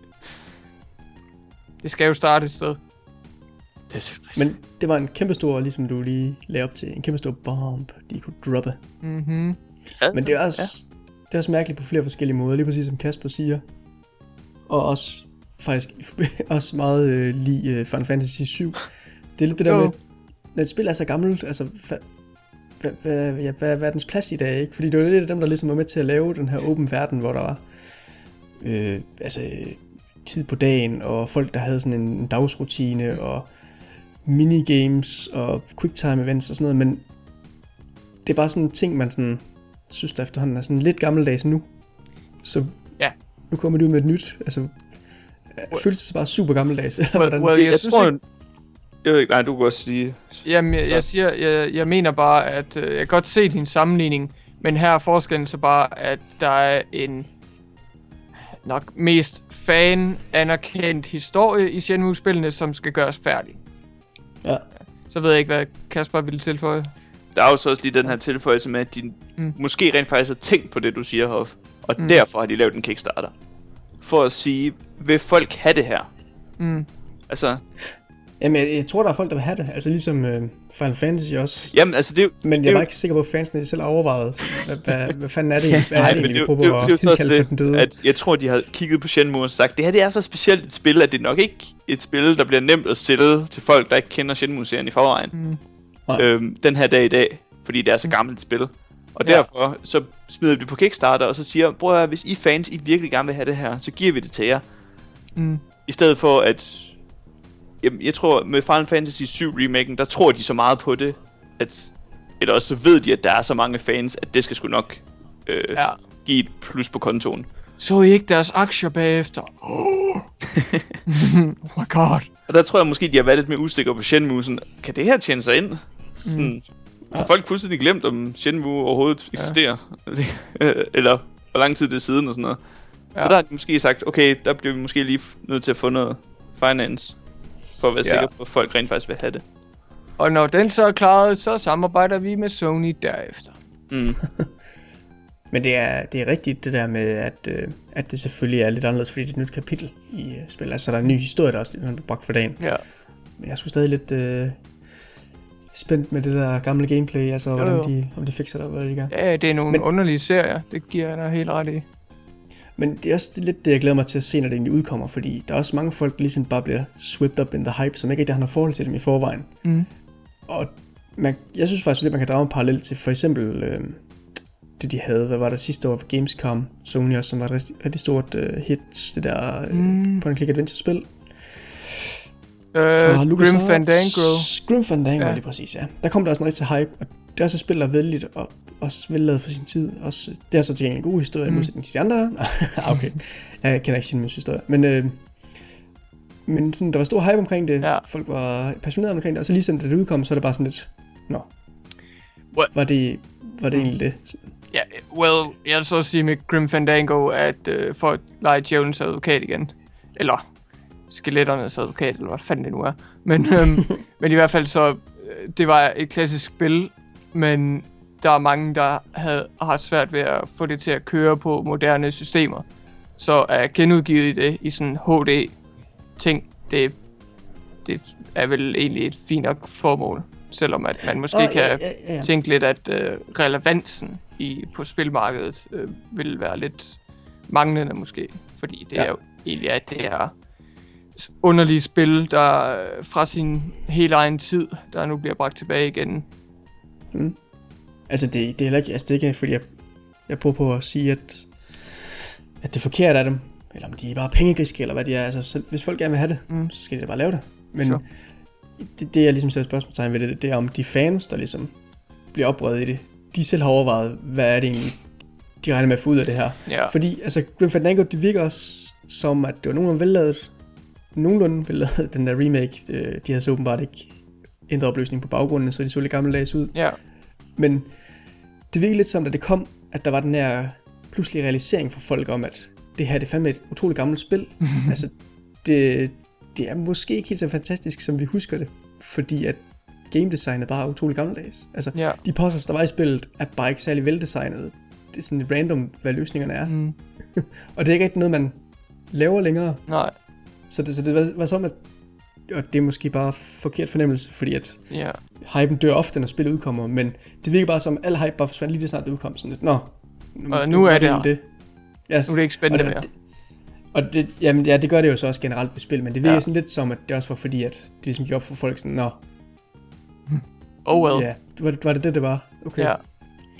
[SPEAKER 2] Det skal jo starte et sted.
[SPEAKER 4] Det,
[SPEAKER 1] Men det var en kæmpe stor, ligesom du lige lagde op til, en kæmpe stor bomb, de kunne droppe.
[SPEAKER 2] Mhm.
[SPEAKER 4] ja,
[SPEAKER 1] Men det er også, ja. det er også mærkeligt på flere forskellige måder, lige præcis som Kasper siger. Og også faktisk også meget øh, lige øh, Final Fantasy 7. Det er lidt det der
[SPEAKER 2] Jo.
[SPEAKER 1] med, når et spil er så gammelt, altså hvad, hvad, ja, hvad, hvad er dens plads i dag, ikke? Fordi det var lidt af dem, der ligesom var med til at lave den her åben verden, hvor der var øh, altså, tid på dagen, og folk, der havde sådan en, en dagsrutine, og minigames, og quicktime events og sådan noget, men det er bare sådan en ting, man sådan, synes, der efterhånden er sådan lidt gammeldags nu. Så
[SPEAKER 2] Ja.
[SPEAKER 1] nu kommer du ud med et nyt, altså, føles det bare super gammeldags, eller
[SPEAKER 2] Well, well,
[SPEAKER 4] jeg,
[SPEAKER 2] jeg,
[SPEAKER 4] jeg
[SPEAKER 2] synes
[SPEAKER 4] tror...
[SPEAKER 2] ikke,
[SPEAKER 4] Jeg ved ikke, nej, du kan også sige...
[SPEAKER 2] Jamen, jeg,
[SPEAKER 4] Så.
[SPEAKER 2] jeg siger, jeg, jeg mener bare, at øh, jeg kan godt se din sammenligning, men her er forskellen så bare, at der er en nok mest fan-anerkendt historie i Shenmue-spillene, som skal gøres færdig.
[SPEAKER 1] Ja.
[SPEAKER 2] Så ved jeg ikke, hvad Kasper ville tilføje.
[SPEAKER 4] Der er jo så også lige den her tilføjelse med, at de
[SPEAKER 2] Mm.
[SPEAKER 4] måske rent faktisk har tænkt på det, du siger, Hoff. Og
[SPEAKER 2] mm.
[SPEAKER 4] derfor har de lavet en Kickstarter. For at sige, vil folk have det her?
[SPEAKER 2] Mm.
[SPEAKER 4] Altså,
[SPEAKER 1] Jamen, jeg, jeg tror, der er folk, der vil have det, altså ligesom øh, Final Fantasy også.
[SPEAKER 4] jamen, altså det er.
[SPEAKER 1] Men jeg
[SPEAKER 4] det
[SPEAKER 1] er bare
[SPEAKER 4] jo-
[SPEAKER 1] ikke sikker på, at fansene selv har overvejet, sådan, hvad, hvad, hvad fanden er det, hvad er det egentlig,
[SPEAKER 4] det, det, det, det, er
[SPEAKER 1] den døde?
[SPEAKER 4] det, at jeg tror, de har kigget på Shenmue og sagt, det her det er så specielt et spil, at det er nok ikke et spil, der bliver nemt at sælge til folk, der ikke kender Shenmue-serien i forvejen.
[SPEAKER 2] Mm.
[SPEAKER 1] Nej.
[SPEAKER 4] Øhm, den her dag i dag, fordi det er så gammelt et spil. Og
[SPEAKER 2] Ja.
[SPEAKER 4] derfor så smider vi det på Kickstarter, og så siger, bror, hvis I fans, I virkelig gerne vil have det her, så giver vi det til jer.
[SPEAKER 2] Mm.
[SPEAKER 4] I stedet for at... Jamen, jeg tror, med Final Fantasy 7 remaken, der tror de så meget på det, at... Eller også så ved de, at der er så mange fans, at det skal sgu nok øh, ja.
[SPEAKER 2] Ja.
[SPEAKER 4] give et plus på kontoen.
[SPEAKER 2] Så I ikke deres aktier bagefter? Oh, oh my god.
[SPEAKER 4] Og der tror jeg måske, de har været lidt mere usikre på Shenmue. Sådan, kan det her tjene sig ind? Sådan,
[SPEAKER 1] Ja.
[SPEAKER 4] har folk fuldstændig glemt, om Shenmue overhovedet eksisterer? Eller hvor lang tid det er siden og sådan noget. Ja.
[SPEAKER 2] Ja.
[SPEAKER 4] Så der har de måske sagt, okay, der bliver vi måske lige nødt til at få noget finance. For at være
[SPEAKER 2] Ja.
[SPEAKER 4] sikker på, at folk rent faktisk vil have det.
[SPEAKER 2] Og når den så er klaret, så samarbejder vi med Sony derefter.
[SPEAKER 4] Mm.
[SPEAKER 1] Men det er, det er rigtigt det der med, at, øh, at det selvfølgelig er lidt anderledes, fordi det er et nyt kapitel i øh, spillet. Altså der er en ny historie, der også er bragt for dagen.
[SPEAKER 2] Ja.
[SPEAKER 1] Men jeg er sgu stadig lidt øh, spændt med det der gamle gameplay, altså
[SPEAKER 2] Jo,
[SPEAKER 1] hvordan
[SPEAKER 2] jo.
[SPEAKER 1] de, om de fikser det, hvad de gør.
[SPEAKER 2] Ja, det er nogle
[SPEAKER 1] Men...
[SPEAKER 2] underlige serier. Det giver jeg dig helt ret i.
[SPEAKER 1] Men det er også lidt det, jeg glæder mig til at se, når det egentlig udkommer, fordi der er også mange folk, der ligesom bare bliver swept up in the hype, som ikke rigtig har noget forhold til dem i forvejen.
[SPEAKER 2] Mm.
[SPEAKER 1] Og man, jeg synes faktisk lidt, man kan drage en parallel til for eksempel øh, det, de havde, hvad var det sidste år Gamescom, Sony også, som var et rigtig, rigtig stort øh, hit, det der øh,
[SPEAKER 2] Mm.
[SPEAKER 1] point click adventure spil.
[SPEAKER 2] Øh,
[SPEAKER 1] Fra
[SPEAKER 2] Grim. Fandango.
[SPEAKER 1] Grim Fandango,
[SPEAKER 2] Ja.
[SPEAKER 1] lige præcis, ja. Der kom der også en rigtig hype, og det er også et spil, der er vældigt, og, også vellavet for sin tid. Også, det er så til en god historie, mm. i modsætning til de andre. Ah, okay, jeg kender ikke sin historie. Men, øh, men sådan, der var stor hype omkring det.
[SPEAKER 2] Ja.
[SPEAKER 1] Folk var passionerede omkring det. Og så ligesom da det udkom, så er det bare sådan lidt... Nå,
[SPEAKER 2] What?
[SPEAKER 1] var det, var det egentlig det?
[SPEAKER 2] Ja, well, jeg vil så sige med Grim Fandango, at øh, for at lege djævelens advokat igen. Eller skeletternes advokat, eller hvad fanden det nu er. Men, øhm, men i hvert fald så, øh, det var et klassisk spil, men der er mange, der havde, har svært ved at få det til at køre på moderne systemer. Så at genudgive det i sådan HD-ting, det, det er vel egentlig et fint nok formål. Selvom at man måske oh, kan
[SPEAKER 1] ja, ja, ja.
[SPEAKER 2] tænke lidt, at øh, relevansen i, på spilmarkedet øh, vil være lidt manglende måske. Fordi det
[SPEAKER 1] Ja.
[SPEAKER 2] er jo egentlig, at det er underlige spil, der øh, fra sin helt egen tid, der nu bliver bragt tilbage igen.
[SPEAKER 1] Altså, det, det er heller ikke, altså, det er ikke, fordi jeg, jeg prøver på at sige, at, at det er forkert af dem. Eller om de er bare pengegriske, eller hvad de er. Altså, så, hvis folk gerne vil have det,
[SPEAKER 2] Mm.
[SPEAKER 1] så skal de da bare lave det. Men
[SPEAKER 2] Sure.
[SPEAKER 1] det, det, jeg ligesom sætter spørgsmålstegn ved det, det er om de fans, der ligesom bliver oprevet i det, de selv har overvejet, hvad er det egentlig, de regner med at få ud af det her.
[SPEAKER 2] Ja,
[SPEAKER 1] Fordi, altså, Grim Fandango, det virker også som, at det var nogenlunde velladet, nogenlunde velladet, den der remake. Øh, De havde så åbenbart ikke ændret opløsning på baggrunden, så de så lidt gammeldags ud.
[SPEAKER 2] ja,
[SPEAKER 1] Men det virkede lidt som, da det kom, at der var den her pludselig realisering for folk om, at det her det er fandme et utroligt gammelt spil. altså, det, det er måske ikke helt så fantastisk, som vi husker det, fordi at game designet bare er utroligt gammeldags. Altså,
[SPEAKER 2] ja.
[SPEAKER 1] de puzzles, der var i spillet, er bare ikke særlig veldesignet. Det er sådan random, hvad løsningerne er.
[SPEAKER 2] Mm,
[SPEAKER 1] Og det er ikke rigtig noget, man laver længere.
[SPEAKER 2] nej,
[SPEAKER 1] Så det, så det var, var som, at og det er måske bare forkert fornemmelse, fordi at
[SPEAKER 2] ja.
[SPEAKER 1] hypen dør ofte, når spillet udkommer, men det virker bare som, at al hype bare forsvandt lige det snart det udkom. Sådan lidt, nå,
[SPEAKER 2] Og nu er det
[SPEAKER 1] det. Yes.
[SPEAKER 2] Nu er det ikke spændende
[SPEAKER 1] og
[SPEAKER 2] mere.
[SPEAKER 1] det, og det, jamen, ja, det gør det jo så også generelt ved spil, men det virker ja. Sådan lidt som, at det også var fordi, at det ligesom gik op for folk sådan, nå,
[SPEAKER 2] Oh well.
[SPEAKER 1] ja, var, det- var det det, det var? Okay.
[SPEAKER 2] Ja,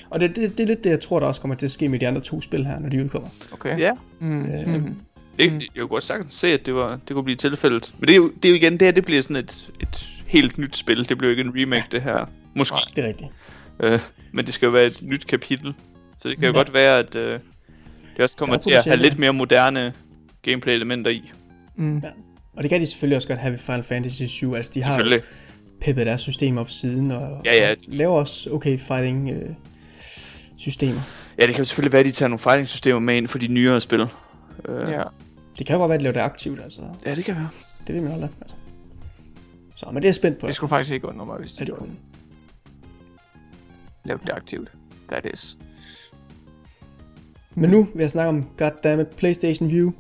[SPEAKER 1] Og det, det, det er lidt det, jeg tror, der også kommer til at ske med de andre to spil her, når de udkommer.
[SPEAKER 2] okay.
[SPEAKER 4] Ja.
[SPEAKER 2] Mm,
[SPEAKER 1] Øh,
[SPEAKER 2] mm.
[SPEAKER 4] Det,
[SPEAKER 2] Mm.
[SPEAKER 4] jeg kunne godt sagtens se, at det, var, det kunne blive tilfældet. Men det er jo, det er jo igen, det her det bliver sådan et, et helt nyt spil. Det bliver jo ikke en remake, det her. Måske.
[SPEAKER 1] Det er rigtigt.
[SPEAKER 4] Øh, men det skal jo være et nyt kapitel. Så det kan jo
[SPEAKER 1] Ja.
[SPEAKER 4] godt være, at øh, det også kommer
[SPEAKER 1] er
[SPEAKER 4] til at have lidt mere moderne gameplay-elementer i.
[SPEAKER 2] Mm.
[SPEAKER 1] Og det kan de selvfølgelig også godt have ved Final Fantasy 7. Altså, de har jo peppet deres system op siden, og,
[SPEAKER 4] Ja, ja.
[SPEAKER 1] og laver også okay fighting øh, systemer.
[SPEAKER 4] Ja, det kan jo selvfølgelig være, at de tager nogle fighting-systemer med ind for de nyere spil. Øh,
[SPEAKER 2] Ja.
[SPEAKER 1] Det kan jo godt være, at de laver det aktivt, altså.
[SPEAKER 4] ja, det kan være.
[SPEAKER 1] Det ved man aldrig. Altså. Så, men det er spændt på.
[SPEAKER 2] Det skulle faktisk ikke undre mig, hvis de
[SPEAKER 1] det
[SPEAKER 2] gjorde
[SPEAKER 1] kunne.
[SPEAKER 2] lave det aktivt. That is.
[SPEAKER 1] Men nu vil jeg snakke om goddammit PlayStation View.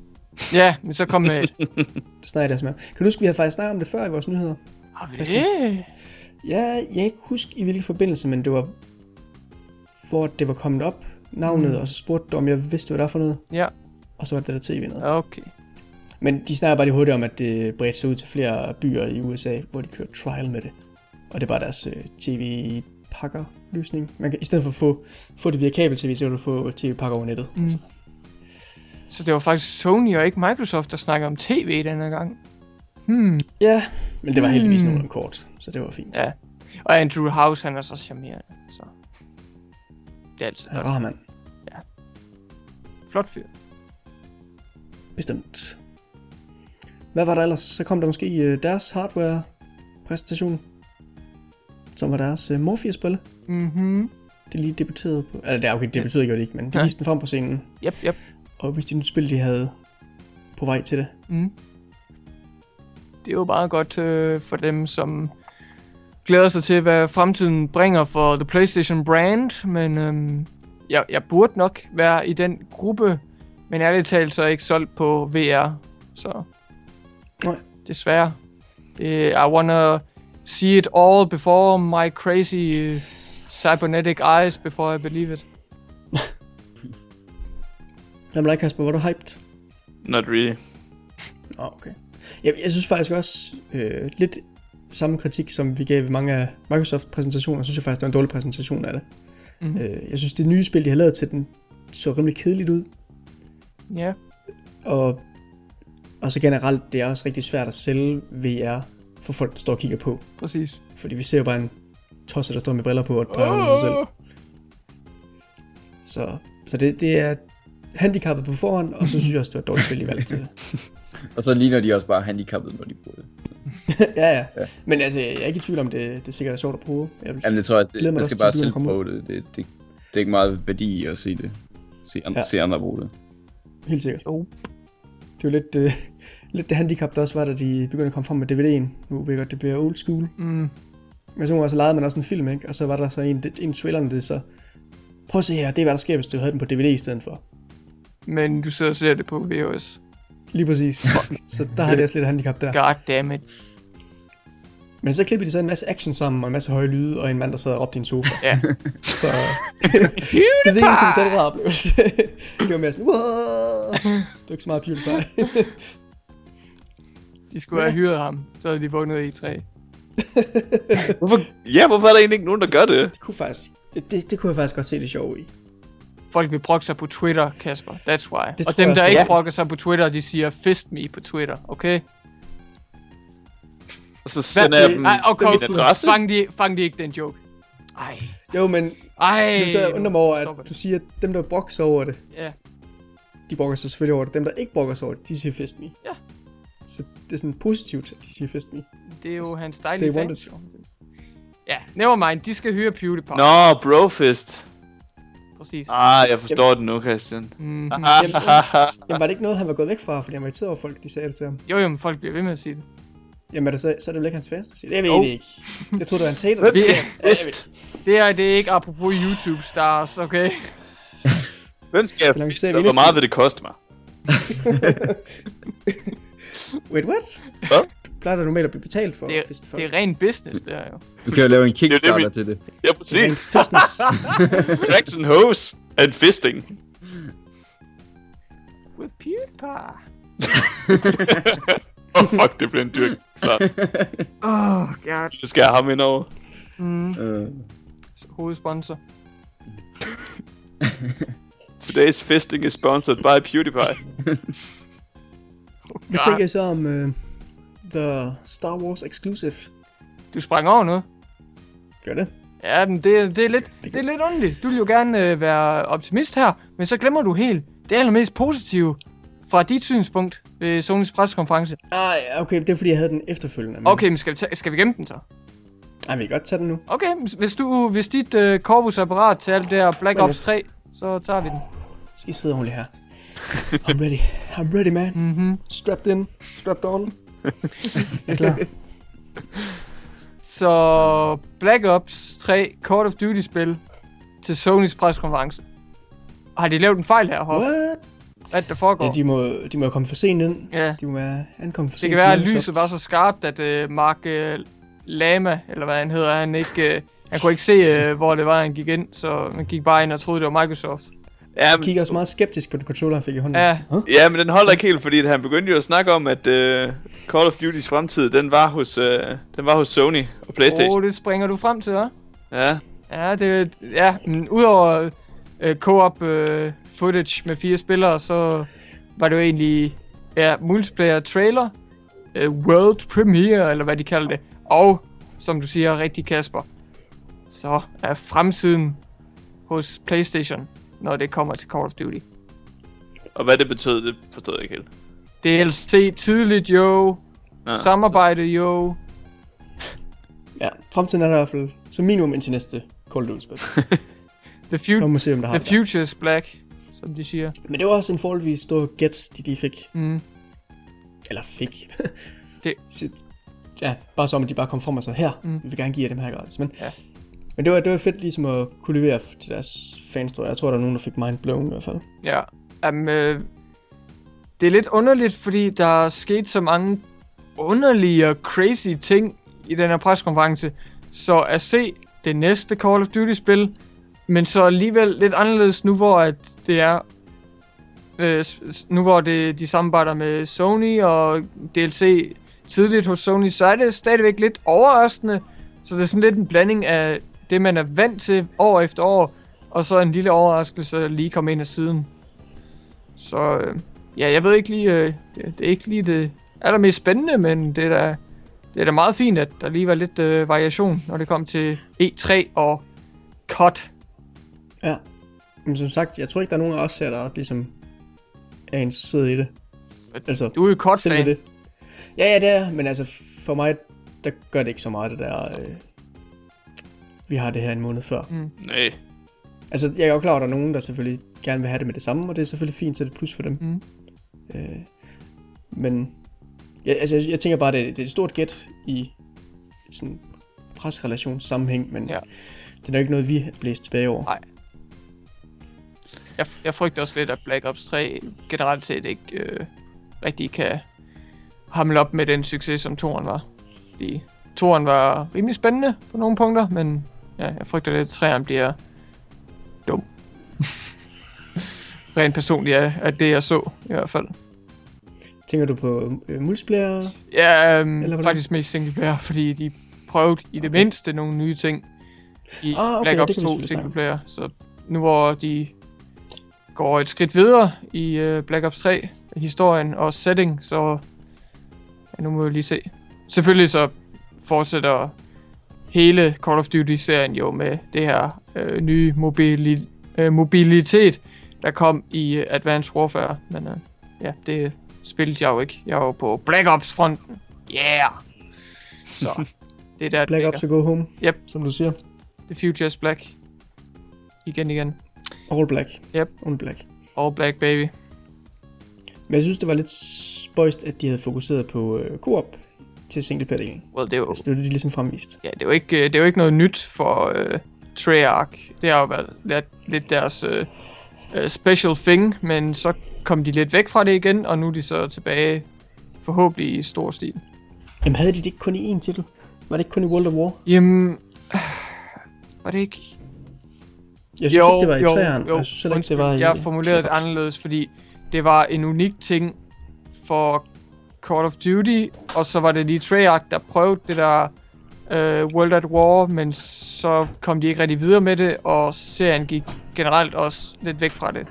[SPEAKER 2] Ja, men så kom med...
[SPEAKER 1] Det snakker jeg også med. Kan du huske, vi har faktisk snakket om det før i vores nyheder?
[SPEAKER 2] Har vi
[SPEAKER 1] Christian?
[SPEAKER 2] det?
[SPEAKER 1] Ja, jeg kan ikke huske i hvilken forbindelse, men det var, hvor det var kommet op, navnet,
[SPEAKER 2] Mm.
[SPEAKER 1] og så spurgte du, om jeg vidste, hvad det var for noget.
[SPEAKER 2] Ja,
[SPEAKER 1] Og så var det der tv noget.
[SPEAKER 2] okay.
[SPEAKER 1] Men de snakker bare lige hurtigt om, at det bredte sig ud til flere byer i USA, hvor de kører trial med det. Og det er bare deres øh, tv-pakker løsning. Man kan, I stedet for at få, få det via kabel-tv, så kan du få tv-pakker over nettet.
[SPEAKER 2] Mm. Så det var faktisk Sony og ikke Microsoft, der snakkede om tv denne gang. Hmm.
[SPEAKER 1] Ja, men det var heldigvis
[SPEAKER 2] Mm.
[SPEAKER 1] nogenlunde kort, så det var fint.
[SPEAKER 2] Ja. Og Andrew House, han er så charmerende. Så. Det er altid
[SPEAKER 1] Ja,
[SPEAKER 2] godt.
[SPEAKER 1] mand.
[SPEAKER 2] Flot fyr.
[SPEAKER 1] Bestemt. Hvad var der ellers? Så kom der måske øh, deres hardware-præsentation, som var deres øh, Morpheus-spil.
[SPEAKER 2] Mhm.
[SPEAKER 1] Det lige debuterede på... Er okay, det debuterede gjorde det ikke, men de
[SPEAKER 2] Ja.
[SPEAKER 1] viste den frem på scenen.
[SPEAKER 2] Yep, yep.
[SPEAKER 1] Og viste de nyt spil, de havde på vej til det.
[SPEAKER 2] Mm. Det er jo bare godt øh, for dem, som glæder sig til, hvad fremtiden bringer for The PlayStation brand, men øhm, jeg, jeg burde nok være i den gruppe, men ærligt talt så er jeg ikke solgt på VR, så
[SPEAKER 1] Nej.
[SPEAKER 2] desværre. Det, I wanna see it all before my crazy øh, cybernetic eyes before I believe it.
[SPEAKER 1] Med dig, Kasper? Var du hyped?
[SPEAKER 4] Not really.
[SPEAKER 1] Åh, oh, okay. Jeg, jeg synes faktisk også øh, lidt samme kritik, som vi gav ved mange af Microsoft-præsentationer, synes jeg faktisk, det var en dårlig præsentation af det.
[SPEAKER 2] Mhm.
[SPEAKER 1] Øh, jeg synes, det nye spil, de har lavet til den, så rimelig kedeligt ud.
[SPEAKER 2] Ja,
[SPEAKER 1] Og, og så generelt, det er også rigtig svært at sælge VR for folk, der står og kigger på.
[SPEAKER 2] præcis.
[SPEAKER 1] Fordi vi ser jo bare en tosse, der står med briller på og under sig selv. Så, så det, det er handicappet på forhånd, og så synes jeg også, det var et dårligt spil, I valgte til.
[SPEAKER 3] Og så ligner de også bare handicappet, når de bruger det.
[SPEAKER 1] ja, ja,
[SPEAKER 3] Ja.
[SPEAKER 1] Men altså, jeg er ikke i tvivl om, det, det sikkert er sjovt at prøve. Jeg vil,
[SPEAKER 3] Jamen det tror jeg, det, man skal bare selv prøve det. det, det. Det er ikke meget værdi at se det. Se, andre,
[SPEAKER 1] ja.
[SPEAKER 3] se andre bruge det.
[SPEAKER 1] Helt sikkert.
[SPEAKER 2] Jo.
[SPEAKER 1] Det er jo lidt, øh, lidt det handicap, der også var, da de begyndte at komme frem med DVD'en. Nu ved jeg godt, det bliver old school.
[SPEAKER 2] Mm.
[SPEAKER 1] Men så, var så lejede man også en film, ikke? Og så var der så en, en af trailerne, det så... Prøv at se her, det er hvad der sker, hvis du havde den på DVD i stedet for.
[SPEAKER 2] Men du sidder og ser det på VHS.
[SPEAKER 1] Lige præcis. så der havde det også lidt handicap der.
[SPEAKER 2] God damn it.
[SPEAKER 1] Men så klippede de så en masse action sammen, og en masse høje lyde, og en mand, der sad og råbte i en sofa.
[SPEAKER 2] Ja.
[SPEAKER 1] Så det ved ikke, som selv rar oplevelse. det var mere sådan, wow! Det var ikke så meget PewDiePie.
[SPEAKER 2] De skulle have hyret ham, så havde de vundet i 3.
[SPEAKER 4] Hvorfor, ja, hvorfor er der egentlig ikke nogen, der gør det?
[SPEAKER 1] det kunne faktisk, det, det, kunne jeg faktisk godt se det sjove i.
[SPEAKER 2] Folk vil brokke sig på Twitter, Kasper. That's why.
[SPEAKER 1] Det
[SPEAKER 2] og dem,
[SPEAKER 1] jeg
[SPEAKER 2] der
[SPEAKER 1] også,
[SPEAKER 2] ikke
[SPEAKER 4] ja.
[SPEAKER 2] brokker sig på Twitter, de siger fist me på Twitter, okay?
[SPEAKER 4] Og så sender jeg dem
[SPEAKER 2] Ej, okay,
[SPEAKER 4] min
[SPEAKER 2] okay.
[SPEAKER 4] adresse.
[SPEAKER 2] Fang de, fang de ikke den joke. Ej.
[SPEAKER 1] Jo, men
[SPEAKER 2] Ej.
[SPEAKER 1] nu så jeg undrer mig over, at du siger, at dem, der brokker over det,
[SPEAKER 2] Ja.
[SPEAKER 1] de brokker sig selvfølgelig over det. Dem, der ikke brokker sig over det, de siger fist me.
[SPEAKER 2] Ja.
[SPEAKER 1] Så det er sådan positivt, at de siger fist me.
[SPEAKER 2] Det er jo hans dejlige fans. Ja, never mind. De skal hyre PewDiePie.
[SPEAKER 4] Nå, brofist.
[SPEAKER 2] Præcis.
[SPEAKER 4] Ah, jeg forstår det nu, Christian.
[SPEAKER 2] Mm-hmm.
[SPEAKER 1] Jamen, jamen, var det ikke noget, han var gået væk fra, fordi han var irriteret over folk, de sagde det til ham?
[SPEAKER 2] Jo, jo, men folk bliver ved med at sige det.
[SPEAKER 1] Jamen, er det så, så er det vel ikke hans fans, der siger det? Jeg ved det ikke. Jeg troede, det var hans hater. der
[SPEAKER 4] Hvem
[SPEAKER 1] sagde
[SPEAKER 2] Vi-
[SPEAKER 1] det.
[SPEAKER 2] Det er, det er ikke apropos YouTube-stars, okay?
[SPEAKER 4] Hvem skal jeg
[SPEAKER 1] Hvor langt
[SPEAKER 4] fiste,
[SPEAKER 1] ser vi
[SPEAKER 4] og hvor meget vil det koste mig?
[SPEAKER 1] Wait, what?
[SPEAKER 4] Hvad?
[SPEAKER 1] Plejer du normalt at blive betalt for
[SPEAKER 2] Det er,
[SPEAKER 1] folk?
[SPEAKER 2] det er ren business, det her jo.
[SPEAKER 3] Du kan jo lave en
[SPEAKER 4] Det er det,
[SPEAKER 3] kickstarter
[SPEAKER 4] vi-
[SPEAKER 3] til det.
[SPEAKER 4] Ja,
[SPEAKER 1] Det er rent
[SPEAKER 4] præcis.
[SPEAKER 1] business.
[SPEAKER 4] Drags and hose and fisting.
[SPEAKER 2] With PewDiePie.
[SPEAKER 4] oh, fuck, det bliver en dyr start.
[SPEAKER 2] Oh, god.
[SPEAKER 4] Så skal jeg have ham ind over.
[SPEAKER 2] Mm.
[SPEAKER 3] Øh,
[SPEAKER 2] Hovedsponsor.
[SPEAKER 4] Today's fisting is sponsored by PewDiePie.
[SPEAKER 1] Hvad tænker I så om uh, The Star Wars Exclusive?
[SPEAKER 2] Du sprang over noget.
[SPEAKER 1] Gør det?
[SPEAKER 2] Ja, men det, det, er lidt, det er lidt underligt. Du vil jo gerne øh, være optimist her, men så glemmer du helt det allermest positive fra dit synspunkt ved Sonys pressekonference.
[SPEAKER 1] Ah, okay, det er fordi, jeg havde den efterfølgende. Men...
[SPEAKER 2] Okay, men skal vi, tage, skal vi gemme den så?
[SPEAKER 1] Ej, vi kan godt tage den nu.
[SPEAKER 2] Okay, hvis, du, hvis dit øh, korpus er parat til alt det der Black Ops 3, så tager vi den.
[SPEAKER 1] Skal I sidde ordentligt her? I'm ready. I'm ready, man.
[SPEAKER 2] Mhm.
[SPEAKER 1] Strapped in. Strapped on. jeg er klar.
[SPEAKER 2] Så Black Ops 3 Call of Duty spil til Sonys pressekonference. Har de lavet en fejl her, Hoff?
[SPEAKER 1] What?
[SPEAKER 2] Hvad er det, der foregår?
[SPEAKER 1] Ja, de må, de må komme for sent ind.
[SPEAKER 2] Ja.
[SPEAKER 1] De må være ankommet for
[SPEAKER 2] Det
[SPEAKER 1] sent.
[SPEAKER 2] kan
[SPEAKER 1] til
[SPEAKER 2] være, at lyset var så skarpt, at uh, Mark uh, Lama, eller hvad han hedder, han ikke... Uh, han kunne ikke se, uh, hvor det var, han gik ind, så man gik bare ind og troede, det var Microsoft.
[SPEAKER 4] Ja,
[SPEAKER 1] Jeg
[SPEAKER 4] men,
[SPEAKER 1] kigger også meget skeptisk på den controller, han fik i hånden.
[SPEAKER 2] Ja.
[SPEAKER 1] Huh?
[SPEAKER 4] ja, men den holder ikke helt, fordi han begyndte jo at snakke om, at uh, Call of Duty's fremtid, den var hos, uh, den var hos Sony og Playstation.
[SPEAKER 2] Åh, oh, det springer du frem til, hva'?
[SPEAKER 4] Ja,
[SPEAKER 2] Ja, det, ja, men udover uh, co-op uh, footage med fire spillere, så var det jo egentlig ja, multiplayer trailer, uh, world premiere, eller hvad de kalder det. Og, som du siger rigtig Kasper, så er fremtiden hos Playstation, når det kommer til Call of Duty.
[SPEAKER 4] og hvad det betød, det forstod jeg ikke helt.
[SPEAKER 2] DLC tidligt, jo.
[SPEAKER 4] Nå,
[SPEAKER 2] Samarbejde, jo.
[SPEAKER 1] Ja, fremtiden er der i hvert fald som minimum indtil næste Call of Duty-spil.
[SPEAKER 2] The,
[SPEAKER 1] Så
[SPEAKER 2] fu-
[SPEAKER 1] se, om der har
[SPEAKER 2] the future is black, som de siger.
[SPEAKER 1] Men det var også en forholdsvis stor gæt, de lige fik.
[SPEAKER 2] Mm.
[SPEAKER 1] Eller fik.
[SPEAKER 2] Det-
[SPEAKER 1] ja, bare som at de bare kom frem og sagde, her,
[SPEAKER 2] Mm.
[SPEAKER 1] vi vil gerne give jer dem her gratis. Men,
[SPEAKER 2] Ja.
[SPEAKER 1] men det, var, det var fedt ligesom at kunne levere til deres fans, tror jeg. Jeg tror, der er nogen, der fik mind blown i hvert fald.
[SPEAKER 2] Ja, um, øh, det er lidt underligt, fordi der er sket så mange underlige og crazy ting i den her preskonference. Så at se det næste Call of Duty-spil, men så alligevel lidt anderledes nu, hvor at det er øh, nu hvor det, de samarbejder med Sony og DLC tidligt hos Sony, så er det stadigvæk lidt overraskende. Så det er sådan lidt en blanding af det, man er vant til år efter år, og så en lille overraskelse lige kom ind af siden. Så øh, ja, jeg ved ikke lige, øh, det, det er ikke lige det allermest spændende, men det er da, det er da meget fint, at der lige var lidt øh, variation, når det kom til E3 og COD.
[SPEAKER 1] Ja. Men som sagt, jeg tror ikke, der er nogen af os her, der ligesom er interesseret i det. Altså,
[SPEAKER 2] Du er jo kort fan.
[SPEAKER 1] det. Ja, ja, det er, men altså for mig, der gør det ikke så meget, det der... Øh, vi har det her en måned før.
[SPEAKER 2] Mm.
[SPEAKER 4] Nej.
[SPEAKER 1] Altså, jeg er jo klar over, at der er nogen, der selvfølgelig gerne vil have det med det samme, og det er selvfølgelig fint, så det er plus for dem.
[SPEAKER 2] Mm.
[SPEAKER 1] Øh, men ja, altså, jeg, jeg tænker bare, det, det er et stort gæt i sådan presrelationssammenhæng, men
[SPEAKER 2] Ja.
[SPEAKER 1] ja. det er nok ikke noget, vi er blæst tilbage over.
[SPEAKER 2] Nej. Jeg, jeg frygter også lidt, at Black Ops 3 generelt set ikke øh, rigtig kan hamle op med den succes, som Toren var. Fordi Toren var rimelig spændende på nogle punkter, men ja, jeg frygter lidt, at 3'eren bliver dum. Rent personligt er, er det, jeg så i hvert fald.
[SPEAKER 1] Tænker du på øh, multiplayer?
[SPEAKER 2] Ja, øhm,
[SPEAKER 1] Eller
[SPEAKER 2] faktisk mest single player, fordi de prøvede i det mindste nogle nye ting i
[SPEAKER 1] Ah, okay,
[SPEAKER 2] Black
[SPEAKER 1] det
[SPEAKER 2] Ops
[SPEAKER 1] kan vi
[SPEAKER 2] 2
[SPEAKER 1] selvfølgelig
[SPEAKER 2] single
[SPEAKER 1] snakke
[SPEAKER 2] player. Så nu hvor de går et skridt videre i uh, Black Ops 3 historien og setting, så ja, nu må vi lige se. Selvfølgelig så fortsætter hele Call of Duty-serien jo med det her øh, nye mobili- øh, mobilitet, der kom i øh, Advanced Warfare. Men øh, ja, det spillede jeg jo ikke. Jeg var jo på Black Ops-fronten. Yeah! Så det er der,
[SPEAKER 1] Black. Ops to go home,
[SPEAKER 2] Yep.
[SPEAKER 1] som du siger.
[SPEAKER 2] The Future is Black. Igen, igen.
[SPEAKER 1] All black.
[SPEAKER 2] Yep.
[SPEAKER 1] All black.
[SPEAKER 2] All Black, baby.
[SPEAKER 1] Men jeg synes, det var lidt spøjst, at de havde fokuseret på øh, co-op til singleplayer-delen.
[SPEAKER 2] Well, det jo,
[SPEAKER 1] Altså, det var det, de ligesom fremvist.
[SPEAKER 2] ja, det er jo ikke, øh, det jo ikke noget nyt for øh, Treyarch. Det har jo været lidt, lidt deres øh, øh, special thing, men så kom de lidt væk fra det igen, og nu er de så tilbage forhåbentlig i stor stil.
[SPEAKER 1] Jamen, havde de det ikke kun i én titel? Var det ikke kun i World of War?
[SPEAKER 2] Jamen, var det ikke...
[SPEAKER 1] Jeg synes ikke, det var i træerne,
[SPEAKER 2] jo,
[SPEAKER 1] jeg synes ikke, det var i...
[SPEAKER 2] Jeg formulerede det anderledes, fordi det var en unik ting for Call of Duty, og så var det lige Treyarch, der prøvede det der øh, World at War, men så kom de ikke rigtig videre med det, og serien gik generelt også lidt væk fra det.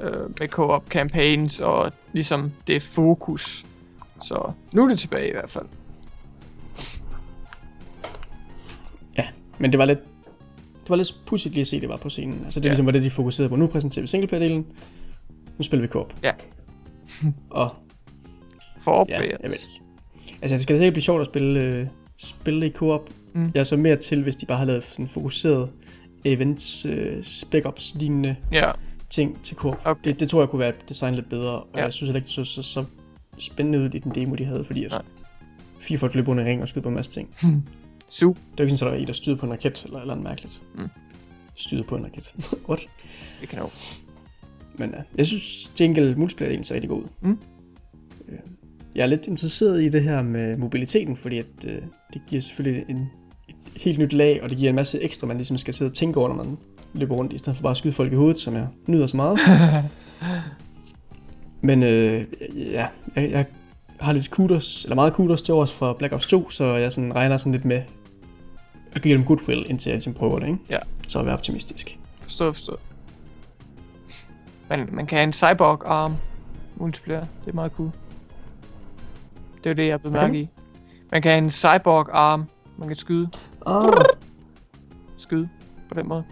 [SPEAKER 2] Øh, med co-op campaigns og ligesom det fokus. Så nu er det tilbage i hvert fald.
[SPEAKER 1] Men det var lidt... Det var lidt pudsigt lige at se, det var på scenen. Altså, det er
[SPEAKER 2] Ja.
[SPEAKER 1] ligesom var det, de fokuserede på. Nu præsenterer vi singleplayer-delen. Nu spiller vi co-op.
[SPEAKER 2] Ja.
[SPEAKER 1] Og
[SPEAKER 2] For
[SPEAKER 1] ja, jeg ved ikke. Altså, det skal da sikkert blive sjovt at spille, øh, spille i co-op.
[SPEAKER 2] Mm.
[SPEAKER 1] Jeg er så mere til, hvis de bare har lavet sådan fokuseret events, øh, spec-ops lignende
[SPEAKER 2] Ja,
[SPEAKER 1] ting til co-op.
[SPEAKER 2] Okay.
[SPEAKER 1] Det, det tror jeg kunne være designet lidt bedre, og
[SPEAKER 2] Ja.
[SPEAKER 1] jeg synes heller ikke, det så, så, så spændende ud i den demo, de havde, fordi at
[SPEAKER 2] Nej.
[SPEAKER 1] fire folk løb under ring og skød på en masse ting.
[SPEAKER 2] su.
[SPEAKER 1] Det var ikke sådan, at der var en, der styrede på en raket, eller eller andet mærkeligt.
[SPEAKER 2] Mm.
[SPEAKER 1] Styrede på en raket. What?
[SPEAKER 2] Det kan jo.
[SPEAKER 1] Men uh, jeg synes, Jingle multiplayer ser rigtig god ud.
[SPEAKER 2] Mm.
[SPEAKER 1] Øh, Jeg er lidt interesseret i det her med mobiliteten, fordi at, uh, det giver selvfølgelig en, et helt nyt lag, og det giver en masse ekstra, man ligesom skal sidde og tænke over, når man løber rundt, i stedet for bare at skyde folk i hovedet, som jeg nyder så meget. Men øh, ja, jeg, jeg har lidt kudos, eller meget kudos til års for Black Ops 2, så jeg sådan regner sådan lidt med at give dem goodwill, indtil jeg ligesom prøver det, ikke?
[SPEAKER 2] Ja.
[SPEAKER 1] Så at være optimistisk.
[SPEAKER 2] Forstået, forstået. Man, man kan have en cyborg arm multiplayer. Det er meget cool. Det er det, jeg er
[SPEAKER 1] kan
[SPEAKER 2] mærke i. Man kan have en cyborg arm. Man kan skyde.
[SPEAKER 1] Ah,
[SPEAKER 2] Skyde på den måde.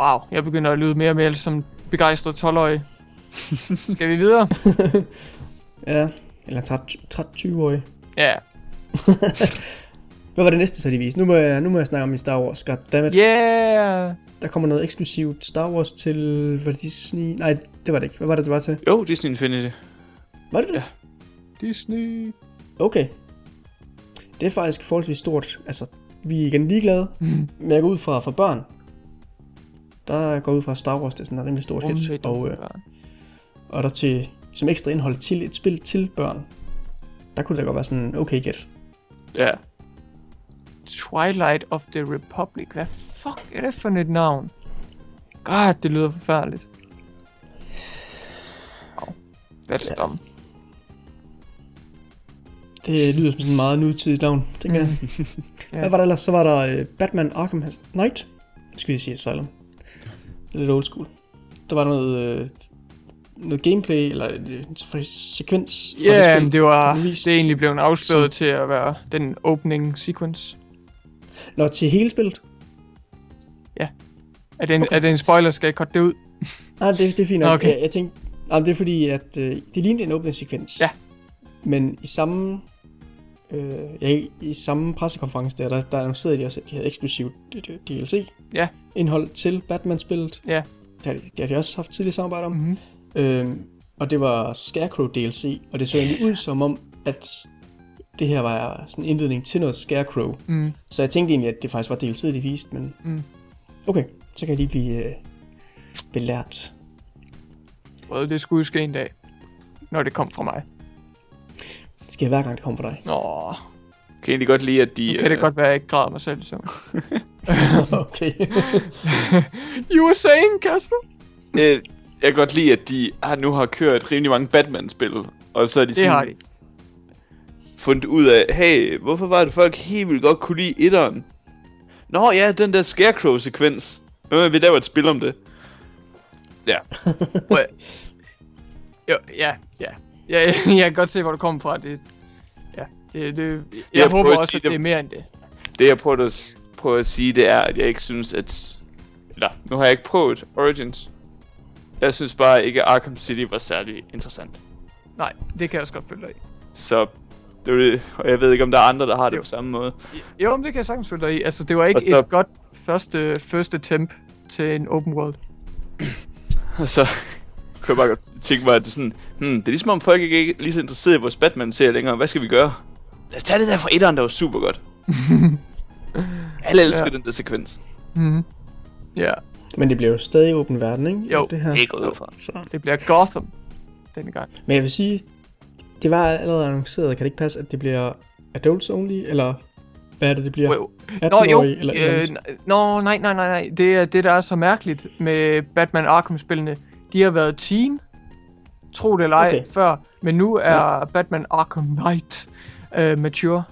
[SPEAKER 2] Wow, jeg begynder at lyde mere og mere som begejstret 12-årig. Skal vi videre?
[SPEAKER 1] ja, eller 30-20-årig.
[SPEAKER 2] Ja.
[SPEAKER 1] Hvad var det næste, så de viste? Nu må jeg, nu må jeg snakke om min Star Wars. Goddammit.
[SPEAKER 2] Yeah!
[SPEAKER 1] Der kommer noget eksklusivt Star Wars til... Var det Disney? Nej, det var det ikke. Hvad var det, det var til?
[SPEAKER 4] Jo, Disney Infinity.
[SPEAKER 1] Var det det?
[SPEAKER 4] Ja.
[SPEAKER 2] Disney.
[SPEAKER 1] Okay. Det er faktisk forholdsvis stort. Altså, vi er igen ligeglade. Men jeg går ud fra for børn. Der går ud fra Star Wars, det er sådan en rimelig stort hit. Og, øh, og der til, som ekstra indhold til et spil til børn. Der kunne det godt være sådan, okay gæt.
[SPEAKER 4] Ja.
[SPEAKER 2] Twilight of the Republic. Hvad fuck er det for et navn? God, det lyder forfærdeligt. Oh, that's
[SPEAKER 1] Ja.
[SPEAKER 2] dumb.
[SPEAKER 1] Det lyder som sådan en meget nutidigt navn, tænker jeg.
[SPEAKER 2] Ja.
[SPEAKER 1] Hvad var der ellers? Så var der uh, Batman Arkham Knight. Skal vi sige Asylum. Lidt old school. Der var noget, uh, noget gameplay, eller et, et sekvens fra
[SPEAKER 2] Ja,
[SPEAKER 1] det
[SPEAKER 2] yeah,
[SPEAKER 1] spil.
[SPEAKER 2] det var det er egentlig blevet afsløret til at være den opening sequence.
[SPEAKER 1] Nå, til hele spillet?
[SPEAKER 2] Er det en, okay. er det en spoiler? Skal jeg cutte det ud?
[SPEAKER 1] Nej, det, det er fint nok.
[SPEAKER 2] Okay.
[SPEAKER 1] Jeg, jeg tænkte, ah, det er fordi, at øh, det lignede en åbningssekvens.
[SPEAKER 2] Ja.
[SPEAKER 1] Men i samme, øh, ja, i, i samme pressekonference der, der, der annoncerede de også, at de havde eksklusivt DLC.
[SPEAKER 2] Ja.
[SPEAKER 1] Indhold til Batman-spillet.
[SPEAKER 2] Ja.
[SPEAKER 1] Det har, de, det har de også haft tidligere samarbejde om.
[SPEAKER 2] Mm-hmm.
[SPEAKER 1] Øhm, og det var Scarecrow DLC, og det så egentlig ud som om, at det her var sådan en indledning til noget Scarecrow.
[SPEAKER 2] Mm.
[SPEAKER 1] Så jeg tænkte egentlig, at det faktisk var DLC, de viste, men
[SPEAKER 2] Mm.
[SPEAKER 1] okay, så kan jeg lige blive øh, belært.
[SPEAKER 2] Well, det skulle ske en dag. Når det kom fra mig.
[SPEAKER 1] Det sker hver gang, det kommer fra dig.
[SPEAKER 2] Nå,
[SPEAKER 4] kan egentlig godt lide, at de...
[SPEAKER 2] nu kan det
[SPEAKER 4] øh,
[SPEAKER 2] godt være, at jeg ikke græder mig selv søvn.
[SPEAKER 1] okay.
[SPEAKER 2] You were saying, Kasper?
[SPEAKER 4] Øh, jeg kan godt lide, at de har, nu har kørt rimelig mange Batman-spil, og så er de
[SPEAKER 2] Det
[SPEAKER 4] sådan
[SPEAKER 2] har de.
[SPEAKER 4] fundet ud af, hey, hvorfor var det folk helt vildt godt kunne lide etteren? Nå ja, den der Scarecrow-sekvens. Vil vi lave et spil om det. Ja,
[SPEAKER 2] jo, ja, ja. Ja, jeg, jeg kan godt se, hvor du kommer fra. Det, ja, det, det, jeg,
[SPEAKER 4] Jeg
[SPEAKER 2] håber
[SPEAKER 4] at
[SPEAKER 2] også,
[SPEAKER 4] sige
[SPEAKER 2] at det
[SPEAKER 4] det-
[SPEAKER 2] er mere end det.
[SPEAKER 4] det jeg prøver at, prøver at sige, det er, at jeg ikke synes, at... Eller, nu har jeg ikke prøvet Origins. Jeg synes bare ikke, at Arkham City var særlig interessant.
[SPEAKER 2] Nej, det kan jeg også godt følge dig i.
[SPEAKER 4] Så, det var det. Og jeg ved ikke, om der er andre, der har det
[SPEAKER 2] Jo.
[SPEAKER 4] på samme måde.
[SPEAKER 2] Jo, men det kan jeg sagtens følge dig i. Altså, det var ikke
[SPEAKER 4] Og så-
[SPEAKER 2] et godt første, første temp til en open world.
[SPEAKER 4] Og så kunne jeg bare godt tænke mig, at det er sådan, hmm, det er ligesom om folk ikke er lige så interesserede i vores Batman-serie længere. Hvad skal vi gøre? Lad os tage det der fra etteren, der var super godt. Alle elsker
[SPEAKER 2] Ja.
[SPEAKER 4] den der sekvens.
[SPEAKER 2] Mm. Ja,
[SPEAKER 1] Men det bliver jo stadig åben verden, ikke?
[SPEAKER 2] Jo.
[SPEAKER 1] Det her.
[SPEAKER 4] Er gået ud fra.
[SPEAKER 1] Så.
[SPEAKER 2] det bliver Gotham denne gang.
[SPEAKER 1] Men jeg vil sige, det var allerede annonceret. Kan det ikke passe, at det bliver adults only? Eller hvad er det, det bliver?
[SPEAKER 2] Well, Nå
[SPEAKER 1] 18
[SPEAKER 2] jo,
[SPEAKER 1] eller
[SPEAKER 2] øh, nå nej, nej, nej, nej. Det er det, der er så mærkeligt med Batman Arkham-spillene. De har været teen, tro det eller ej,
[SPEAKER 1] Okay.
[SPEAKER 2] før. Men nu er Batman Arkham Knight øh, mature.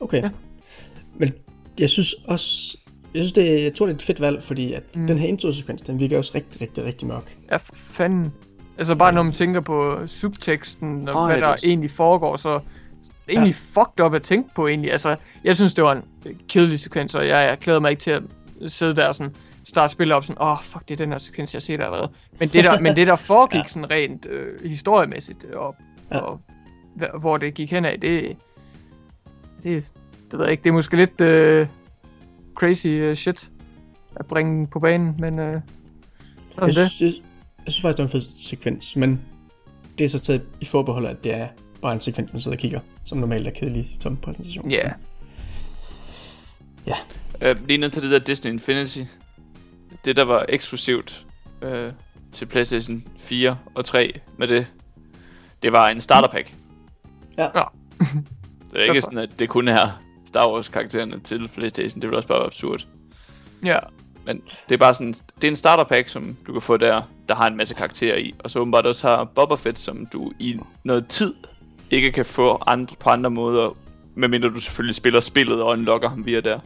[SPEAKER 1] Okay.
[SPEAKER 2] Ja.
[SPEAKER 1] Men jeg synes også... Jeg synes, det, jeg tror, det er et fedt valg, fordi at
[SPEAKER 2] Mm.
[SPEAKER 1] den her intro-sekvens, den virker også rigtig, rigtig, rigtig mørk.
[SPEAKER 2] Ja, for fanden. Altså bare når man tænker på subteksten og oh,
[SPEAKER 4] ja,
[SPEAKER 2] hvad
[SPEAKER 4] er
[SPEAKER 2] der egentlig foregår, så egentlig ja. fucked up at tænke på egentlig. Altså, jeg synes, det var en kedelig sekvens, og jeg, jeg glæder mig ikke til at sidde der og sådan starte spillet op sådan, åh, oh, fuck, det er den her sekvens, jeg har set allerede. Men det der, men det der foregik ja. sådan rent øh, historiemæssigt, øh, og, ja.
[SPEAKER 1] Ja.
[SPEAKER 2] og hvor det gik hen af, det, det, det ved jeg ikke, det er måske lidt øh, crazy øh, shit at bringe på banen, men øh, sådan
[SPEAKER 1] Jeg
[SPEAKER 2] det.
[SPEAKER 1] synes, jeg, jeg synes faktisk, det var en fed sekvens, men det er så taget i forbehold, at det er bare en sekvens, man sidder og kigger, som normalt er kedelig som præsentation.
[SPEAKER 2] Ja. Yeah.
[SPEAKER 4] Øh, lige ned til det der Disney Infinity. Det der var eksklusivt øh, til Playstation 4 og 3 med det. Det var en starter pack.
[SPEAKER 1] Ja.
[SPEAKER 2] Ja.
[SPEAKER 4] Det er ikke
[SPEAKER 2] så.
[SPEAKER 4] sådan, at det kun er Star Wars karaktererne til Playstation. Det ville også bare være absurd.
[SPEAKER 2] Ja.
[SPEAKER 4] Men det er bare sådan, det er en starter pack, som du kan få der, der har en masse karakterer i. Og så åbenbart også har Boba Fett, som du i noget tid ikke kan få andre, på andre måder. Medmindre du selvfølgelig spiller spillet og unlocker ham via der.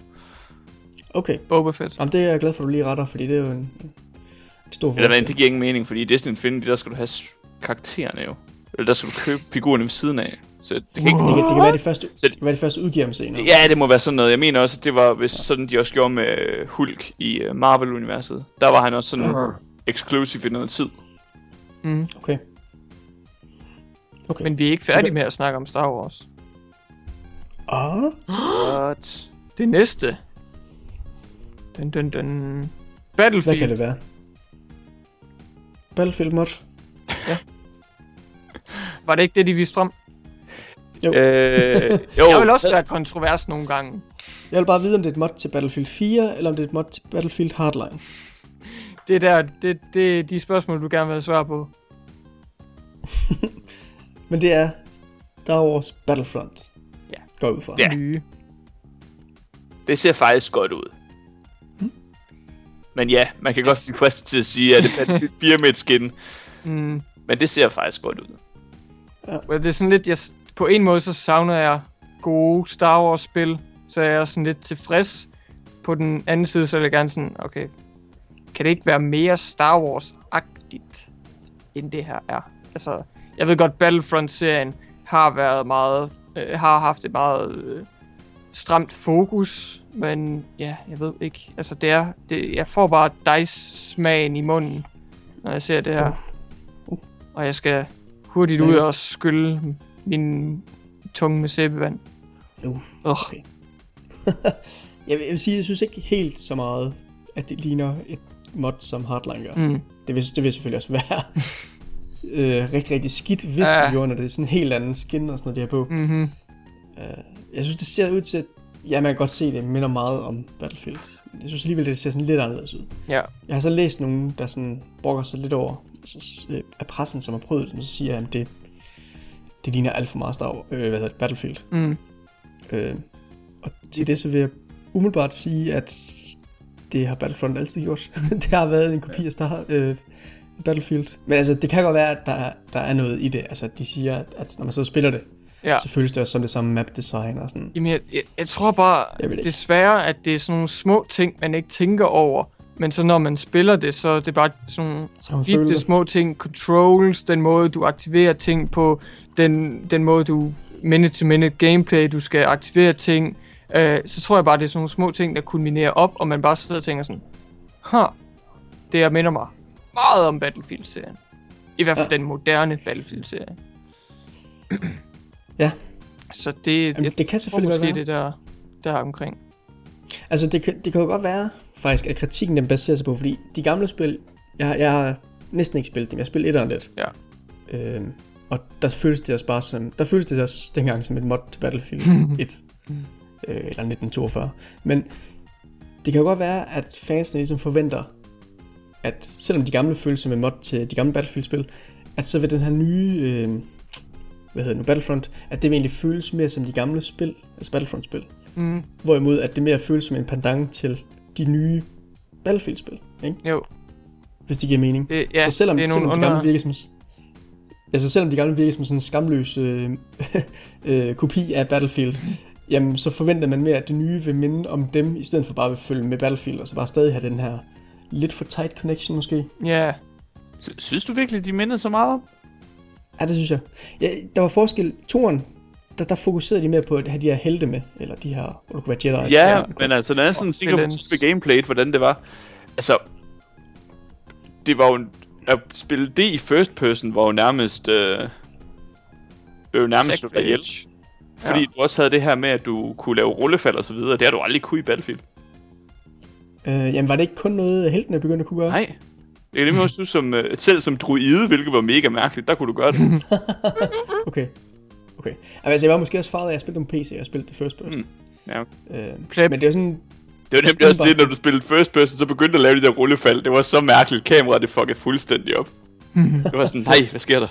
[SPEAKER 1] Okay,
[SPEAKER 2] Boba Fett.
[SPEAKER 1] Jamen, det er jeg glad for, at du lige retter, fordi det er jo en, en stor
[SPEAKER 4] Eller men
[SPEAKER 1] forskel.
[SPEAKER 4] det giver ingen mening, fordi i Disney Infinity, der skal du have karaktererne jo. Eller der skal du købe figurerne ved siden af. Så det kan ikke...
[SPEAKER 1] Det kan, det kan være de første,
[SPEAKER 4] Så-
[SPEAKER 1] det kan være de første udgiver med senere.
[SPEAKER 4] Ja, det må være sådan noget. Jeg mener også, at det var hvis sådan, de også gjorde med øh, Hulk i øh, Marvel-universet. Der var han også sådan exclusive i noget tid.
[SPEAKER 2] Mm.
[SPEAKER 1] Okay. Okay.
[SPEAKER 2] Men vi er ikke færdige med at snakke om Star Wars.
[SPEAKER 1] Ah,
[SPEAKER 4] What?
[SPEAKER 2] Det næste. Den, den, den.
[SPEAKER 1] hvad
[SPEAKER 2] Battlefield.
[SPEAKER 1] kan det være? Battlefield mod?
[SPEAKER 2] Var det ikke det, de viste frem?
[SPEAKER 1] Jo.
[SPEAKER 4] Øh, jo.
[SPEAKER 2] Jeg vil også være kontrovers nogle gange.
[SPEAKER 1] Jeg vil bare vide, om det er et mod til Battlefield 4, eller om det er et mod til Battlefield Hardline.
[SPEAKER 2] Det der, det, det er de spørgsmål, du gerne vil have svar på.
[SPEAKER 1] Men det er Star Wars Battlefront.
[SPEAKER 2] Ja.
[SPEAKER 1] Går ud fra.
[SPEAKER 4] Ja.
[SPEAKER 2] Nye.
[SPEAKER 4] Det ser faktisk godt ud. Men ja, man kan godt blive fristet til at sige, at det er Battlefield 4 med et skin.
[SPEAKER 2] Mm.
[SPEAKER 4] Men det ser faktisk godt ud.
[SPEAKER 2] Men det er sådan lidt, jeg, på en måde så savner jeg gode Star Wars spil, så jeg er sådan lidt tilfreds. På den anden side, så er jeg gerne sådan, okay, kan det ikke være mere Star Wars-agtigt, end det her er? Altså, jeg ved godt, Battlefront-serien har været meget, øh, har haft et meget øh, stramt fokus, men ja, jeg ved ikke. Altså, det er, det, jeg får bare dice-smagen i munden, når jeg ser det her. Og jeg skal hurtigt ud og skylle min tunge med sæbevand.
[SPEAKER 1] Uh. Okay. jeg, vil, jeg vil sige, jeg synes ikke helt så meget, at det ligner et mod, som Hardline gør.
[SPEAKER 2] Mm.
[SPEAKER 1] Det, vil, det vil selvfølgelig også være øh, rigtig, rigtig skidt, hvis
[SPEAKER 2] Ja.
[SPEAKER 1] det gjorde, når det er sådan en helt anden skin og sådan noget, de har på.
[SPEAKER 2] Mm-hmm.
[SPEAKER 1] Øh, jeg synes, det ser ud til, at ja, man kan godt se, det minder meget om Battlefield. Men jeg synes alligevel, det ser sådan lidt anderledes ud.
[SPEAKER 2] Ja.
[SPEAKER 1] Jeg har så læst nogen, der sådan brokker sig lidt over altså, øh, af pressen, som har prøvet det, så siger, at det, det ligner alt for meget Star øh, hvad hedder det, Battlefield.
[SPEAKER 2] Mm.
[SPEAKER 1] Øh, og til det så vil jeg umiddelbart sige, at det har Battlefront altid gjort. det har været en kopi af Star øh, Battlefield. Men altså, det kan godt være, at der, er- der er noget i det. Altså, de siger, at, at når man så spiller det,
[SPEAKER 2] Ja.
[SPEAKER 1] så føles det også som det samme map design og sådan.
[SPEAKER 2] Jamen, jeg, jeg, jeg tror bare
[SPEAKER 1] Jeg
[SPEAKER 2] desværre, at det er sådan nogle små ting, man ikke tænker over. Men så når man spiller det, så er det bare sådan nogle bitte små ting. Controls, den måde, du aktiverer ting på. Den, den måde, du minute-to-minute gameplay, du skal aktivere ting. Øh, så tror jeg bare, det er sådan nogle små ting, der kulminerer op, og man bare sidder og tænker sådan, huh, det her minder mig meget om Battlefield-serien. I hvert fald
[SPEAKER 1] Ja.
[SPEAKER 2] den moderne Battlefield-serie.
[SPEAKER 1] Ja.
[SPEAKER 2] Så det,
[SPEAKER 1] Jamen,
[SPEAKER 2] jeg
[SPEAKER 1] det kan selvfølgelig
[SPEAKER 2] måske
[SPEAKER 1] være.
[SPEAKER 2] det der, der er omkring.
[SPEAKER 1] Altså, det kan, det kan jo godt være, faktisk, at kritikken den baserer sig på, fordi de gamle spil, jeg, jeg har næsten ikke spillet dem, jeg har spillet etteren lidt.
[SPEAKER 2] Ja.
[SPEAKER 1] Øhm, og der føles det også bare som, der føles det også dengang som et mod til Battlefield 1, øh, eller 1942. Men det kan jo godt være, at fansene ligesom forventer, at selvom de gamle føles som et mod til de gamle Battlefield-spil, at så vil den her nye, øh, hvad hedder det nu, Battlefront, at det vil egentlig føles mere som de gamle spil, altså Battlefront-spil.
[SPEAKER 2] Mm,
[SPEAKER 1] Hvorimod at det mere føles som en pendant til de nye Battlefield-spil, ikke?
[SPEAKER 2] jo,
[SPEAKER 1] hvis det giver mening.
[SPEAKER 2] det, ja,
[SPEAKER 1] så selvom,
[SPEAKER 2] det er
[SPEAKER 1] selvom de gamle
[SPEAKER 2] under...
[SPEAKER 1] virker som Altså selvom de gamle virker som sådan en skamløs øh, øh, kopi af Battlefield, jamen så forventer man mere, at det nye vil minde om dem, i stedet for bare at følge med Battlefield, og så bare stadig have den her lidt for tight connection måske.
[SPEAKER 2] Ja,
[SPEAKER 4] Sy- Synes du virkelig, de mindede så meget om?
[SPEAKER 1] Ja, det synes jeg. Ja, der var forskel. Toren, der, der fokuserede de mere på at have de her helte med, eller de her, hvor du kunne være Jedi.
[SPEAKER 4] Ja,
[SPEAKER 1] så-
[SPEAKER 4] men altså, når jeg sådan tænker på gameplayet, hvordan det var. Altså, det var jo en, at spille det i first person, var jo nærmest, øh, jo nærmest slå dig. Fordi
[SPEAKER 2] Ja.
[SPEAKER 4] du også havde det her med, at du kunne lave rullefald og så videre. Det har du aldrig kunne i Battlefield.
[SPEAKER 1] Øh, jamen var det ikke kun noget, heltene begyndte at kunne gøre?
[SPEAKER 4] Nej. Det kan nemlig også synes som, øh, selv som druide, hvilket var mega mærkeligt, der kunne du gøre det.
[SPEAKER 1] Okay. Okay. Altså, jeg var måske også farvet af, at jeg spillede på PC, og jeg spillede det first person.
[SPEAKER 4] Mm. Ja.
[SPEAKER 1] Øh, men det er sådan,
[SPEAKER 4] Det var nemlig også det, når du spillede first person, så begyndte at lave de der rullefald. Det var så mærkeligt. Kameraet, det fuckede fuldstændig op. det var sådan, nej, hvad sker der?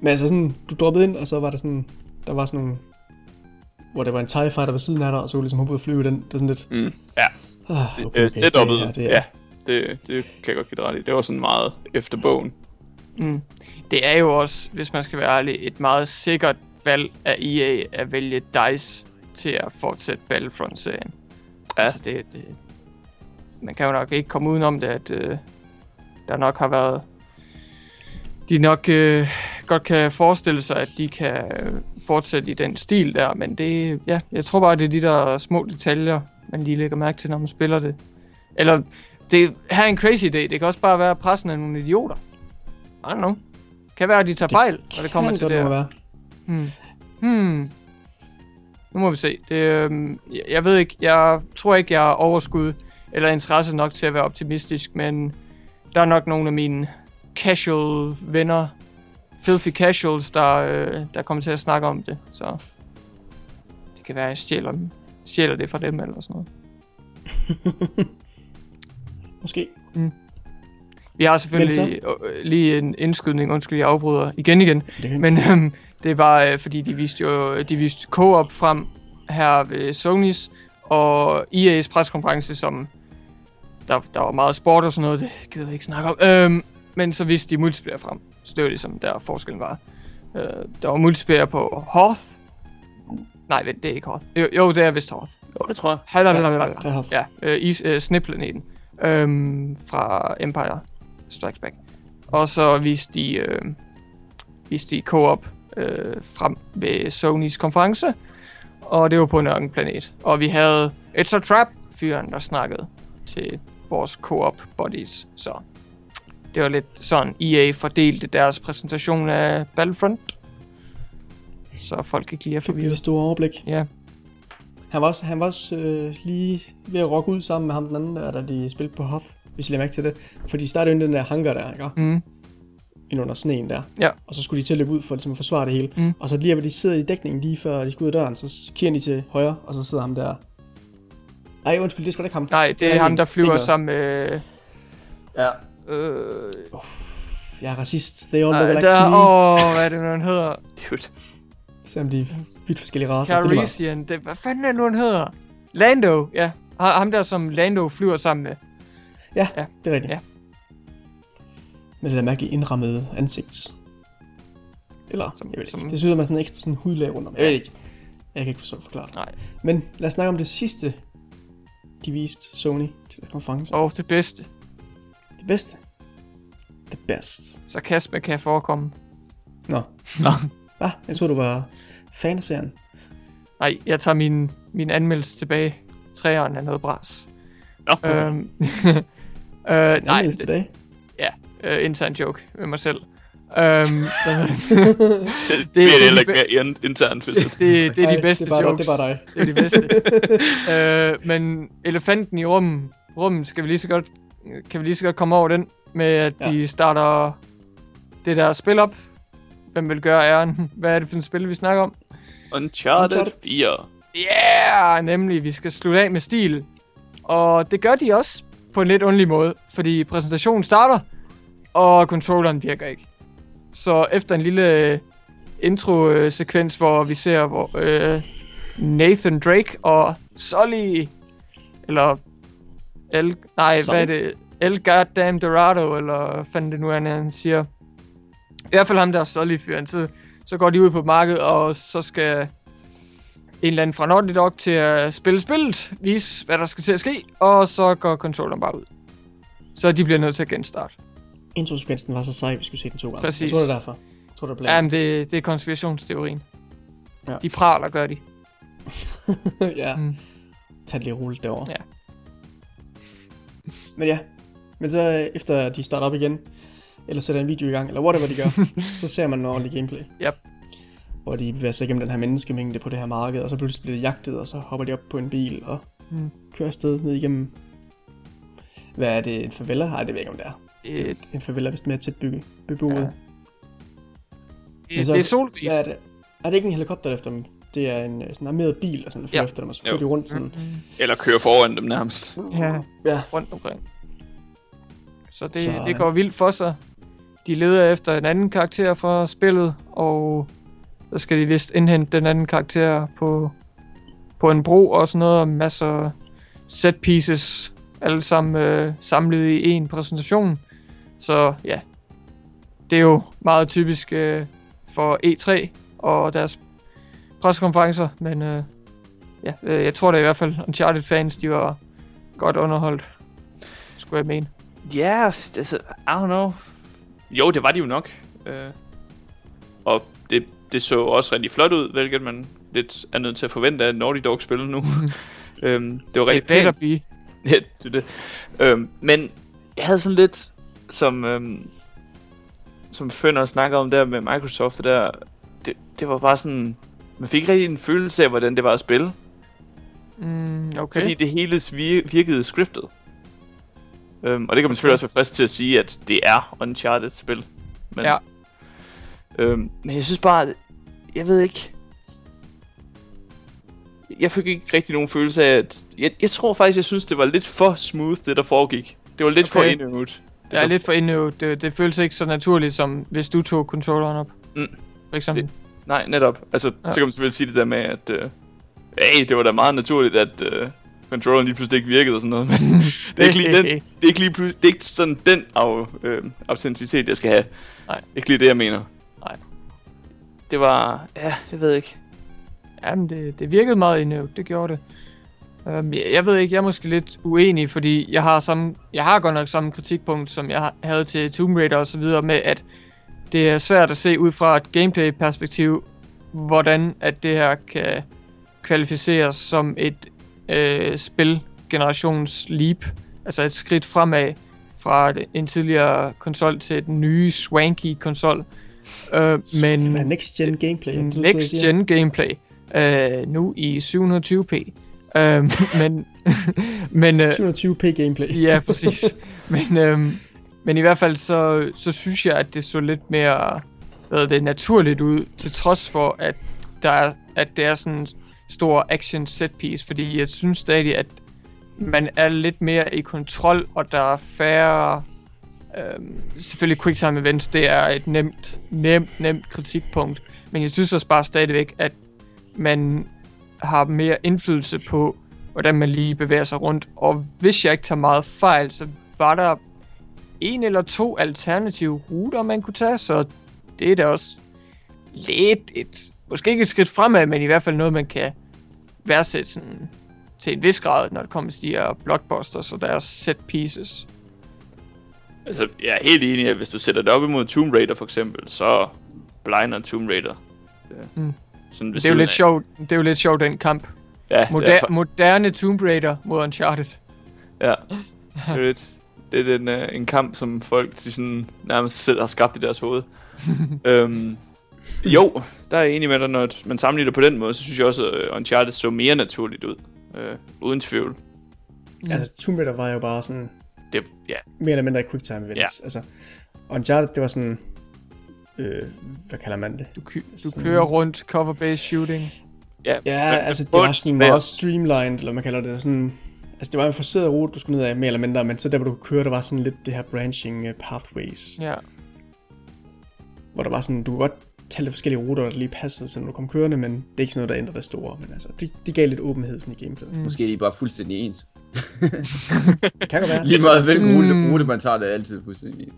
[SPEAKER 1] Men altså sådan, du droppede ind, og så var der sådan, der var sådan nogle, hvor der var en TIE fighter ved siden af dig, og så kunne du ligesom hoppe ud og flyve den. Det er sådan lidt,
[SPEAKER 4] Mm. Ja,
[SPEAKER 1] ah,
[SPEAKER 4] okay, øh, setup'et,
[SPEAKER 1] det, er- det, er-
[SPEAKER 4] ja, det, det kan jeg godt give dig ret i. Det var sådan meget efter bogen.
[SPEAKER 2] Mm. Det er jo også, hvis man skal være ærlig, et meget sikkert valg af EA at vælge DICE til at fortsætte Battlefront-serien.
[SPEAKER 4] Ja.
[SPEAKER 2] Altså det, det, man kan jo nok ikke komme udenom det, at øh, der nok har været... De nok øh, godt kan forestille sig, at de kan øh, fortsætte i den stil der, men det, ja, jeg tror bare, det er de der små detaljer, man lige lægger mærke til, når man spiller det. Eller, det her er en crazy idé, det kan også bare være, at pressen er nogle idioter. I don't know. Kan være, at de tager fejl, når det kommer
[SPEAKER 1] kan
[SPEAKER 2] til det.
[SPEAKER 1] nok
[SPEAKER 2] her.
[SPEAKER 1] være.
[SPEAKER 2] Hmm. Hmm. Nu må vi se. Det, øhm, jeg, ved ikke, jeg tror ikke, jeg har overskud eller interesse nok til at være optimistisk, men der er nok nogle af mine casual venner, filthy casuals, der, øh, der kommer til at snakke om det, så det kan være, at jeg stjæler, dem- stjæler det fra dem eller sådan noget.
[SPEAKER 1] Måske.
[SPEAKER 2] Vi har selvfølgelig øh, lige en indskydning, undskyld, jeg afbryder igen igen,
[SPEAKER 1] Det
[SPEAKER 2] Men øhm, det var øh, fordi, de viste jo de viste co-op frem her ved Sony's, og EA's preskonference, som der, der var meget sport og sådan noget, det gider jeg ikke snakke om. Øhm, men så viste de multiplayer frem, så det var ligesom der forskellen var. Øh, der var multiplayer på Hoth. Nej, vent, det er ikke Hoth. Jo, jo det er vist Hoth.
[SPEAKER 4] Jo, det tror jeg.
[SPEAKER 2] Halalala. Ja, øh, is, øh, sniplaneten øhm, fra Empire Strikes Back. Og så viste de, øh, viste de co-op øh, frem ved Sonys konference. og det var på en ørkenplanet. Og vi havde It's a Trap fyren, der snakkede til vores co-op buddies. Så det var lidt sådan, EA fordelte deres præsentation af Battlefront. Så folk ikke lige er forvirret.
[SPEAKER 1] det store overblik.
[SPEAKER 2] Ja,
[SPEAKER 1] Han var også, han var også øh, lige ved at rocke ud sammen med ham den anden, der, da de spillede på Hof, hvis I lader mærke til det. For de startede jo i den der hangar der, ikke?
[SPEAKER 2] mm,
[SPEAKER 1] Ind under sneen der.
[SPEAKER 2] Ja.
[SPEAKER 1] Og så skulle de til at løbe ud for ligesom at forsvare det hele.
[SPEAKER 2] Mm.
[SPEAKER 1] Og så lige hvor de sidder i dækningen lige før de skal ud af døren, så kigger de til højre, og så sidder ham der. Ej, undskyld, det er sgu da ikke ham.
[SPEAKER 2] nej, det er
[SPEAKER 1] Ja,
[SPEAKER 2] ham, der flyver sammen med...
[SPEAKER 1] Ja.
[SPEAKER 2] Øh,
[SPEAKER 1] Jeg er racist. They all look like
[SPEAKER 2] der,
[SPEAKER 1] to me.
[SPEAKER 2] åh, hvad er det nu, han hedder?
[SPEAKER 4] Dude.
[SPEAKER 1] Selvom de er vidt forskellige er meget.
[SPEAKER 2] Calrissian, det, hvad fanden er nu, han hedder? Lando, ja. Ha- Ham der, som Lando flyver sammen med.
[SPEAKER 1] Ja,
[SPEAKER 2] Ja.
[SPEAKER 1] det er rigtigt.
[SPEAKER 2] Ja.
[SPEAKER 1] Med det der mærkelige indrammede ansigt. Eller,
[SPEAKER 2] Som-
[SPEAKER 1] som, jeg ved
[SPEAKER 2] som-
[SPEAKER 1] ikke. Det synes jeg, man sådan en ekstra sådan hudlag rundt om. Jeg ved ikke. Jeg kan ikke forstå forklare det.
[SPEAKER 2] Nej.
[SPEAKER 1] Men lad os snakke om det sidste, de viste Sony til konferencen.
[SPEAKER 2] Og det bedste.
[SPEAKER 1] Det bedste. The best.
[SPEAKER 2] Sarkasme kan forekomme.
[SPEAKER 1] Nå.
[SPEAKER 4] Nå.
[SPEAKER 1] Hvad? Jeg tror du var fan af serien.
[SPEAKER 2] Nej, jeg tager min, min anmeldelse tilbage. Træeren er noget bras.
[SPEAKER 4] Nå,
[SPEAKER 2] Øhm, øh, nej,
[SPEAKER 1] Nej, tilbage.
[SPEAKER 2] øh, intern joke med mig selv. Hedder det?
[SPEAKER 4] det, det
[SPEAKER 2] det
[SPEAKER 4] det
[SPEAKER 2] er
[SPEAKER 4] heller ikke mere in- internt fedt.
[SPEAKER 2] det, det er
[SPEAKER 1] Ej,
[SPEAKER 2] de bedste
[SPEAKER 1] det er
[SPEAKER 2] jokes.
[SPEAKER 1] Det er bare dig.
[SPEAKER 2] Det er de bedste. øh, men elefanten i rummet, rummet skal vi lige så godt, kan vi lige så godt komme over den, med at
[SPEAKER 1] Ja.
[SPEAKER 2] de starter det der spil op. Hvem vil gøre æren? Hvad er det for et spil, vi snakker om?
[SPEAKER 4] Uncharted
[SPEAKER 1] Uncharted.
[SPEAKER 4] 4.
[SPEAKER 2] Yeah! Nemlig, vi skal slutte af med stil. Og det gør de også på en lidt underlig måde, fordi præsentationen starter, og controlleren virker ikke. Så efter en lille intro-sekvens, hvor vi ser hvor, øh, Nathan Drake og Sully, eller El, nej,
[SPEAKER 1] Sully?
[SPEAKER 2] hvad er det? El Goddamn Dorado, eller fanden det nu er, han siger. I hvert fald ham der Sully-fyren, så, så går de ud på markedet, og så skal en eller anden fra Naughty Dog til at spille spillet, vise, hvad der skal til at ske, og så går controlleren bare ud. Så de bliver nødt til at genstarte.
[SPEAKER 1] Introsekvensen var så sej, vi skulle se den to gange.
[SPEAKER 2] Præcis.
[SPEAKER 1] Jeg tror, det er derfor. Jeg tror, det er.
[SPEAKER 2] Jamen, det, det er konspirationsteorien.
[SPEAKER 1] Ja.
[SPEAKER 2] De praler, gør de.
[SPEAKER 1] ja.
[SPEAKER 2] Mm.
[SPEAKER 1] Tag det lige roligt derovre.
[SPEAKER 2] Ja.
[SPEAKER 1] Men ja. Men så øh, efter de starter op igen, eller sætter en video i gang, eller whatever de gør, så ser man noget ordentligt gameplay.
[SPEAKER 2] Yep.
[SPEAKER 1] Hvor de bevæger sig igennem den her menneskemængde på det her marked, og så pludselig bliver de jagtet, og så hopper de op på en bil og
[SPEAKER 2] Mm.
[SPEAKER 1] kører afsted ned igennem... Hvad er det? En favela? Nej, det ved ikke, om det er.
[SPEAKER 2] Et,
[SPEAKER 1] En favela er vist mere tæt bygge, beboet.
[SPEAKER 2] Ja. Det,
[SPEAKER 1] så-
[SPEAKER 2] det er.
[SPEAKER 1] Hvad er det? Er det ikke en helikopter efter dem? Det er en øh, sådan armeret bil, og sådan, der
[SPEAKER 2] Ja.
[SPEAKER 1] efter dem, og så
[SPEAKER 4] Jo.
[SPEAKER 1] kører de rundt sådan.
[SPEAKER 2] Mm.
[SPEAKER 4] Eller køre foran dem nærmest.
[SPEAKER 2] Ja,
[SPEAKER 1] Ja,
[SPEAKER 2] rundt omkring. Så det,
[SPEAKER 1] Så,
[SPEAKER 2] så, det
[SPEAKER 1] øh,
[SPEAKER 2] går vildt for sig. De leder efter en anden karakter fra spillet, og så skal de vist indhente den anden karakter på, på en bro og sådan noget, og masser af set pieces, alle sammen øh, samlet i en præsentation. Så ja, det er jo meget typisk øh, for E3 og deres pressekonferencer, men øh, ja, øh, jeg tror da i hvert fald, Uncharted fans, de var godt underholdt, skulle jeg mene.
[SPEAKER 4] Ja, altså, I don't know. Jo, det var de jo nok. Øh, og det, det så også rigtig flot ud, hvilket man lidt er nødt til at forvente af Naughty Dog spil nu. øhm, det var
[SPEAKER 2] Det
[SPEAKER 4] rigtig
[SPEAKER 2] better
[SPEAKER 4] pænt.
[SPEAKER 2] be.
[SPEAKER 4] Ja, det det. Øhm, men jeg havde sådan lidt, som, øhm, som Fønder snakker om der med Microsoft, det der, det, det var bare sådan, man fik rigtig en følelse af, hvordan det var at spille.
[SPEAKER 2] Mm, okay.
[SPEAKER 4] Okay. Fordi det hele vir- virkede scriptet. Øhm, og det kan man selvfølgelig også være frisk til at sige, at det er Uncharted-spil. Men,
[SPEAKER 2] Ja.
[SPEAKER 4] Øhm, men jeg synes bare, jeg ved ikke... Jeg fik ikke rigtig nogen følelse af, at... Jeg, jeg tror faktisk, jeg synes, det var lidt for smooth, det der foregik. Det var lidt okay. for indøvet.
[SPEAKER 2] Jeg er lidt for indøvet. Det, det føles ikke så naturligt, som hvis du tog controlleren op.
[SPEAKER 4] Mm.
[SPEAKER 2] For eksempel.
[SPEAKER 4] Det- Nej, netop. Altså, ja.
[SPEAKER 2] Ja.
[SPEAKER 4] så kan man selvfølgelig sige det der med, at... Øh, hey, det var da meget naturligt, at øh, controlleren lige pludselig ikke virkede og sådan noget, men det er ikke lige den, det er ikke lige pludselig, det er ikke sådan den af, øh, autenticitet, jeg skal have.
[SPEAKER 2] Nej.
[SPEAKER 4] Det er ikke lige det, jeg mener. Det var, ja, jeg ved ikke.
[SPEAKER 2] Jamen, det, det virkede meget indøvet. Det gjorde det. Um, jeg, jeg ved ikke, jeg er måske lidt uenig, fordi jeg har, samme, jeg har godt nok samme kritikpunkt, som jeg havde til Tomb Raider og så videre, med at det er svært at se ud fra et gameplay-perspektiv, hvordan at det her kan kvalificeres som et øh, spil generations leap. Altså et skridt fremad fra en tidligere konsol til den nye swanky konsol. Øh, men
[SPEAKER 1] next gen gameplay.
[SPEAKER 2] next gen gameplay. Øh, nu i 720p. Øh, men men øh,
[SPEAKER 1] 720p gameplay.
[SPEAKER 2] Ja, præcis. men, øhm, men i hvert fald så, så synes jeg, at det så lidt mere hvad det, naturligt ud, til trods for, at, der er, at det er sådan en stor action set piece, fordi jeg synes stadig, at man er lidt mere i kontrol, og der er færre... Øhm, selvfølgelig QuickTime Events, det er et nemt, nemt, nemt kritikpunkt, men jeg synes også bare stadigvæk, at man har mere indflydelse på, hvordan man lige bevæger sig rundt. Og hvis jeg ikke tager meget fejl, så var der en eller to alternative ruter, man kunne tage, så det er da også lidt et, måske ikke et skridt fremad, men i hvert fald noget, man kan værdsætte sådan til en vis grad, når det kommer til de her blockbusters og deres set pieces.
[SPEAKER 4] Altså, jeg er helt enig at hvis du sætter det op imod Tomb Raider for eksempel, så blinder Tomb Raider. Ja.
[SPEAKER 2] Mm.
[SPEAKER 4] Sådan
[SPEAKER 2] Det er jo lidt
[SPEAKER 4] af.
[SPEAKER 2] sjovt, det er jo lidt sjovt, den kamp.
[SPEAKER 4] Ja,
[SPEAKER 2] Moder-
[SPEAKER 4] det er, for-
[SPEAKER 2] moderne Tomb Raider mod Uncharted.
[SPEAKER 4] ja. Det er, lidt, det er den, uh, en kamp, som folk de sådan, nærmest selv har skabt i deres hoved. øhm, jo, der er jeg enig med dig, når man sammenligner på den måde, så synes jeg også, at Uncharted så mere naturligt ud. Øh, uden tvivl.
[SPEAKER 1] Altså, Tomb Raider var jo bare sådan
[SPEAKER 4] Det, ja,
[SPEAKER 1] mere eller mindre quick time events.
[SPEAKER 4] Ja.
[SPEAKER 1] Altså, Uncharted, det var sådan... Øh, hvad kalder man det?
[SPEAKER 2] Du, ky- du kører rundt, cover-based shooting.
[SPEAKER 4] ja,
[SPEAKER 1] Ja,
[SPEAKER 4] men-
[SPEAKER 1] altså det var sådan meget streamlined, eller man kalder det sådan... Altså det var en forseret rute, du skulle ned af, mere eller mindre, men så der, hvor du kunne køre, der var sådan lidt det her branching uh, pathways,
[SPEAKER 2] Ja.
[SPEAKER 1] hvor der var sådan, du kunne godt tage lidt forskellige ruter, der lige passede, så når du kom kørende, men det er ikke sådan noget, der ændrer det store, men altså, det, det gav lidt åbenhed sådan i gameplayet.
[SPEAKER 2] Mm.
[SPEAKER 3] Måske er de bare fuldstændig ens.
[SPEAKER 1] Det kan godt være.
[SPEAKER 3] Lige meget hvilken rute,
[SPEAKER 2] Mm.
[SPEAKER 3] rute man tager, det er altid fuldstændig ens.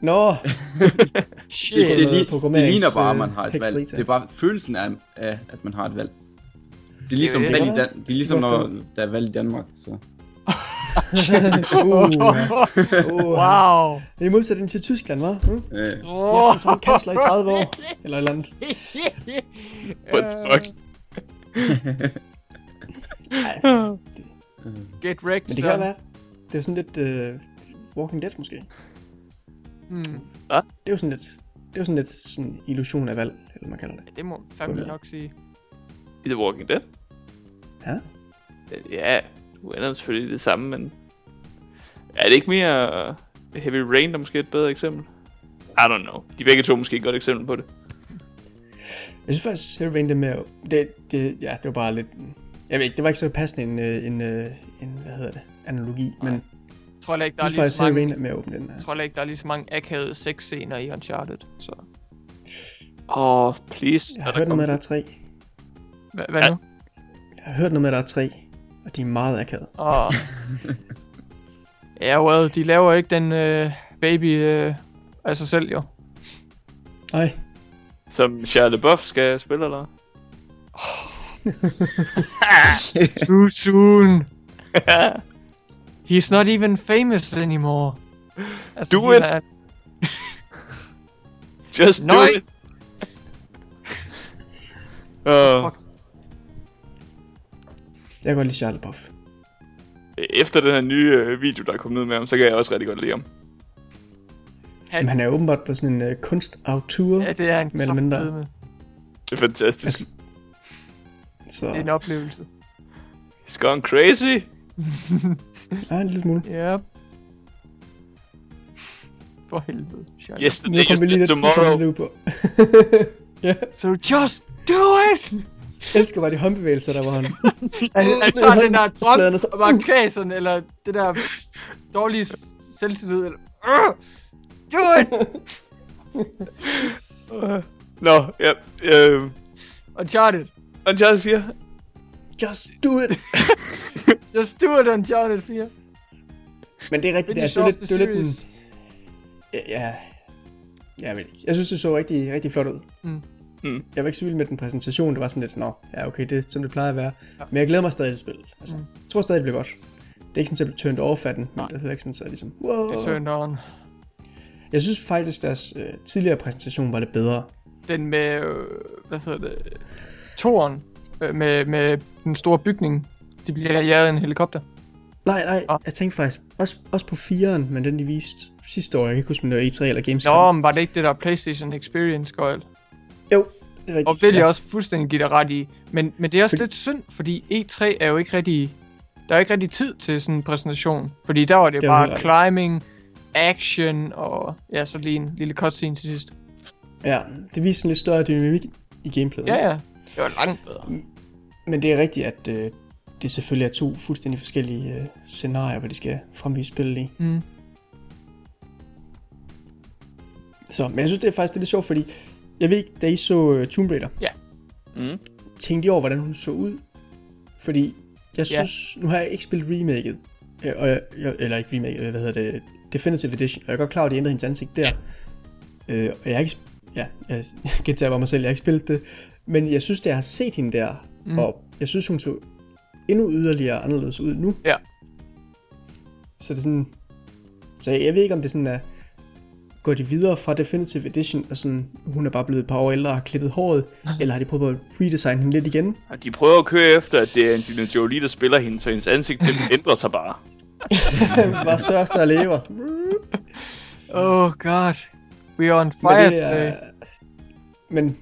[SPEAKER 1] Nå,
[SPEAKER 2] Shit.
[SPEAKER 3] Det, det, det, ligner bare, at man har et valg. Det er bare følelsen af, af, at man har et valg. Det er ligesom,
[SPEAKER 2] det.
[SPEAKER 3] valg i
[SPEAKER 1] Det
[SPEAKER 3] Dan- det er ligesom når der er valg i Danmark. Så.
[SPEAKER 1] uh, uh,
[SPEAKER 2] wow.
[SPEAKER 1] Det er i modsætning til Tyskland, hva'? Mm?
[SPEAKER 3] Øh,
[SPEAKER 1] Jeg har samme kansler i 30 år, eller et eller andet.
[SPEAKER 4] What the fuck?
[SPEAKER 1] Ej,
[SPEAKER 2] Get wrecked,
[SPEAKER 1] men det kan være. Det er jo sådan lidt uh, Walking Dead måske.
[SPEAKER 2] Hmm.
[SPEAKER 1] Det er jo sådan lidt, det er jo sådan lidt sådan illusion af valg, eller man kalder det.
[SPEAKER 2] Det må man fandme nok sige.
[SPEAKER 4] I The Walking Dead?
[SPEAKER 1] Ja.
[SPEAKER 4] Øh, Ja, du ender selvfølgelig det samme, men... Er det ikke mere uh, Heavy Rain, der måske er et bedre eksempel? I don't know. De begge to er måske et godt eksempel på det.
[SPEAKER 1] Jeg synes faktisk, Heavy Rain det med, det, det, ja, det var bare lidt, jeg ved ikke, det var ikke så passende en, øh, en, øh, en hvad hedder det, analogi, men
[SPEAKER 2] Jeg tror heller ikke, der
[SPEAKER 1] jeg
[SPEAKER 2] er lige så mange...
[SPEAKER 1] Er mere åben den her.
[SPEAKER 2] Jeg tror ikke, der er lige så mange akavede sexscener i Uncharted. Så.
[SPEAKER 4] Åh, oh, please.
[SPEAKER 1] Jeg har hørt noget med, at der er tre.
[SPEAKER 2] Hva, hvad
[SPEAKER 4] Ja.
[SPEAKER 2] nu?
[SPEAKER 1] Jeg har hørt noget med, at der er tre, og de er meget akavet.
[SPEAKER 2] Og... ja, well, de laver ikke den øh, baby øh, af sig selv, jo.
[SPEAKER 1] Nej,
[SPEAKER 4] Som Shia LaBeouf skal spille, eller?
[SPEAKER 2] Too soon. He's not even famous anymore. Altså,
[SPEAKER 4] Do it.
[SPEAKER 2] ærligt.
[SPEAKER 4] Just do
[SPEAKER 2] Nice.
[SPEAKER 4] it! Uh,
[SPEAKER 1] jeg kan godt lide Charlie Buff.
[SPEAKER 4] efter den her nye øh, video, der er kommet ud med ham, så kan jeg også rigtig godt lide ham.
[SPEAKER 2] Han,
[SPEAKER 1] Men han er åbenbart på sådan en uh, kunstautur,
[SPEAKER 2] ja, det er en
[SPEAKER 1] mindre.
[SPEAKER 4] Det er fantastisk.
[SPEAKER 1] Altså, så
[SPEAKER 2] Det er en oplevelse.
[SPEAKER 4] He's gone crazy.
[SPEAKER 1] ja, en lille smule.
[SPEAKER 2] Yep. For helvede. Shut
[SPEAKER 4] Yesterday
[SPEAKER 1] vi
[SPEAKER 4] tomorrow.
[SPEAKER 1] på. ja.
[SPEAKER 2] So just do it!
[SPEAKER 1] jeg elsker bare de håndbevægelser, der var han.
[SPEAKER 2] Han, tager den der drøm og bare kvæg sådan, eller det der dårlige selvtillid, eller... Uh, do it!
[SPEAKER 4] Nå, ja. Øh,
[SPEAKER 2] Uncharted.
[SPEAKER 4] Uncharted 4.
[SPEAKER 1] Just do it!
[SPEAKER 2] Just do it, Uncharted 4.
[SPEAKER 1] Men det er rigtigt, altså, det er det er lidt en,
[SPEAKER 2] series.
[SPEAKER 1] Ja, jeg ved ikke. Jeg synes, det så rigtig, rigtig flot ud.
[SPEAKER 2] Mm.
[SPEAKER 4] Mm.
[SPEAKER 1] Jeg var ikke så vild med den præsentation. Det var sådan lidt, nå, ja okay, det er som det plejer at være.
[SPEAKER 2] Ja.
[SPEAKER 1] Men jeg glæder mig stadig til spillet. Altså,
[SPEAKER 2] Mm.
[SPEAKER 1] Jeg tror stadig, det bliver godt. Det er ikke sådan, at jeg bliver turned off af den, men det er ikke sådan, så ligesom, wow.
[SPEAKER 2] Det turned on.
[SPEAKER 1] Jeg synes faktisk, deres øh, tidligere præsentation var lidt bedre.
[SPEAKER 2] Den med, øh, hvad hedder det, Toren. øh, med, med den store bygning. De bliver jaget af en helikopter.
[SPEAKER 1] Nej, nej,
[SPEAKER 2] Nå.
[SPEAKER 1] jeg tænkte faktisk også, også på 4'eren, men den de viste sidste år. Jeg kan ikke huske, om det var E3 eller Gamescom.
[SPEAKER 2] Nå, men var det ikke det der PlayStation Experience, Gøjl?
[SPEAKER 1] Jo, det er rigtigt.
[SPEAKER 2] Og det vil jeg
[SPEAKER 1] Ja.
[SPEAKER 2] også fuldstændig give dig ret i. Men, men det er også
[SPEAKER 1] Fordi-
[SPEAKER 2] lidt synd, fordi E3 er jo ikke rigtig... Der er jo ikke rigtig tid til sådan en præsentation. Fordi der var det,
[SPEAKER 1] Det er
[SPEAKER 2] bare climbing, action og ja, så lige en lille cutscene til sidst.
[SPEAKER 1] Ja, det viser en lidt større dynamik i gameplayet.
[SPEAKER 2] Ja, ja. Det var langt bedre.
[SPEAKER 1] Men det er rigtigt, at øh, det selvfølgelig er to fuldstændig forskellige øh, scenarier, hvor de skal fremvise spillet i.
[SPEAKER 2] Mm.
[SPEAKER 1] Så, men jeg synes, det er faktisk det er lidt sjovt, fordi jeg ved ikke, da I så uh, Tomb Raider,
[SPEAKER 4] Mm.
[SPEAKER 1] tænkte I over, hvordan hun så ud? Fordi jeg
[SPEAKER 2] Ja.
[SPEAKER 1] synes, nu har jeg ikke spillet remaket, øh, og jeg, jeg, eller ikke remaket, hvad hedder det, Definitive Edition, og jeg er godt klar over, at de ændrede hendes ansigt der. Ja. Øh, og jeg har ikke, ja, jeg gentager bare mig selv, jeg har ikke spillet det, men jeg synes, det jeg har set hende der,
[SPEAKER 2] Mm.
[SPEAKER 1] og jeg synes, hun så endnu yderligere anderledes ud nu.
[SPEAKER 2] Ja.
[SPEAKER 1] Så det er sådan, så jeg, jeg ved ikke, om det sådan er, går de videre fra Definitive Edition, og sådan, hun er bare blevet et par år ældre og har klippet håret, eller har de prøvet at redesigne hende lidt igen?
[SPEAKER 4] Og de prøver at køre efter, at det er Angelina Jolie, der spiller hende, så hendes ansigt det ændrer sig bare.
[SPEAKER 1] var største og lever.
[SPEAKER 2] Oh god. We are on
[SPEAKER 1] Men,
[SPEAKER 2] fire
[SPEAKER 1] det
[SPEAKER 2] today.
[SPEAKER 1] er, men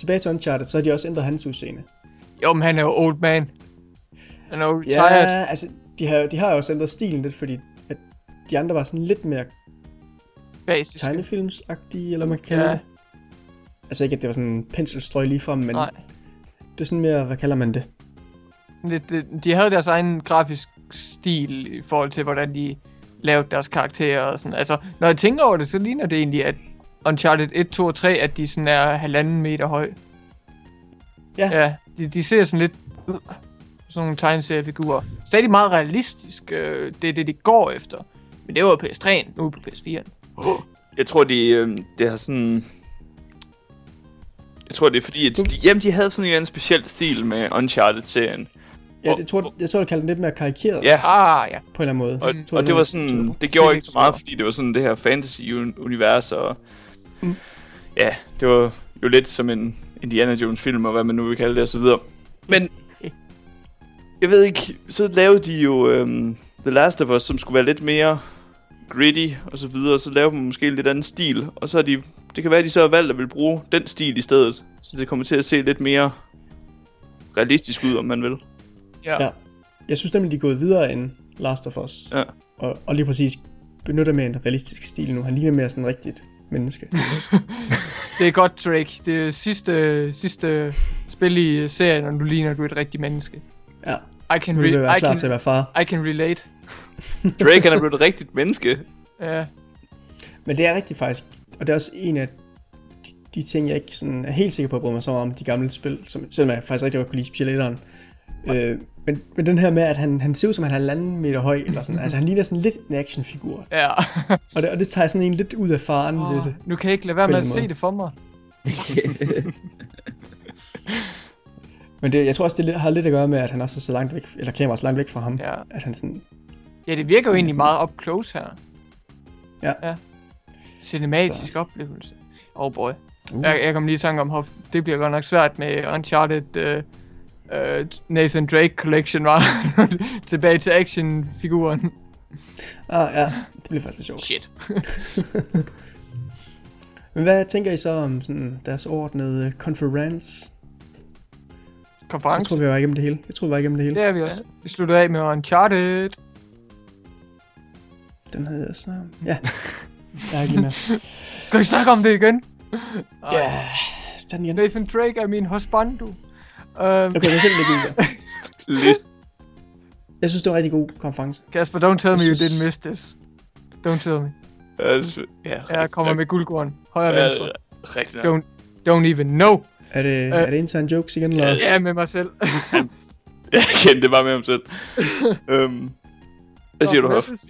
[SPEAKER 1] tilbage til Uncharted, så har de også ændret hans udseende.
[SPEAKER 2] Jo, men han er jo old man. Han er jo
[SPEAKER 1] Ja,
[SPEAKER 2] retired.
[SPEAKER 1] altså, de har, de har jo også ændret stilen lidt, fordi at de andre var sådan lidt mere
[SPEAKER 2] Basisk.
[SPEAKER 1] tegnefilmsagtige, eller man kan kalde
[SPEAKER 2] Ja.
[SPEAKER 1] det. Altså ikke, at det var sådan en penselstrøg lige frem, men
[SPEAKER 2] Nej.
[SPEAKER 1] det er sådan mere, hvad kalder man det?
[SPEAKER 2] Det, det, de havde deres egen grafisk stil i forhold til, hvordan de lavede deres karakterer og sådan. Altså, når jeg tænker over det, så ligner det egentlig, at Uncharted 1, 2 og 3, at de sådan er halvanden meter høj.
[SPEAKER 1] Ja.
[SPEAKER 2] Ja, de, de ser sådan lidt... Uh, sådan nogle tegneseriefigurer. Stadig meget realistisk, øh, det er det, de går efter. Men det var på PS3'en, nu er på PS4'en.
[SPEAKER 4] Jeg tror, de, øh, det har sådan... Jeg tror, det er fordi, at de, jamen, de havde sådan en eller anden speciel stil med Uncharted-serien.
[SPEAKER 1] Ja, det, tror, jeg tror, jeg kalder det lidt mere karikeret
[SPEAKER 4] Ja,
[SPEAKER 2] Ah, ja.
[SPEAKER 1] på en eller anden måde.
[SPEAKER 4] og,
[SPEAKER 1] tror,
[SPEAKER 4] og det var
[SPEAKER 1] var-
[SPEAKER 4] sådan, det gjorde
[SPEAKER 2] ikke
[SPEAKER 4] så meget, fordi det var sådan det her fantasy-univers, og
[SPEAKER 1] Mm.
[SPEAKER 4] ja, det var jo lidt som en Indiana Jones-film, og hvad man nu vil kalde det, og så videre. Men, jeg ved ikke, så lavede de jo øhm, The Last of Us, som skulle være lidt mere gritty, og så videre, så lavede man måske en lidt anden stil, og så er de, det kan være, at de så har valgt at vil bruge den stil i stedet, så det kommer til at se lidt mere realistisk ud, om man vil.
[SPEAKER 2] Ja.
[SPEAKER 1] Ja. Jeg synes nemlig, de er gået videre end Last of Us.
[SPEAKER 4] Ja.
[SPEAKER 1] Og, og lige præcis benytter med en realistisk stil nu. Han ligner mere sådan rigtigt menneske.
[SPEAKER 2] Det er godt, Drake. Det er sidste, sidste spil i serien, og du ligner, du er et rigtigt menneske.
[SPEAKER 1] Ja,
[SPEAKER 2] I can,
[SPEAKER 1] nu du
[SPEAKER 2] re-
[SPEAKER 1] være
[SPEAKER 2] I
[SPEAKER 1] klar
[SPEAKER 2] can,
[SPEAKER 1] til at være far.
[SPEAKER 2] I can relate.
[SPEAKER 4] Drake, han er blevet et rigtigt menneske.
[SPEAKER 2] Ja.
[SPEAKER 1] Men det er rigtigt faktisk. Og det er også en af de, de ting, jeg ikke sådan er helt sikker på at bryde mig så meget om de gamle spil. Som, selvom jeg faktisk rigtig godt kunne lide specielt. Øh, men, men den her med, at han, han ser ud som, at han er halvanden meter høj, eller sådan. altså han ligner sådan lidt en actionfigur.
[SPEAKER 2] Ja.
[SPEAKER 1] Og det, og det tager sådan en lidt ud af faren oh. ved det.
[SPEAKER 2] nu kan jeg ikke lade være med at se det for mig.
[SPEAKER 1] Men det, jeg tror også, det har lidt at gøre med, at han også er så langt væk, eller kameraet er så langt væk fra ham.
[SPEAKER 2] Ja.
[SPEAKER 1] At han sådan,
[SPEAKER 2] Ja, det virker jo egentlig
[SPEAKER 1] sådan-
[SPEAKER 2] meget up close her.
[SPEAKER 1] Ja.
[SPEAKER 2] ja. Cinematisk så. oplevelse. Oh boy.
[SPEAKER 1] uh,
[SPEAKER 2] Jeg, jeg kom lige i tanke om, hvor det bliver godt nok svært med Uncharted uh, uh, Nathan Drake Collection, var tilbage til actionfiguren.
[SPEAKER 1] ah, ja, det bliver faktisk sjovt.
[SPEAKER 2] Shit.
[SPEAKER 1] Men hvad tænker I så om sådan deres ordnede conference? Jeg
[SPEAKER 2] Konference.
[SPEAKER 1] tror, vi var igennem det hele. Jeg tror, vi var igennem det hele.
[SPEAKER 2] Det er vi også. Vi sluttede af med Uncharted.
[SPEAKER 1] Den havde jeg snart. Ja. Jeg er ikke med.
[SPEAKER 2] Skal vi snakke om det igen?
[SPEAKER 1] Ja, igen.
[SPEAKER 2] Nathan Drake er min husband, du. Um,
[SPEAKER 1] Okay, men selv lægge ud.
[SPEAKER 4] Lidt.
[SPEAKER 1] Jeg synes, det var en rigtig god konference.
[SPEAKER 2] Kasper, don't tell me you
[SPEAKER 1] Jeg synes-
[SPEAKER 2] didn't miss this. Don't tell me.
[SPEAKER 4] Altså, ja,
[SPEAKER 2] Jeg kommer med guldkorn. Højre og
[SPEAKER 4] Ja,
[SPEAKER 2] venstre.
[SPEAKER 4] Rigtig.
[SPEAKER 2] Don't, don't even know.
[SPEAKER 1] Er det,
[SPEAKER 2] Øh.
[SPEAKER 1] er det intern jokes igen? Eller?
[SPEAKER 2] Ja, med mig selv.
[SPEAKER 4] Jeg kendte det bare med ham selv. øhm, hvad siger
[SPEAKER 2] Nå,
[SPEAKER 4] du, Hoff?
[SPEAKER 1] Altså?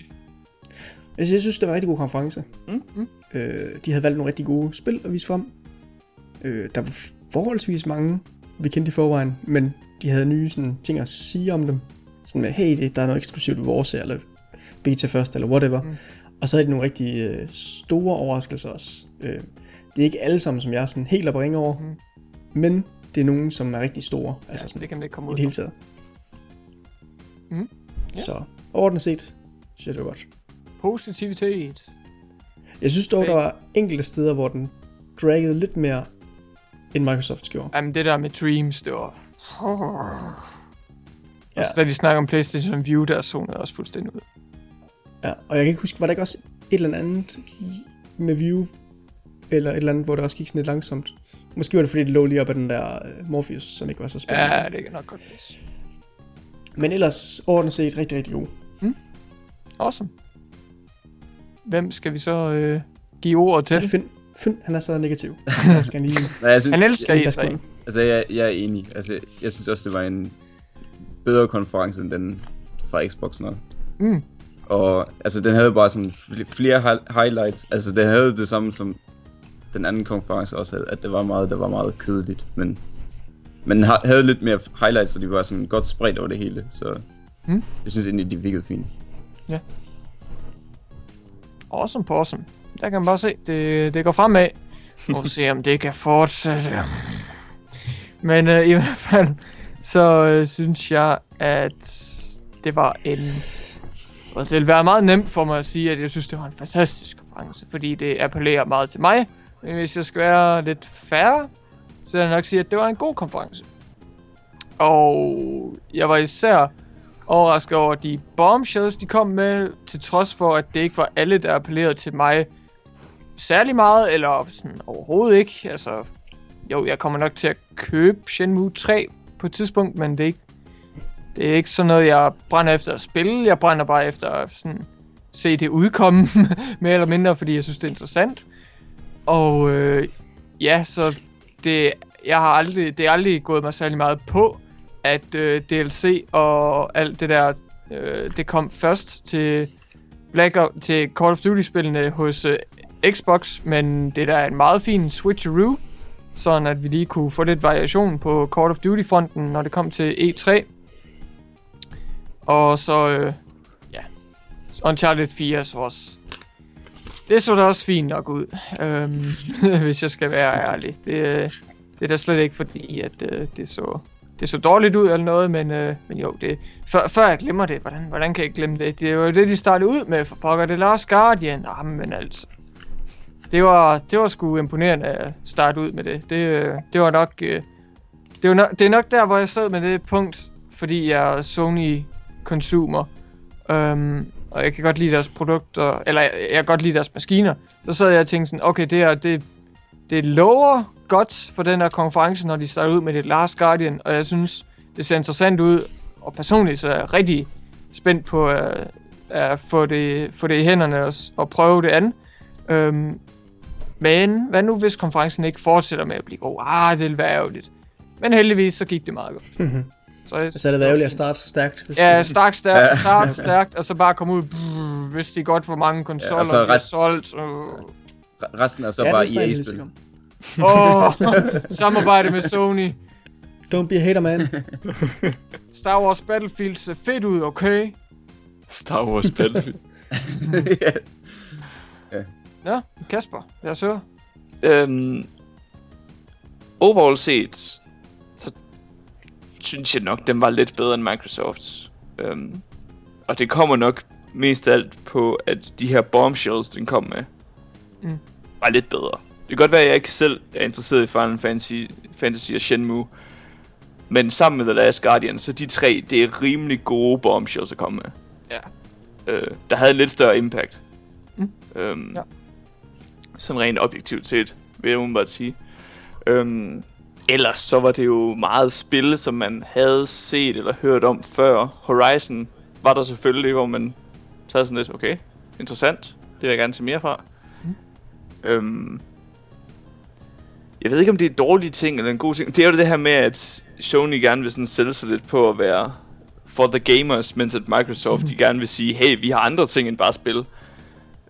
[SPEAKER 1] Jeg jeg synes, det var en rigtig god konference.
[SPEAKER 4] Mm.
[SPEAKER 2] Mm.
[SPEAKER 1] Øh, de havde valgt nogle rigtig gode spil at vise frem. Øh, der var forholdsvis mange, vi kendte i forvejen, men de havde nye sådan, ting at sige om dem. Sådan med, hey, det, der er noget eksklusivt ved vores, eller beta først, eller whatever.
[SPEAKER 2] Mm.
[SPEAKER 1] Mm. Og så havde de nogle rigtig øh, store overraskelser også. Øh, det er ikke alle sammen, som jeg er sådan helt op ringe over,
[SPEAKER 2] Mm.
[SPEAKER 1] mm. men det er nogen, som er rigtig store.
[SPEAKER 2] Ja,
[SPEAKER 1] altså sådan,
[SPEAKER 2] det kan man ikke komme
[SPEAKER 1] i
[SPEAKER 2] ud
[SPEAKER 1] det hele taget.
[SPEAKER 2] Mhm. Ja.
[SPEAKER 1] Så overordnet set, synes jeg det var godt.
[SPEAKER 2] Positivitet.
[SPEAKER 1] Jeg synes dog, der var enkelte steder, hvor den draggede lidt mere, end Microsoft gjorde.
[SPEAKER 2] Jamen, det der med Dreams, det var...
[SPEAKER 1] Ja.
[SPEAKER 2] Så da de snakker om PlayStation View, der zonede også fuldstændig ud.
[SPEAKER 1] Ja, og jeg kan ikke huske, var der ikke også et eller andet med View, eller et eller andet, hvor det også gik sådan lidt langsomt. Måske var det, fordi det lå lige op ad den der uh, Morpheus, som ikke var så spændende.
[SPEAKER 2] Ja, det kan nok godt passe.
[SPEAKER 1] Men ellers overordnet set rigtig, rigtig god.
[SPEAKER 2] Awesome. Hvem skal vi så øh, give ordet til?
[SPEAKER 1] Finn, Finn, han er så negativ. Jeg skal lige...
[SPEAKER 3] Nej, jeg synes,
[SPEAKER 2] Han elsker
[SPEAKER 1] Ja,
[SPEAKER 2] E3.
[SPEAKER 3] Altså, jeg, jeg er enig. Altså, jeg synes også, det var en bedre konference end den fra Xbox nok.
[SPEAKER 2] Mm.
[SPEAKER 3] Og altså, den havde bare sådan fl- flere hi- highlights. Altså, den havde det samme som den anden konference også havde, at det var meget, der var meget kedeligt. Men, men havde lidt mere highlights, så de var sådan godt spredt over det hele. Så
[SPEAKER 2] Mm.
[SPEAKER 3] jeg synes egentlig, de virkede fint.
[SPEAKER 2] Awesome på awesome. Der kan man bare se, det, det går fremad. Og se om det kan fortsætte. Men øh, i hvert fald, så øh, synes jeg, at det var en... Og det vil være meget nemt for mig at sige, at jeg synes, det var en fantastisk konference, fordi det appellerer meget til mig. Men hvis jeg skal være lidt færre, så vil jeg nok sige, at det var en god konference. Og jeg var især overrasket over de bombshells, de kom med, til trods for, at det ikke var alle, der appellerede til mig særlig meget, eller sådan overhovedet ikke. Altså, jo, jeg kommer nok til at købe Shenmue 3 på et tidspunkt, men det er ikke, det er ikke sådan noget, jeg brænder efter at spille. Jeg brænder bare efter at sådan, se det udkomme, mere eller mindre, fordi jeg synes, det er interessant. Og øh, ja, så det, jeg har aldrig, det er aldrig gået mig særlig meget på, at øh, DLC og alt det der, øh, det kom først til Black Ops, til Call of Duty-spillene hos øh, Xbox, men det der er en meget fin switcheroo, sådan at vi lige kunne få lidt variation på Call of Duty-fronten, når det kom til E3. Og så, øh, ja, Uncharted 4 så også. Det så da også fint nok ud, øhm, hvis jeg skal være ærlig. Det, øh, det er da slet ikke fordi, at øh, det så det så dårligt ud eller noget, men, øh, men jo, det, før, før jeg glemmer det, hvordan, hvordan kan jeg glemme det? Det var jo det, de startede ud med for pokker, det Last Guardian. Jamen altså, det var, det var sgu imponerende at starte ud med det. Det, øh, det var nok, øh, det, var nok, det er nok der, hvor jeg sad med det punkt, fordi jeg er Sony-consumer, Um, øhm, og jeg kan godt lide deres produkter, eller jeg, jeg kan godt lide deres maskiner. Så sad jeg og tænkte sådan, okay, det her, det, det lover godt for den her konference, når de starter ud med det Last Guardian, og jeg synes, det ser interessant ud, og personligt så er jeg rigtig spændt på at, at få, det, få det i hænderne og, og prøve det an. Øhm, men hvad nu, hvis konferencen ikke fortsætter med at blive god? Ah, det vil være ærgerligt. Men heldigvis, så gik det meget godt. Så, jeg,
[SPEAKER 1] Så er det ærgerligt at starte stærkt. Hvis
[SPEAKER 2] Ja, stærkt, stærkt,
[SPEAKER 3] Ja.
[SPEAKER 2] stærkt, stærkt, og så bare komme ud, brrr, hvis de godt hvor mange konsoller,
[SPEAKER 3] Ja, og så
[SPEAKER 2] ja, de har
[SPEAKER 3] rest-
[SPEAKER 2] solgt. Øh.
[SPEAKER 3] Re- Resten er så
[SPEAKER 1] ja,
[SPEAKER 3] bare EA-spil.
[SPEAKER 1] om.
[SPEAKER 2] Åh, oh, samarbejde med Sony.
[SPEAKER 1] Don't be a hater, man.
[SPEAKER 2] Star Wars Battlefield ser fedt ud, okay?
[SPEAKER 4] Star Wars Battlefield.
[SPEAKER 2] Ja, Kasper, os høre.
[SPEAKER 4] øhm, overall set, så synes jeg nok, den var lidt bedre end Microsofts. Øhm, og det kommer nok mest af alt på, at de her bombshells, den kom med,
[SPEAKER 2] Mm.
[SPEAKER 4] var lidt bedre. Det kan godt være, at jeg ikke selv er interesseret i Final Fantasy, Fantasy og Shenmue, men sammen med The Last Guardian, så de tre, det er rimelig gode bombshells at komme med.
[SPEAKER 2] Ja.
[SPEAKER 4] Øh, der havde en lidt større impact.
[SPEAKER 2] Mm.
[SPEAKER 4] Øhm,
[SPEAKER 2] Ja.
[SPEAKER 4] Sådan rent objektivt set, vil jeg umiddelbart sige. Øhm, ellers så var det jo meget spil, som man havde set eller hørt om før. Horizon var der selvfølgelig, hvor man sad sådan lidt, okay, interessant, det vil jeg gerne se mere fra.
[SPEAKER 2] Mm.
[SPEAKER 4] Øhm, jeg ved ikke, om det er en dårlig ting eller en god ting. Det er jo det her med, at Sony gerne vil sådan sælge sig lidt på at være for the gamers, mens at Microsoft de gerne vil sige, hey, vi har andre ting end bare spil.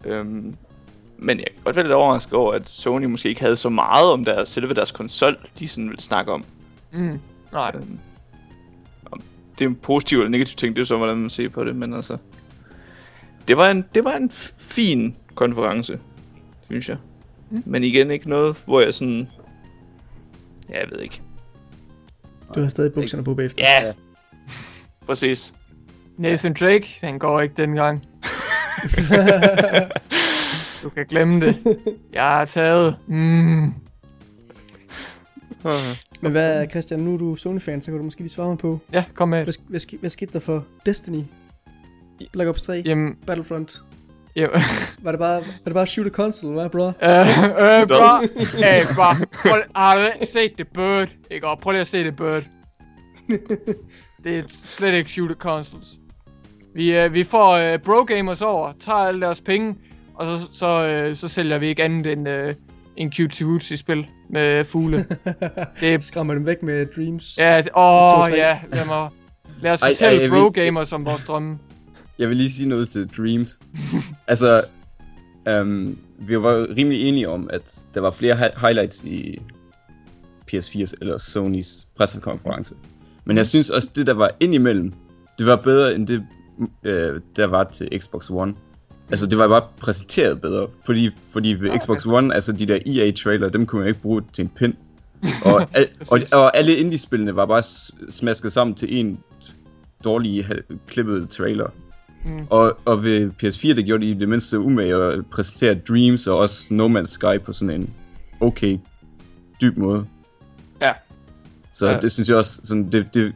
[SPEAKER 4] Øhm, men jeg kan godt være lidt overrasket over, at Sony måske ikke havde så meget om deres, selve deres konsol, de sådan ville snakke om.
[SPEAKER 2] Mm, nej,
[SPEAKER 4] Øhm, om det er en positiv eller negativ ting, det er så, hvordan man ser på det, men altså... Det var en, det var en fin konference, synes jeg.
[SPEAKER 2] Mm.
[SPEAKER 4] Men igen, ikke noget, hvor jeg sådan... Ja, jeg ved ikke.
[SPEAKER 1] Du har stadig bukserne på bagefter.
[SPEAKER 4] Ja. Præcis.
[SPEAKER 2] Nathan Drake, den går ikke dengang. du kan glemme det. Jeg har taget. Mm.
[SPEAKER 1] Men hvad, Christian, nu er du Sony-fan, så kan du måske lige svare mig på,
[SPEAKER 2] Ja, kom med.
[SPEAKER 1] hvad, hvad, sk- hvad skete der for Destiny? Black Ops 3,
[SPEAKER 2] Jamen,
[SPEAKER 1] Battlefront.
[SPEAKER 2] jo.
[SPEAKER 1] Var det bare, var det bare shoot a console, hvad, bro?
[SPEAKER 2] Øh, øh, bro. Hey, bro. Prøv, har du set The Bird? Ikke? Og prøv lige at se The Bird. det er slet ikke shooter consoles. Vi, øh, vi får øh, bro gamers over, tager alle deres penge, og så, så, øh, så sælger vi ikke andet end øh, en cute wootsy spil med fugle. det er,
[SPEAKER 1] Skræmmer dem væk med Dreams.
[SPEAKER 2] ja, det, åh,
[SPEAKER 1] To, tre.
[SPEAKER 2] ja, lad mig... Lad os
[SPEAKER 3] Ej,
[SPEAKER 2] fortælle
[SPEAKER 3] ej,
[SPEAKER 2] bro
[SPEAKER 3] vil-
[SPEAKER 2] gamers om vores drømme.
[SPEAKER 3] Jeg vil lige sige noget til Dreams. altså, um, vi var rimelig enige om, at der var flere hi- highlights i PS4's eller Sonys pressekonference. Men jeg synes også, det der var indimellem, det var bedre end det, øh, der var til Xbox One. Altså, det var bare præsenteret bedre. Fordi, fordi ved Xbox One, altså de der EA-trailer, dem kunne man ikke bruge til en pind. Og, al, og, og alle indie-spillene var bare smasket sammen til en dårlig klippet trailer.
[SPEAKER 2] Mm.
[SPEAKER 3] Og, og ved PS4, der gjorde de i det mindste umage at præsentere Dreams og også No Man's Sky på sådan en okay, dyb måde.
[SPEAKER 4] Ja.
[SPEAKER 3] Så
[SPEAKER 2] Ja.
[SPEAKER 3] det synes jeg også, sådan, det, det,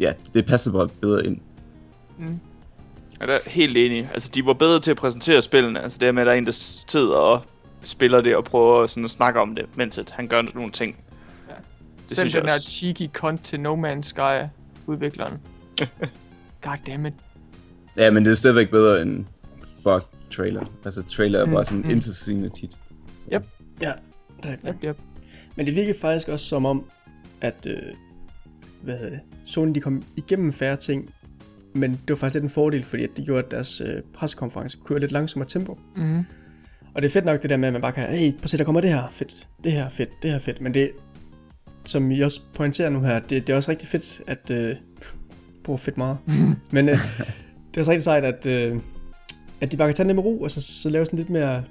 [SPEAKER 3] ja, det passer bare bedre ind.
[SPEAKER 4] Jeg er helt enig. Altså, de var bedre til at præsentere spillene. Altså, det her med, at der er en, der sidder og spiller det og prøver sådan at snakke om det, mens at han gør nogle ting.
[SPEAKER 2] Ja.
[SPEAKER 4] Det jeg
[SPEAKER 2] den her cheeky cunt til No Man's Sky udvikleren. Goddammit.
[SPEAKER 3] Ja, men det er stadigvæk bedre end bare trailer. Altså trailer er
[SPEAKER 2] Mm,
[SPEAKER 3] bare sådan
[SPEAKER 2] mm.
[SPEAKER 3] mm. intetsigende tit. Så.
[SPEAKER 2] Yep.
[SPEAKER 1] Ja, der er
[SPEAKER 2] Yep, yep.
[SPEAKER 1] Men det virkede faktisk også som om, at øh, hvad hedder det, Sony de kom igennem færre ting, men det var faktisk lidt en fordel, fordi at det gjorde, at deres øh, pressekonference kunne køre lidt langsommere tempo.
[SPEAKER 2] Mm.
[SPEAKER 1] Og det er fedt nok det der med, at man bare kan, hey, prøv at se, der kommer det her fedt, det her er fedt, det her er fedt, men det, som I også pointerer nu her, det, det er også rigtig fedt, at, øh, bruger fedt meget, men øh, det er også rigtig sejt, at, øh, at de bare kan tage det med ro, og så, så lave sådan lidt mere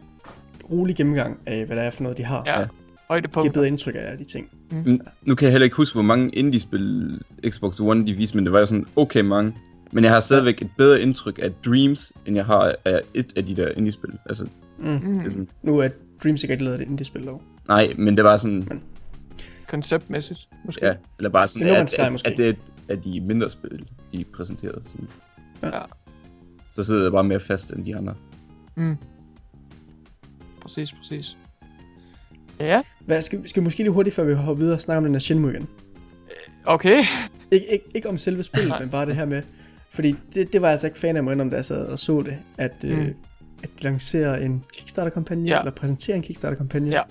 [SPEAKER 1] rolig gennemgang af, hvad der er for noget, de har.
[SPEAKER 2] Ja.
[SPEAKER 3] Ja.
[SPEAKER 2] Højdepunkt.
[SPEAKER 1] Giver bedre indtryk af de ting.
[SPEAKER 3] Nu, nu kan jeg heller ikke huske, hvor mange indie-spil Xbox One de viste, men det var jo sådan okay mange. Men jeg har stadigvæk et bedre indtryk af Dreams, end jeg har af et af de der indie-spil. Altså,
[SPEAKER 1] Mm.
[SPEAKER 2] Mm.
[SPEAKER 3] det er sådan,
[SPEAKER 1] Nu er Dreams ikke rigtig lavet det indie-spil dog.
[SPEAKER 3] nej, men det var sådan,
[SPEAKER 2] Konceptmæssigt, måske.
[SPEAKER 3] ja, eller bare sådan, at,
[SPEAKER 1] Sky
[SPEAKER 3] at,
[SPEAKER 1] måske.
[SPEAKER 3] at, det er af de mindre spil, de præsenterede. Sådan.
[SPEAKER 2] Ja.
[SPEAKER 3] Så sidder jeg bare mere fast end de andre.
[SPEAKER 2] Mm. Præcis, præcis. Ja,
[SPEAKER 1] Hvad, skal, skal vi måske lige hurtigt, før vi hopper videre, snakke om den her Shenmue igen?
[SPEAKER 2] okay.
[SPEAKER 1] Ik- ikke, ikke om selve spillet, men bare det her med... Fordi det, det var jeg altså ikke fan af mig, om da jeg sad og så det, at, mm. øh, at de lancerer en Kickstarter-kampagne,
[SPEAKER 2] Ja.
[SPEAKER 1] eller præsenterer en Kickstarter-kampagne,
[SPEAKER 2] Ja.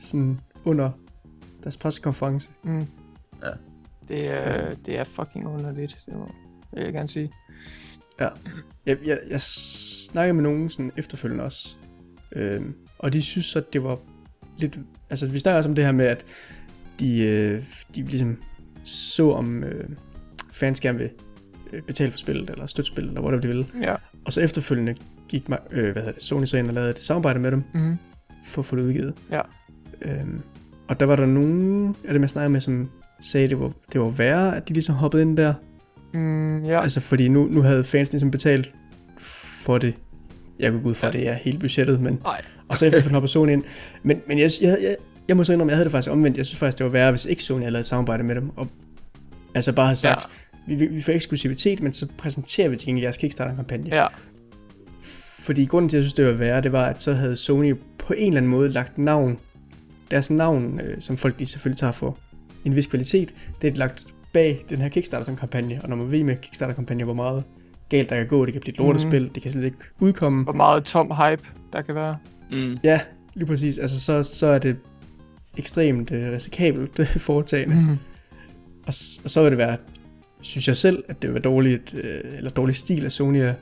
[SPEAKER 1] sådan under deres pressekonference.
[SPEAKER 2] Mm.
[SPEAKER 3] Ja.
[SPEAKER 2] Det er, det er fucking underligt, det må vil jeg gerne sige.
[SPEAKER 1] Jeg, jeg, jeg snakkede med nogen sådan efterfølgende også, øhm, og de synes, at det var lidt... Altså, vi snakker også om det her med, at de, øh, de ligesom så, om øh, fans gerne vil øh, betale for spillet, eller støtte spillet, eller whatever de vil.
[SPEAKER 2] Ja.
[SPEAKER 1] Og så efterfølgende gik øh, hvad hedder det, Sony så ind og lavede et samarbejde med dem,
[SPEAKER 2] Mm.
[SPEAKER 1] for at få det udgivet.
[SPEAKER 2] Ja.
[SPEAKER 1] Øhm, og der var der nogen af dem, jeg snakkede med, som sagde, at det var, det var værre, at de ligesom hoppede ind der.
[SPEAKER 2] Mm, ja.
[SPEAKER 1] Altså fordi nu, nu havde fans ligesom betalt for det. Jeg går ud fra,
[SPEAKER 2] Ja.
[SPEAKER 1] det er hele budgettet, men...
[SPEAKER 2] Nej.
[SPEAKER 1] Og så efterfølgende hopper Sony ind. Men, men jeg, jeg, jeg, jeg må så indrømme, jeg havde det faktisk omvendt. Jeg synes faktisk, det var værre, hvis ikke Sony havde lavet et samarbejde med dem. Og altså bare havde sagt, ja. Vi, vi, får eksklusivitet, men så præsenterer vi til gengæld jeres Kickstarter-kampagne.
[SPEAKER 2] Ja.
[SPEAKER 1] Fordi grunden til, at jeg synes, det var værre, det var, at så havde Sony på en eller anden måde lagt navn, deres navn, øh, som folk de selvfølgelig tager for en vis kvalitet, det er lagt bag den her Kickstarter-kampagne. Og når man ved med Kickstarter-kampagne, hvor meget galt der kan gå, det kan blive et lortespil, mm. det kan slet ikke udkomme.
[SPEAKER 2] Hvor meget tom hype der kan være.
[SPEAKER 4] Mm.
[SPEAKER 1] Ja, lige præcis. Altså, så, så er det ekstremt øh, risikabelt foretagende.
[SPEAKER 2] Mm.
[SPEAKER 1] Og, og så vil det være, synes jeg selv, at det være dårligt, øh, eller dårlig stil af Sony at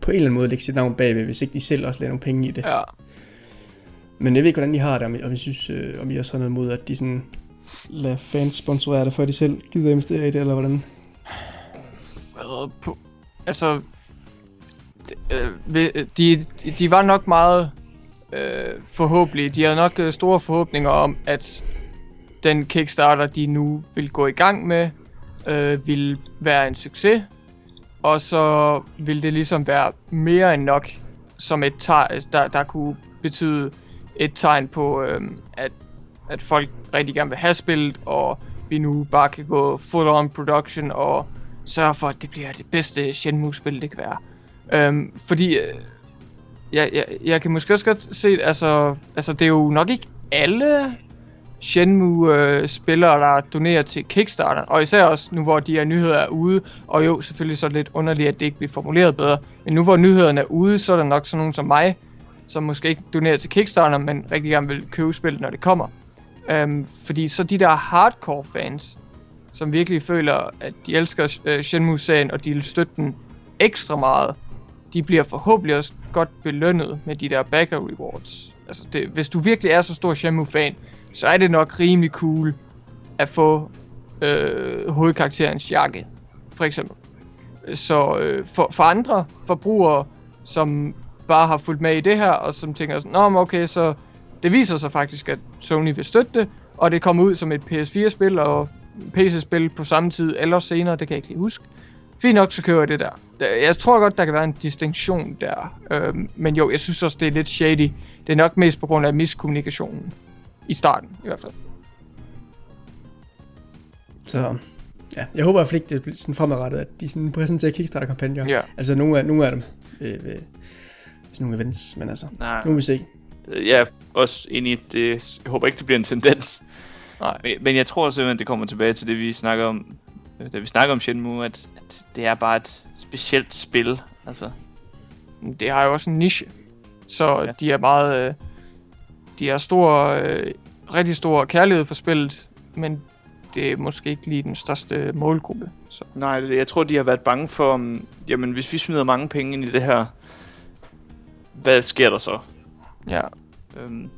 [SPEAKER 1] på en eller anden måde lægge sit navn bagved, hvis ikke de selv også lægger nogle penge i det.
[SPEAKER 2] Ja.
[SPEAKER 1] Men jeg ved ikke, hvordan I har det, om I synes, øh, om I også har noget mod, at de sådan lader fans sponsorere det, før de selv gider investere i det, eller hvordan?
[SPEAKER 2] Hvad på? Altså, de, øh, de, de, de var nok meget øh, forhåbentlige. De havde nok store forhåbninger om, at den Kickstarter, de nu vil gå i gang med, øh, vil være en succes. Og så vil det ligesom være mere end nok som et tegn, altså, der, der kunne betyde et tegn på, øh, at, at folk rigtig gerne vil have spillet, og vi nu bare kan gå full on production og sørge for, at det bliver det bedste Shenmue-spil, det kan være. Øhm, fordi øh, jeg, jeg, jeg kan måske også godt se, altså, altså det er jo nok ikke alle Shenmue-spillere, der donerer til Kickstarter, og især også nu, hvor de her nyheder er ude, og jo, selvfølgelig så lidt underligt, at det ikke bliver formuleret bedre, men nu hvor nyhederne er ude, så er der nok sådan nogen som mig, som måske ikke donerer til Kickstarter, men rigtig gerne vil købe spillet, når det kommer. Øhm, fordi så de der hardcore fans, som virkelig føler, at de elsker uh, Shenmue-serien, og de vil støtte den ekstra meget, de bliver forhåbentlig også godt belønnet med de der backer rewards. Altså, det, hvis du virkelig er så stor Shenmue-fan, så er det nok rimelig cool at få øh, hovedkarakterens jakke, for eksempel. Så øh, for, for andre forbrugere, som bare har fulgt med i det her, og som tænker sådan, Nå, okay, så det viser sig faktisk, at Sony vil støtte det, og det kommer ud som et PS4-spil og PC-spil på samme tid eller senere, det kan jeg ikke lige huske. Fint nok, så kører jeg det der. Jeg tror godt, der kan være en distinktion der. Øhm, men jo, jeg synes også, det er lidt shady. Det er nok mest på grund af miskommunikationen. I starten, i hvert fald.
[SPEAKER 1] Så ja, jeg håber i hvert fald ikke, det bliver sådan fremadrettet, at de sådan præsenterer Kickstarter-kampagner.
[SPEAKER 2] Ja.
[SPEAKER 1] Altså nogle af, nogle af dem øh, ved sådan nogle events, men altså,
[SPEAKER 4] Nej.
[SPEAKER 1] nu må vi se.
[SPEAKER 4] Jeg er også enig i det. Jeg håber ikke, det bliver en tendens.
[SPEAKER 2] Nej.
[SPEAKER 4] Men, men jeg tror simpelthen, det kommer tilbage til det, vi snakker om, øh, da vi snakker om Shenmue, at, at det er bare et specielt spil. Altså,
[SPEAKER 2] Det har jo også en niche. Så
[SPEAKER 4] Ja.
[SPEAKER 2] ja. de er meget... Øh, de har stor, øh, rigtig stor kærlighed for spillet, men det er måske ikke lige den største målgruppe. Så.
[SPEAKER 4] nej, jeg tror, de har været bange for, um, jamen hvis vi smider mange penge ind i det her, hvad sker der så?
[SPEAKER 2] Ja.
[SPEAKER 4] Øhm,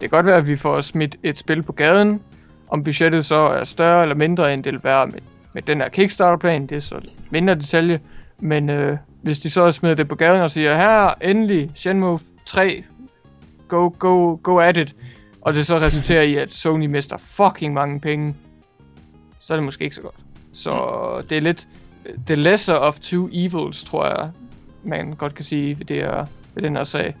[SPEAKER 2] Det kan godt være, at vi får smidt et spil på gaden. Om budgettet så er større eller mindre, end det vil være med, med den her Kickstarter-plan, det er så mindre detalje. Men øh, hvis de så smider det på gaden og siger, her endelig Shenmue 3, go, go, go at it. Og det så resulterer i, at Sony mister fucking mange penge, så er det måske ikke så godt. Så det er lidt the lesser of two evils, tror jeg, man godt kan sige ved, det her, ved den her sag.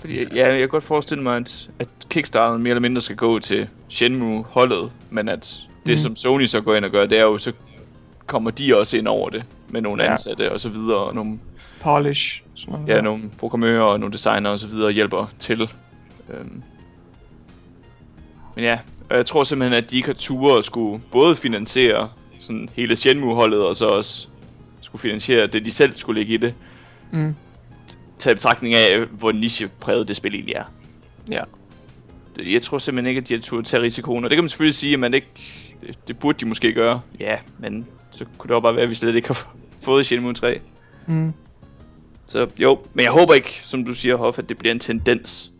[SPEAKER 4] fordi ja, jeg kan godt forestille mig, at, at Kickstarter mere eller mindre skal gå til Shenmue-holdet, men at det,
[SPEAKER 2] Mhm.
[SPEAKER 4] som Sony så går ind og gør, det er jo, så kommer de også ind over det, med nogle
[SPEAKER 2] Ja.
[SPEAKER 4] ansatte og så videre, og nogle
[SPEAKER 2] Polish. Sådan noget.
[SPEAKER 4] ja, nogle programmører og nogle designer og så videre hjælper til. Øhm. Men ja, og jeg tror simpelthen, at de ikke har ture at skulle både finansiere sådan hele Shenmue-holdet, og så også skulle finansiere det, de selv skulle lægge i det.
[SPEAKER 2] Mm.
[SPEAKER 4] Tag i betragtning af, hvor nichepræget det spil egentlig er.
[SPEAKER 2] Ja.
[SPEAKER 4] Det- Jeg tror simpelthen ikke, at de har turde tage risikoen. Og det kan man selvfølgelig sige, at man ikke... Det, det burde de måske gøre. Ja, men så kunne det også bare være, at vi slet ikke har fået Shenmue 3.
[SPEAKER 2] Mm.
[SPEAKER 4] Så jo, men jeg håber ikke, som du siger, Hoff, at det bliver en tendens,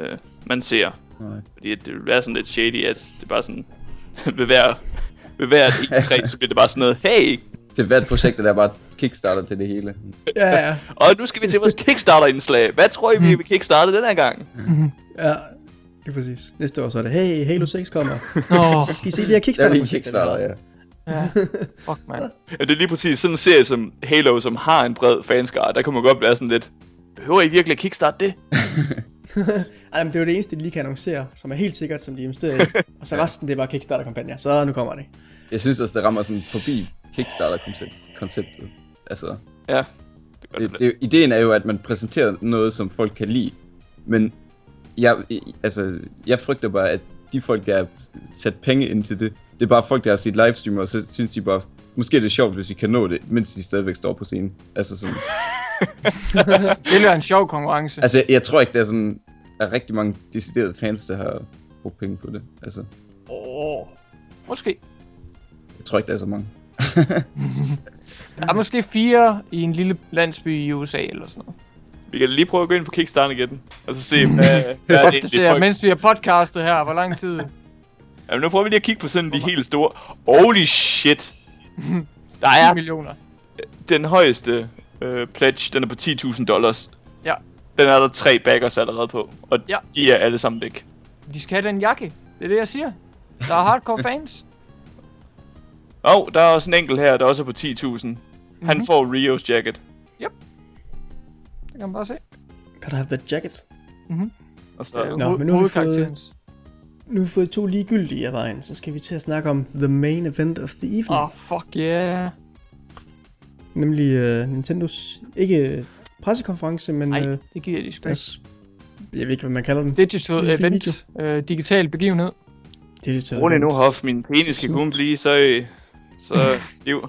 [SPEAKER 4] øh, man ser.
[SPEAKER 3] Nej.
[SPEAKER 4] Fordi det vil være sådan lidt shady, at det bare sådan... ved hver, ved hver E3, så bliver det bare sådan noget, hey,
[SPEAKER 3] Til hvert projekt er der bare kickstarter til det hele.
[SPEAKER 1] Ja, ja,
[SPEAKER 4] og nu skal vi til vores Kickstarter-indslag. Hvad tror I, vi vil kickstarte den her gang?
[SPEAKER 1] ja. Det er præcis. Næste år så er det, hey, Halo 6 kommer.
[SPEAKER 2] Nå,
[SPEAKER 1] Så skal I se de her
[SPEAKER 3] Der er
[SPEAKER 1] Kickstarter
[SPEAKER 3] lige kickstarter, ja.
[SPEAKER 2] Ja. Fuck, man.
[SPEAKER 4] Ja, det er lige præcis sådan en serie som Halo, som har en bred fanskare. Der kan man godt være sådan lidt, behøver I virkelig at kickstarte det?
[SPEAKER 1] Ej, men det er jo det eneste, de lige kan annoncere, som er helt sikkert, som de investerer i. Og så resten, det er bare Kickstarter-kampagner. Så nu kommer det.
[SPEAKER 3] Jeg synes også, det rammer sådan forbi Kickstarter-konceptet. Altså,
[SPEAKER 4] Ja.
[SPEAKER 3] det, det, ideen er jo, at man præsenterer noget, som folk kan lide. Men jeg, altså, jeg frygter bare, at de folk, der har sat penge ind til det, det er bare folk, der har set livestreamer, og så synes de bare, måske er det sjovt, hvis vi kan nå det, mens de stadigvæk står på scenen. Altså sådan,
[SPEAKER 2] Det bliver en sjov konkurrence.
[SPEAKER 3] altså jeg tror ikke, der er sådan, er rigtig mange deciderede fans, der har brugt penge på det. Altså,
[SPEAKER 2] Åh. Oh. Måske.
[SPEAKER 3] jeg tror ikke, der er så mange.
[SPEAKER 2] Der er måske fire i en lille landsby i USA eller sådan noget.
[SPEAKER 4] Vi kan lige prøve at gå ind på Kickstarter igen, og så se, hvad, hvad er det, det folk...
[SPEAKER 2] mens vi har podcastet her. Hvor lang tid?
[SPEAKER 4] Jamen, nu prøver vi lige at kigge på sådan de helt store. Holy shit! Der
[SPEAKER 2] 10
[SPEAKER 4] er
[SPEAKER 2] millioner.
[SPEAKER 4] den højeste øh, pledge, den er på 10.000 dollars.
[SPEAKER 2] Ja.
[SPEAKER 4] Den er der tre backers allerede på, og
[SPEAKER 2] Ja.
[SPEAKER 4] de er alle sammen væk.
[SPEAKER 2] De skal have den jakke. Det er det, jeg siger. Der er hardcore fans.
[SPEAKER 4] Åh, oh, der er også en enkelt her, der også er på 10.000. Han
[SPEAKER 2] Mhm.
[SPEAKER 4] får Rios jacket.
[SPEAKER 2] Det kan man bare se.
[SPEAKER 1] Kan du have the jacket?
[SPEAKER 4] Og så...
[SPEAKER 2] Øh,
[SPEAKER 1] Nå, men nu har vi fået-. Nu har vi fået to ligegyldige af vejen, så skal vi til at snakke om the main event of the evening.
[SPEAKER 2] Åh, oh, fuck yeah.
[SPEAKER 1] Nemlig uh, Nintendos, ikke pressekonference, men
[SPEAKER 2] Nej,
[SPEAKER 1] uh,
[SPEAKER 2] det giver de sgu ikke.
[SPEAKER 1] deres, jeg ved ikke, hvad man kalder den.
[SPEAKER 2] Digital
[SPEAKER 1] det er
[SPEAKER 2] event. Øh, digital begivenhed.
[SPEAKER 1] Så
[SPEAKER 4] Rolig nu, Hoff. Min penis skal kun blive så, øh, så stiv.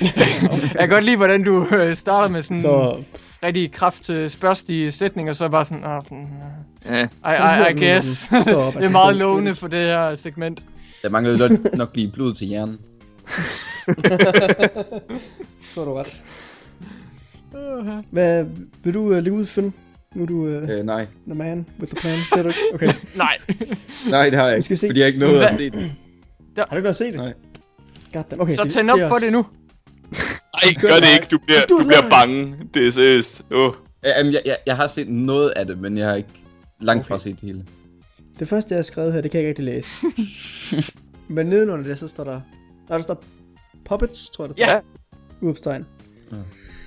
[SPEAKER 2] Jeg kan godt lide, hvordan du øh, starter med sådan
[SPEAKER 1] Så
[SPEAKER 2] rigtig kraftspørgstige sætninger, så bare sådan, oh, sådan
[SPEAKER 4] Ja.
[SPEAKER 2] I, I, I guess. Det er meget lovende for det her segment.
[SPEAKER 3] Der manglede nok, nok lige blod til hjernen.
[SPEAKER 1] så er du ret. Hvad, vil du uh, lægge ud, Finn? Nu er du uh,
[SPEAKER 3] Øh, nej.
[SPEAKER 1] the man with the plan. Det er du ikke? Okay.
[SPEAKER 2] Nej.
[SPEAKER 3] Nej, det har jeg ikke.
[SPEAKER 1] skal se.
[SPEAKER 3] Fordi jeg ikke nåede at se den.
[SPEAKER 1] Har du ikke noget at se det?
[SPEAKER 3] Nej.
[SPEAKER 1] Goddamn. Okay,
[SPEAKER 2] Så tænd op
[SPEAKER 1] er
[SPEAKER 2] for det nu.
[SPEAKER 4] Ej, gør det ikke. Du bliver,
[SPEAKER 1] Du er
[SPEAKER 4] du bliver
[SPEAKER 1] live.
[SPEAKER 4] bange. Det er seriøst. Åh.
[SPEAKER 3] Ja, Jamen, jeg, jeg, jeg har set noget af det, men jeg har ikke langt fra
[SPEAKER 1] Okay.
[SPEAKER 3] set det hele.
[SPEAKER 1] Det første, jeg har skrevet her, det kan jeg ikke rigtig læse. Men nedenunder det, så står der... Nej, der står Puppets, tror jeg, der
[SPEAKER 2] Ja.
[SPEAKER 1] står. Udopstegn.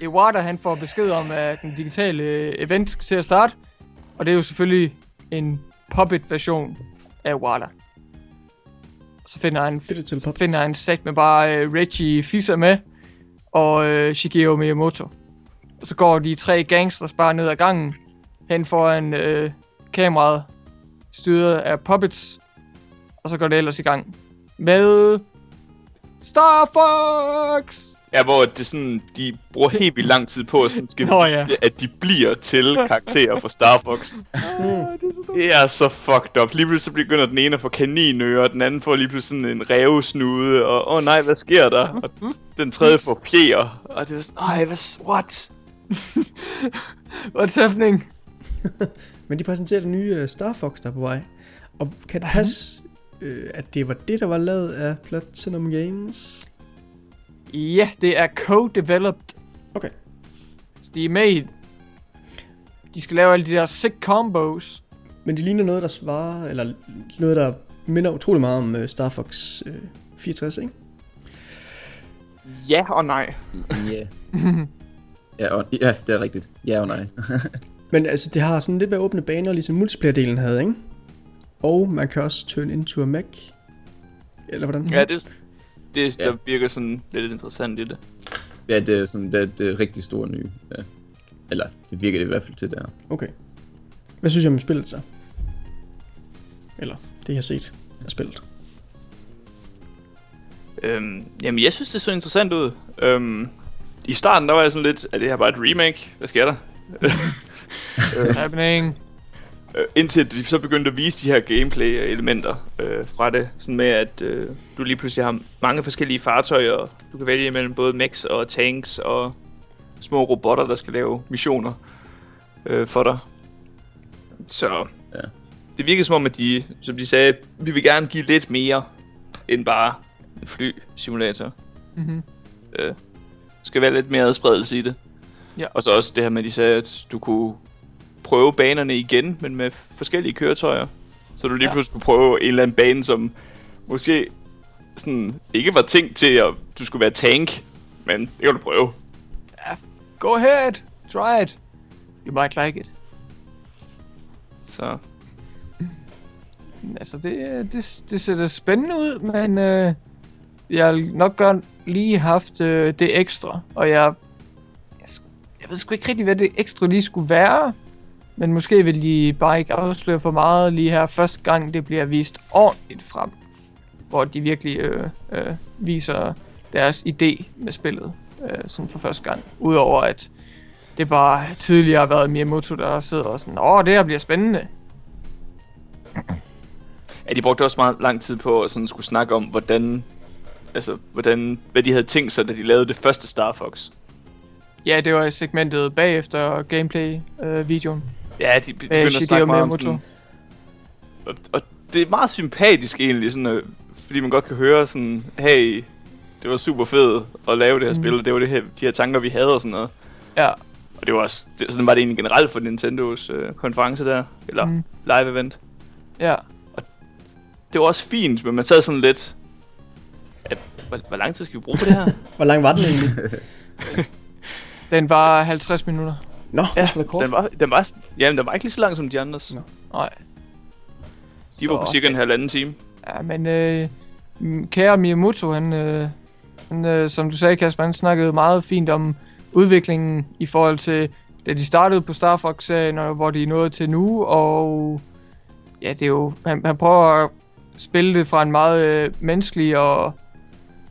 [SPEAKER 2] Iwata han får besked om, at den digitale øh, event skal til at starte. Og det er jo selvfølgelig en puppet-version af Iwata. Så finder han, så finder han en sæk med bare øh, Reggie Fils med, og øh, Shigeo Miyamoto. Og så går de tre gangsters bare ned ad gangen, hen foran øh, kameraet, styret af puppets, og så går det ellers i gang med Star Fox!
[SPEAKER 4] Ja, hvor det er sådan, de bruger helt vildt lang tid på at sådan skal
[SPEAKER 2] Nå, ja.
[SPEAKER 4] vise, at de bliver til karakterer fra Star Fox.
[SPEAKER 2] Ah, det er så dumt.
[SPEAKER 4] Det er så fucked up. Lige pludselig så begynder den ene at få kaninører, og den anden får lige pludselig sådan en revsnude, og åh oh, nej, hvad sker der? Og den tredje får fjer, og det er sådan, nej, hvad, what?
[SPEAKER 2] What's happening?
[SPEAKER 1] Men de præsenterer det nye uh, Star Fox, der er på vej. Og kan det passe, øh, at det var det, der var lavet af Platinum Games?
[SPEAKER 2] Ja, det er co-developed.
[SPEAKER 1] Okay.
[SPEAKER 2] Så de er med i. De skal lave alle de der sick combos.
[SPEAKER 1] Men det ligner noget, der svarer, eller noget, der minder utrolig meget om uh, Star Fox uh, 64, ikke?
[SPEAKER 4] Ja og nej.
[SPEAKER 3] Ja. ja, og, ja, det er rigtigt. Ja og nej.
[SPEAKER 1] Men altså, det har sådan lidt mere åbne baner, ligesom multiplayer-delen havde, ikke? Og man kan også turn into a mech. Eller hvordan?
[SPEAKER 4] Ja, det, det
[SPEAKER 3] Ja.
[SPEAKER 4] der virker sådan lidt interessant i det.
[SPEAKER 3] ja, det er sådan, det, er- det er rigtig store nye. Ja. Eller, det virker det i hvert fald til der.
[SPEAKER 1] Okay. Hvad synes jeg om spillet så? Eller det, jeg har set af spillet.
[SPEAKER 4] Øhm, jamen, jeg synes, det så interessant ud. Øhm, I starten, der var jeg sådan lidt, er det her bare et remake? Hvad sker der?
[SPEAKER 2] What's happening?
[SPEAKER 4] Øh, indtil de så begyndte at vise de her gameplay-elementer øh, fra det. Sådan med, at øh, du lige pludselig har mange forskellige fartøjer. Du kan vælge imellem både mechs og tanks og små robotter, der skal lave missioner øh, for dig. Så
[SPEAKER 3] Ja.
[SPEAKER 4] det virker som om, at de, som de sagde, vi vil gerne give lidt mere end bare en fly-simulator.
[SPEAKER 2] Mm-hmm.
[SPEAKER 4] Øh, skal være lidt mere adspredelse i det.
[SPEAKER 2] Ja.
[SPEAKER 4] Og så også det her med, at de sagde, at du kunne prøve banerne igen, men med forskellige køretøjer. Så du lige
[SPEAKER 2] Ja.
[SPEAKER 4] pludselig kunne prøve en eller anden bane, som måske sådan ikke var tænkt til, at du skulle være tank. Men det kan du prøve.
[SPEAKER 2] Go ahead. Try it. You might like it.
[SPEAKER 4] Så
[SPEAKER 2] Altså, det, det, det ser da spændende ud, men øh, jeg har nok godt lige haft øh, det ekstra, og jeg, jeg, jeg ved sgu ikke rigtig, hvad det ekstra lige skulle være, men måske vil de bare ikke afsløre for meget lige her første gang, det bliver vist ordentligt frem, hvor de virkelig øh, øh, viser deres idé med spillet, øh, sådan for første gang, udover at det bare tidligere har været Miyamoto, der sidder og sådan, åh, det her bliver spændende.
[SPEAKER 4] ja, de brugte også meget lang tid på at sådan skulle snakke om, hvordan, altså, hvordan, hvad de havde tænkt sig, da de lavede det første Star Fox.
[SPEAKER 2] Ja, det var i segmentet bagefter gameplay-videoen.
[SPEAKER 4] Ja, de be-
[SPEAKER 2] med
[SPEAKER 4] begyndte at snakke meget om sådan, og, og det er meget sympatisk egentlig, sådan, øh, fordi man godt kan høre sådan, hey, det var super fedt at lave det her mm. spil, og det var det her, de her tanker, vi havde og sådan noget.
[SPEAKER 2] Ja,
[SPEAKER 4] Og det var også, det, sådan var det egentlig generelt for Nintendos øh, konference der, eller mm. live event.
[SPEAKER 2] ja.
[SPEAKER 4] det var også fint, men man sad sådan lidt... At, hvor, hvor lang tid skal vi bruge på det her?
[SPEAKER 1] Hvor lang var den egentlig?
[SPEAKER 2] Den var 50 minutter.
[SPEAKER 1] Nå, det
[SPEAKER 4] ja,
[SPEAKER 1] da kort.
[SPEAKER 4] den var, den var, jamen, den var ikke lige så lang som de andres.
[SPEAKER 1] Nå.
[SPEAKER 2] Nej.
[SPEAKER 4] De var på
[SPEAKER 2] Så-
[SPEAKER 4] cirka en halvanden time.
[SPEAKER 2] Ja, men øh, m- kære Miyamoto, han, øh, han øh, som du sagde, Kasper, han snakkede meget fint om udviklingen i forhold til, da de startede på Star Fox-serien, og hvor de er nået til nu, og ja, det er jo, han, han prøver at spille det fra en meget øh, menneskelig og,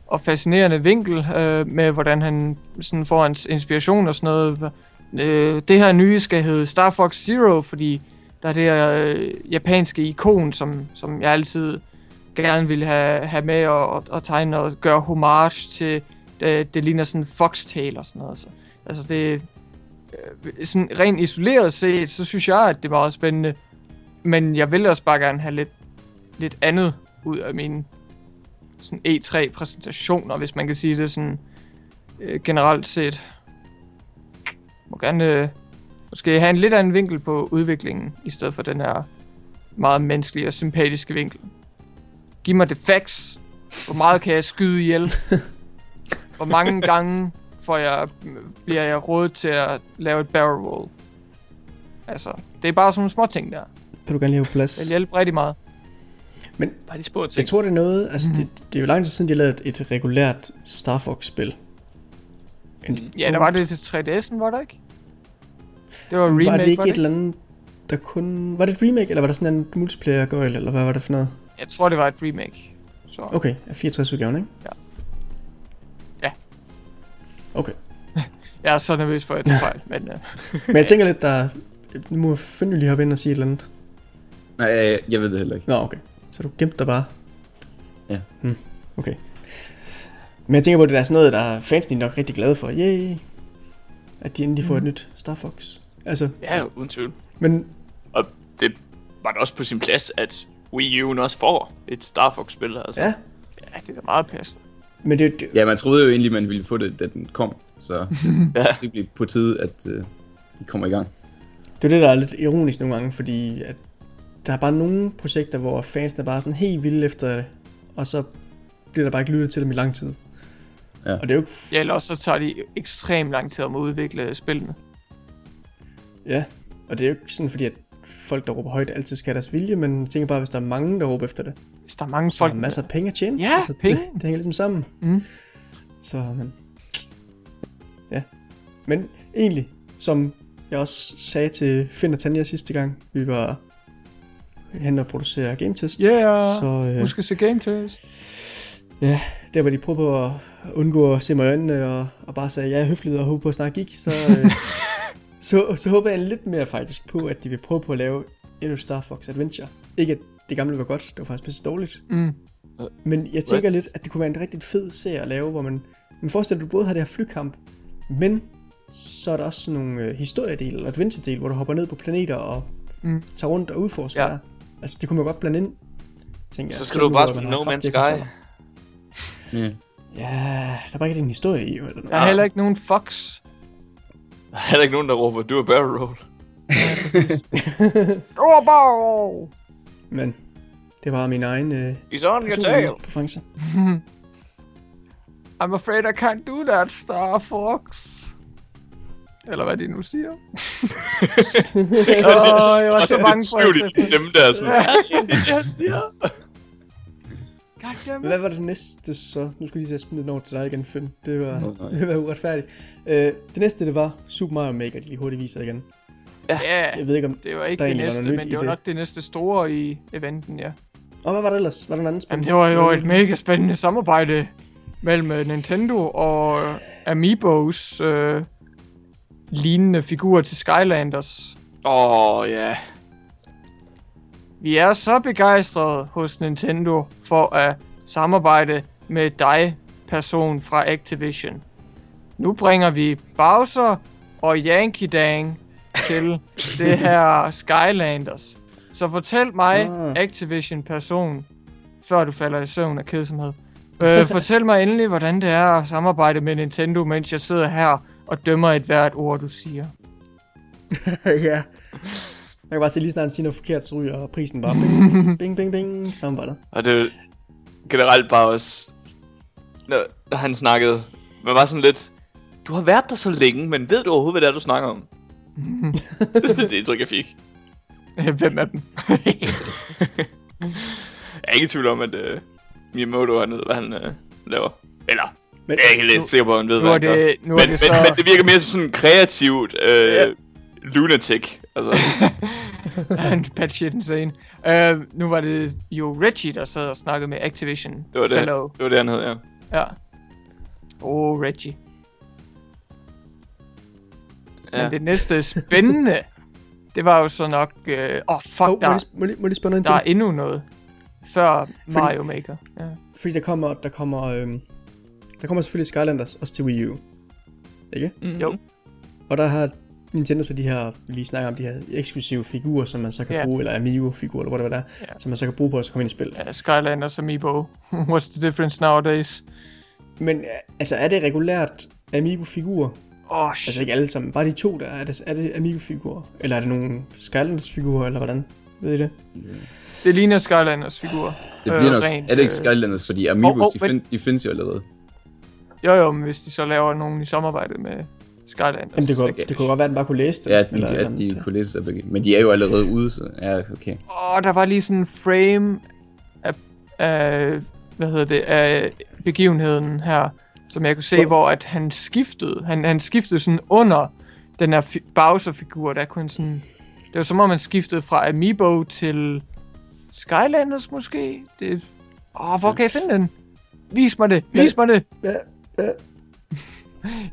[SPEAKER 2] og fascinerende vinkel, øh, med hvordan han sådan får hans inspiration og sådan noget. Øh, det her nye skal hedde Star Fox Zero, fordi der er det her øh, japanske ikon, som, som jeg altid gerne ville have, have med og, og, og tegne og gøre homage til. Det, det ligner sådan en foxtail og sådan noget. Så, altså det, øh, sådan rent isoleret set, så synes jeg, at det var meget spændende. Men jeg vil også bare gerne have lidt, lidt andet ud af mine sådan E3-præsentationer, hvis man kan sige det sådan øh, generelt set. Må gerne øh, måske have en lidt anden vinkel på udviklingen, i stedet for den her meget menneskelige og sympatiske vinkel. Giv mig det facts. Hvor meget kan jeg skyde ihjel? Hvor mange gange får jeg, bliver jeg rådet til at lave et barrel roll? Altså, det er bare sådan nogle små ting der.
[SPEAKER 1] Kan du gerne lige have plads?
[SPEAKER 2] Det hjælper rigtig meget.
[SPEAKER 4] Bare de små ting.
[SPEAKER 1] Jeg tror, det er noget... Altså,
[SPEAKER 2] Mhm.
[SPEAKER 1] det, det er jo lang tid siden, de har lavet et, et regulært Star Fox-spil. En,
[SPEAKER 2] Ja, der var det til 3DS'en, var der ikke? Det var
[SPEAKER 1] var
[SPEAKER 2] remake,
[SPEAKER 1] det ikke
[SPEAKER 2] var
[SPEAKER 1] et
[SPEAKER 2] det
[SPEAKER 1] eller andet, der kun... Var det et remake, eller var der sådan en multiplayer gøjl, eller hvad var det for noget?
[SPEAKER 2] Jeg tror, det var et remake. Så.
[SPEAKER 1] Okay, af 64-udgaven, ikke?
[SPEAKER 2] Ja. Ja.
[SPEAKER 1] Okay.
[SPEAKER 2] Jeg er så nervøs for, at jeg tager fejl, men øh,
[SPEAKER 1] Men jeg tænker lidt, der... Nu må Fynny lige hoppe ind og sige et eller andet.
[SPEAKER 3] Nej, jeg, jeg ved det heller ikke.
[SPEAKER 1] Nå, okay. Så du gemte dig bare?
[SPEAKER 3] Ja.
[SPEAKER 1] Hmm. Okay. Men jeg tænker på, at det er sådan noget, der er fansene nok rigtig glade for. Yay! At de endelig får et
[SPEAKER 2] Mhm.
[SPEAKER 1] nyt Star Fox. Altså,
[SPEAKER 4] Ja, uden tvivl.
[SPEAKER 1] men
[SPEAKER 4] Og det var da også på sin plads, at Wii U'en også får et Star Fox-spil. Altså.
[SPEAKER 1] ja.
[SPEAKER 2] ja, det er da meget passende.
[SPEAKER 1] Men det, det
[SPEAKER 3] Ja, man troede jo egentlig, man ville få det, da den kom. Så
[SPEAKER 4] Ja.
[SPEAKER 3] det bliver på tide, at uh, de kommer i gang.
[SPEAKER 1] Det er det, der er lidt ironisk nogle gange, fordi at der er bare nogle projekter, hvor fansene er bare sådan helt vilde efter det, og så bliver der bare ikke lyttet til dem i lang tid.
[SPEAKER 3] Ja.
[SPEAKER 1] Og det er jo ikke...
[SPEAKER 2] Ja, eller også så tager de ekstremt lang tid om at udvikle spillene.
[SPEAKER 1] ja, og det er jo ikke sådan, fordi at folk, der råber højt, altid skal have deres vilje, men jeg tænker bare, hvis der er mange, der råber efter det,
[SPEAKER 2] Hvis der er mange
[SPEAKER 1] så er
[SPEAKER 2] folk...
[SPEAKER 1] der masser af penge at tjene.
[SPEAKER 2] Ja,
[SPEAKER 1] det,
[SPEAKER 2] penge.
[SPEAKER 1] Det, hænger ligesom sammen.
[SPEAKER 2] Mm.
[SPEAKER 1] Så, men... Ja. Men egentlig, som jeg også sagde til Finn og Tanja sidste gang, vi var hen og producere Game Test.
[SPEAKER 2] Yeah,
[SPEAKER 1] Så, øh,
[SPEAKER 2] husk at se Game Test.
[SPEAKER 1] Der hvor de prøvede på at undgå at se mig i øjnene og, og bare sagde, ja, høfligt og håbe på at snakke gik, så, øh, så, så håber jeg lidt mere faktisk på, at de vil prøve på at lave endnu Star Fox Adventure. Ikke at det gamle var godt, det var faktisk pisse dårligt.
[SPEAKER 2] Mm.
[SPEAKER 1] Men jeg tænker lidt, at det kunne være en rigtig fed serie at lave, hvor man, man forestiller, at du både har det her flykamp, men så er der også sådan nogle øh, historiedel eller adventure-del, hvor du hopper ned på planeter og
[SPEAKER 2] Mm.
[SPEAKER 1] tager rundt og udforsker
[SPEAKER 2] Ja.
[SPEAKER 1] der. Altså, det kunne man godt blande ind, tænker jeg.
[SPEAKER 4] Så skal du bare spille No Man's Sky.
[SPEAKER 1] Konsoller.
[SPEAKER 3] Ja.
[SPEAKER 1] Der er bare ikke en historie i, eller noget.
[SPEAKER 2] Der er heller ikke nogen Fox.
[SPEAKER 4] Der er heller ikke nogen, der råber, du er barrel roll.
[SPEAKER 2] Oh, bow!
[SPEAKER 1] Men det var min egen øh,
[SPEAKER 4] He's on your tail.
[SPEAKER 1] præference.
[SPEAKER 2] I'm afraid I can't do that, Star Fox. Eller hvad de nu siger. Åh, oh, jeg var så bange for,
[SPEAKER 4] skjult
[SPEAKER 2] at
[SPEAKER 4] i din stemme der, sådan.
[SPEAKER 2] Ja.
[SPEAKER 4] det er det, han siger.
[SPEAKER 2] Goddammit.
[SPEAKER 1] Hvad var det næste så? Nu skulle jeg lige til at smide den over til dig igen, Finn. Det var,
[SPEAKER 3] Nå, nej.
[SPEAKER 1] det var uretfærdigt. Øh, det næste, det var Super Mario Maker, de lige hurtigt viser igen.
[SPEAKER 2] Ja,
[SPEAKER 1] Jeg ved ikke om...
[SPEAKER 2] det var ikke det
[SPEAKER 1] var
[SPEAKER 2] næste, men det var
[SPEAKER 1] det.
[SPEAKER 2] nok det næste store i eventen, ja.
[SPEAKER 1] Og hvad var det ellers? Var der en anden spil?
[SPEAKER 2] Jamen, det var jo et mega spændende samarbejde mellem øh, Nintendo og Amiibos øh, lignende figurer til Skylanders.
[SPEAKER 4] Åh, oh, ja.
[SPEAKER 2] Vi er så begejstrede hos Nintendo for at samarbejde med dig, person fra Activision. Nu bringer vi Bowser og Yankee Dang til det her Skylanders. Så fortæl mig,
[SPEAKER 1] Ah.
[SPEAKER 2] Activision person, før du falder i søvn af kedsomhed. Øh, fortæl mig endelig, hvordan det er at samarbejde med Nintendo, mens jeg sidder her og dømmer et hvert ord, du siger.
[SPEAKER 1] ja. Man kan bare se lige snart han siger noget forkert, så ryger prisen bare bing, bing, bing, bing, samarbejdet.
[SPEAKER 4] Og det er generelt bare også, når, når han snakkede, man var sådan lidt, du har været der så længe, men ved du overhovedet, hvad det er, du snakker om? det er sådan det indtryk, jeg fik.
[SPEAKER 2] Hvem af dem?
[SPEAKER 4] Jeg er ikke i tvivl om, at uh, Miyamoto han ved, hvad han uh, laver. Eller,
[SPEAKER 1] Men,
[SPEAKER 4] jeg er ikke lidt sikker på, at han ved,
[SPEAKER 2] Nu
[SPEAKER 4] hvad
[SPEAKER 2] er
[SPEAKER 4] han gør.
[SPEAKER 2] det, nu er
[SPEAKER 4] Men,
[SPEAKER 2] det så...
[SPEAKER 4] men, men det virker mere som sådan kreativt uh,
[SPEAKER 2] Ja.
[SPEAKER 4] Lunatic. Altså,
[SPEAKER 2] Han bad shit insane. Uh, nu var det jo Reggie, der sad og snakkede med Activision
[SPEAKER 4] det var det,
[SPEAKER 2] Fellow.
[SPEAKER 4] det var det, han hed, ja.
[SPEAKER 2] Ja. Oh, Reggie. Ja. Men det næste spændende, det var jo så nok... Åh, øh, oh, fuck,
[SPEAKER 1] oh, må,
[SPEAKER 2] der,
[SPEAKER 1] jeg lige, må, lige, må lige spørge noget
[SPEAKER 2] der er endnu noget. Før Mario Maker. Ja.
[SPEAKER 1] Fordi der kommer, der kommer, øhm, der kommer selvfølgelig Skylanders også til Wii U. Ikke?
[SPEAKER 4] Mm-hmm.
[SPEAKER 2] Jo.
[SPEAKER 1] Og der har Nintendo så de her, vi lige snakker om de her eksklusive figurer, som man så kan
[SPEAKER 2] Ja.
[SPEAKER 1] bruge, eller Amiibo-figurer, eller hvad det er,
[SPEAKER 2] Ja.
[SPEAKER 1] som man så kan bruge på at komme ind i spil.
[SPEAKER 2] ja, Skylanders Amiibo. What's the difference nowadays?
[SPEAKER 1] Men øh, altså, er det regulært Amiibo-figurer?
[SPEAKER 2] Åh, oh,
[SPEAKER 1] Altså
[SPEAKER 2] shit.
[SPEAKER 1] ikke alle sammen, bare de to der, er det, er det Amiibo-figurer? Eller er det nogle Skylanders-figurer, eller hvordan? Ved I det?
[SPEAKER 2] Det ligner Skylanders figurer.
[SPEAKER 3] Det bliver nok,
[SPEAKER 2] rent,
[SPEAKER 3] er det ikke
[SPEAKER 2] øh,
[SPEAKER 3] Skylanders, fordi Amiibos,
[SPEAKER 2] Hov, hov,
[SPEAKER 3] de, find, de findes jo allerede.
[SPEAKER 2] Jo, jo, men hvis de så laver nogen i samarbejde med Skylanders.
[SPEAKER 1] Jamen, det kunne, det kunne godt være, at den bare kunne læse det.
[SPEAKER 3] Ja, de,
[SPEAKER 1] eller,
[SPEAKER 3] at
[SPEAKER 1] eller,
[SPEAKER 3] de kunne læse begge. Men de er jo allerede ude, så ja, okay.
[SPEAKER 2] Åh, der var lige sådan en frame af, af, hvad hedder det, af begivenheden her, som jeg kunne se,
[SPEAKER 1] Hvor-
[SPEAKER 2] hvor at han skiftede, han, han skiftede sådan under den her fi- Bowser-figur, der kunne sådan, det var som om han skiftede fra Amiibo til Skylanders måske, det, åh, hvor kan jeg finde den? Vis mig det, vis mig det!
[SPEAKER 1] Ja, ja.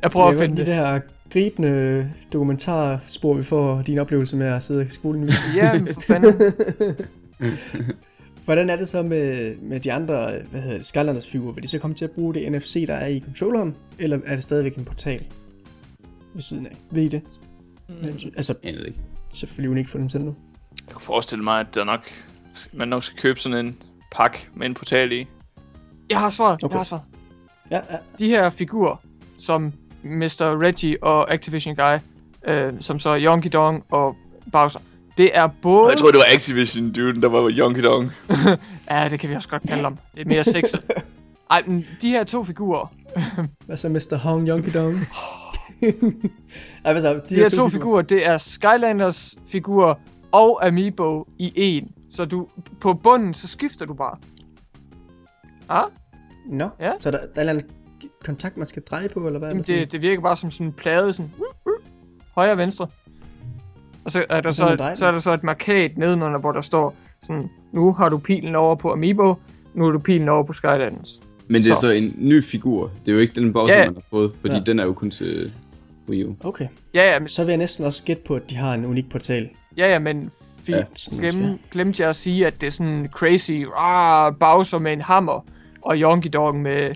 [SPEAKER 2] Jeg prøver at
[SPEAKER 1] det er
[SPEAKER 2] finde
[SPEAKER 1] de
[SPEAKER 2] det.
[SPEAKER 1] der gribende dokumentarspor, vi får din oplevelse med at sidde i skolen.
[SPEAKER 2] Ja, for fanden.
[SPEAKER 1] Hvordan er det så med, med de andre hvad hedder det, Skylanders figurer? Vil de så komme til at bruge det NFC, der er i controlleren? Eller er det stadigvæk en portal ved siden af? Ved I det? Mm. Altså,
[SPEAKER 3] det ikke.
[SPEAKER 1] selvfølgelig unikt for Nintendo.
[SPEAKER 4] Jeg kunne forestille mig, at der nok, man nok skal købe sådan en pakke med en portal i.
[SPEAKER 2] Jeg har svaret,
[SPEAKER 1] Okay.
[SPEAKER 2] jeg har svaret.
[SPEAKER 1] Ja, ja.
[SPEAKER 2] de her figurer, som Mr. Reggie og Activision Guy, øh, som så er Yonky Dong og Bowser, det er både...
[SPEAKER 4] jeg tror, det var Activision dude, der var Yonky Dong.
[SPEAKER 2] Ja, det kan vi også godt kalde dem. Det er mere sexet. Ej, men de her to figurer,
[SPEAKER 1] Hvad så Mr. Hong Yonky Dong? Ej, hvad så?
[SPEAKER 2] de her to figurer, det er Skylanders figurer og Amiibo i en. Så du, på bunden, så skifter du bare. Ah,
[SPEAKER 1] Nå,
[SPEAKER 2] Ja.
[SPEAKER 1] så der, der er en kontakt, man skal dreje på, eller hvad?
[SPEAKER 2] jamen det, det virker bare som sådan en plade, sådan højre og venstre. Og så er der,
[SPEAKER 1] så
[SPEAKER 2] så, så er der så et markat nedenunder, hvor der står sådan, nu har du pilen over på Amiibo, nu har du pilen over på Skylanders.
[SPEAKER 3] Men det er
[SPEAKER 2] Så.
[SPEAKER 3] så. en ny figur. Det er jo ikke den Bowser,
[SPEAKER 2] Ja.
[SPEAKER 3] man har fået, fordi
[SPEAKER 1] Ja.
[SPEAKER 3] den er jo kun til Wii U.
[SPEAKER 1] Okay,
[SPEAKER 2] Ja, ja, men,
[SPEAKER 1] så vil jeg næsten også gætte på, at de har en unik portal.
[SPEAKER 2] ja, ja, men fi-
[SPEAKER 3] Ja,
[SPEAKER 2] glem, glemte jeg at sige, at det er sådan crazy, ah, Bowser med en hammer, og Yonky Dog med,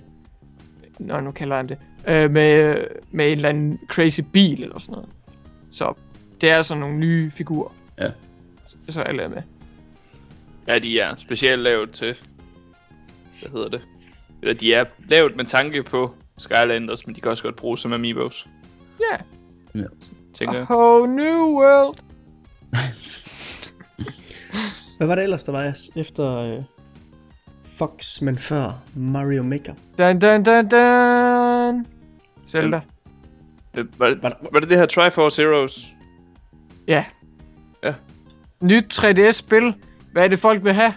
[SPEAKER 2] nå, nu kalder han det, øh, med, med en eller anden crazy bil eller sådan noget. Så det er sådan nogle nye figurer.
[SPEAKER 3] Ja.
[SPEAKER 2] Så alle er med.
[SPEAKER 4] Ja, de er specielt lavet til... Hvad hedder det? Eller de er lavet med tanke på Skylanders, men de kan også godt bruges som Amiibos,
[SPEAKER 2] Ja,
[SPEAKER 3] Ja.
[SPEAKER 4] tænker
[SPEAKER 2] a whole new world.
[SPEAKER 1] Hvad var det ellers, der var efter øh, Fox, men før Mario Maker?
[SPEAKER 2] Dun, dun, dun, dun. Zelda.
[SPEAKER 4] Øh, Var det,
[SPEAKER 1] Var
[SPEAKER 4] det det her Triforce Heroes?
[SPEAKER 2] Ja.
[SPEAKER 4] Ja.
[SPEAKER 2] Nyt 3DS-spil. Hvad er det, folk vil have?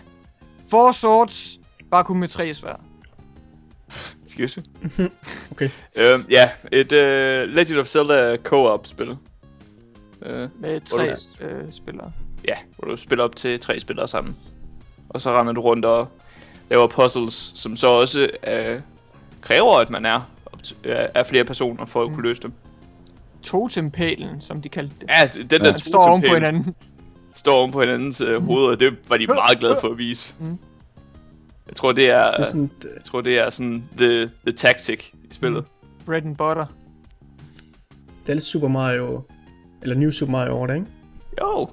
[SPEAKER 2] Four Swords. Bare kun med tre svær.
[SPEAKER 4] Excuse
[SPEAKER 1] Okay.
[SPEAKER 4] Øhm, ja, et uh, Legend of Zelda co-op spil. Uh,
[SPEAKER 2] Med tre
[SPEAKER 4] du-
[SPEAKER 2] øh, spillere.
[SPEAKER 4] ja, hvor du spiller op til tre spillere sammen. Og så render du rundt og laver puzzles, som så også uh, kræver, at man er, uh, er flere personer for at
[SPEAKER 2] Mm.
[SPEAKER 4] kunne løse dem.
[SPEAKER 2] Totempælen, som de kaldte det.
[SPEAKER 4] Ja, den der
[SPEAKER 2] Den står oven på hinanden.
[SPEAKER 4] står oven på hinandens uh, hoveder, og det var de meget glade for at vise.
[SPEAKER 2] Mm.
[SPEAKER 4] Jeg tror, det er,
[SPEAKER 1] Det er sådan, øh,
[SPEAKER 4] jeg tror, det er sådan the, the tactic i spillet.
[SPEAKER 2] Bread and butter.
[SPEAKER 1] det er lidt Super Mario, eller New Super Mario over det, ikke?
[SPEAKER 4] Jo,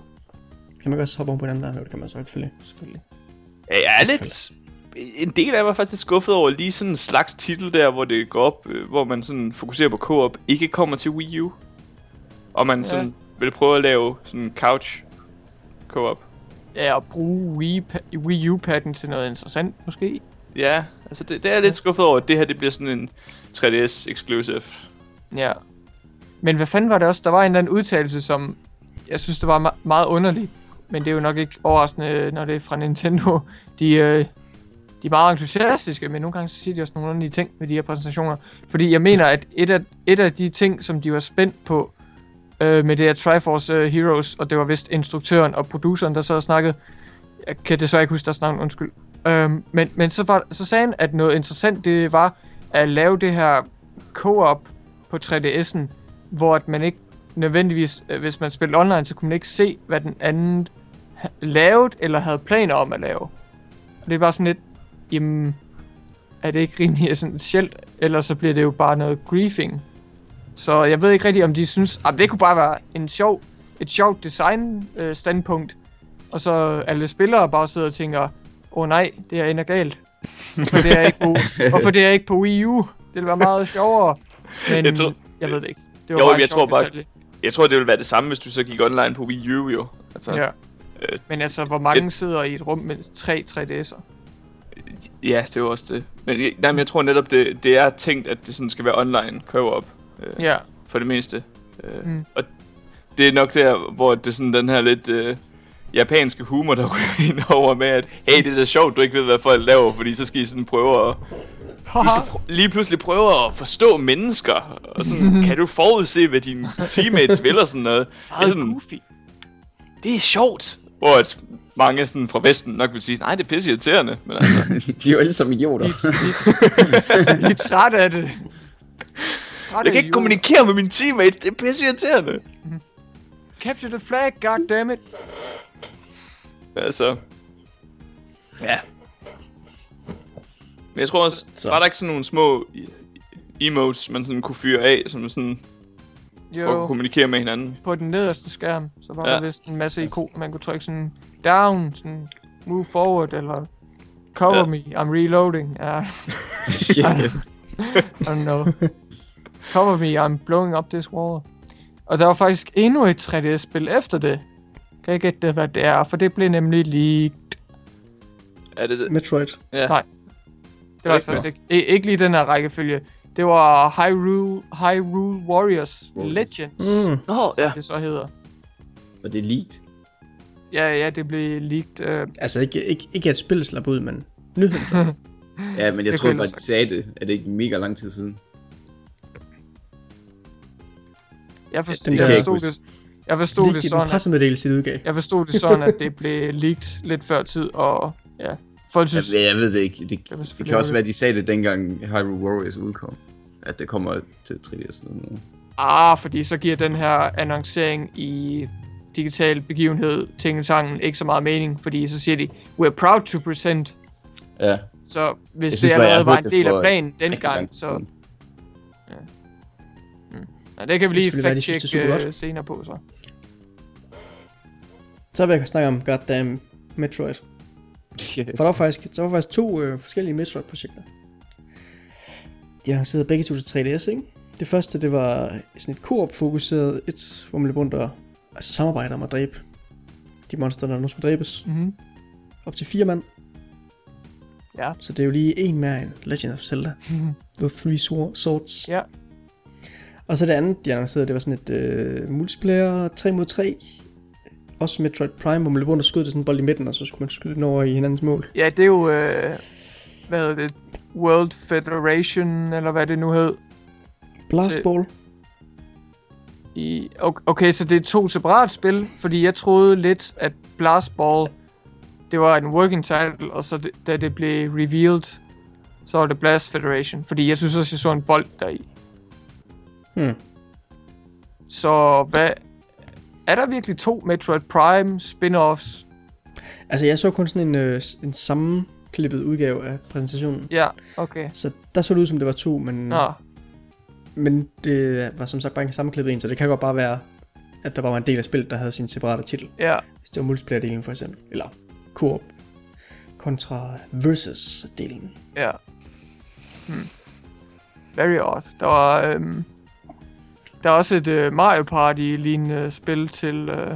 [SPEAKER 1] Kan man også hoppe oven på den der? Jo, det kan man så selvfølgelig.
[SPEAKER 2] Selvfølgelig.
[SPEAKER 4] Jeg er lidt... En del af mig er faktisk skuffet over lige sådan en slags titel der, hvor det går op, øh, hvor man sådan fokuserer på co-op, ikke kommer til Wii U. Og man
[SPEAKER 2] Ja.
[SPEAKER 4] sådan vil prøve at lave sådan couch co-op.
[SPEAKER 2] Ja, at bruge Wii, Wii U-padden til noget interessant, måske.
[SPEAKER 4] Ja, altså det, det er jeg lidt skuffet over, at det her det bliver sådan en 3DS exclusive.
[SPEAKER 2] Ja. Men hvad fanden var det også? Der var en eller anden udtalelse, som jeg synes, det var me- meget underlig. Men det er jo nok ikke overraskende, når det er fra Nintendo. De, øh, de er meget entusiastiske, men nogle gange så siger de også nogle underlige ting med de her præsentationer. Fordi jeg mener, at et af, et af de ting, som de var spændt på øh, med det her Triforce øh, Heroes, og det var vist instruktøren og produceren, der så og snakkede. Jeg kan desværre ikke huske deres navn, undskyld. Øh, men men så, var, så sagde han, at noget interessant det var at lave det her co-op på 3DS'en, hvor at man ikke nødvendigvis, øh, hvis man spillede online, så kunne man ikke se, hvad den anden ha- lavede eller havde planer om at lave. Og det er bare sådan lidt, jamen, er det ikke rimelig essentielt, eller så bliver det jo bare noget griefing. Så jeg ved ikke rigtig, om de synes, at det kunne bare være en sjov, et sjovt design øh, standpunkt, og så alle spillere bare sidder og tænker, åh oh, nej, det her ender galt. Hvorfor det er ikke på, hvorfor det er ikke på Wii U? Det ville være meget sjovere. Men
[SPEAKER 4] Jeg tror-
[SPEAKER 2] jeg ved det ikke. Det var
[SPEAKER 4] Jo,
[SPEAKER 2] bare
[SPEAKER 4] jeg
[SPEAKER 2] et
[SPEAKER 4] tror bare-
[SPEAKER 2] detalje.
[SPEAKER 4] Jeg tror, det ville være det samme, hvis du så gik online på Wii U, jo. Altså,
[SPEAKER 2] Ja.
[SPEAKER 4] øh,
[SPEAKER 2] Men altså, hvor mange sidder i et rum med tre 3DS'er?
[SPEAKER 4] Ja, det er jo også det. Men, nej, men jeg tror netop, det, det er tænkt, at det sådan skal være online co-op. Øh,
[SPEAKER 2] Ja,
[SPEAKER 4] For det meste. Øh,
[SPEAKER 2] Mm.
[SPEAKER 4] Og det er nok der, hvor det sådan den her lidt... Øh, japanske humor, der ryger ind over med, at hey, det er da sjovt, du ikke ved, hvad folk laver, fordi så skal I sådan prøve at... Du skal pr- lige pludselig prøve at forstå mennesker, og sådan, kan du forudse, hvad dine teammates vil og sådan noget. Det er, sådan,
[SPEAKER 2] goofy.
[SPEAKER 4] det er sjovt, hvor at mange sådan fra Vesten nok vil sige, nej, det er pisse irriterende, men altså,
[SPEAKER 3] De er jo alle sammen idioter.
[SPEAKER 2] De, de, de er trætte af det. Trætte
[SPEAKER 4] jeg kan ikke kommunikere med mine teammates, det er pisse irriterende.
[SPEAKER 2] Capture the flag, goddammit.
[SPEAKER 4] Altså, ja. Men jeg tror også,
[SPEAKER 1] Så-
[SPEAKER 4] var der ikke sådan nogle små e- emotes, man sådan kunne fyre af, som sådan for at
[SPEAKER 2] Jo,
[SPEAKER 4] kommunikere med hinanden?
[SPEAKER 2] på den nederste skærm, så var
[SPEAKER 4] Ja.
[SPEAKER 2] der vist en masse ikoner, man kunne trykke sådan down, sådan move forward, eller cover
[SPEAKER 4] Ja.
[SPEAKER 2] me, I'm reloading. Ja,
[SPEAKER 3] yeah.
[SPEAKER 2] I don't know. Cover me, I'm blowing up this wall. Og der var faktisk endnu et 3DS-spil efter det. Kan jeg gætte, hvad det er? For det blev nemlig lige...
[SPEAKER 4] Er det det?
[SPEAKER 1] Metroid.
[SPEAKER 4] Ja.
[SPEAKER 2] Nej. Det var
[SPEAKER 4] Ikke
[SPEAKER 2] faktisk ikke, ikke, ikke lige den her rækkefølge. Det var Hyrule, Hyrule Warriors
[SPEAKER 3] Warriors.
[SPEAKER 2] Legends,
[SPEAKER 1] Mm.
[SPEAKER 2] Som
[SPEAKER 4] ja.
[SPEAKER 2] det så hedder.
[SPEAKER 3] Og det er leaked.
[SPEAKER 2] Ja, ja, det blev leaked. Uh,
[SPEAKER 1] Altså ikke, ikke, ikke at spillet slap ud, men nyheden slap.
[SPEAKER 3] Ja, men jeg
[SPEAKER 2] Det
[SPEAKER 3] tror bare, de sagde det. Er det ikke mega lang tid siden?
[SPEAKER 2] jeg forstod, jeg
[SPEAKER 1] der-
[SPEAKER 2] forstod det, jeg forstod det
[SPEAKER 1] Lige
[SPEAKER 2] sådan, at,
[SPEAKER 1] pressemeddelelse, de udgav.
[SPEAKER 2] jeg forstod det sådan, at det blev leaked lidt før tid, og ja, folk synes,
[SPEAKER 3] Jeg, jeg ved det ikke. Det, det kan også være, at de sagde det dengang Hyrule Warriors udkom. At det kommer til 3DS eller sådan noget.
[SPEAKER 2] ah, fordi så giver den her annoncering i digital begivenhed, tingetangen, ikke så meget mening, fordi så siger de, we're proud to present,
[SPEAKER 3] Ja.
[SPEAKER 2] så hvis det
[SPEAKER 3] synes bare, jeg
[SPEAKER 2] allerede
[SPEAKER 3] har
[SPEAKER 2] var en
[SPEAKER 3] det
[SPEAKER 2] del af planen dengang, så ja, det kan vi
[SPEAKER 1] Det
[SPEAKER 2] lige
[SPEAKER 1] det er
[SPEAKER 2] fact-check øh, senere på, så.
[SPEAKER 1] Så vil jeg snakke om goddamn Metroid. For der var faktisk, der var faktisk to øh, forskellige Metroid-projekter. De annoncerede begge to til 3DS, ikke? Det første, det var sådan et koop-fokuseret et, hvor man løb rundt og altså, samarbejder om at dræbe de monster, der nu skulle dræbes.
[SPEAKER 2] Mm-hmm.
[SPEAKER 1] Op til fire mand.
[SPEAKER 2] Ja.
[SPEAKER 1] Så det er jo lige en mere end Legend of Zelda. The Three Swor- Swords.
[SPEAKER 2] Ja.
[SPEAKER 1] Og så det andet, de annoncerede, det var sådan et øh, multiplayer 3 mod 3. Også Metroid Prime, hvor man løb rundt og skød det sådan en bold i midten, og så skulle man skyde den over i hinandens mål.
[SPEAKER 2] Ja, det er jo, øh, hvad hedder det, World Federation, eller hvad det nu hed.
[SPEAKER 1] Blast Ball.
[SPEAKER 2] I, okay, så det er to separate spil, fordi jeg troede lidt, at Blast Ball, det var en working title, og så det, da det blev revealed, så var det Blast Federation, fordi jeg synes også, jeg så en bold deri.
[SPEAKER 1] Hmm.
[SPEAKER 2] Så hvad, er der virkelig to Metroid Prime spin-offs?
[SPEAKER 1] Altså, jeg så kun sådan en, øh, en sammenklippet udgave af præsentationen.
[SPEAKER 2] Ja, okay.
[SPEAKER 1] Så der så det ud som, det var to, men,
[SPEAKER 2] Nå,
[SPEAKER 1] men det var som sagt bare en sammenklippet en, så det kan godt bare være, at der bare var en del af spillet, der havde sin separate titel.
[SPEAKER 2] ja.
[SPEAKER 1] Hvis det var multiplayer-delen for eksempel. Eller co-op kontra versus-delen.
[SPEAKER 2] Ja. Hmm. Very odd. Der var, øhm, der er også et øh, Mario Party lignende spil til, øh,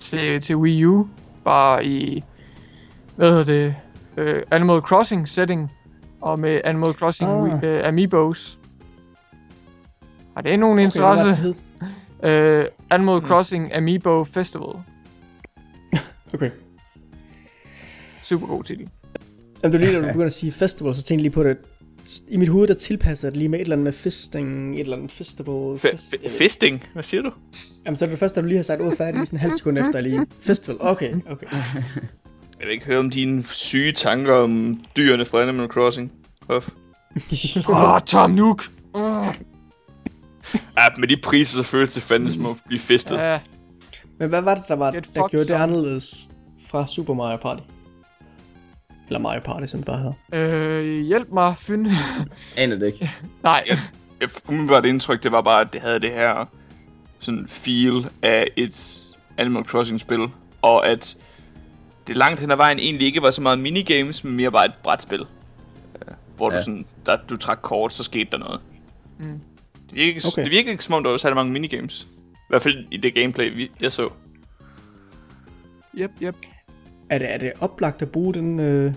[SPEAKER 2] til, til Wii U, bare i, hvad hedder det, uh, Animal Crossing setting, og med Animal Crossing
[SPEAKER 1] Ah.
[SPEAKER 2] uh, Amiibos. Har det nogen
[SPEAKER 1] Okay,
[SPEAKER 2] interesse?
[SPEAKER 1] hed?
[SPEAKER 2] Uh, Animal Crossing Amiibo Festival.
[SPEAKER 1] Okay.
[SPEAKER 2] Super god titel.
[SPEAKER 1] Jamen, det var lige, da du begyndte at sige festival, så tænkte jeg lige på det. I mit hoved, der tilpasser det lige med et eller andet med fisting, et eller andet festival.
[SPEAKER 4] F-
[SPEAKER 1] fest-
[SPEAKER 4] f- fisting? Hvad siger du?
[SPEAKER 1] Jamen, så er det først, da du lige har sagt ordet færdigt, lige sådan en halv sekund efter lige. Festival, okay, okay.
[SPEAKER 4] Jeg vil ikke høre om dine syge tanker om dyrene fra Animal Crossing.
[SPEAKER 2] Åh, oh, Tom Nook! Oh.
[SPEAKER 4] Ja, med de priser, så føles det fandme som at blive festet.
[SPEAKER 2] Ja,
[SPEAKER 1] Men hvad var det, der, var,
[SPEAKER 2] Get
[SPEAKER 1] der gjorde det anderledes fra Super Mario Party? Eller Mario Party, som det bare hedder.
[SPEAKER 2] øh, hjælp mig, Fyn.
[SPEAKER 3] Aner det ikke.
[SPEAKER 2] Nej,
[SPEAKER 4] Jeg umiddelbart indtryk, det var bare, at det havde det her sådan feel af et Animal Crossing spil, og at det langt hen ad vejen egentlig ikke var så meget minigames, men mere bare et brætspil. Øh, Hvor ja.
[SPEAKER 3] Ja.
[SPEAKER 4] du sådan, der, du trak kort, så skete der noget.
[SPEAKER 2] Mm.
[SPEAKER 4] Det virkede,
[SPEAKER 1] Okay.
[SPEAKER 4] okay. det virkede ikke som om, der var særlig mange minigames. I hvert fald i det gameplay, vi, jeg så.
[SPEAKER 2] Yep, yep.
[SPEAKER 1] Er det, er det oplagt at bruge den, øh,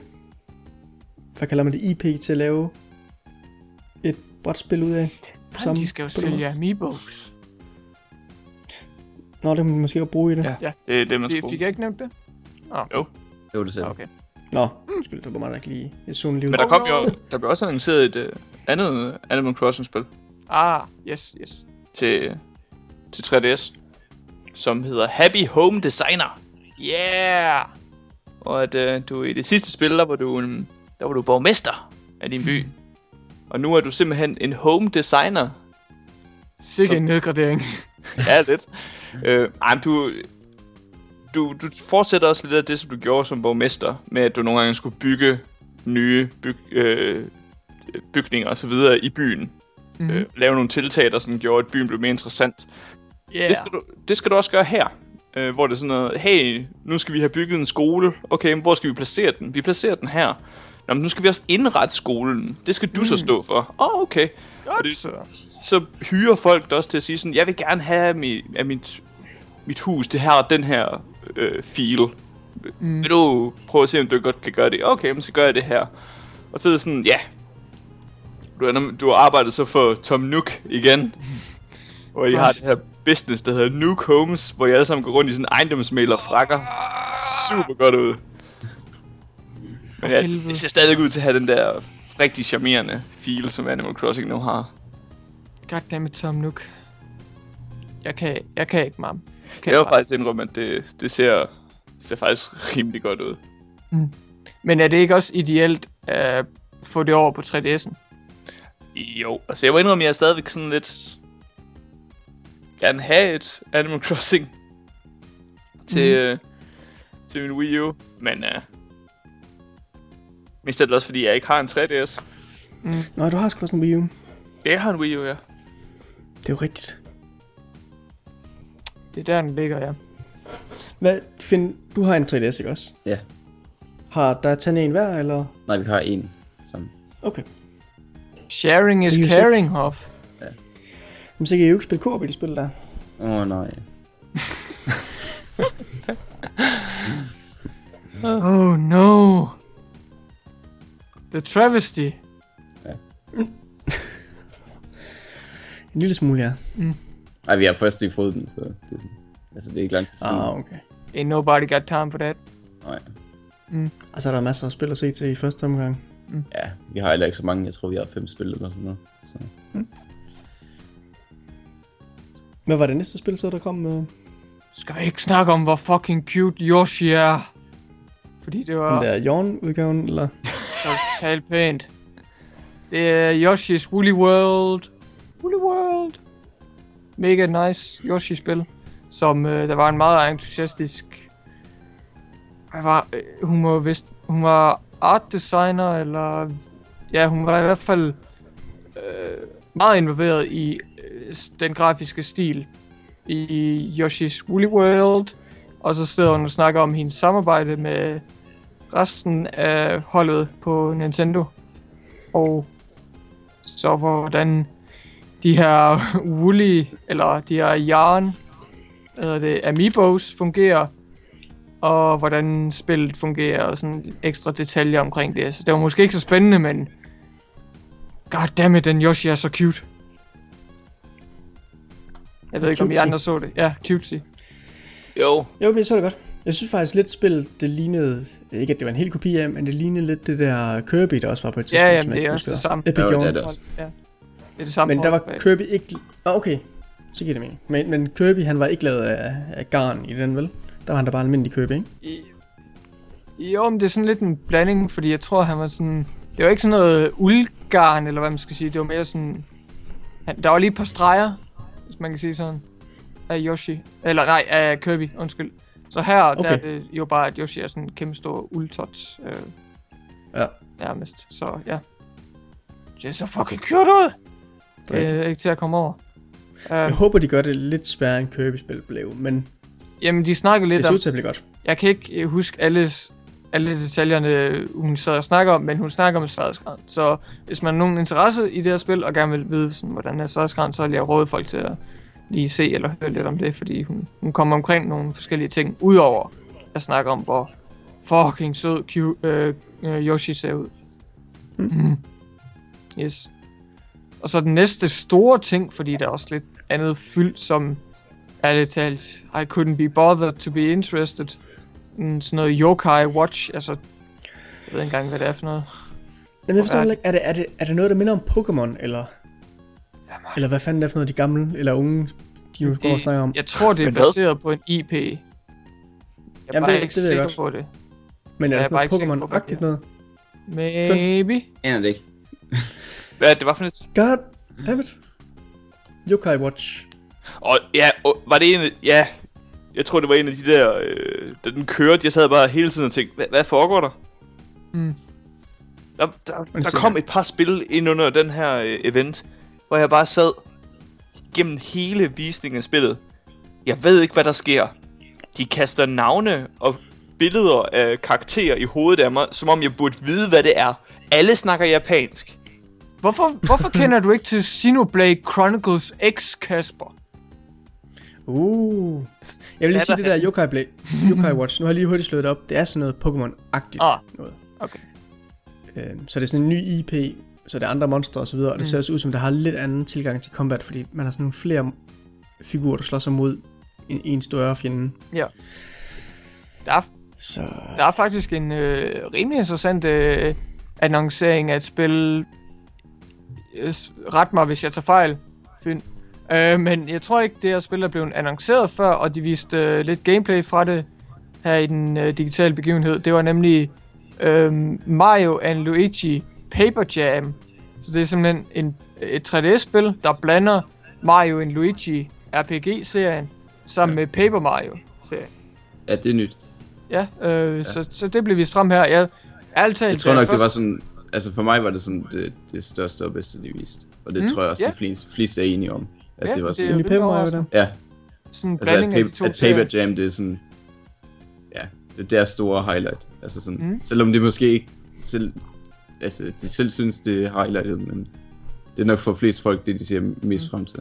[SPEAKER 1] hvad kalder man det, IP til at lave et brætspil ud af?
[SPEAKER 2] Som de skal jo sælge Amiibos.
[SPEAKER 1] Nå, det kan man måske godt bruge i det.
[SPEAKER 4] Ja,
[SPEAKER 2] Ja.
[SPEAKER 4] det er det, man
[SPEAKER 2] Det,
[SPEAKER 4] skal
[SPEAKER 2] fik
[SPEAKER 4] bruge.
[SPEAKER 2] jeg ikke nævnt det?
[SPEAKER 3] Jo, det selv.
[SPEAKER 2] Okay.
[SPEAKER 1] Nå, undskyld, det var mig, der ikke lige et zoom lige.
[SPEAKER 4] Men der
[SPEAKER 2] Oh,
[SPEAKER 4] kom jo, der blev også annonceret et uh, andet Animal Crossing spil
[SPEAKER 2] Ah, yes, yes.
[SPEAKER 4] til, til 3DS, som hedder Happy Home Designer.
[SPEAKER 2] Yeah!
[SPEAKER 4] Og at øh, du i det sidste spil, der var du, en, der var du borgmester af din by. og nu er du simpelthen en home designer.
[SPEAKER 2] Sikke en nedgradering.
[SPEAKER 4] ja, lidt. øh, ej, men du, du, du fortsætter også lidt af det, som du gjorde som borgmester, med at du nogle gange skulle bygge nye byg, øh, bygninger og så videre i byen.
[SPEAKER 2] Mm.
[SPEAKER 4] Øh, lave nogle tiltag, der sådan gjorde, at byen blev mere interessant.
[SPEAKER 2] Yeah.
[SPEAKER 4] Det, skal du, det skal du også gøre her. Øh, hvor det er sådan noget, hey, nu skal vi have bygget en skole. Okay, men hvor skal vi placere den? Vi placerer den her. Nå, men nu skal vi også indrette skolen. Det skal du mm. så stå for. Åh, oh, okay.
[SPEAKER 2] Godt så.
[SPEAKER 4] Så hyrer folk også til at sige sådan, jeg vil gerne have mit, mit, mit hus, det her den her øh, feel.
[SPEAKER 2] Mm.
[SPEAKER 4] Vil du prøve at se, om du godt kan gøre det? Okay, men så gør jeg det her. Og så er det sådan, ja. Du, du har arbejdet så for Tom Nook igen. Og I har det her business, der hedder Nook Homes, hvor I alle sammen går rundt i sådan ejendomsmæler frakker. Super godt ud. Men ja, det ser stadig ud til at have den der rigtig charmerende feel, som Animal Crossing nu har.
[SPEAKER 2] Goddammit, Tom Nook. Jeg kan, jeg kan ikke, mam. Kan
[SPEAKER 4] Jeg vil faktisk indrømme, at det, det ser, ser faktisk rimelig godt ud.
[SPEAKER 2] Men er det ikke også ideelt at få det over på 3DS'en?
[SPEAKER 4] Jo, altså jeg må indrømme, at jeg er stadigvæk sådan lidt... Gerne have et Animal Crossing til, mm. øh, til min Wii U, men øh, mest af det også fordi, jeg ikke har en 3DS.
[SPEAKER 1] Nå, du har sgu også en Wii U.
[SPEAKER 4] Jeg har en Wii U, ja.
[SPEAKER 1] Det er jo rigtigt.
[SPEAKER 2] Det er der, den ligger, ja.
[SPEAKER 1] Hvad, Finn, du har en 3DS, ikke også?
[SPEAKER 3] Ja.
[SPEAKER 1] Har der taget en hver, eller?
[SPEAKER 3] Nej, vi har en sammen.
[SPEAKER 1] Okay.
[SPEAKER 2] Sharing is caring, Hoff.
[SPEAKER 1] Men så kan I jo ikke spille i spil der.
[SPEAKER 3] Åh, oh, nej.
[SPEAKER 2] Oh no. The travesty.
[SPEAKER 1] En lille smule, ja.
[SPEAKER 3] Nej, vi har først lige fået den, så det er sådan... Altså, det er ikke lang tid siden.
[SPEAKER 1] Ah, okay.
[SPEAKER 2] Ain't nobody got time for that.
[SPEAKER 3] Nej.
[SPEAKER 1] Og så er der masser af spil at se til i første omgang.
[SPEAKER 3] Ja, vi har heller ikke så mange. Jeg tror, vi har fem spil eller sådan noget. Så.
[SPEAKER 1] Hvad var det næste spil så, der kom med?
[SPEAKER 2] Skal vi ikke snakke om, hvor fucking cute Yoshi er? Fordi det var
[SPEAKER 1] Den der Jorn-udgaven, eller?
[SPEAKER 2] totalt pænt. Det er Yoshi's Woolly World. Woolly World. Mega nice Yoshi-spil. Som øh, der var en meget entusiastisk... Hvad var... Øh, hun var vist... Hun var art designer, eller... Ja, hun var i hvert fald øh, meget involveret i øh, den grafiske stil i Yoshi's Woolly World. Og så sidder hun og snakker om hendes samarbejde med resten af holdet på Nintendo. Og så hvordan de her Woolly, eller de her Yarn, eller det Amiibos fungerer, og hvordan spillet fungerer, og sådan ekstra detaljer omkring det. Så det var måske ikke så spændende, men... Goddammit, den Yoshi er så cute. Jeg ved ikke, om I andre så det. Ja, cutesy.
[SPEAKER 4] Jo,
[SPEAKER 1] Jo, men jeg så det godt. Jeg synes faktisk lidt spillet, det lignede, ikke at det var en hel kopi af, men det lignede lidt det der Kirby, der også var på et tidspunkt.
[SPEAKER 2] Ja, jamen, det er også det samme.
[SPEAKER 1] Epic
[SPEAKER 3] Jo, det er det også.
[SPEAKER 2] Ja. Det er det samme
[SPEAKER 1] Men der var. Kirby ikke... Ah, okay. Så giver det mening. Men, men Kirby, han var ikke lavet af, af garn i den, vel? Der var han da bare almindelig Kirby, ikke?
[SPEAKER 2] I- Jo, men det er sådan lidt en blanding, fordi jeg tror, han var sådan... Det var ikke sådan noget uldgarn, eller hvad man skal sige. Det var mere sådan... Han, der var lige et par streger, hvis man kan sige sådan, af Yoshi. Eller nej, af Kirby, undskyld. Så her, okay. der er det jo bare, at Yoshi er sådan en kæmpe stor uldtot. Øh,
[SPEAKER 1] Ja.
[SPEAKER 2] Nærmest, så ja. Det er så fucking cute ud! Det er ikke til at komme over.
[SPEAKER 1] Jeg
[SPEAKER 2] Uh,
[SPEAKER 1] håber, de gør det lidt sværere, end Kirby-spil blev, men
[SPEAKER 2] jamen, de snakker
[SPEAKER 1] det
[SPEAKER 2] lidt
[SPEAKER 1] ser
[SPEAKER 2] om...
[SPEAKER 1] ud til at blive godt.
[SPEAKER 2] Jeg kan ikke øh, huske alles, alle detaljerne, hun og snakker om, men hun snakker om sværhedsgraden. Så hvis man har nogen interesse i det her spil, og gerne vil vide, sådan, hvordan er sværhedsgraden, så vil jeg råde folk til at lige se eller høre lidt om det, fordi hun, hun kommer omkring nogle forskellige ting, udover at snakke om, hvor fucking sød cute, øh, øh, Yoshi ser ud. Mm. Yes. Og så den næste store ting, fordi der er også lidt andet fyldt, som ærligt talt, I couldn't be bothered to be interested. Mm, sådan noget Yokai Watch, altså, jeg ved ikke engang, hvad det er for noget.
[SPEAKER 1] Jamen, jeg forstår
[SPEAKER 2] er
[SPEAKER 1] ikke, er det, er, det, er det noget, der minder om Pokémon, eller, eller hvad fanden er det for noget, de gamle eller unge, de nu går og snakker om?
[SPEAKER 2] Jeg tror, det er baseret på en IP. Jeg er
[SPEAKER 1] Jamen,
[SPEAKER 2] bare
[SPEAKER 1] det-
[SPEAKER 2] ikke
[SPEAKER 1] det
[SPEAKER 2] sikker
[SPEAKER 1] godt.
[SPEAKER 2] på det.
[SPEAKER 1] Men er
[SPEAKER 2] jeg
[SPEAKER 1] det sådan noget Pokémon-agtigt noget?
[SPEAKER 2] Maybe.
[SPEAKER 3] Aner det ikke.
[SPEAKER 4] hvad det var for et...
[SPEAKER 1] God dammit. Yokai Watch.
[SPEAKER 4] Og ja, og, var det en Ja, jeg tror, det var en af de der... Øh, da den kørte, jeg sad bare hele tiden og tænkte, hvad, hvad foregår der?
[SPEAKER 2] Mm.
[SPEAKER 4] Der, der, der
[SPEAKER 1] se
[SPEAKER 4] kom et par spil ind under den her øh, event, hvor jeg bare sad gennem hele visningen af spillet. Jeg ved ikke, hvad der sker. De kaster navne og billeder af karakterer i hovedet af mig, som om jeg burde vide, hvad det er. Alle snakker japansk.
[SPEAKER 2] Hvorfor, hvorfor kender du ikke til Xenoblade Chronicles X, Kasper?
[SPEAKER 1] Uh. Jeg vil lige
[SPEAKER 4] Ja,
[SPEAKER 1] sige, det der Yokai, Blade, Yokai Watch, nu har jeg lige hurtigt slået det op, det er sådan noget Pokémon-agtigt
[SPEAKER 2] Ah,
[SPEAKER 1] noget.
[SPEAKER 2] okay.
[SPEAKER 1] Øhm, så det er sådan en ny IP, så det er andre monstre og så videre, og det
[SPEAKER 2] Mm.
[SPEAKER 1] ser også ud som, det har lidt anden tilgang til combat, fordi man har sådan nogle flere figurer, der slår sig mod en, en større fjende.
[SPEAKER 2] Der er,
[SPEAKER 1] Så
[SPEAKER 2] der er faktisk en øh, rimelig interessant øh, annoncering af et spil. Øh, Ret mig, hvis jeg tager fejl, Fyn. Øh, men jeg tror ikke, det her spil er blevet annonceret før, og de viste øh, lidt gameplay fra det her i den øh, digitale begivenhed. Det var nemlig øh, Mario and Luigi Paper Jam. Så det er simpelthen en, et 3D-spil, der blander Mario and Luigi RPG-serien sammen med Paper Mario-serien.
[SPEAKER 3] Ja, det er nyt.
[SPEAKER 2] Ja, øh, ja. Så, så det blev vist frem her. Jeg, ærligt talt,
[SPEAKER 3] Jeg tror nok,
[SPEAKER 2] først-
[SPEAKER 3] det var sådan... Altså for mig var det sådan det, det største og bedste, de viste. Og det
[SPEAKER 2] Mm,
[SPEAKER 3] tror jeg også,
[SPEAKER 2] ja.
[SPEAKER 3] de fleste, fleste er enige om. At
[SPEAKER 2] Ja,
[SPEAKER 3] det var
[SPEAKER 2] det er
[SPEAKER 3] sådan...
[SPEAKER 1] en
[SPEAKER 2] jo overraskende.
[SPEAKER 1] der.
[SPEAKER 3] Ja,
[SPEAKER 2] Sådan en
[SPEAKER 3] altså at,
[SPEAKER 2] af de to
[SPEAKER 3] at. Paper Jam, det er sådan... Ja, det er deres store highlight. Altså sådan...
[SPEAKER 2] Mm.
[SPEAKER 3] Mm. Selvom det måske ikke selv... Altså, de selv synes, det er highlightet, men... Det er nok for flest folk, det de ser mest
[SPEAKER 2] Mm.
[SPEAKER 3] frem til.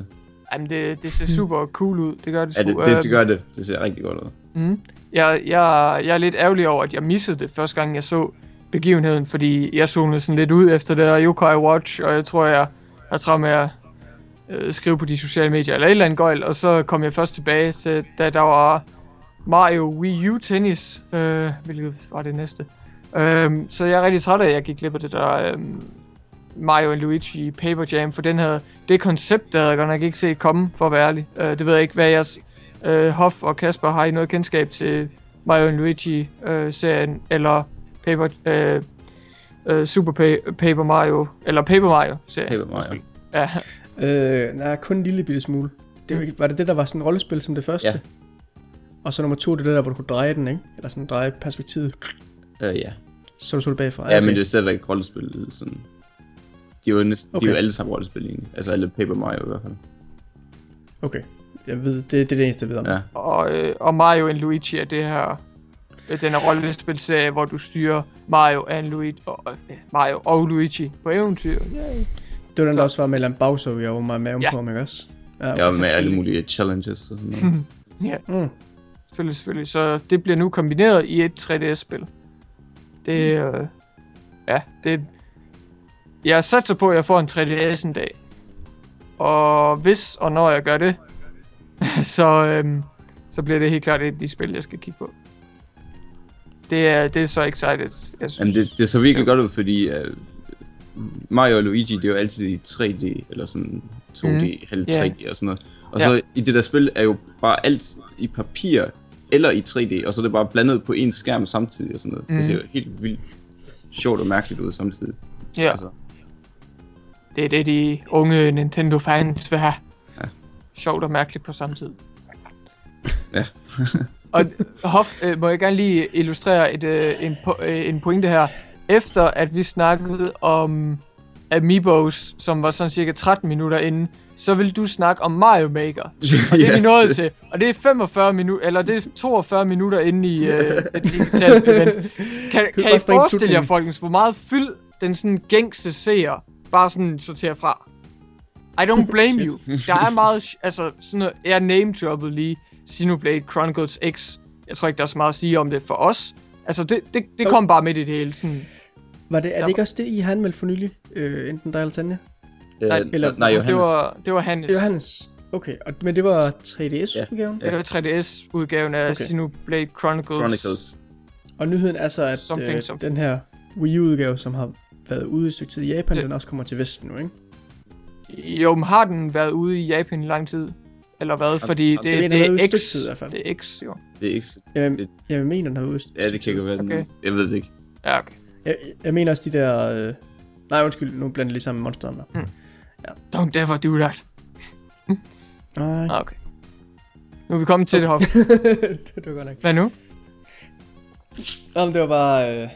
[SPEAKER 2] Jamen, det, det ser super cool ud. Det gør det
[SPEAKER 3] Ja,
[SPEAKER 2] sgu.
[SPEAKER 3] det, det,
[SPEAKER 2] Øh,
[SPEAKER 3] det gør det. Det ser rigtig godt ud.
[SPEAKER 2] Mm. Jeg, jeg, jeg er lidt ærgerlig over, at jeg missede det første gang, jeg så begivenheden, fordi jeg zonede sådan lidt ud efter det der Yokai Watch, og jeg tror, jeg travlt med at øh, skrive på de sociale medier eller et eller andet gøjl, og så kom jeg først tilbage til, da der var Mario Wii U Tennis, øh, hvilket var det næste. Øh, så jeg er rigtig træt af, at jeg gik glip af det der øh, Mario and Luigi Paper Jam, for den havde, det koncept, der havde jeg godt nok ikke set komme, for at være ærlig. Øh, det ved jeg ikke, hvad jeres øh, Hoff og Kasper, har I noget kendskab til Mario and Luigi-serien, eller Paper, øh, øh, Super pa- Paper Mario, eller Paper Mario-serien?
[SPEAKER 3] Paper Mario.
[SPEAKER 2] Ja,
[SPEAKER 1] Øh, nej, kun en lille bitte smule. Det, var, var det det, der var sådan et rollespil som det første?
[SPEAKER 3] Ja.
[SPEAKER 1] Og så nummer to, det er det der, hvor du kunne dreje den, ikke? Eller sådan dreje perspektivet,
[SPEAKER 3] Uh, ja.
[SPEAKER 1] så du så det bagfra.
[SPEAKER 3] Ja, men det er stadigvæk et rollespil. Sådan. De er jo, næsten, okay. de er jo
[SPEAKER 1] Okay.
[SPEAKER 3] alle sammen rollespil egentlig. Altså alle Paper Mario i hvert fald.
[SPEAKER 1] Okay. Jeg ved, det, det er det eneste, jeg ved om.
[SPEAKER 3] Ja.
[SPEAKER 2] og, øh, og Mario and Luigi er det her, øh, den her rollespilserie, hvor du styrer Mario and Luigi, og, øh, Mario og Luigi på eventyr. Yay.
[SPEAKER 1] Det var den, der også var med Alan Bowser, vi var meget med om
[SPEAKER 2] Ja.
[SPEAKER 1] på, ikke også? Ja,
[SPEAKER 3] Ja, med alle mulige challenges og sådan noget.
[SPEAKER 2] Ja.
[SPEAKER 1] Mm.
[SPEAKER 2] Selvfølgelig, selvfølgelig. Så det bliver nu kombineret i et 3DS-spil. Det, øh, ja, det... Jeg satser på, at jeg får en 3DS en dag. Og hvis og når jeg gør det, så, øhm, så bliver det helt klart et af de spil, jeg skal kigge på. Det er, det er så excited, jeg synes.
[SPEAKER 3] Jamen, det, det så virkelig godt ud, fordi uh, Mario og Luigi, det er jo altid i 3D, eller sådan 2D,
[SPEAKER 2] Mhm.
[SPEAKER 3] mm. halv
[SPEAKER 2] Ja.
[SPEAKER 3] 3D og sådan noget. Og
[SPEAKER 2] Ja.
[SPEAKER 3] så i det der spil er jo bare alt i papir, eller i 3D, og så er det bare blandet på en skærm samtidig og sådan noget. Mm.
[SPEAKER 2] Mhm.
[SPEAKER 3] Det ser jo helt vildt sjovt og mærkeligt ud samtidig.
[SPEAKER 2] Ja,
[SPEAKER 3] Altså,
[SPEAKER 2] det er det, de unge Nintendo-fans vil have.
[SPEAKER 3] Ja.
[SPEAKER 2] Sjovt og mærkeligt på samme tid.
[SPEAKER 3] Ja.
[SPEAKER 2] og Hoff, øh, må jeg gerne lige illustrere et, øh, en, po- øh, en pointe her. Efter at vi snakkede om Amiibos, som var sådan cirka 13 minutter inden, så vil du snakke om Mario Maker. Og det er vi nået til. Og det er 45 minutter, eller det er 42 minutter inde i øh, et digitalt event. Kan, kan I forestille jer, folkens, hvor meget fyld den sådan gængse seer bare sådan sorterer fra? I don't blame you. Der er meget, altså sådan noget, jeg name droppet lige Xenoblade Chronicles X. Jeg tror ikke, der er så meget at sige om det for os. Altså, det, det, det kom bare midt i det hele. Sådan,
[SPEAKER 1] Var det, er
[SPEAKER 2] Ja.
[SPEAKER 1] det ikke også det, I har anmeldt for nylig? Øh, enten dig eller Tanja?
[SPEAKER 2] Nej,
[SPEAKER 3] øh,
[SPEAKER 1] eller-
[SPEAKER 3] nej, Johannes.
[SPEAKER 2] det var, det var Hannes.
[SPEAKER 1] Johannes. Okay, og, men det var 3DS-udgaven?
[SPEAKER 2] Det var 3DS-udgaven af
[SPEAKER 1] Okay.
[SPEAKER 2] Xenoblade Chronicles.
[SPEAKER 3] Chronicles.
[SPEAKER 1] Og nyheden er så, at
[SPEAKER 2] Something,
[SPEAKER 1] øh,
[SPEAKER 2] something.
[SPEAKER 1] den her Wii U-udgave, som har været ude i et stykke tid i Japan,
[SPEAKER 2] Det-
[SPEAKER 1] den også kommer til Vesten nu, ikke?
[SPEAKER 2] Jo, men har den været ude i Japan i lang tid? Eller hvad? Fordi det, det,
[SPEAKER 1] været
[SPEAKER 2] er X.
[SPEAKER 1] tid i hvert fald.
[SPEAKER 2] Det er X, jo.
[SPEAKER 3] Det er ikke...
[SPEAKER 1] Jeg,
[SPEAKER 3] Det-
[SPEAKER 1] jeg mener, den har været ude i et
[SPEAKER 3] Ja, det kan jo være.
[SPEAKER 2] Okay.
[SPEAKER 3] Jeg ved det ikke.
[SPEAKER 2] Ja, okay.
[SPEAKER 1] Jeg, jeg mener også de der... Øh... Nej, undskyld, nu blander jeg lige sammen med Monster Hunter.
[SPEAKER 2] Don't ever do that.
[SPEAKER 1] Nej,
[SPEAKER 2] Ah, okay. Nu er vi kommet til det, Hoff.
[SPEAKER 1] det var godt nok.
[SPEAKER 2] Hvad nu?
[SPEAKER 1] Nå, men det var bare... Øh...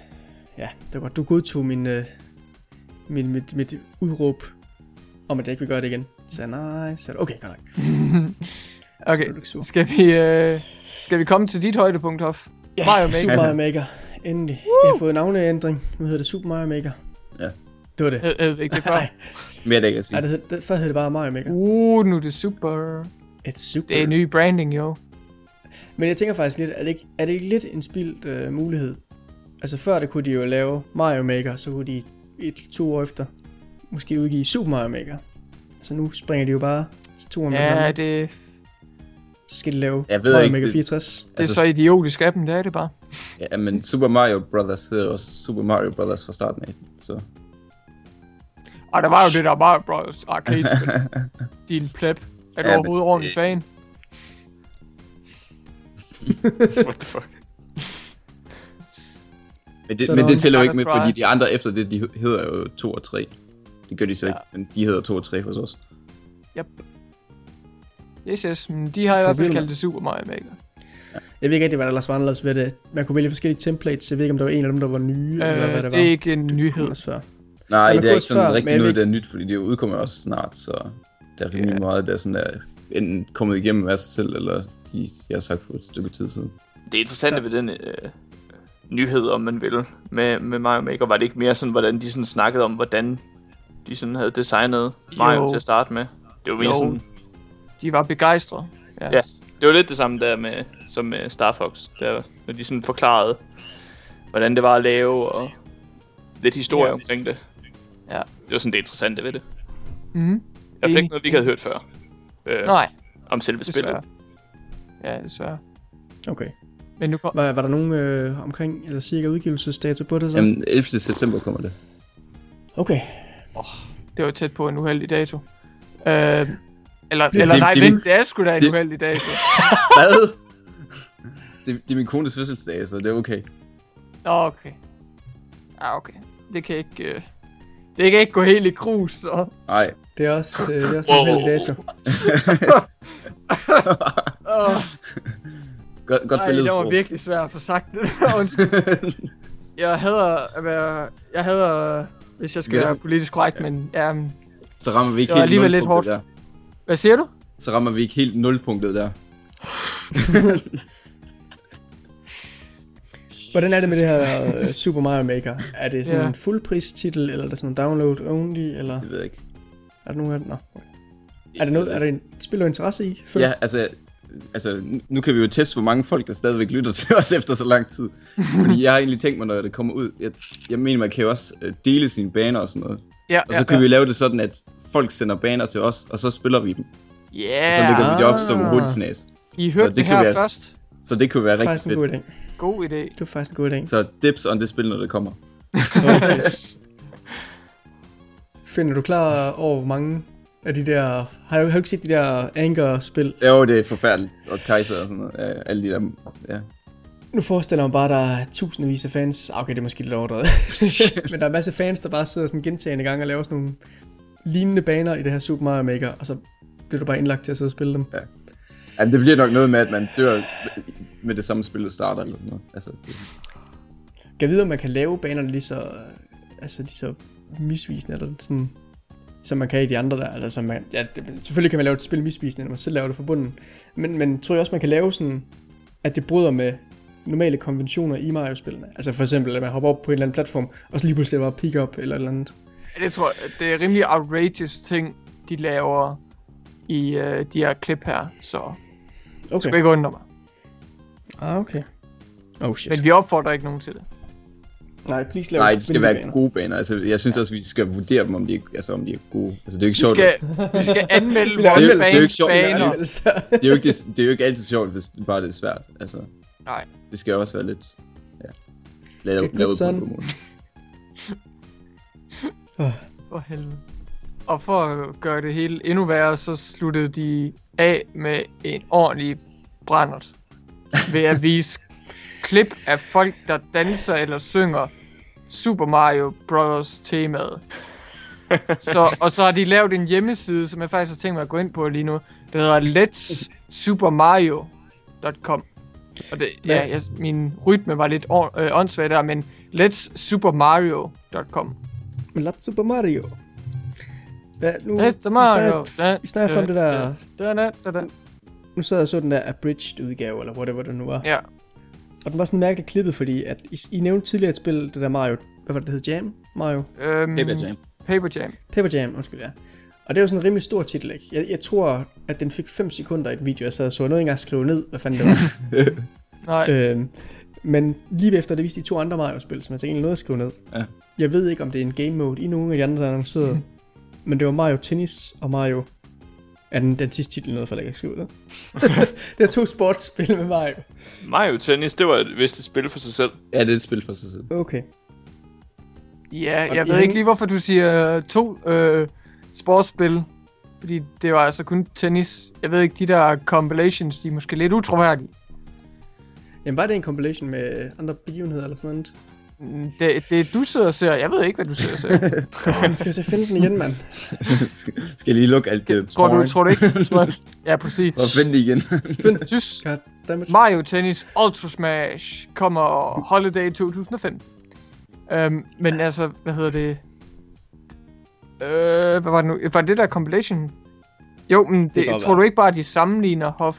[SPEAKER 1] Ja, det var godt. Du godtog min, øh... min, mit, mit udråb om, at jeg ikke vil gøre det igen. Så nej, så okay, godt nok.
[SPEAKER 2] Okay. Skal vi, øh, skal vi komme til dit højdepunkt, Hoff?
[SPEAKER 1] Ja,
[SPEAKER 2] Mario Maker.
[SPEAKER 1] Super Mario Maker. Endelig. Det har fået navneændring. Nu hedder det Super Mario Maker.
[SPEAKER 3] Ja.
[SPEAKER 1] Det var det.
[SPEAKER 2] Jeg, jeg ved ikke det før.
[SPEAKER 3] Mere det ikke at sige.
[SPEAKER 1] Nej, det hed, det, før hed det bare Mario Maker.
[SPEAKER 2] Uh, nu er det super.
[SPEAKER 1] It's super.
[SPEAKER 2] Det er ny branding, jo.
[SPEAKER 1] Men jeg tænker faktisk lidt, er det ikke, er det ikke lidt en spildt øh, mulighed? Altså før det kunne de jo lave Mario Maker, så kunne de et, to år efter måske udgive Super Mario Maker. Altså nu springer de jo bare til to år det
[SPEAKER 2] Ja, det,
[SPEAKER 1] Så skal de lave
[SPEAKER 3] Jeg ved
[SPEAKER 1] Mario
[SPEAKER 3] ikke,
[SPEAKER 1] Maker
[SPEAKER 3] det-
[SPEAKER 1] 64.
[SPEAKER 2] det er
[SPEAKER 3] Altså-
[SPEAKER 2] så idiotisk af dem, det er det bare.
[SPEAKER 3] Ja, men Super Mario Brothers hedder også Super Mario Brothers fra starten af. Så.
[SPEAKER 2] Og der var jo det der Mario Bros. arcade. Din pleb. Er du
[SPEAKER 3] Ja,
[SPEAKER 2] overhovedet ordentlig
[SPEAKER 3] det-
[SPEAKER 2] fan?
[SPEAKER 4] What the fuck?
[SPEAKER 3] Men det,
[SPEAKER 1] Så
[SPEAKER 3] men det tæller jo ikke med,
[SPEAKER 2] try.
[SPEAKER 3] fordi de andre efter det, de hedder jo 2 og 3. Det gør de så
[SPEAKER 2] Ja.
[SPEAKER 3] ikke, men de hedder 2 og 3 hos os.
[SPEAKER 2] Yep. Yes, yes. Men de har i hvert fald kaldt det Super Mario Maker.
[SPEAKER 1] Jeg ved ikke rigtig, hvad der ellers var anderledes ved det. Man kunne vælge forskellige templates. Jeg ved ikke, om der var en af dem, der var nye, eller hvad
[SPEAKER 2] Øh,
[SPEAKER 1] det
[SPEAKER 2] det
[SPEAKER 1] var.
[SPEAKER 2] er ikke en
[SPEAKER 1] Det
[SPEAKER 2] nyhed.
[SPEAKER 1] også før.
[SPEAKER 3] Nej,
[SPEAKER 1] man
[SPEAKER 3] det er ikke sådan
[SPEAKER 1] før,
[SPEAKER 3] rigtig noget, der er nyt, fordi det udkommer også snart, så der er rimelig
[SPEAKER 2] Ja.
[SPEAKER 3] meget, der sådan er enten kommet igennem af sig selv, eller de, jeg har sagt for et stykke tid siden.
[SPEAKER 4] Det interessante ved den øh, nyhed, om man vil, med, med Mario Maker, var det ikke mere sådan, hvordan de sådan snakkede om, hvordan de sådan havde designet Mario
[SPEAKER 2] Jo.
[SPEAKER 4] til at starte med. Det var mere
[SPEAKER 2] Jo.
[SPEAKER 4] sådan,
[SPEAKER 2] De var begejstrede. Ja.
[SPEAKER 4] Ja. Det var lidt det samme der med, som med Star Fox, der, når de sådan forklarede, hvordan det var at lave, og lidt historie
[SPEAKER 2] Ja.
[SPEAKER 4] omkring det.
[SPEAKER 2] Ja.
[SPEAKER 4] Det var sådan det interessante ved det. Hvert fald
[SPEAKER 2] Enig.
[SPEAKER 4] ikke noget, vi ikke havde hørt før. Øh,
[SPEAKER 2] Nej,
[SPEAKER 4] om selve spillet.
[SPEAKER 2] desværre. Ja, desværre.
[SPEAKER 1] Okay.
[SPEAKER 2] Men nu kom...
[SPEAKER 1] Var, var der nogen øh, omkring, eller cirka udgivelsesdato på det så?
[SPEAKER 3] Jamen, 11. september kommer det.
[SPEAKER 1] Okay.
[SPEAKER 2] Det var tæt på en uheldig dato. Øh, eller, eller
[SPEAKER 3] det-
[SPEAKER 2] nej,
[SPEAKER 3] det er
[SPEAKER 2] vent, det er sgu da en
[SPEAKER 3] det-
[SPEAKER 2] uheldig dato.
[SPEAKER 3] Hvad? det, det er min kones fødselsdag, så det er okay.
[SPEAKER 2] Nå, okay. Ja, okay. Det kan ikke... Øh... Det kan ikke gå helt i krus, så...
[SPEAKER 3] Nej.
[SPEAKER 1] Det er også, øh, det er også
[SPEAKER 4] Wow.
[SPEAKER 1] en heldig dato.
[SPEAKER 2] Åh,
[SPEAKER 3] Godt, godt
[SPEAKER 2] ej,
[SPEAKER 3] billede.
[SPEAKER 2] det var virkelig svært at få sagt det. Undskyld. jeg hader at være... Jeg hader, hvis jeg skal
[SPEAKER 3] Ja.
[SPEAKER 2] være politisk korrekt, men... Ja, men-
[SPEAKER 3] så rammer vi ikke
[SPEAKER 2] Det
[SPEAKER 3] helt
[SPEAKER 2] alligevel lidt hårdt.
[SPEAKER 3] der.
[SPEAKER 2] Hvad siger du?
[SPEAKER 3] Så rammer vi ikke helt nulpunktet der.
[SPEAKER 1] Hvordan er det med det her øh, Super Mario Maker? Er det sådan
[SPEAKER 2] Ja.
[SPEAKER 1] en fuldpristitel, eller er det sådan en download only, eller
[SPEAKER 3] Det ved jeg ikke.
[SPEAKER 1] er der nogen af det? Nå. Er det noget, er der en spil, du interesse i? Følg?
[SPEAKER 3] Ja, altså, altså, nu- kan vi jo teste, hvor mange folk, der stadigvæk lytter til os efter så lang tid. Fordi jeg har egentlig tænkt mig, når det kommer ud, jeg, jeg mener, man kan jo også øh, dele sine baner og sådan noget.
[SPEAKER 2] Ja,
[SPEAKER 3] Og så kan vi lave det sådan, at folk sender baner til os, og så spiller vi dem.
[SPEAKER 2] Ja,
[SPEAKER 3] Og så lægger vi det op som
[SPEAKER 1] Ah.
[SPEAKER 3] hurtigsnas.
[SPEAKER 2] I hørte
[SPEAKER 3] det
[SPEAKER 2] det, her
[SPEAKER 3] være-
[SPEAKER 2] først.
[SPEAKER 3] Så det kunne være
[SPEAKER 1] Det er faktisk
[SPEAKER 3] rigtig
[SPEAKER 1] en god
[SPEAKER 3] fedt.
[SPEAKER 1] idé.
[SPEAKER 2] God idé.
[SPEAKER 1] Det var faktisk en god idé.
[SPEAKER 3] Så dips on det spil, når det kommer.
[SPEAKER 1] Okay. Finder du klar over, hvor mange af de der... Har du, har du ikke set de der Anger-spil?
[SPEAKER 3] Jo, det er forfærdeligt. Og Kaiser og sådan noget. Ja, alle de der... Ja.
[SPEAKER 1] Nu forestiller mig bare, at der er tusindvis af fans. Ah, Okay, det er måske lidt overdrevet. Men der er en masse fans, der bare sidder sådan gentagende gange og laver sådan nogle lignende baner i det her Super Mario Maker, og så bliver du bare indlagt til at sidde og spille dem.
[SPEAKER 3] Jamen, det bliver nok noget med, at man dør med det samme spil, der starter eller sådan noget. Altså, det,
[SPEAKER 1] Kan jeg vide, om man kan lave banerne lige så, altså lige så misvisende, eller sådan, som man kan i de andre der. Altså, som man, ja, selvfølgelig kan man lave et spil misvisende, når man selv laver det fra bunden. Men, men tror jeg også, man kan lave sådan, at det bryder med normale konventioner i Mario-spillene. Altså for eksempel, at man hopper op på en eller anden platform, og så lige pludselig bare pick up eller et eller andet.
[SPEAKER 2] Det tror jeg, det er rimelig outrageous ting, de laver i øh, de her klip her. Så okay.
[SPEAKER 1] Okay.
[SPEAKER 2] skal ikke undre mig.
[SPEAKER 1] Ah, okay. Oh shit.
[SPEAKER 2] Men vi opfordrer ikke nogen til det.
[SPEAKER 1] Nej, please lav
[SPEAKER 3] nej, det skal være
[SPEAKER 1] minibaner.
[SPEAKER 3] gode baner. Altså, jeg synes også, vi skal vurdere dem, om de, er- altså, om de er gode. Altså, det er jo ikke
[SPEAKER 2] Vi
[SPEAKER 3] sjovt.
[SPEAKER 2] skal, vi skal anmelde
[SPEAKER 1] Vi laver
[SPEAKER 2] vores
[SPEAKER 3] anmeldelse, det er jo ikke
[SPEAKER 2] fans
[SPEAKER 3] sjovt, det er
[SPEAKER 2] baner.
[SPEAKER 3] Det er, jo ikke, det, det er jo ikke altid sjovt, hvis det bare det er svært. Altså,
[SPEAKER 2] Nej.
[SPEAKER 3] det skal også være lidt... Ja. Lavet,
[SPEAKER 1] Get
[SPEAKER 3] lavet
[SPEAKER 1] good,
[SPEAKER 3] måde.
[SPEAKER 2] For helvede. Og for at gøre det hele endnu værre, så sluttede de af med en ordentlig brændert. Ved at vise klip af folk, der danser eller synger Super Mario Bros. temaet. Så, og så har de lavet en hjemmeside, som jeg faktisk har tænkt mig at gå ind på lige nu. Der hedder letssupermario.com Og det, ja, jeg, min rytme var lidt øh, åndssvag der, men letssupermario.com
[SPEAKER 1] Let's Super Mario. Ja, nu,
[SPEAKER 2] Let's Mario.
[SPEAKER 1] Vi snakker, om det der...
[SPEAKER 2] Da, da, da, da.
[SPEAKER 1] Nu sad jeg så den der abridged udgave, eller whatever det nu var.
[SPEAKER 2] Ja,
[SPEAKER 1] Og den var sådan mærkeligt klippet, fordi at I, I nævnte tidligere et spil, det der Mario... Hvad var det, det hed? Jam? Mario?
[SPEAKER 2] øhm,
[SPEAKER 3] Paper Jam.
[SPEAKER 2] Paper Jam.
[SPEAKER 1] Paper Jam, undskyld, ja. Og det er jo sådan en rimelig stor titel, ikke? Jeg, jeg tror, at den fik 5 sekunder i et video, jeg sad og så. Jeg nåede ikke engang at skrive ned, hvad fanden det var.
[SPEAKER 2] Nej,
[SPEAKER 1] øhm, men lige efter det viste de to andre Mario-spil, som jeg tænkte egentlig nåede at skrive ned.
[SPEAKER 3] Ja.
[SPEAKER 1] Jeg ved ikke, om det er en game mode i nogle af de andre, der er annonceret. men det var Mario Tennis og Mario... Ja, den, den sidste titel nåede for ikke at skrive det. det er to sportsspil med Mario.
[SPEAKER 4] Mario Tennis, det var et vist et spil for sig selv.
[SPEAKER 3] Ja, det er et spil for sig selv.
[SPEAKER 1] Okay.
[SPEAKER 2] ja,
[SPEAKER 1] og
[SPEAKER 2] jeg ved ikke lige, hvorfor du siger to øh, sportsspil. Fordi det var altså kun tennis. Jeg ved ikke, de der compilations, de er måske lidt utroværdige.
[SPEAKER 1] Jamen, var det en compilation med andre begivenheder eller sådan noget?
[SPEAKER 2] Mm, Det, det du sidder og ser, jeg ved ikke, hvad du sidder og ser.
[SPEAKER 1] Nu skal jeg så finde den igen, mand.
[SPEAKER 3] Skal jeg lige lukke alt det
[SPEAKER 2] tror, du, tror du ikke? Tror, du- ja, præcis.
[SPEAKER 3] Og finde det igen.
[SPEAKER 2] Synes,
[SPEAKER 1] Goddammit.
[SPEAKER 2] Mario Tennis Ultra Smash kommer Holiday 2005. Øhm, men altså, hvad hedder det? Øh, hvad var det nu? Var det der compilation? Jo, men det,
[SPEAKER 1] godt
[SPEAKER 2] tror
[SPEAKER 1] være.
[SPEAKER 2] du ikke bare, at de sammenligner Hoff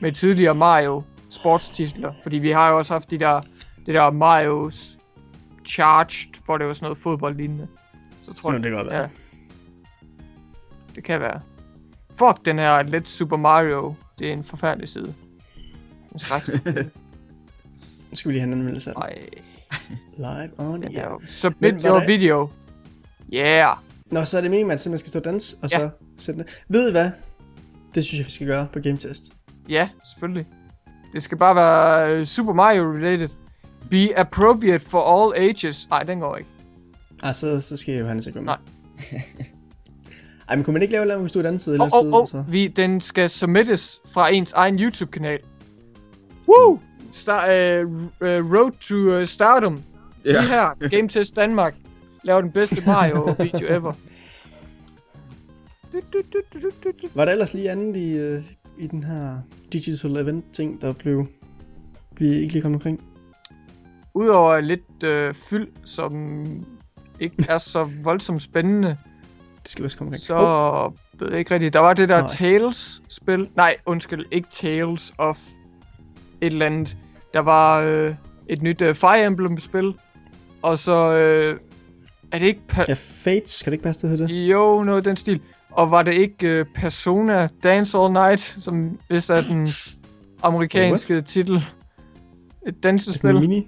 [SPEAKER 2] med tidligere Mario sportstitler? Fordi vi har jo også haft de der, det der Mario's Charged, hvor det var sådan noget fodboldlignende. Så tror
[SPEAKER 1] Nå,
[SPEAKER 2] jeg,
[SPEAKER 1] det kan godt være.
[SPEAKER 2] Ja. Det kan være. Fuck den her Let's Super Mario. Det er en forfærdelig side. En skrækkelig.
[SPEAKER 1] Nu skal vi lige have en anmeldelse af den.
[SPEAKER 2] Ej,
[SPEAKER 1] Live on
[SPEAKER 2] den
[SPEAKER 1] air.
[SPEAKER 2] Submit your video. Yeah.
[SPEAKER 1] Nå, så er det meningen, at man simpelthen skal stå og danse, og
[SPEAKER 2] Ja.
[SPEAKER 1] så sætte den. Ved I hvad? Det synes jeg, vi skal gøre på Game Test.
[SPEAKER 2] Ja, selvfølgelig. Det skal bare være øh, Super Mario related. Be appropriate for all ages. Nej, den går ikke.
[SPEAKER 1] Ah, så, så skal jeg jo have en sekund.
[SPEAKER 2] Nej.
[SPEAKER 1] Ej, men kunne man ikke lave et eller andet, hvis du er et andet eller andet
[SPEAKER 2] åh,
[SPEAKER 1] sted,
[SPEAKER 2] åh. Vi, den skal submittes fra ens egen YouTube-kanal. Woo! Star, uh, road to uh, Stardom. Ja. Lige her, Game Test Danmark. Laver den bedste Mario-video ever. Du.
[SPEAKER 1] Var der ellers lige andet i, øh, i den her digital event ting, der blev... Vi ikke lige kommet omkring?
[SPEAKER 2] Udover lidt øh, fyld, som ikke er så voldsomt spændende,
[SPEAKER 1] Det skal vi også komme omkring.
[SPEAKER 2] så
[SPEAKER 1] Oh,
[SPEAKER 2] ved jeg ikke rigtigt. Der var det der
[SPEAKER 1] Nej.
[SPEAKER 2] Tales-spil. Nej, undskyld, ikke Tales of et eller andet. Der var øh, et nyt øh, Fire Emblem-spil. Og så øh, er det ikke... Pa-
[SPEAKER 1] ja, Fates, kan det ikke passe, det hedder det?
[SPEAKER 2] Jo, noget den stil. Og var det ikke uh, Persona Dance All Night, som vist er den amerikanske titel? Et
[SPEAKER 1] Er det
[SPEAKER 2] dansespil?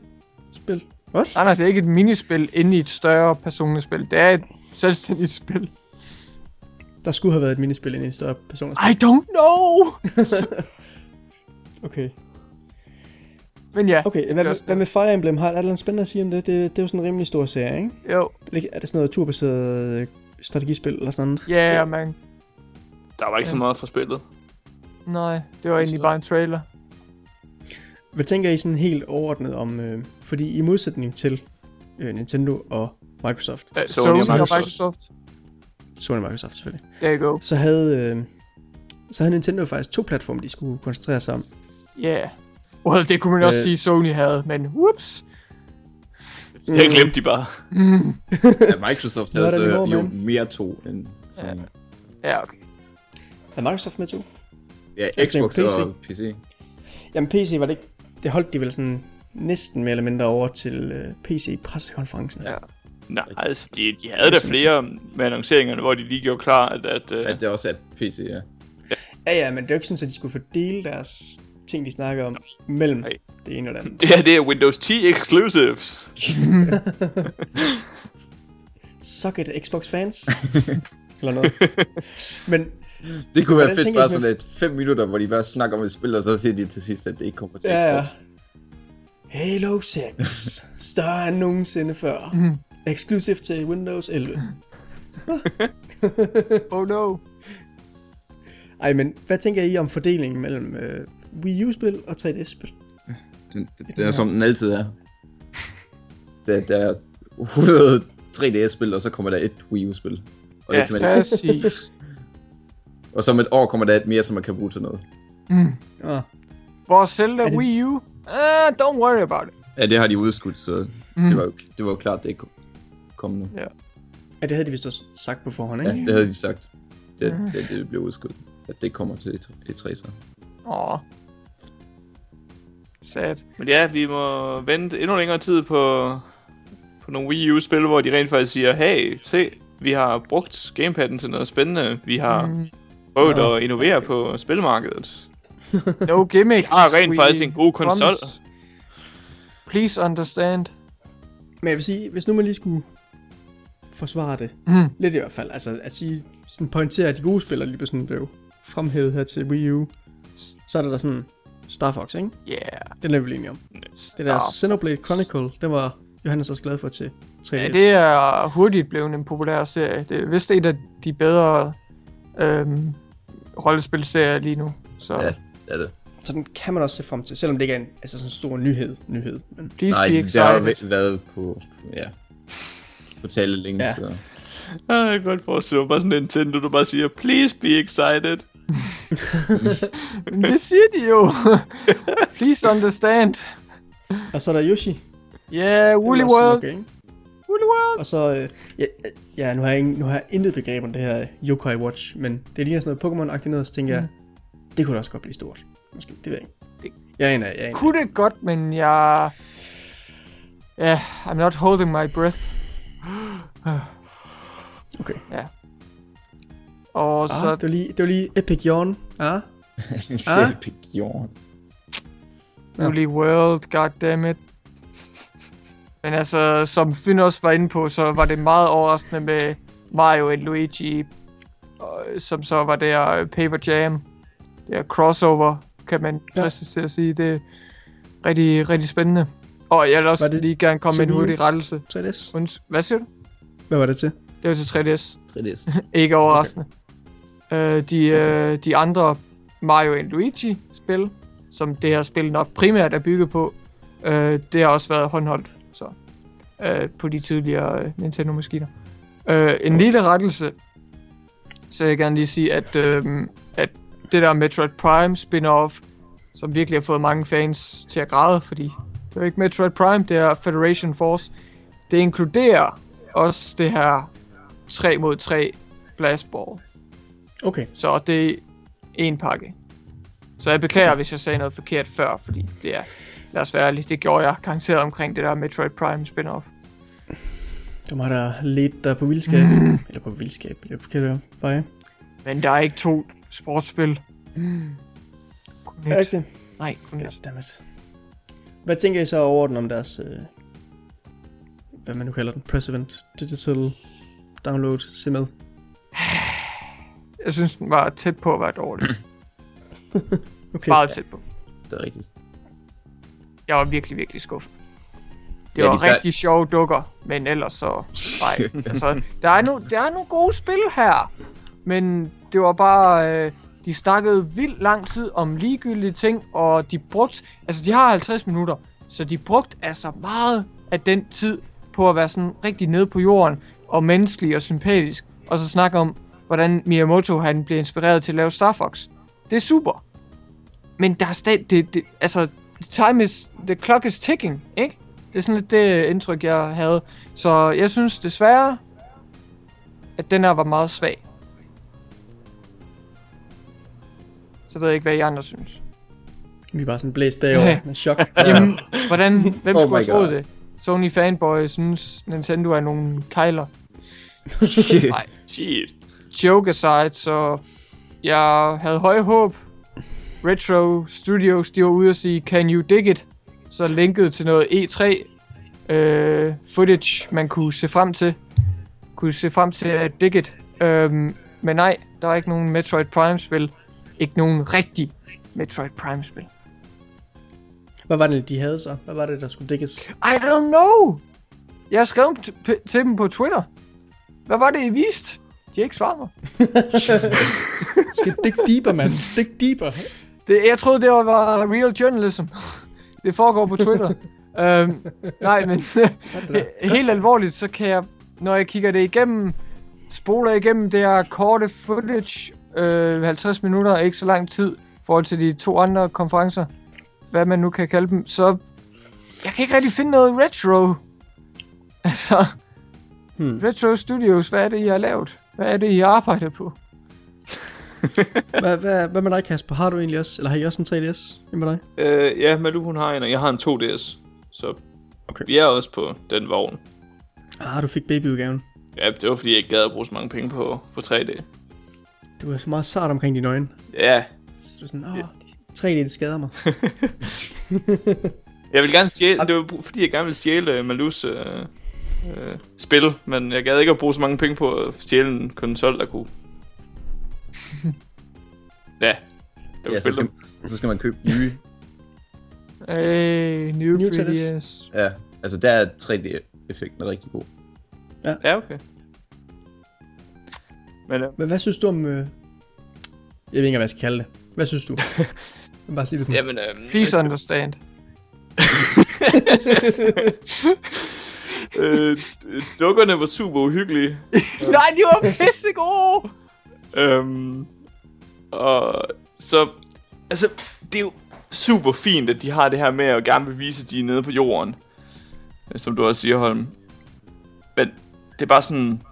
[SPEAKER 1] Minispil? What?
[SPEAKER 2] Nej, nej, det er ikke et minispil inde i et større Persona-spil. Det er et selvstændigt spil.
[SPEAKER 1] Der skulle have været et minispil ind i en større person.
[SPEAKER 2] I don't know!
[SPEAKER 1] Okay.
[SPEAKER 2] Men ja,
[SPEAKER 1] Okay, hvad,
[SPEAKER 2] det er
[SPEAKER 1] hvad med Fire Emblem? Har er der noget spændende at sige om det? det? Det er jo sådan en rimelig stor serie, ikke?
[SPEAKER 2] jo,
[SPEAKER 1] Er det- Er det sådan noget turbaseret øh, strategispil eller sådan noget?
[SPEAKER 2] ja, yeah, man.
[SPEAKER 4] Der var ikke så
[SPEAKER 2] Ja.
[SPEAKER 4] meget fra spillet.
[SPEAKER 2] Nej, det var egentlig bare en trailer.
[SPEAKER 1] Hvad tænker I sådan helt overordnet om, øh, fordi i modsætning til øh, Nintendo og Microsoft,
[SPEAKER 2] Uh,
[SPEAKER 4] Sony
[SPEAKER 2] Sony
[SPEAKER 4] og
[SPEAKER 2] og
[SPEAKER 4] Microsoft.
[SPEAKER 2] Microsoft.
[SPEAKER 1] Sony og Microsoft selvfølgelig,
[SPEAKER 2] There you go.
[SPEAKER 1] så havde, øh, så havde Nintendo faktisk to platforme, de skulle koncentrere sig om.
[SPEAKER 2] Yeah. Well, det kunne man også
[SPEAKER 1] Øh.
[SPEAKER 2] sige, Sony havde, men whoops.
[SPEAKER 4] Det glemte de bare.
[SPEAKER 2] Mm.
[SPEAKER 3] Ja, Microsoft havde
[SPEAKER 1] der
[SPEAKER 3] så
[SPEAKER 1] niveau,
[SPEAKER 3] jo
[SPEAKER 1] man.
[SPEAKER 3] mere to end Sony.
[SPEAKER 2] Ja.
[SPEAKER 3] Ja,
[SPEAKER 2] Ja, okay.
[SPEAKER 1] Er Microsoft med to?
[SPEAKER 3] ja
[SPEAKER 1] Jeg
[SPEAKER 3] Xbox
[SPEAKER 1] tænker
[SPEAKER 3] og PC.
[SPEAKER 1] Jamen PC var det ikke, det holdt de vel sådan næsten mere eller mindre over til øh, PC-pressekonferencen.
[SPEAKER 2] Ja.
[SPEAKER 4] Nej, altså, de, de havde da flere med annonceringerne, hvor de lige gjorde klar, at, at uh,
[SPEAKER 3] At det også er PC, ja.
[SPEAKER 1] Ja, ja, men det er jo ikke sådan, at de skulle fordele deres ting, de snakker om, mellem
[SPEAKER 4] Nej.
[SPEAKER 1] det ene og det andet.
[SPEAKER 4] det her det er Windows 10 exclusives.
[SPEAKER 1] Suck it, Xbox fans. Eller noget. Men
[SPEAKER 3] Det kunne være fedt bare
[SPEAKER 1] med-
[SPEAKER 3] sådan et 5 minutter, hvor de bare snakker om et spil, og så siger de til sidst, at det ikke kommer til
[SPEAKER 1] Ja, ja. Halo 6, større end nogensinde før. Exclusive til Windows 11.
[SPEAKER 2] Oh no.
[SPEAKER 1] Ej, men hvad tænker I om fordelingen mellem øh, Wii U-spil og 3DS-spil?
[SPEAKER 3] Den, den, den er som den altid er. Der, der er 100 3DS-spil, og så kommer der et Wii U-spil. Og,
[SPEAKER 4] Ja,
[SPEAKER 3] det kan man,
[SPEAKER 2] Præcis.
[SPEAKER 3] og så om et år kommer der et mere, som man kan bruge til noget.
[SPEAKER 2] Mm.
[SPEAKER 1] Ah,
[SPEAKER 2] Hvor Zelda
[SPEAKER 1] det-
[SPEAKER 2] Wii U? Uh, don't worry about it.
[SPEAKER 3] Ja, det har de udskudt, så
[SPEAKER 2] Mm.
[SPEAKER 3] det, var jo, det var jo klart, det ikke kom nu.
[SPEAKER 1] ja, det havde de vist også sagt på forhånd,
[SPEAKER 3] Ja,
[SPEAKER 1] ikke?
[SPEAKER 3] det havde de sagt. Det,
[SPEAKER 2] Mhm.
[SPEAKER 3] det, det blev udskudt. At det kommer til E3 så.
[SPEAKER 2] Åh. Sad.
[SPEAKER 4] Men ja, vi må vente endnu længere tid på, på nogle Wii U-spil, hvor de rent faktisk siger, hey, se, vi har brugt gamepadden til noget spændende. Vi har
[SPEAKER 2] Mm.
[SPEAKER 4] prøvet
[SPEAKER 1] Nå.
[SPEAKER 4] at innovere på spilmarkedet.
[SPEAKER 2] No gimmicks.
[SPEAKER 4] Vi har rent
[SPEAKER 2] We
[SPEAKER 4] faktisk en god konsol.
[SPEAKER 2] promise. Please understand.
[SPEAKER 1] Men jeg vil sige, hvis nu man lige skulle forsvare det,
[SPEAKER 2] Mm.
[SPEAKER 1] lidt i hvert fald, altså at sige, sådan pointere, at de gode spillere lige sådan blev fremhævet her til Wii U, så er der da sådan Star Fox, ikke?
[SPEAKER 2] Yeah.
[SPEAKER 1] Den er vi enige om. Det der Xenoblade Chronicle, det var Johannes også glad for til 3DS.
[SPEAKER 2] Ja, det er hurtigt blevet en populær serie. Det er vist en af de bedre øhm, rollespilserier lige nu. Så
[SPEAKER 3] Ja. Er det.
[SPEAKER 1] Så den kan man også se frem til, selvom det ikke er en altså sådan en stor nyhed. nyhed. Men
[SPEAKER 2] please
[SPEAKER 3] Nej,
[SPEAKER 2] be
[SPEAKER 3] det har jo været på, ja, på tale længe,
[SPEAKER 1] Ja.
[SPEAKER 3] ja. så...
[SPEAKER 4] Ah, jeg kan godt forestille mig bare sådan en Nintendo, du bare siger, please be excited.
[SPEAKER 2] Det siger de jo. please understand.
[SPEAKER 1] og så er der Yoshi.
[SPEAKER 2] Yeah, Woolly World.
[SPEAKER 1] okay?
[SPEAKER 2] Woolly World.
[SPEAKER 1] Og så, øh, ja, ja nu, har jeg ingen, nu har jeg intet begreb om det her Yokai Watch, men det ligner sådan noget Pokémon-agtigt noget, så tænker jeg, det kunne da også godt blive stort. Måske, det ved jeg ikke.
[SPEAKER 2] Det-
[SPEAKER 1] Jeg er en af, jeg er en af.
[SPEAKER 2] Kunne det godt, men jeg... Ja, yeah, I'm not holding my breath.
[SPEAKER 1] Okay.
[SPEAKER 2] Og
[SPEAKER 1] Ah,
[SPEAKER 2] så...
[SPEAKER 1] det, var lige, det var lige Epic Yawn. Ah,
[SPEAKER 3] Ah? Jorn.
[SPEAKER 2] Woolly World, goddammit. Men altså, som Finn også var inde på, så var det meget overraskende med Mario og Luigi, og, som så var der øh, Paper Jam. Det er crossover, kan man
[SPEAKER 1] Ja.
[SPEAKER 2] fristes til at sige. Det er rigtig, rigtig spændende. Og jeg vil også lige gerne komme med en hurtig rettelse.
[SPEAKER 1] 3DS.
[SPEAKER 2] Unds- Hvad siger du?
[SPEAKER 1] Hvad var det til?
[SPEAKER 2] Det var til 3DS.
[SPEAKER 3] 3DS.
[SPEAKER 2] Ikke overraskende. Okay. Øh, de, øh, de andre Mario Luigi-spil, som det her spil nok primært er bygget på, øh, det har også været håndholdt så, øh, på de tidligere øh, Nintendo-maskiner. Øh, en lille rettelse, så jeg gerne lige sige, at, øh, at det der Metroid Prime spin-off, som virkelig har fået mange fans til at græde, fordi det er jo ikke Metroid Prime, det er Federation Force. Det inkluderer også det her 3 mod 3 Blastball.
[SPEAKER 1] Okay.
[SPEAKER 2] Så det er en pakke. Så jeg beklager, hvis jeg sagde noget forkert før, fordi det er, lad os være ærlige, det gjorde jeg garanteret omkring det der Metroid Prime spin-off.
[SPEAKER 1] Det var mig, der ledte dig på vildskab. Mm. Eller på vildskab, eller på forkerte vej.
[SPEAKER 2] Men der er ikke to sportsspil. Mm. Kun
[SPEAKER 1] Er
[SPEAKER 2] et.
[SPEAKER 1] det ikke det?
[SPEAKER 2] Nej, kun et.
[SPEAKER 1] Hvad tænker I så overordnet om deres, øh, hvad man nu kalder den, President Digital Download se med?
[SPEAKER 2] Jeg synes, den var tæt på at være dårlig.
[SPEAKER 1] Okay.
[SPEAKER 2] Meget tæt på.
[SPEAKER 3] Det er rigtigt.
[SPEAKER 2] Jeg var virkelig, virkelig skuffet. Det
[SPEAKER 3] Ja,
[SPEAKER 2] var
[SPEAKER 3] de
[SPEAKER 2] rigtig sjove dukker, men ellers så... Nej, altså, der er, no, der er nogle gode spil her, men det var bare... Øh, de snakkede vildt lang tid om ligegyldige ting, og de brugte... Altså, de har 50 minutter, så de brugte altså meget af den tid på at være sådan rigtig nede på jorden, og menneskelig og sympatisk, og så snakke om, hvordan Miyamoto han blev inspireret til at lave Star Fox. Det er super. Men der er stadig... Det, det, altså, time is... The clock is ticking, ikke? Det er sådan lidt det indtryk, jeg havde. Så jeg synes desværre, at den her var meget svag. Så ved jeg ikke, hvad I andre synes.
[SPEAKER 1] Vi er bare sådan blæst bagover med chok.
[SPEAKER 2] Jamen, hvordan, hvem
[SPEAKER 3] Oh
[SPEAKER 2] skulle have troet det? Sony fanboy synes, Nintendo er nogle kejler. Nej,
[SPEAKER 4] Shit.
[SPEAKER 2] joke aside, så jeg havde høje håb. Retro Studios, de var ude og sige, can you dig it? Så linket til noget E3 øh, footage, man kunne se frem til. Kunne se frem til at dig it. Øhm, men nej, der var ikke nogen Metroid Prime-spil. Ikke nogen rigtig Metroid Prime-spil.
[SPEAKER 1] Hvad var det, de havde så? Hvad var det, der skulle dækkes?
[SPEAKER 2] I don't know! Jeg har skrevet t- til dem på Twitter. Hvad var det, I viste? De har ikke svaret mig.
[SPEAKER 1] Skal dig deeper, mand. Dig deeper.
[SPEAKER 2] Det, jeg troede, det var, var real journalism. Det foregår på Twitter. øhm, nej, men helt alvorligt, så kan jeg, når jeg kigger det igennem, spoler igennem det her korte footage, øh, 50 minutter er ikke så lang tid, i forhold til de to andre konferencer, hvad man nu kan kalde dem, så jeg kan ikke rigtig finde noget retro. Altså,
[SPEAKER 1] Hmm.
[SPEAKER 2] Retro Studios, hvad er det, I har lavet? Hvad er det, I arbejder på?
[SPEAKER 1] Hvad, hvad, hvad med dig, Kasper? Har du egentlig også, eller har I også en 3DS? Hvad med dig?
[SPEAKER 4] Øh, ja, Malu hun har en, og jeg har en 2DS. Så
[SPEAKER 1] Okay.
[SPEAKER 4] vi er også på den vogn.
[SPEAKER 1] Ah, du fik babyudgaven.
[SPEAKER 4] Ja, det var fordi, jeg ikke gad at bruge så mange penge på, på 3D.
[SPEAKER 1] Du er så meget sart omkring dine øjne.
[SPEAKER 4] Ja,
[SPEAKER 1] Så du er sådan, åh, de 3D, det skader mig.
[SPEAKER 4] jeg vil gerne stjæle, det var fordi, jeg gerne ville stjæle uh, Malus uh, uh, spil, men jeg gad ikke at bruge så mange penge på at stjæle en konsol, der kunne... ja, der kunne
[SPEAKER 3] Ja, så
[SPEAKER 4] spille
[SPEAKER 3] skal, så skal man købe nye.
[SPEAKER 2] Hey, new,
[SPEAKER 1] New
[SPEAKER 2] 3DS.
[SPEAKER 3] Ja, altså der er 3D-effekten rigtig god.
[SPEAKER 4] Ja, okay. Men uh,
[SPEAKER 1] Men hvad synes du om... Øh... Jeg ved ikke engang, hvad jeg skal kalde det. Hvad synes du? Bare sige det sådan.
[SPEAKER 4] jamen... Uh,
[SPEAKER 2] Please understand.
[SPEAKER 4] øh, dukkerne var super uhyggelige.
[SPEAKER 2] Nej, de var pisse gode!
[SPEAKER 4] Øhm, og så, altså, det er jo super fint, at de har det her med at gerne vil vise, at de er nede på jorden. øh, Som du også siger, Holm. Men det er bare sådan,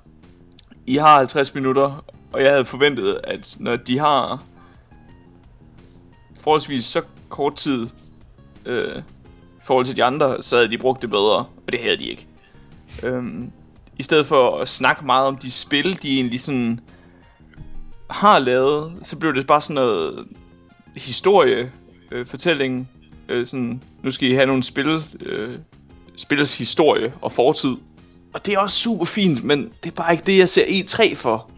[SPEAKER 4] i har 50 minutter, og jeg havde forventet, at når de har forholdsvis så kort tid øh, i forhold til de andre, så havde de brugt det bedre, og det havde de ikke. Øhm, I stedet for at snakke meget om de spil, de egentlig sådan har lavet, så blev det bare sådan noget historie, øh, øh, sådan, nu skal I have nogle spil, øh, spillets historie og fortid. Og det er også super fint, men det er bare ikke det, jeg ser E3 for.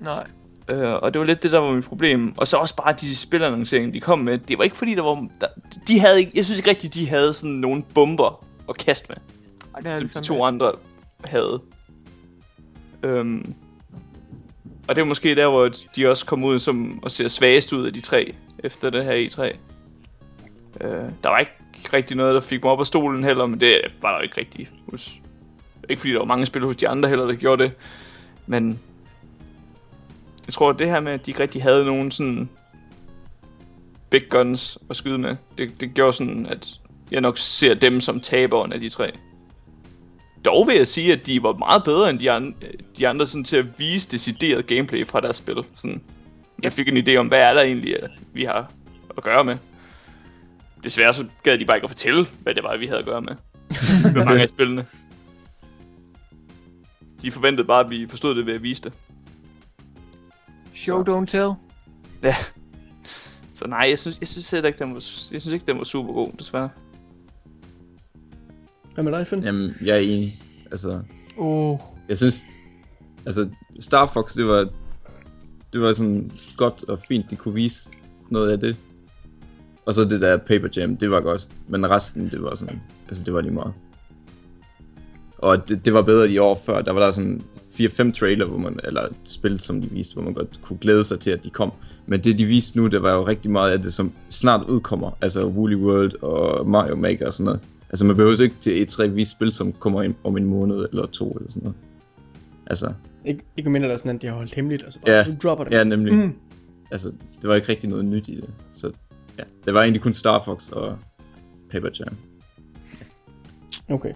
[SPEAKER 2] Nej.
[SPEAKER 4] Øh, og det var lidt det, der var mit problem. Og så også bare de spilannonceringer, de kom med. Det var ikke fordi, der var... Der, de havde ikke, jeg synes ikke rigtigt, de havde sådan nogle bomber at kaste med.
[SPEAKER 2] Ej, det er
[SPEAKER 4] Som de to andre havde. Øhm, og det er måske der, hvor de også kom ud som og ser svagest ud af de tre, efter det her E3. Øh, der var ikke rigtig noget, der fik mig op af stolen heller, men det var der ikke rigtig hos... Ikke fordi der var mange spil hos de andre heller, der gjorde det. Men jeg tror, at det her med, at de ikke rigtig havde nogen sådan big guns at skyde med, det, det gjorde sådan, at jeg nok ser dem som taberen af de tre. Dog vil jeg sige, at de var meget bedre end de andre, de andre sådan, til at vise decideret gameplay fra deres spil. Sådan, jeg fik en idé om, hvad er der egentlig, øh, vi har at gøre med. Desværre så gad de bare ikke at fortælle, hvad det var, vi havde at gøre med. med mange af spillene. De forventede bare, at vi forstod det ved at vise det.
[SPEAKER 2] Show, don't tell.
[SPEAKER 4] Ja. Så nej, jeg synes, jeg synes heller ikke, den var, jeg synes ikke, den var super god, desværre.
[SPEAKER 1] Hvad med dig, Finn?
[SPEAKER 3] Jamen, jeg er enig. Altså,
[SPEAKER 2] Oh,
[SPEAKER 3] jeg synes, altså, Star Fox, det var, det var sådan godt og fint, de kunne vise noget af det. Og så det der Paper Jam, det var godt. Men resten, det var sådan, altså det var lige meget. Og det, det var bedre de år før, der var der sådan 4-5 trailer, hvor man, eller et spil, som de viste, hvor man godt kunne glæde sig til, at de kom. Men det, de viste nu, det var jo rigtig meget af det, som snart udkommer. Altså Woolly World og Mario Maker og sådan noget. Altså man behøver ikke til E3 vise spil, som kommer ind om en måned eller to eller sådan noget. Altså,
[SPEAKER 1] Ikke, ikke mindre der er sådan, at de har holdt hemmeligt, og så bare,
[SPEAKER 3] Ja.
[SPEAKER 1] dropper det.
[SPEAKER 3] ja nemlig.
[SPEAKER 1] Mm.
[SPEAKER 3] Altså, det var ikke rigtig noget nyt i det. Så ja, det var egentlig kun Star Fox og Paper Jam.
[SPEAKER 1] Okay.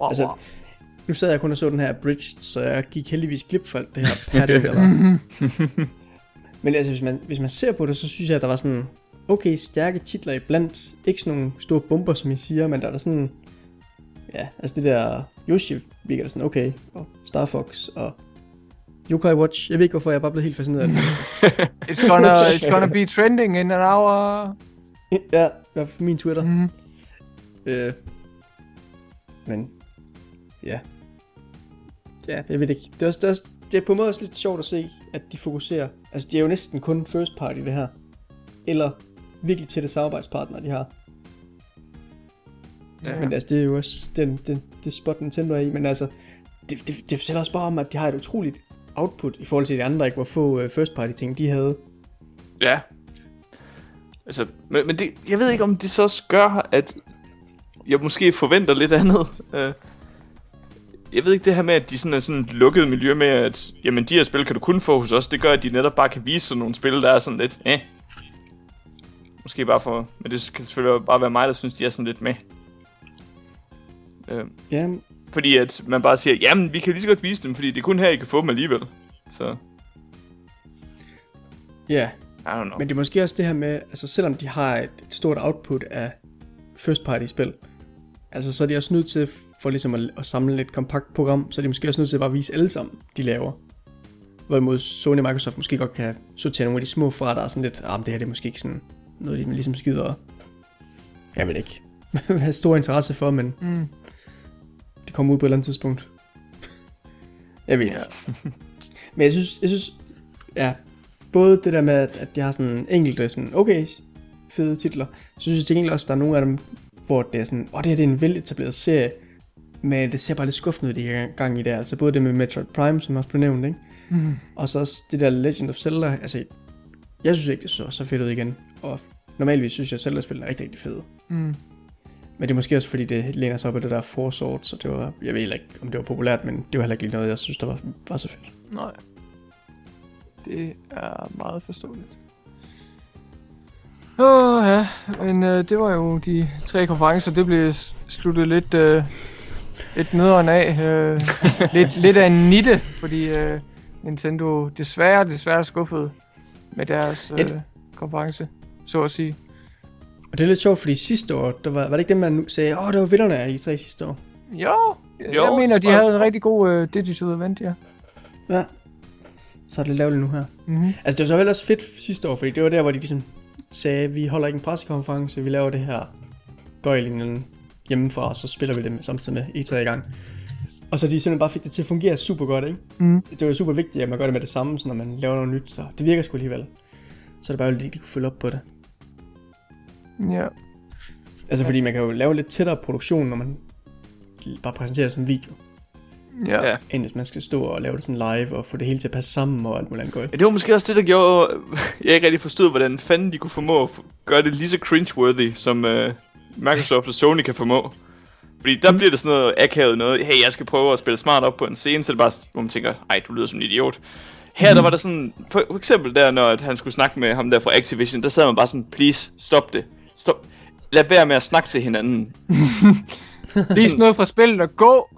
[SPEAKER 2] Wow,
[SPEAKER 1] Altså,
[SPEAKER 2] wow.
[SPEAKER 1] Nu sad jeg kun og så den her Bridge, så jeg gik heldigvis glip for alt det her padding, der var. Men altså, hvis man, hvis man ser på det, så synes jeg, at der var sådan, okay, stærke titler iblandt. Ikke sådan nogle store bomber, som I siger, men der er der sådan, ja, altså det der Yoshi virker der sådan, okay, og Star Fox og Yokai Watch. Jeg ved ikke, hvorfor jeg er bare blevet helt fascineret af det.
[SPEAKER 2] It's gonna, it's gonna be trending in an hour.
[SPEAKER 1] ja, i hvert fald min Twitter.
[SPEAKER 2] Mm.
[SPEAKER 1] Øh, men, ja. Ja, jeg ved ikke. Det er, også, det, er også, det er på en måde også lidt sjovt at se, at de fokuserer. Altså, de er jo næsten kun first party, det her. Eller virkelig tætte samarbejdspartnere, de har.
[SPEAKER 2] Ja.
[SPEAKER 1] Ja. Men altså, det er jo også den, den, det spot, Nintendo er i. Men altså, det, det, det fortæller også bare om, at de har et utroligt output i forhold til de andre, ikke? Hvor få uh, first party ting de havde.
[SPEAKER 4] Ja. Altså, men, men det, jeg ved ikke, om det så også gør, at jeg måske forventer lidt andet. Uh, jeg ved ikke det her med, at de sådan er sådan et lukket miljø med, at jamen, de her spil kan du kun få hos os. Det gør, at de netop bare kan vise sådan nogle spil, der er sådan lidt, eh. Måske bare for, men det kan selvfølgelig bare være mig, der synes, de er sådan lidt med. Uh,
[SPEAKER 1] Ja,
[SPEAKER 4] fordi at man bare siger, jamen, vi kan lige så godt vise dem, fordi det er kun her, I kan få dem alligevel. Så,
[SPEAKER 1] ja.
[SPEAKER 4] I don't know.
[SPEAKER 1] Men det er måske også det her med, altså selvom de har et, et stort output af first party spil, altså så er de også nødt til, for ligesom at, at samle et kompakt program, så er de måske også nødt til at bare vise alle sammen, de laver. Hvorimod Sony og Microsoft måske godt kan sortere nogle af de små fra, der er sådan lidt, ah, men det her det er måske ikke sådan noget, de ligesom skider, jeg ved ikke, have stor interesse for, men
[SPEAKER 2] Mm.
[SPEAKER 1] det kommer ud på et eller andet tidspunkt. jeg ved ikke. Men jeg synes, jeg synes, ja, både det der med, at, at de har sådan enkelte sådan, okay, fede titler, så synes jeg til gengæld også, at der er nogle af dem, hvor det er sådan, åh, oh, det her det er en veletableret serie, men det ser bare lidt skuffende ud, de her gang i det. Altså både det med Metroid Prime, som også blev nævnt, ikke?
[SPEAKER 2] Mm.
[SPEAKER 1] Og så også det der Legend of Zelda, altså, jeg synes ikke, det så så fedt ud igen. Og normalvis synes jeg, at Zelda-spillene er rigtig, rigtig fede.
[SPEAKER 2] Mm.
[SPEAKER 1] Men det er måske også fordi, det læner sig op af det der Forsort, så det var, jeg ved ikke, om det var populært, men det var heller ikke lige noget, jeg synes, der var, var så fedt.
[SPEAKER 2] Nej. Det er meget forståeligt. Åh ja, men øh, det var jo de tre konferencer. Det blev sluttet lidt, øh, lidt nederen af. Øh, lidt, lidt af en nitte, fordi øh, Nintendo desværre, desværre skuffede med deres øh, konference, så at sige.
[SPEAKER 1] Og det er lidt sjovt, fordi sidste år, der var, var det ikke dem, man nu sagde, åh, det var vinderne af I3 sidste år.
[SPEAKER 2] Jo, jeg,
[SPEAKER 4] Jo,
[SPEAKER 2] jeg mener, de havde en rigtig god øh, digital event, ja.
[SPEAKER 1] Ja. Så er det lavligt nu her.
[SPEAKER 2] Mm-hmm.
[SPEAKER 1] Altså, det var så vel også fedt sidste år, fordi det var der, hvor de ligesom sagde, vi holder ikke en pressekonference, vi laver det her gøjlingen hjemmefra, og så spiller vi det med, samtidig med E3 i gang. Og så de simpelthen bare fik det til at fungere super godt, ikke?
[SPEAKER 2] Mm.
[SPEAKER 1] Det var super vigtigt, at man gør det med det samme, så når man laver noget nyt, så det virker sgu alligevel. Så er det bare lidt, de kunne følge op på det.
[SPEAKER 2] Ja.
[SPEAKER 1] Altså, fordi man kan jo lave lidt tættere produktion, når man bare præsenterer det som video,
[SPEAKER 2] Ja.
[SPEAKER 4] Ja.
[SPEAKER 1] end hvis man skal stå og lave det sådan live, og få det hele til at passe sammen, og alt muligt andet godt.
[SPEAKER 4] Ja, det var måske også det, der gjorde, jeg ikke rigtig forstod, hvordan fanden de kunne formå at gøre det lige så cringe-worthy, som uh, Microsoft og Sony kan formå. Fordi der bliver det sådan noget akavet noget, hey, jeg skal prøve at spille smart op på en scene, så er det bare, hvor man tænker, ej, du lyder som en idiot. Her der var der sådan, for, eksempel der, når at han skulle snakke med ham der fra Activision, der sad man bare sådan, please, stop det. Stop. Lad være med at snakke til hinanden.
[SPEAKER 2] Vis noget fra spillet og gå!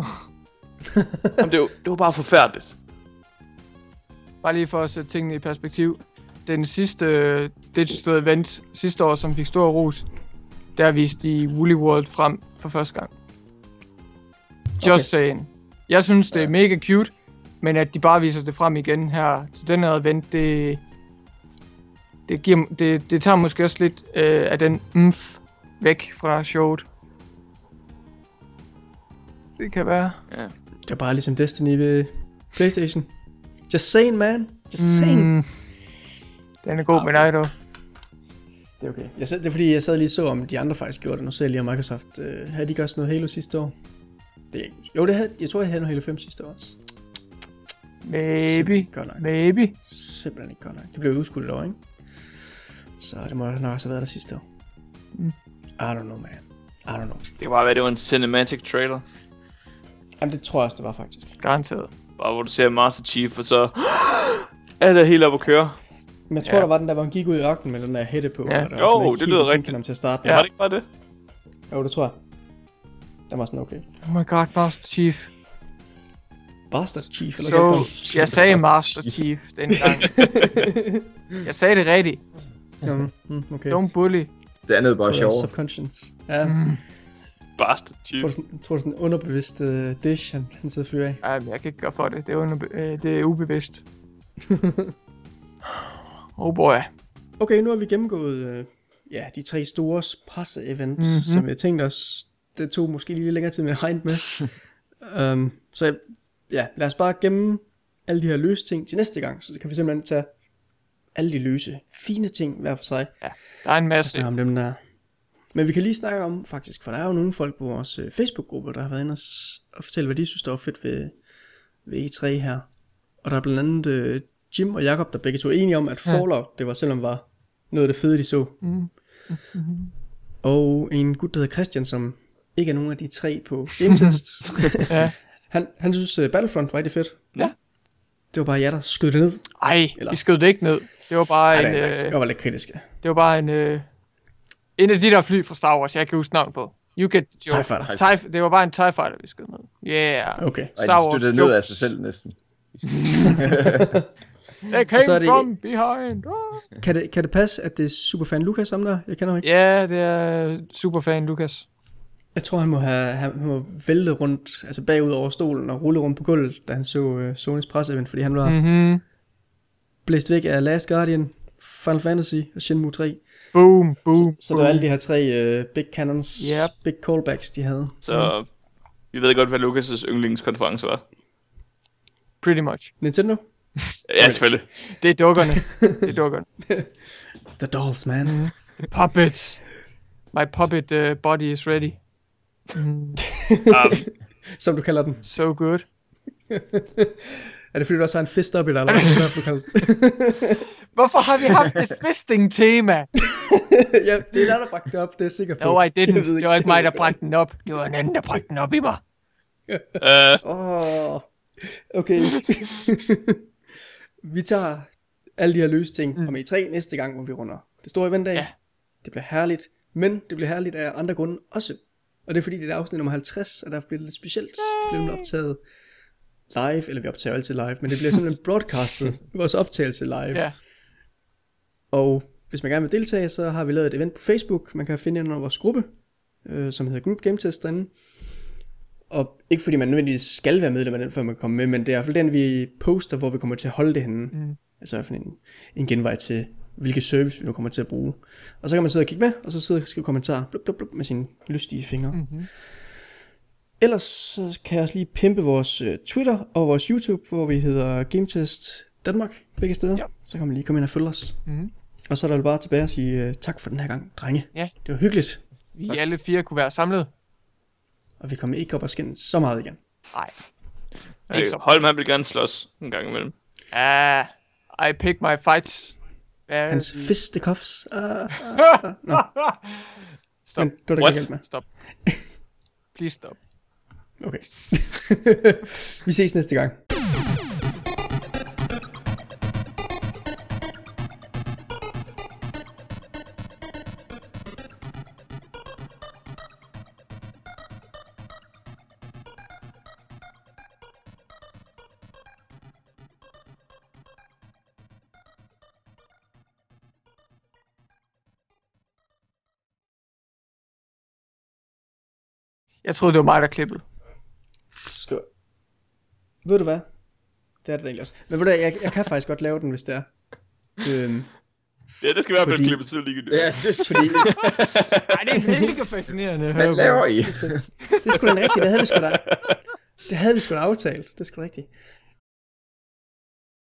[SPEAKER 4] Jamen, det, var, det var bare forfærdeligt.
[SPEAKER 2] Bare lige for at sætte tingene i perspektiv. Den sidste øh, digital event sidste år, som fik stor ros, der viste de Woolly World frem for første gang. Just
[SPEAKER 1] Okay.
[SPEAKER 2] saying. Jeg synes, det er mega cute, men at de bare viser det frem igen her til den her event, det, det, giver, det, det tager måske også lidt øh, af den umf væk fra showet. Det kan være.
[SPEAKER 4] Ja.
[SPEAKER 1] Det er bare ligesom Destiny ved Playstation. Just saying, man. Just saying.
[SPEAKER 2] Mm, den er god med dig, dog.
[SPEAKER 1] Det er okay. Jeg sad, det er fordi, jeg sad lige så, om de andre faktisk gjorde det. Nu ser jeg lige, om Microsoft øh, havde de ikke også noget Halo sidste år. Det, jo, det havde, jeg tror, jeg havde noget Halo 5 sidste år også.
[SPEAKER 2] Maybe.
[SPEAKER 1] Godt nok.
[SPEAKER 2] Maybe.
[SPEAKER 1] Simpelthen ikke godt nok. Det blev udskudt et år, ikke? Så det må nok også have været der sidste år.
[SPEAKER 2] Mm.
[SPEAKER 1] I don't know, man. I don't know.
[SPEAKER 4] Det kan bare være, det var en cinematic trailer.
[SPEAKER 1] Jamen, det tror jeg også, det var faktisk.
[SPEAKER 2] Garanteret.
[SPEAKER 4] Bare hvor du ser Master Chief, og så er det helt op at køre.
[SPEAKER 1] Men jeg tror,
[SPEAKER 2] Ja.
[SPEAKER 1] ja. der var den der, hvor han gik ud i ørkenen med den der hætte på.
[SPEAKER 2] Ja.
[SPEAKER 1] der
[SPEAKER 4] Jo,
[SPEAKER 1] var
[SPEAKER 4] det lyder rigtigt.
[SPEAKER 1] ham til at starte
[SPEAKER 4] Ja.
[SPEAKER 1] med.
[SPEAKER 4] Var det ikke bare det?
[SPEAKER 1] Jo, det tror jeg. Den var sådan okay.
[SPEAKER 2] Oh my god, Master Chief.
[SPEAKER 1] Bastard Chief, eller hvad
[SPEAKER 2] Så, jeg sagde Master Chief dengang. jeg sagde det rigtigt.
[SPEAKER 1] det mm, okay.
[SPEAKER 2] Don't bully.
[SPEAKER 3] Det andet er bare sjovt.
[SPEAKER 1] Subconscious. Ja,
[SPEAKER 2] Mm.
[SPEAKER 4] Bastard Chief.
[SPEAKER 1] tror, det er sådan, tror, er sådan en underbevidst uh, dish, han, han sidder og fyrer af.
[SPEAKER 2] Ej, men jeg kan ikke gøre for det. Det er, under, øh, det er ubevidst. oh boy.
[SPEAKER 1] Okay, nu har vi gennemgået øh, ja, de tre store presse-events,
[SPEAKER 2] Mhm.
[SPEAKER 1] mm-hmm. som jeg tænkte os, det tog måske lige lidt længere tid med at regne med. um, så jeg- ja, lad os bare gemme alle de her løse ting til næste gang, så kan vi simpelthen tage alle de løse, fine ting hver for sig.
[SPEAKER 2] Der er en masse.
[SPEAKER 1] om dem der. Men vi kan lige snakke om faktisk, for der er jo nogle folk på vores øh, Facebook-gruppe, der har været inde og, og fortælle, hvad de synes, der var fedt ved, ved E3 her. Og der er blandt andet øh, Jim og Jakob, der begge to er enige om, at
[SPEAKER 2] Ja.
[SPEAKER 1] Fallout, det var selvom var noget af det fede, de så.
[SPEAKER 2] Mm.
[SPEAKER 1] Og en gut, der hedder Christian, som ikke er nogen af de tre på GameTest.
[SPEAKER 2] Ja.
[SPEAKER 1] han, han synes, uh, Battlefront var rigtig fedt.
[SPEAKER 2] Ja.
[SPEAKER 1] Det var bare jer, der skød det ned.
[SPEAKER 2] Ej,
[SPEAKER 1] Eller-
[SPEAKER 2] vi skød det ikke ned. Det var bare
[SPEAKER 1] Ej,
[SPEAKER 2] en, øh,
[SPEAKER 1] Jeg var lidt kritisk. ja.
[SPEAKER 2] det var bare en, øh, en af de der fly fra Star Wars, jeg kan huske navn på. You get the joke.
[SPEAKER 1] TIE Fighter.
[SPEAKER 2] TIE, det var bare en TIE Fighter, vi skød ned. Yeah.
[SPEAKER 1] Okay.
[SPEAKER 3] Ej,
[SPEAKER 2] Star
[SPEAKER 3] de
[SPEAKER 2] Wars
[SPEAKER 3] ned af sig selv næsten.
[SPEAKER 2] They came
[SPEAKER 1] så er det-
[SPEAKER 2] from behind. Ah.
[SPEAKER 1] Kan det, kan det passe, at det er superfan Lukas om der? Jeg kender ham ikke.
[SPEAKER 2] Ja, det er superfan Lukas.
[SPEAKER 1] Jeg tror, han må have han må vælte rundt, altså bagud over stolen og rulle rundt på gulvet, da han så uh, Sonys presseevent, fordi han var mm.
[SPEAKER 2] Mhm.
[SPEAKER 1] blæst væk af Last Guardian, Final Fantasy og Shenmue 3.
[SPEAKER 2] Boom, boom,
[SPEAKER 1] Så det var alle de her tre uh, big cannons,
[SPEAKER 2] Yep.
[SPEAKER 1] big callbacks, de havde.
[SPEAKER 4] Så vi ved godt, hvad Lucas' yndlingskonference var.
[SPEAKER 2] Pretty much.
[SPEAKER 1] Nintendo?
[SPEAKER 4] Ja, selvfølgelig.
[SPEAKER 2] Det er dukkerne. det er dukkerne.
[SPEAKER 1] The Dolls, man.
[SPEAKER 2] The puppets. My puppet uh, body is ready. Mm,
[SPEAKER 4] Um,
[SPEAKER 1] Som du kalder den.
[SPEAKER 2] so good.
[SPEAKER 1] Er det fordi, du også har en fist op i dig, eller hvad det?
[SPEAKER 2] Hvorfor har vi haft et fisting-tema?
[SPEAKER 1] ja, det er dig, der bragte det op, det er jeg sikker på.
[SPEAKER 2] No, I didn't.
[SPEAKER 1] ved
[SPEAKER 2] Det var ikke mig, der bragte den op. Det var en anden, der bragte den op i mig.
[SPEAKER 4] uh,
[SPEAKER 1] Åh, oh, okay. Vi tager alle de her løse ting mm. om E3 næste gang, hvor vi runder det store event af.
[SPEAKER 2] Ja.
[SPEAKER 1] Det bliver herligt, men det bliver herligt af andre grunde også. Og det er fordi, det er afsnit nummer 50, og derfor bliver det lidt specielt. Det bliver nemlig optaget live, eller vi optager altid live, men det bliver simpelthen broadcastet, vores optagelse live.
[SPEAKER 2] Ja.
[SPEAKER 1] Og hvis man gerne vil deltage, så har vi lavet et event på Facebook, man kan finde ind under vores gruppe, øh, som hedder Group Game Test derinde. Og ikke fordi man nødvendigvis skal være medlem af den, før man kommer med, men det er i hvert fald den, vi poster, hvor vi kommer til at holde det henne.
[SPEAKER 2] Mm.
[SPEAKER 1] Altså fald en, en genvej til, hvilke service vi nu kommer til at bruge. Og så kan man sidde og kigge med, og så sidde og skrive kommentarer blub, blub, blub, med sine lystige fingre. Mm.
[SPEAKER 2] Mm-hmm.
[SPEAKER 1] Ellers så kan jeg også lige pimpe vores uh, Twitter og vores YouTube, hvor vi hedder GameTest Danmark, begge steder.
[SPEAKER 2] Ja.
[SPEAKER 1] Så kan man lige komme ind og følge os.
[SPEAKER 2] Mm-hmm.
[SPEAKER 1] Og så er der vel bare tilbage at sige uh, tak for den her gang, drenge.
[SPEAKER 2] Ja.
[SPEAKER 1] Det var hyggeligt,
[SPEAKER 2] Vi alle fire kunne være samlet.
[SPEAKER 1] Og vi kommer ikke op og skændes så meget igen.
[SPEAKER 2] Nej. Ikke så.
[SPEAKER 4] Holm, han vil gerne slås en gang imellem.
[SPEAKER 2] Ah, I pick my fights. Uh,
[SPEAKER 1] Hans fisticuffs. Uh, no.
[SPEAKER 2] Stop.
[SPEAKER 1] Men det var det
[SPEAKER 4] What?
[SPEAKER 1] ikke med.
[SPEAKER 2] Stop. Please stop.
[SPEAKER 1] Okay. vi ses næste gang.
[SPEAKER 2] Jeg troede, det var mig, der klippede.
[SPEAKER 1] Skål. Ved du hvad? det er det egentlig også. Men ved du, jeg, jeg kan faktisk godt lave den, hvis det er. Øhm,
[SPEAKER 4] Ja, det skal i hvert fald
[SPEAKER 1] Fordi-
[SPEAKER 4] klippet til lige
[SPEAKER 3] Ja, det,
[SPEAKER 1] fordi
[SPEAKER 2] Ej, det er mega fascinerende
[SPEAKER 3] hvad laver I?
[SPEAKER 1] det er sgu da rigtigt, det havde vi sgu da, det havde vi sgu da aftalt, det er sgu da rigtigt.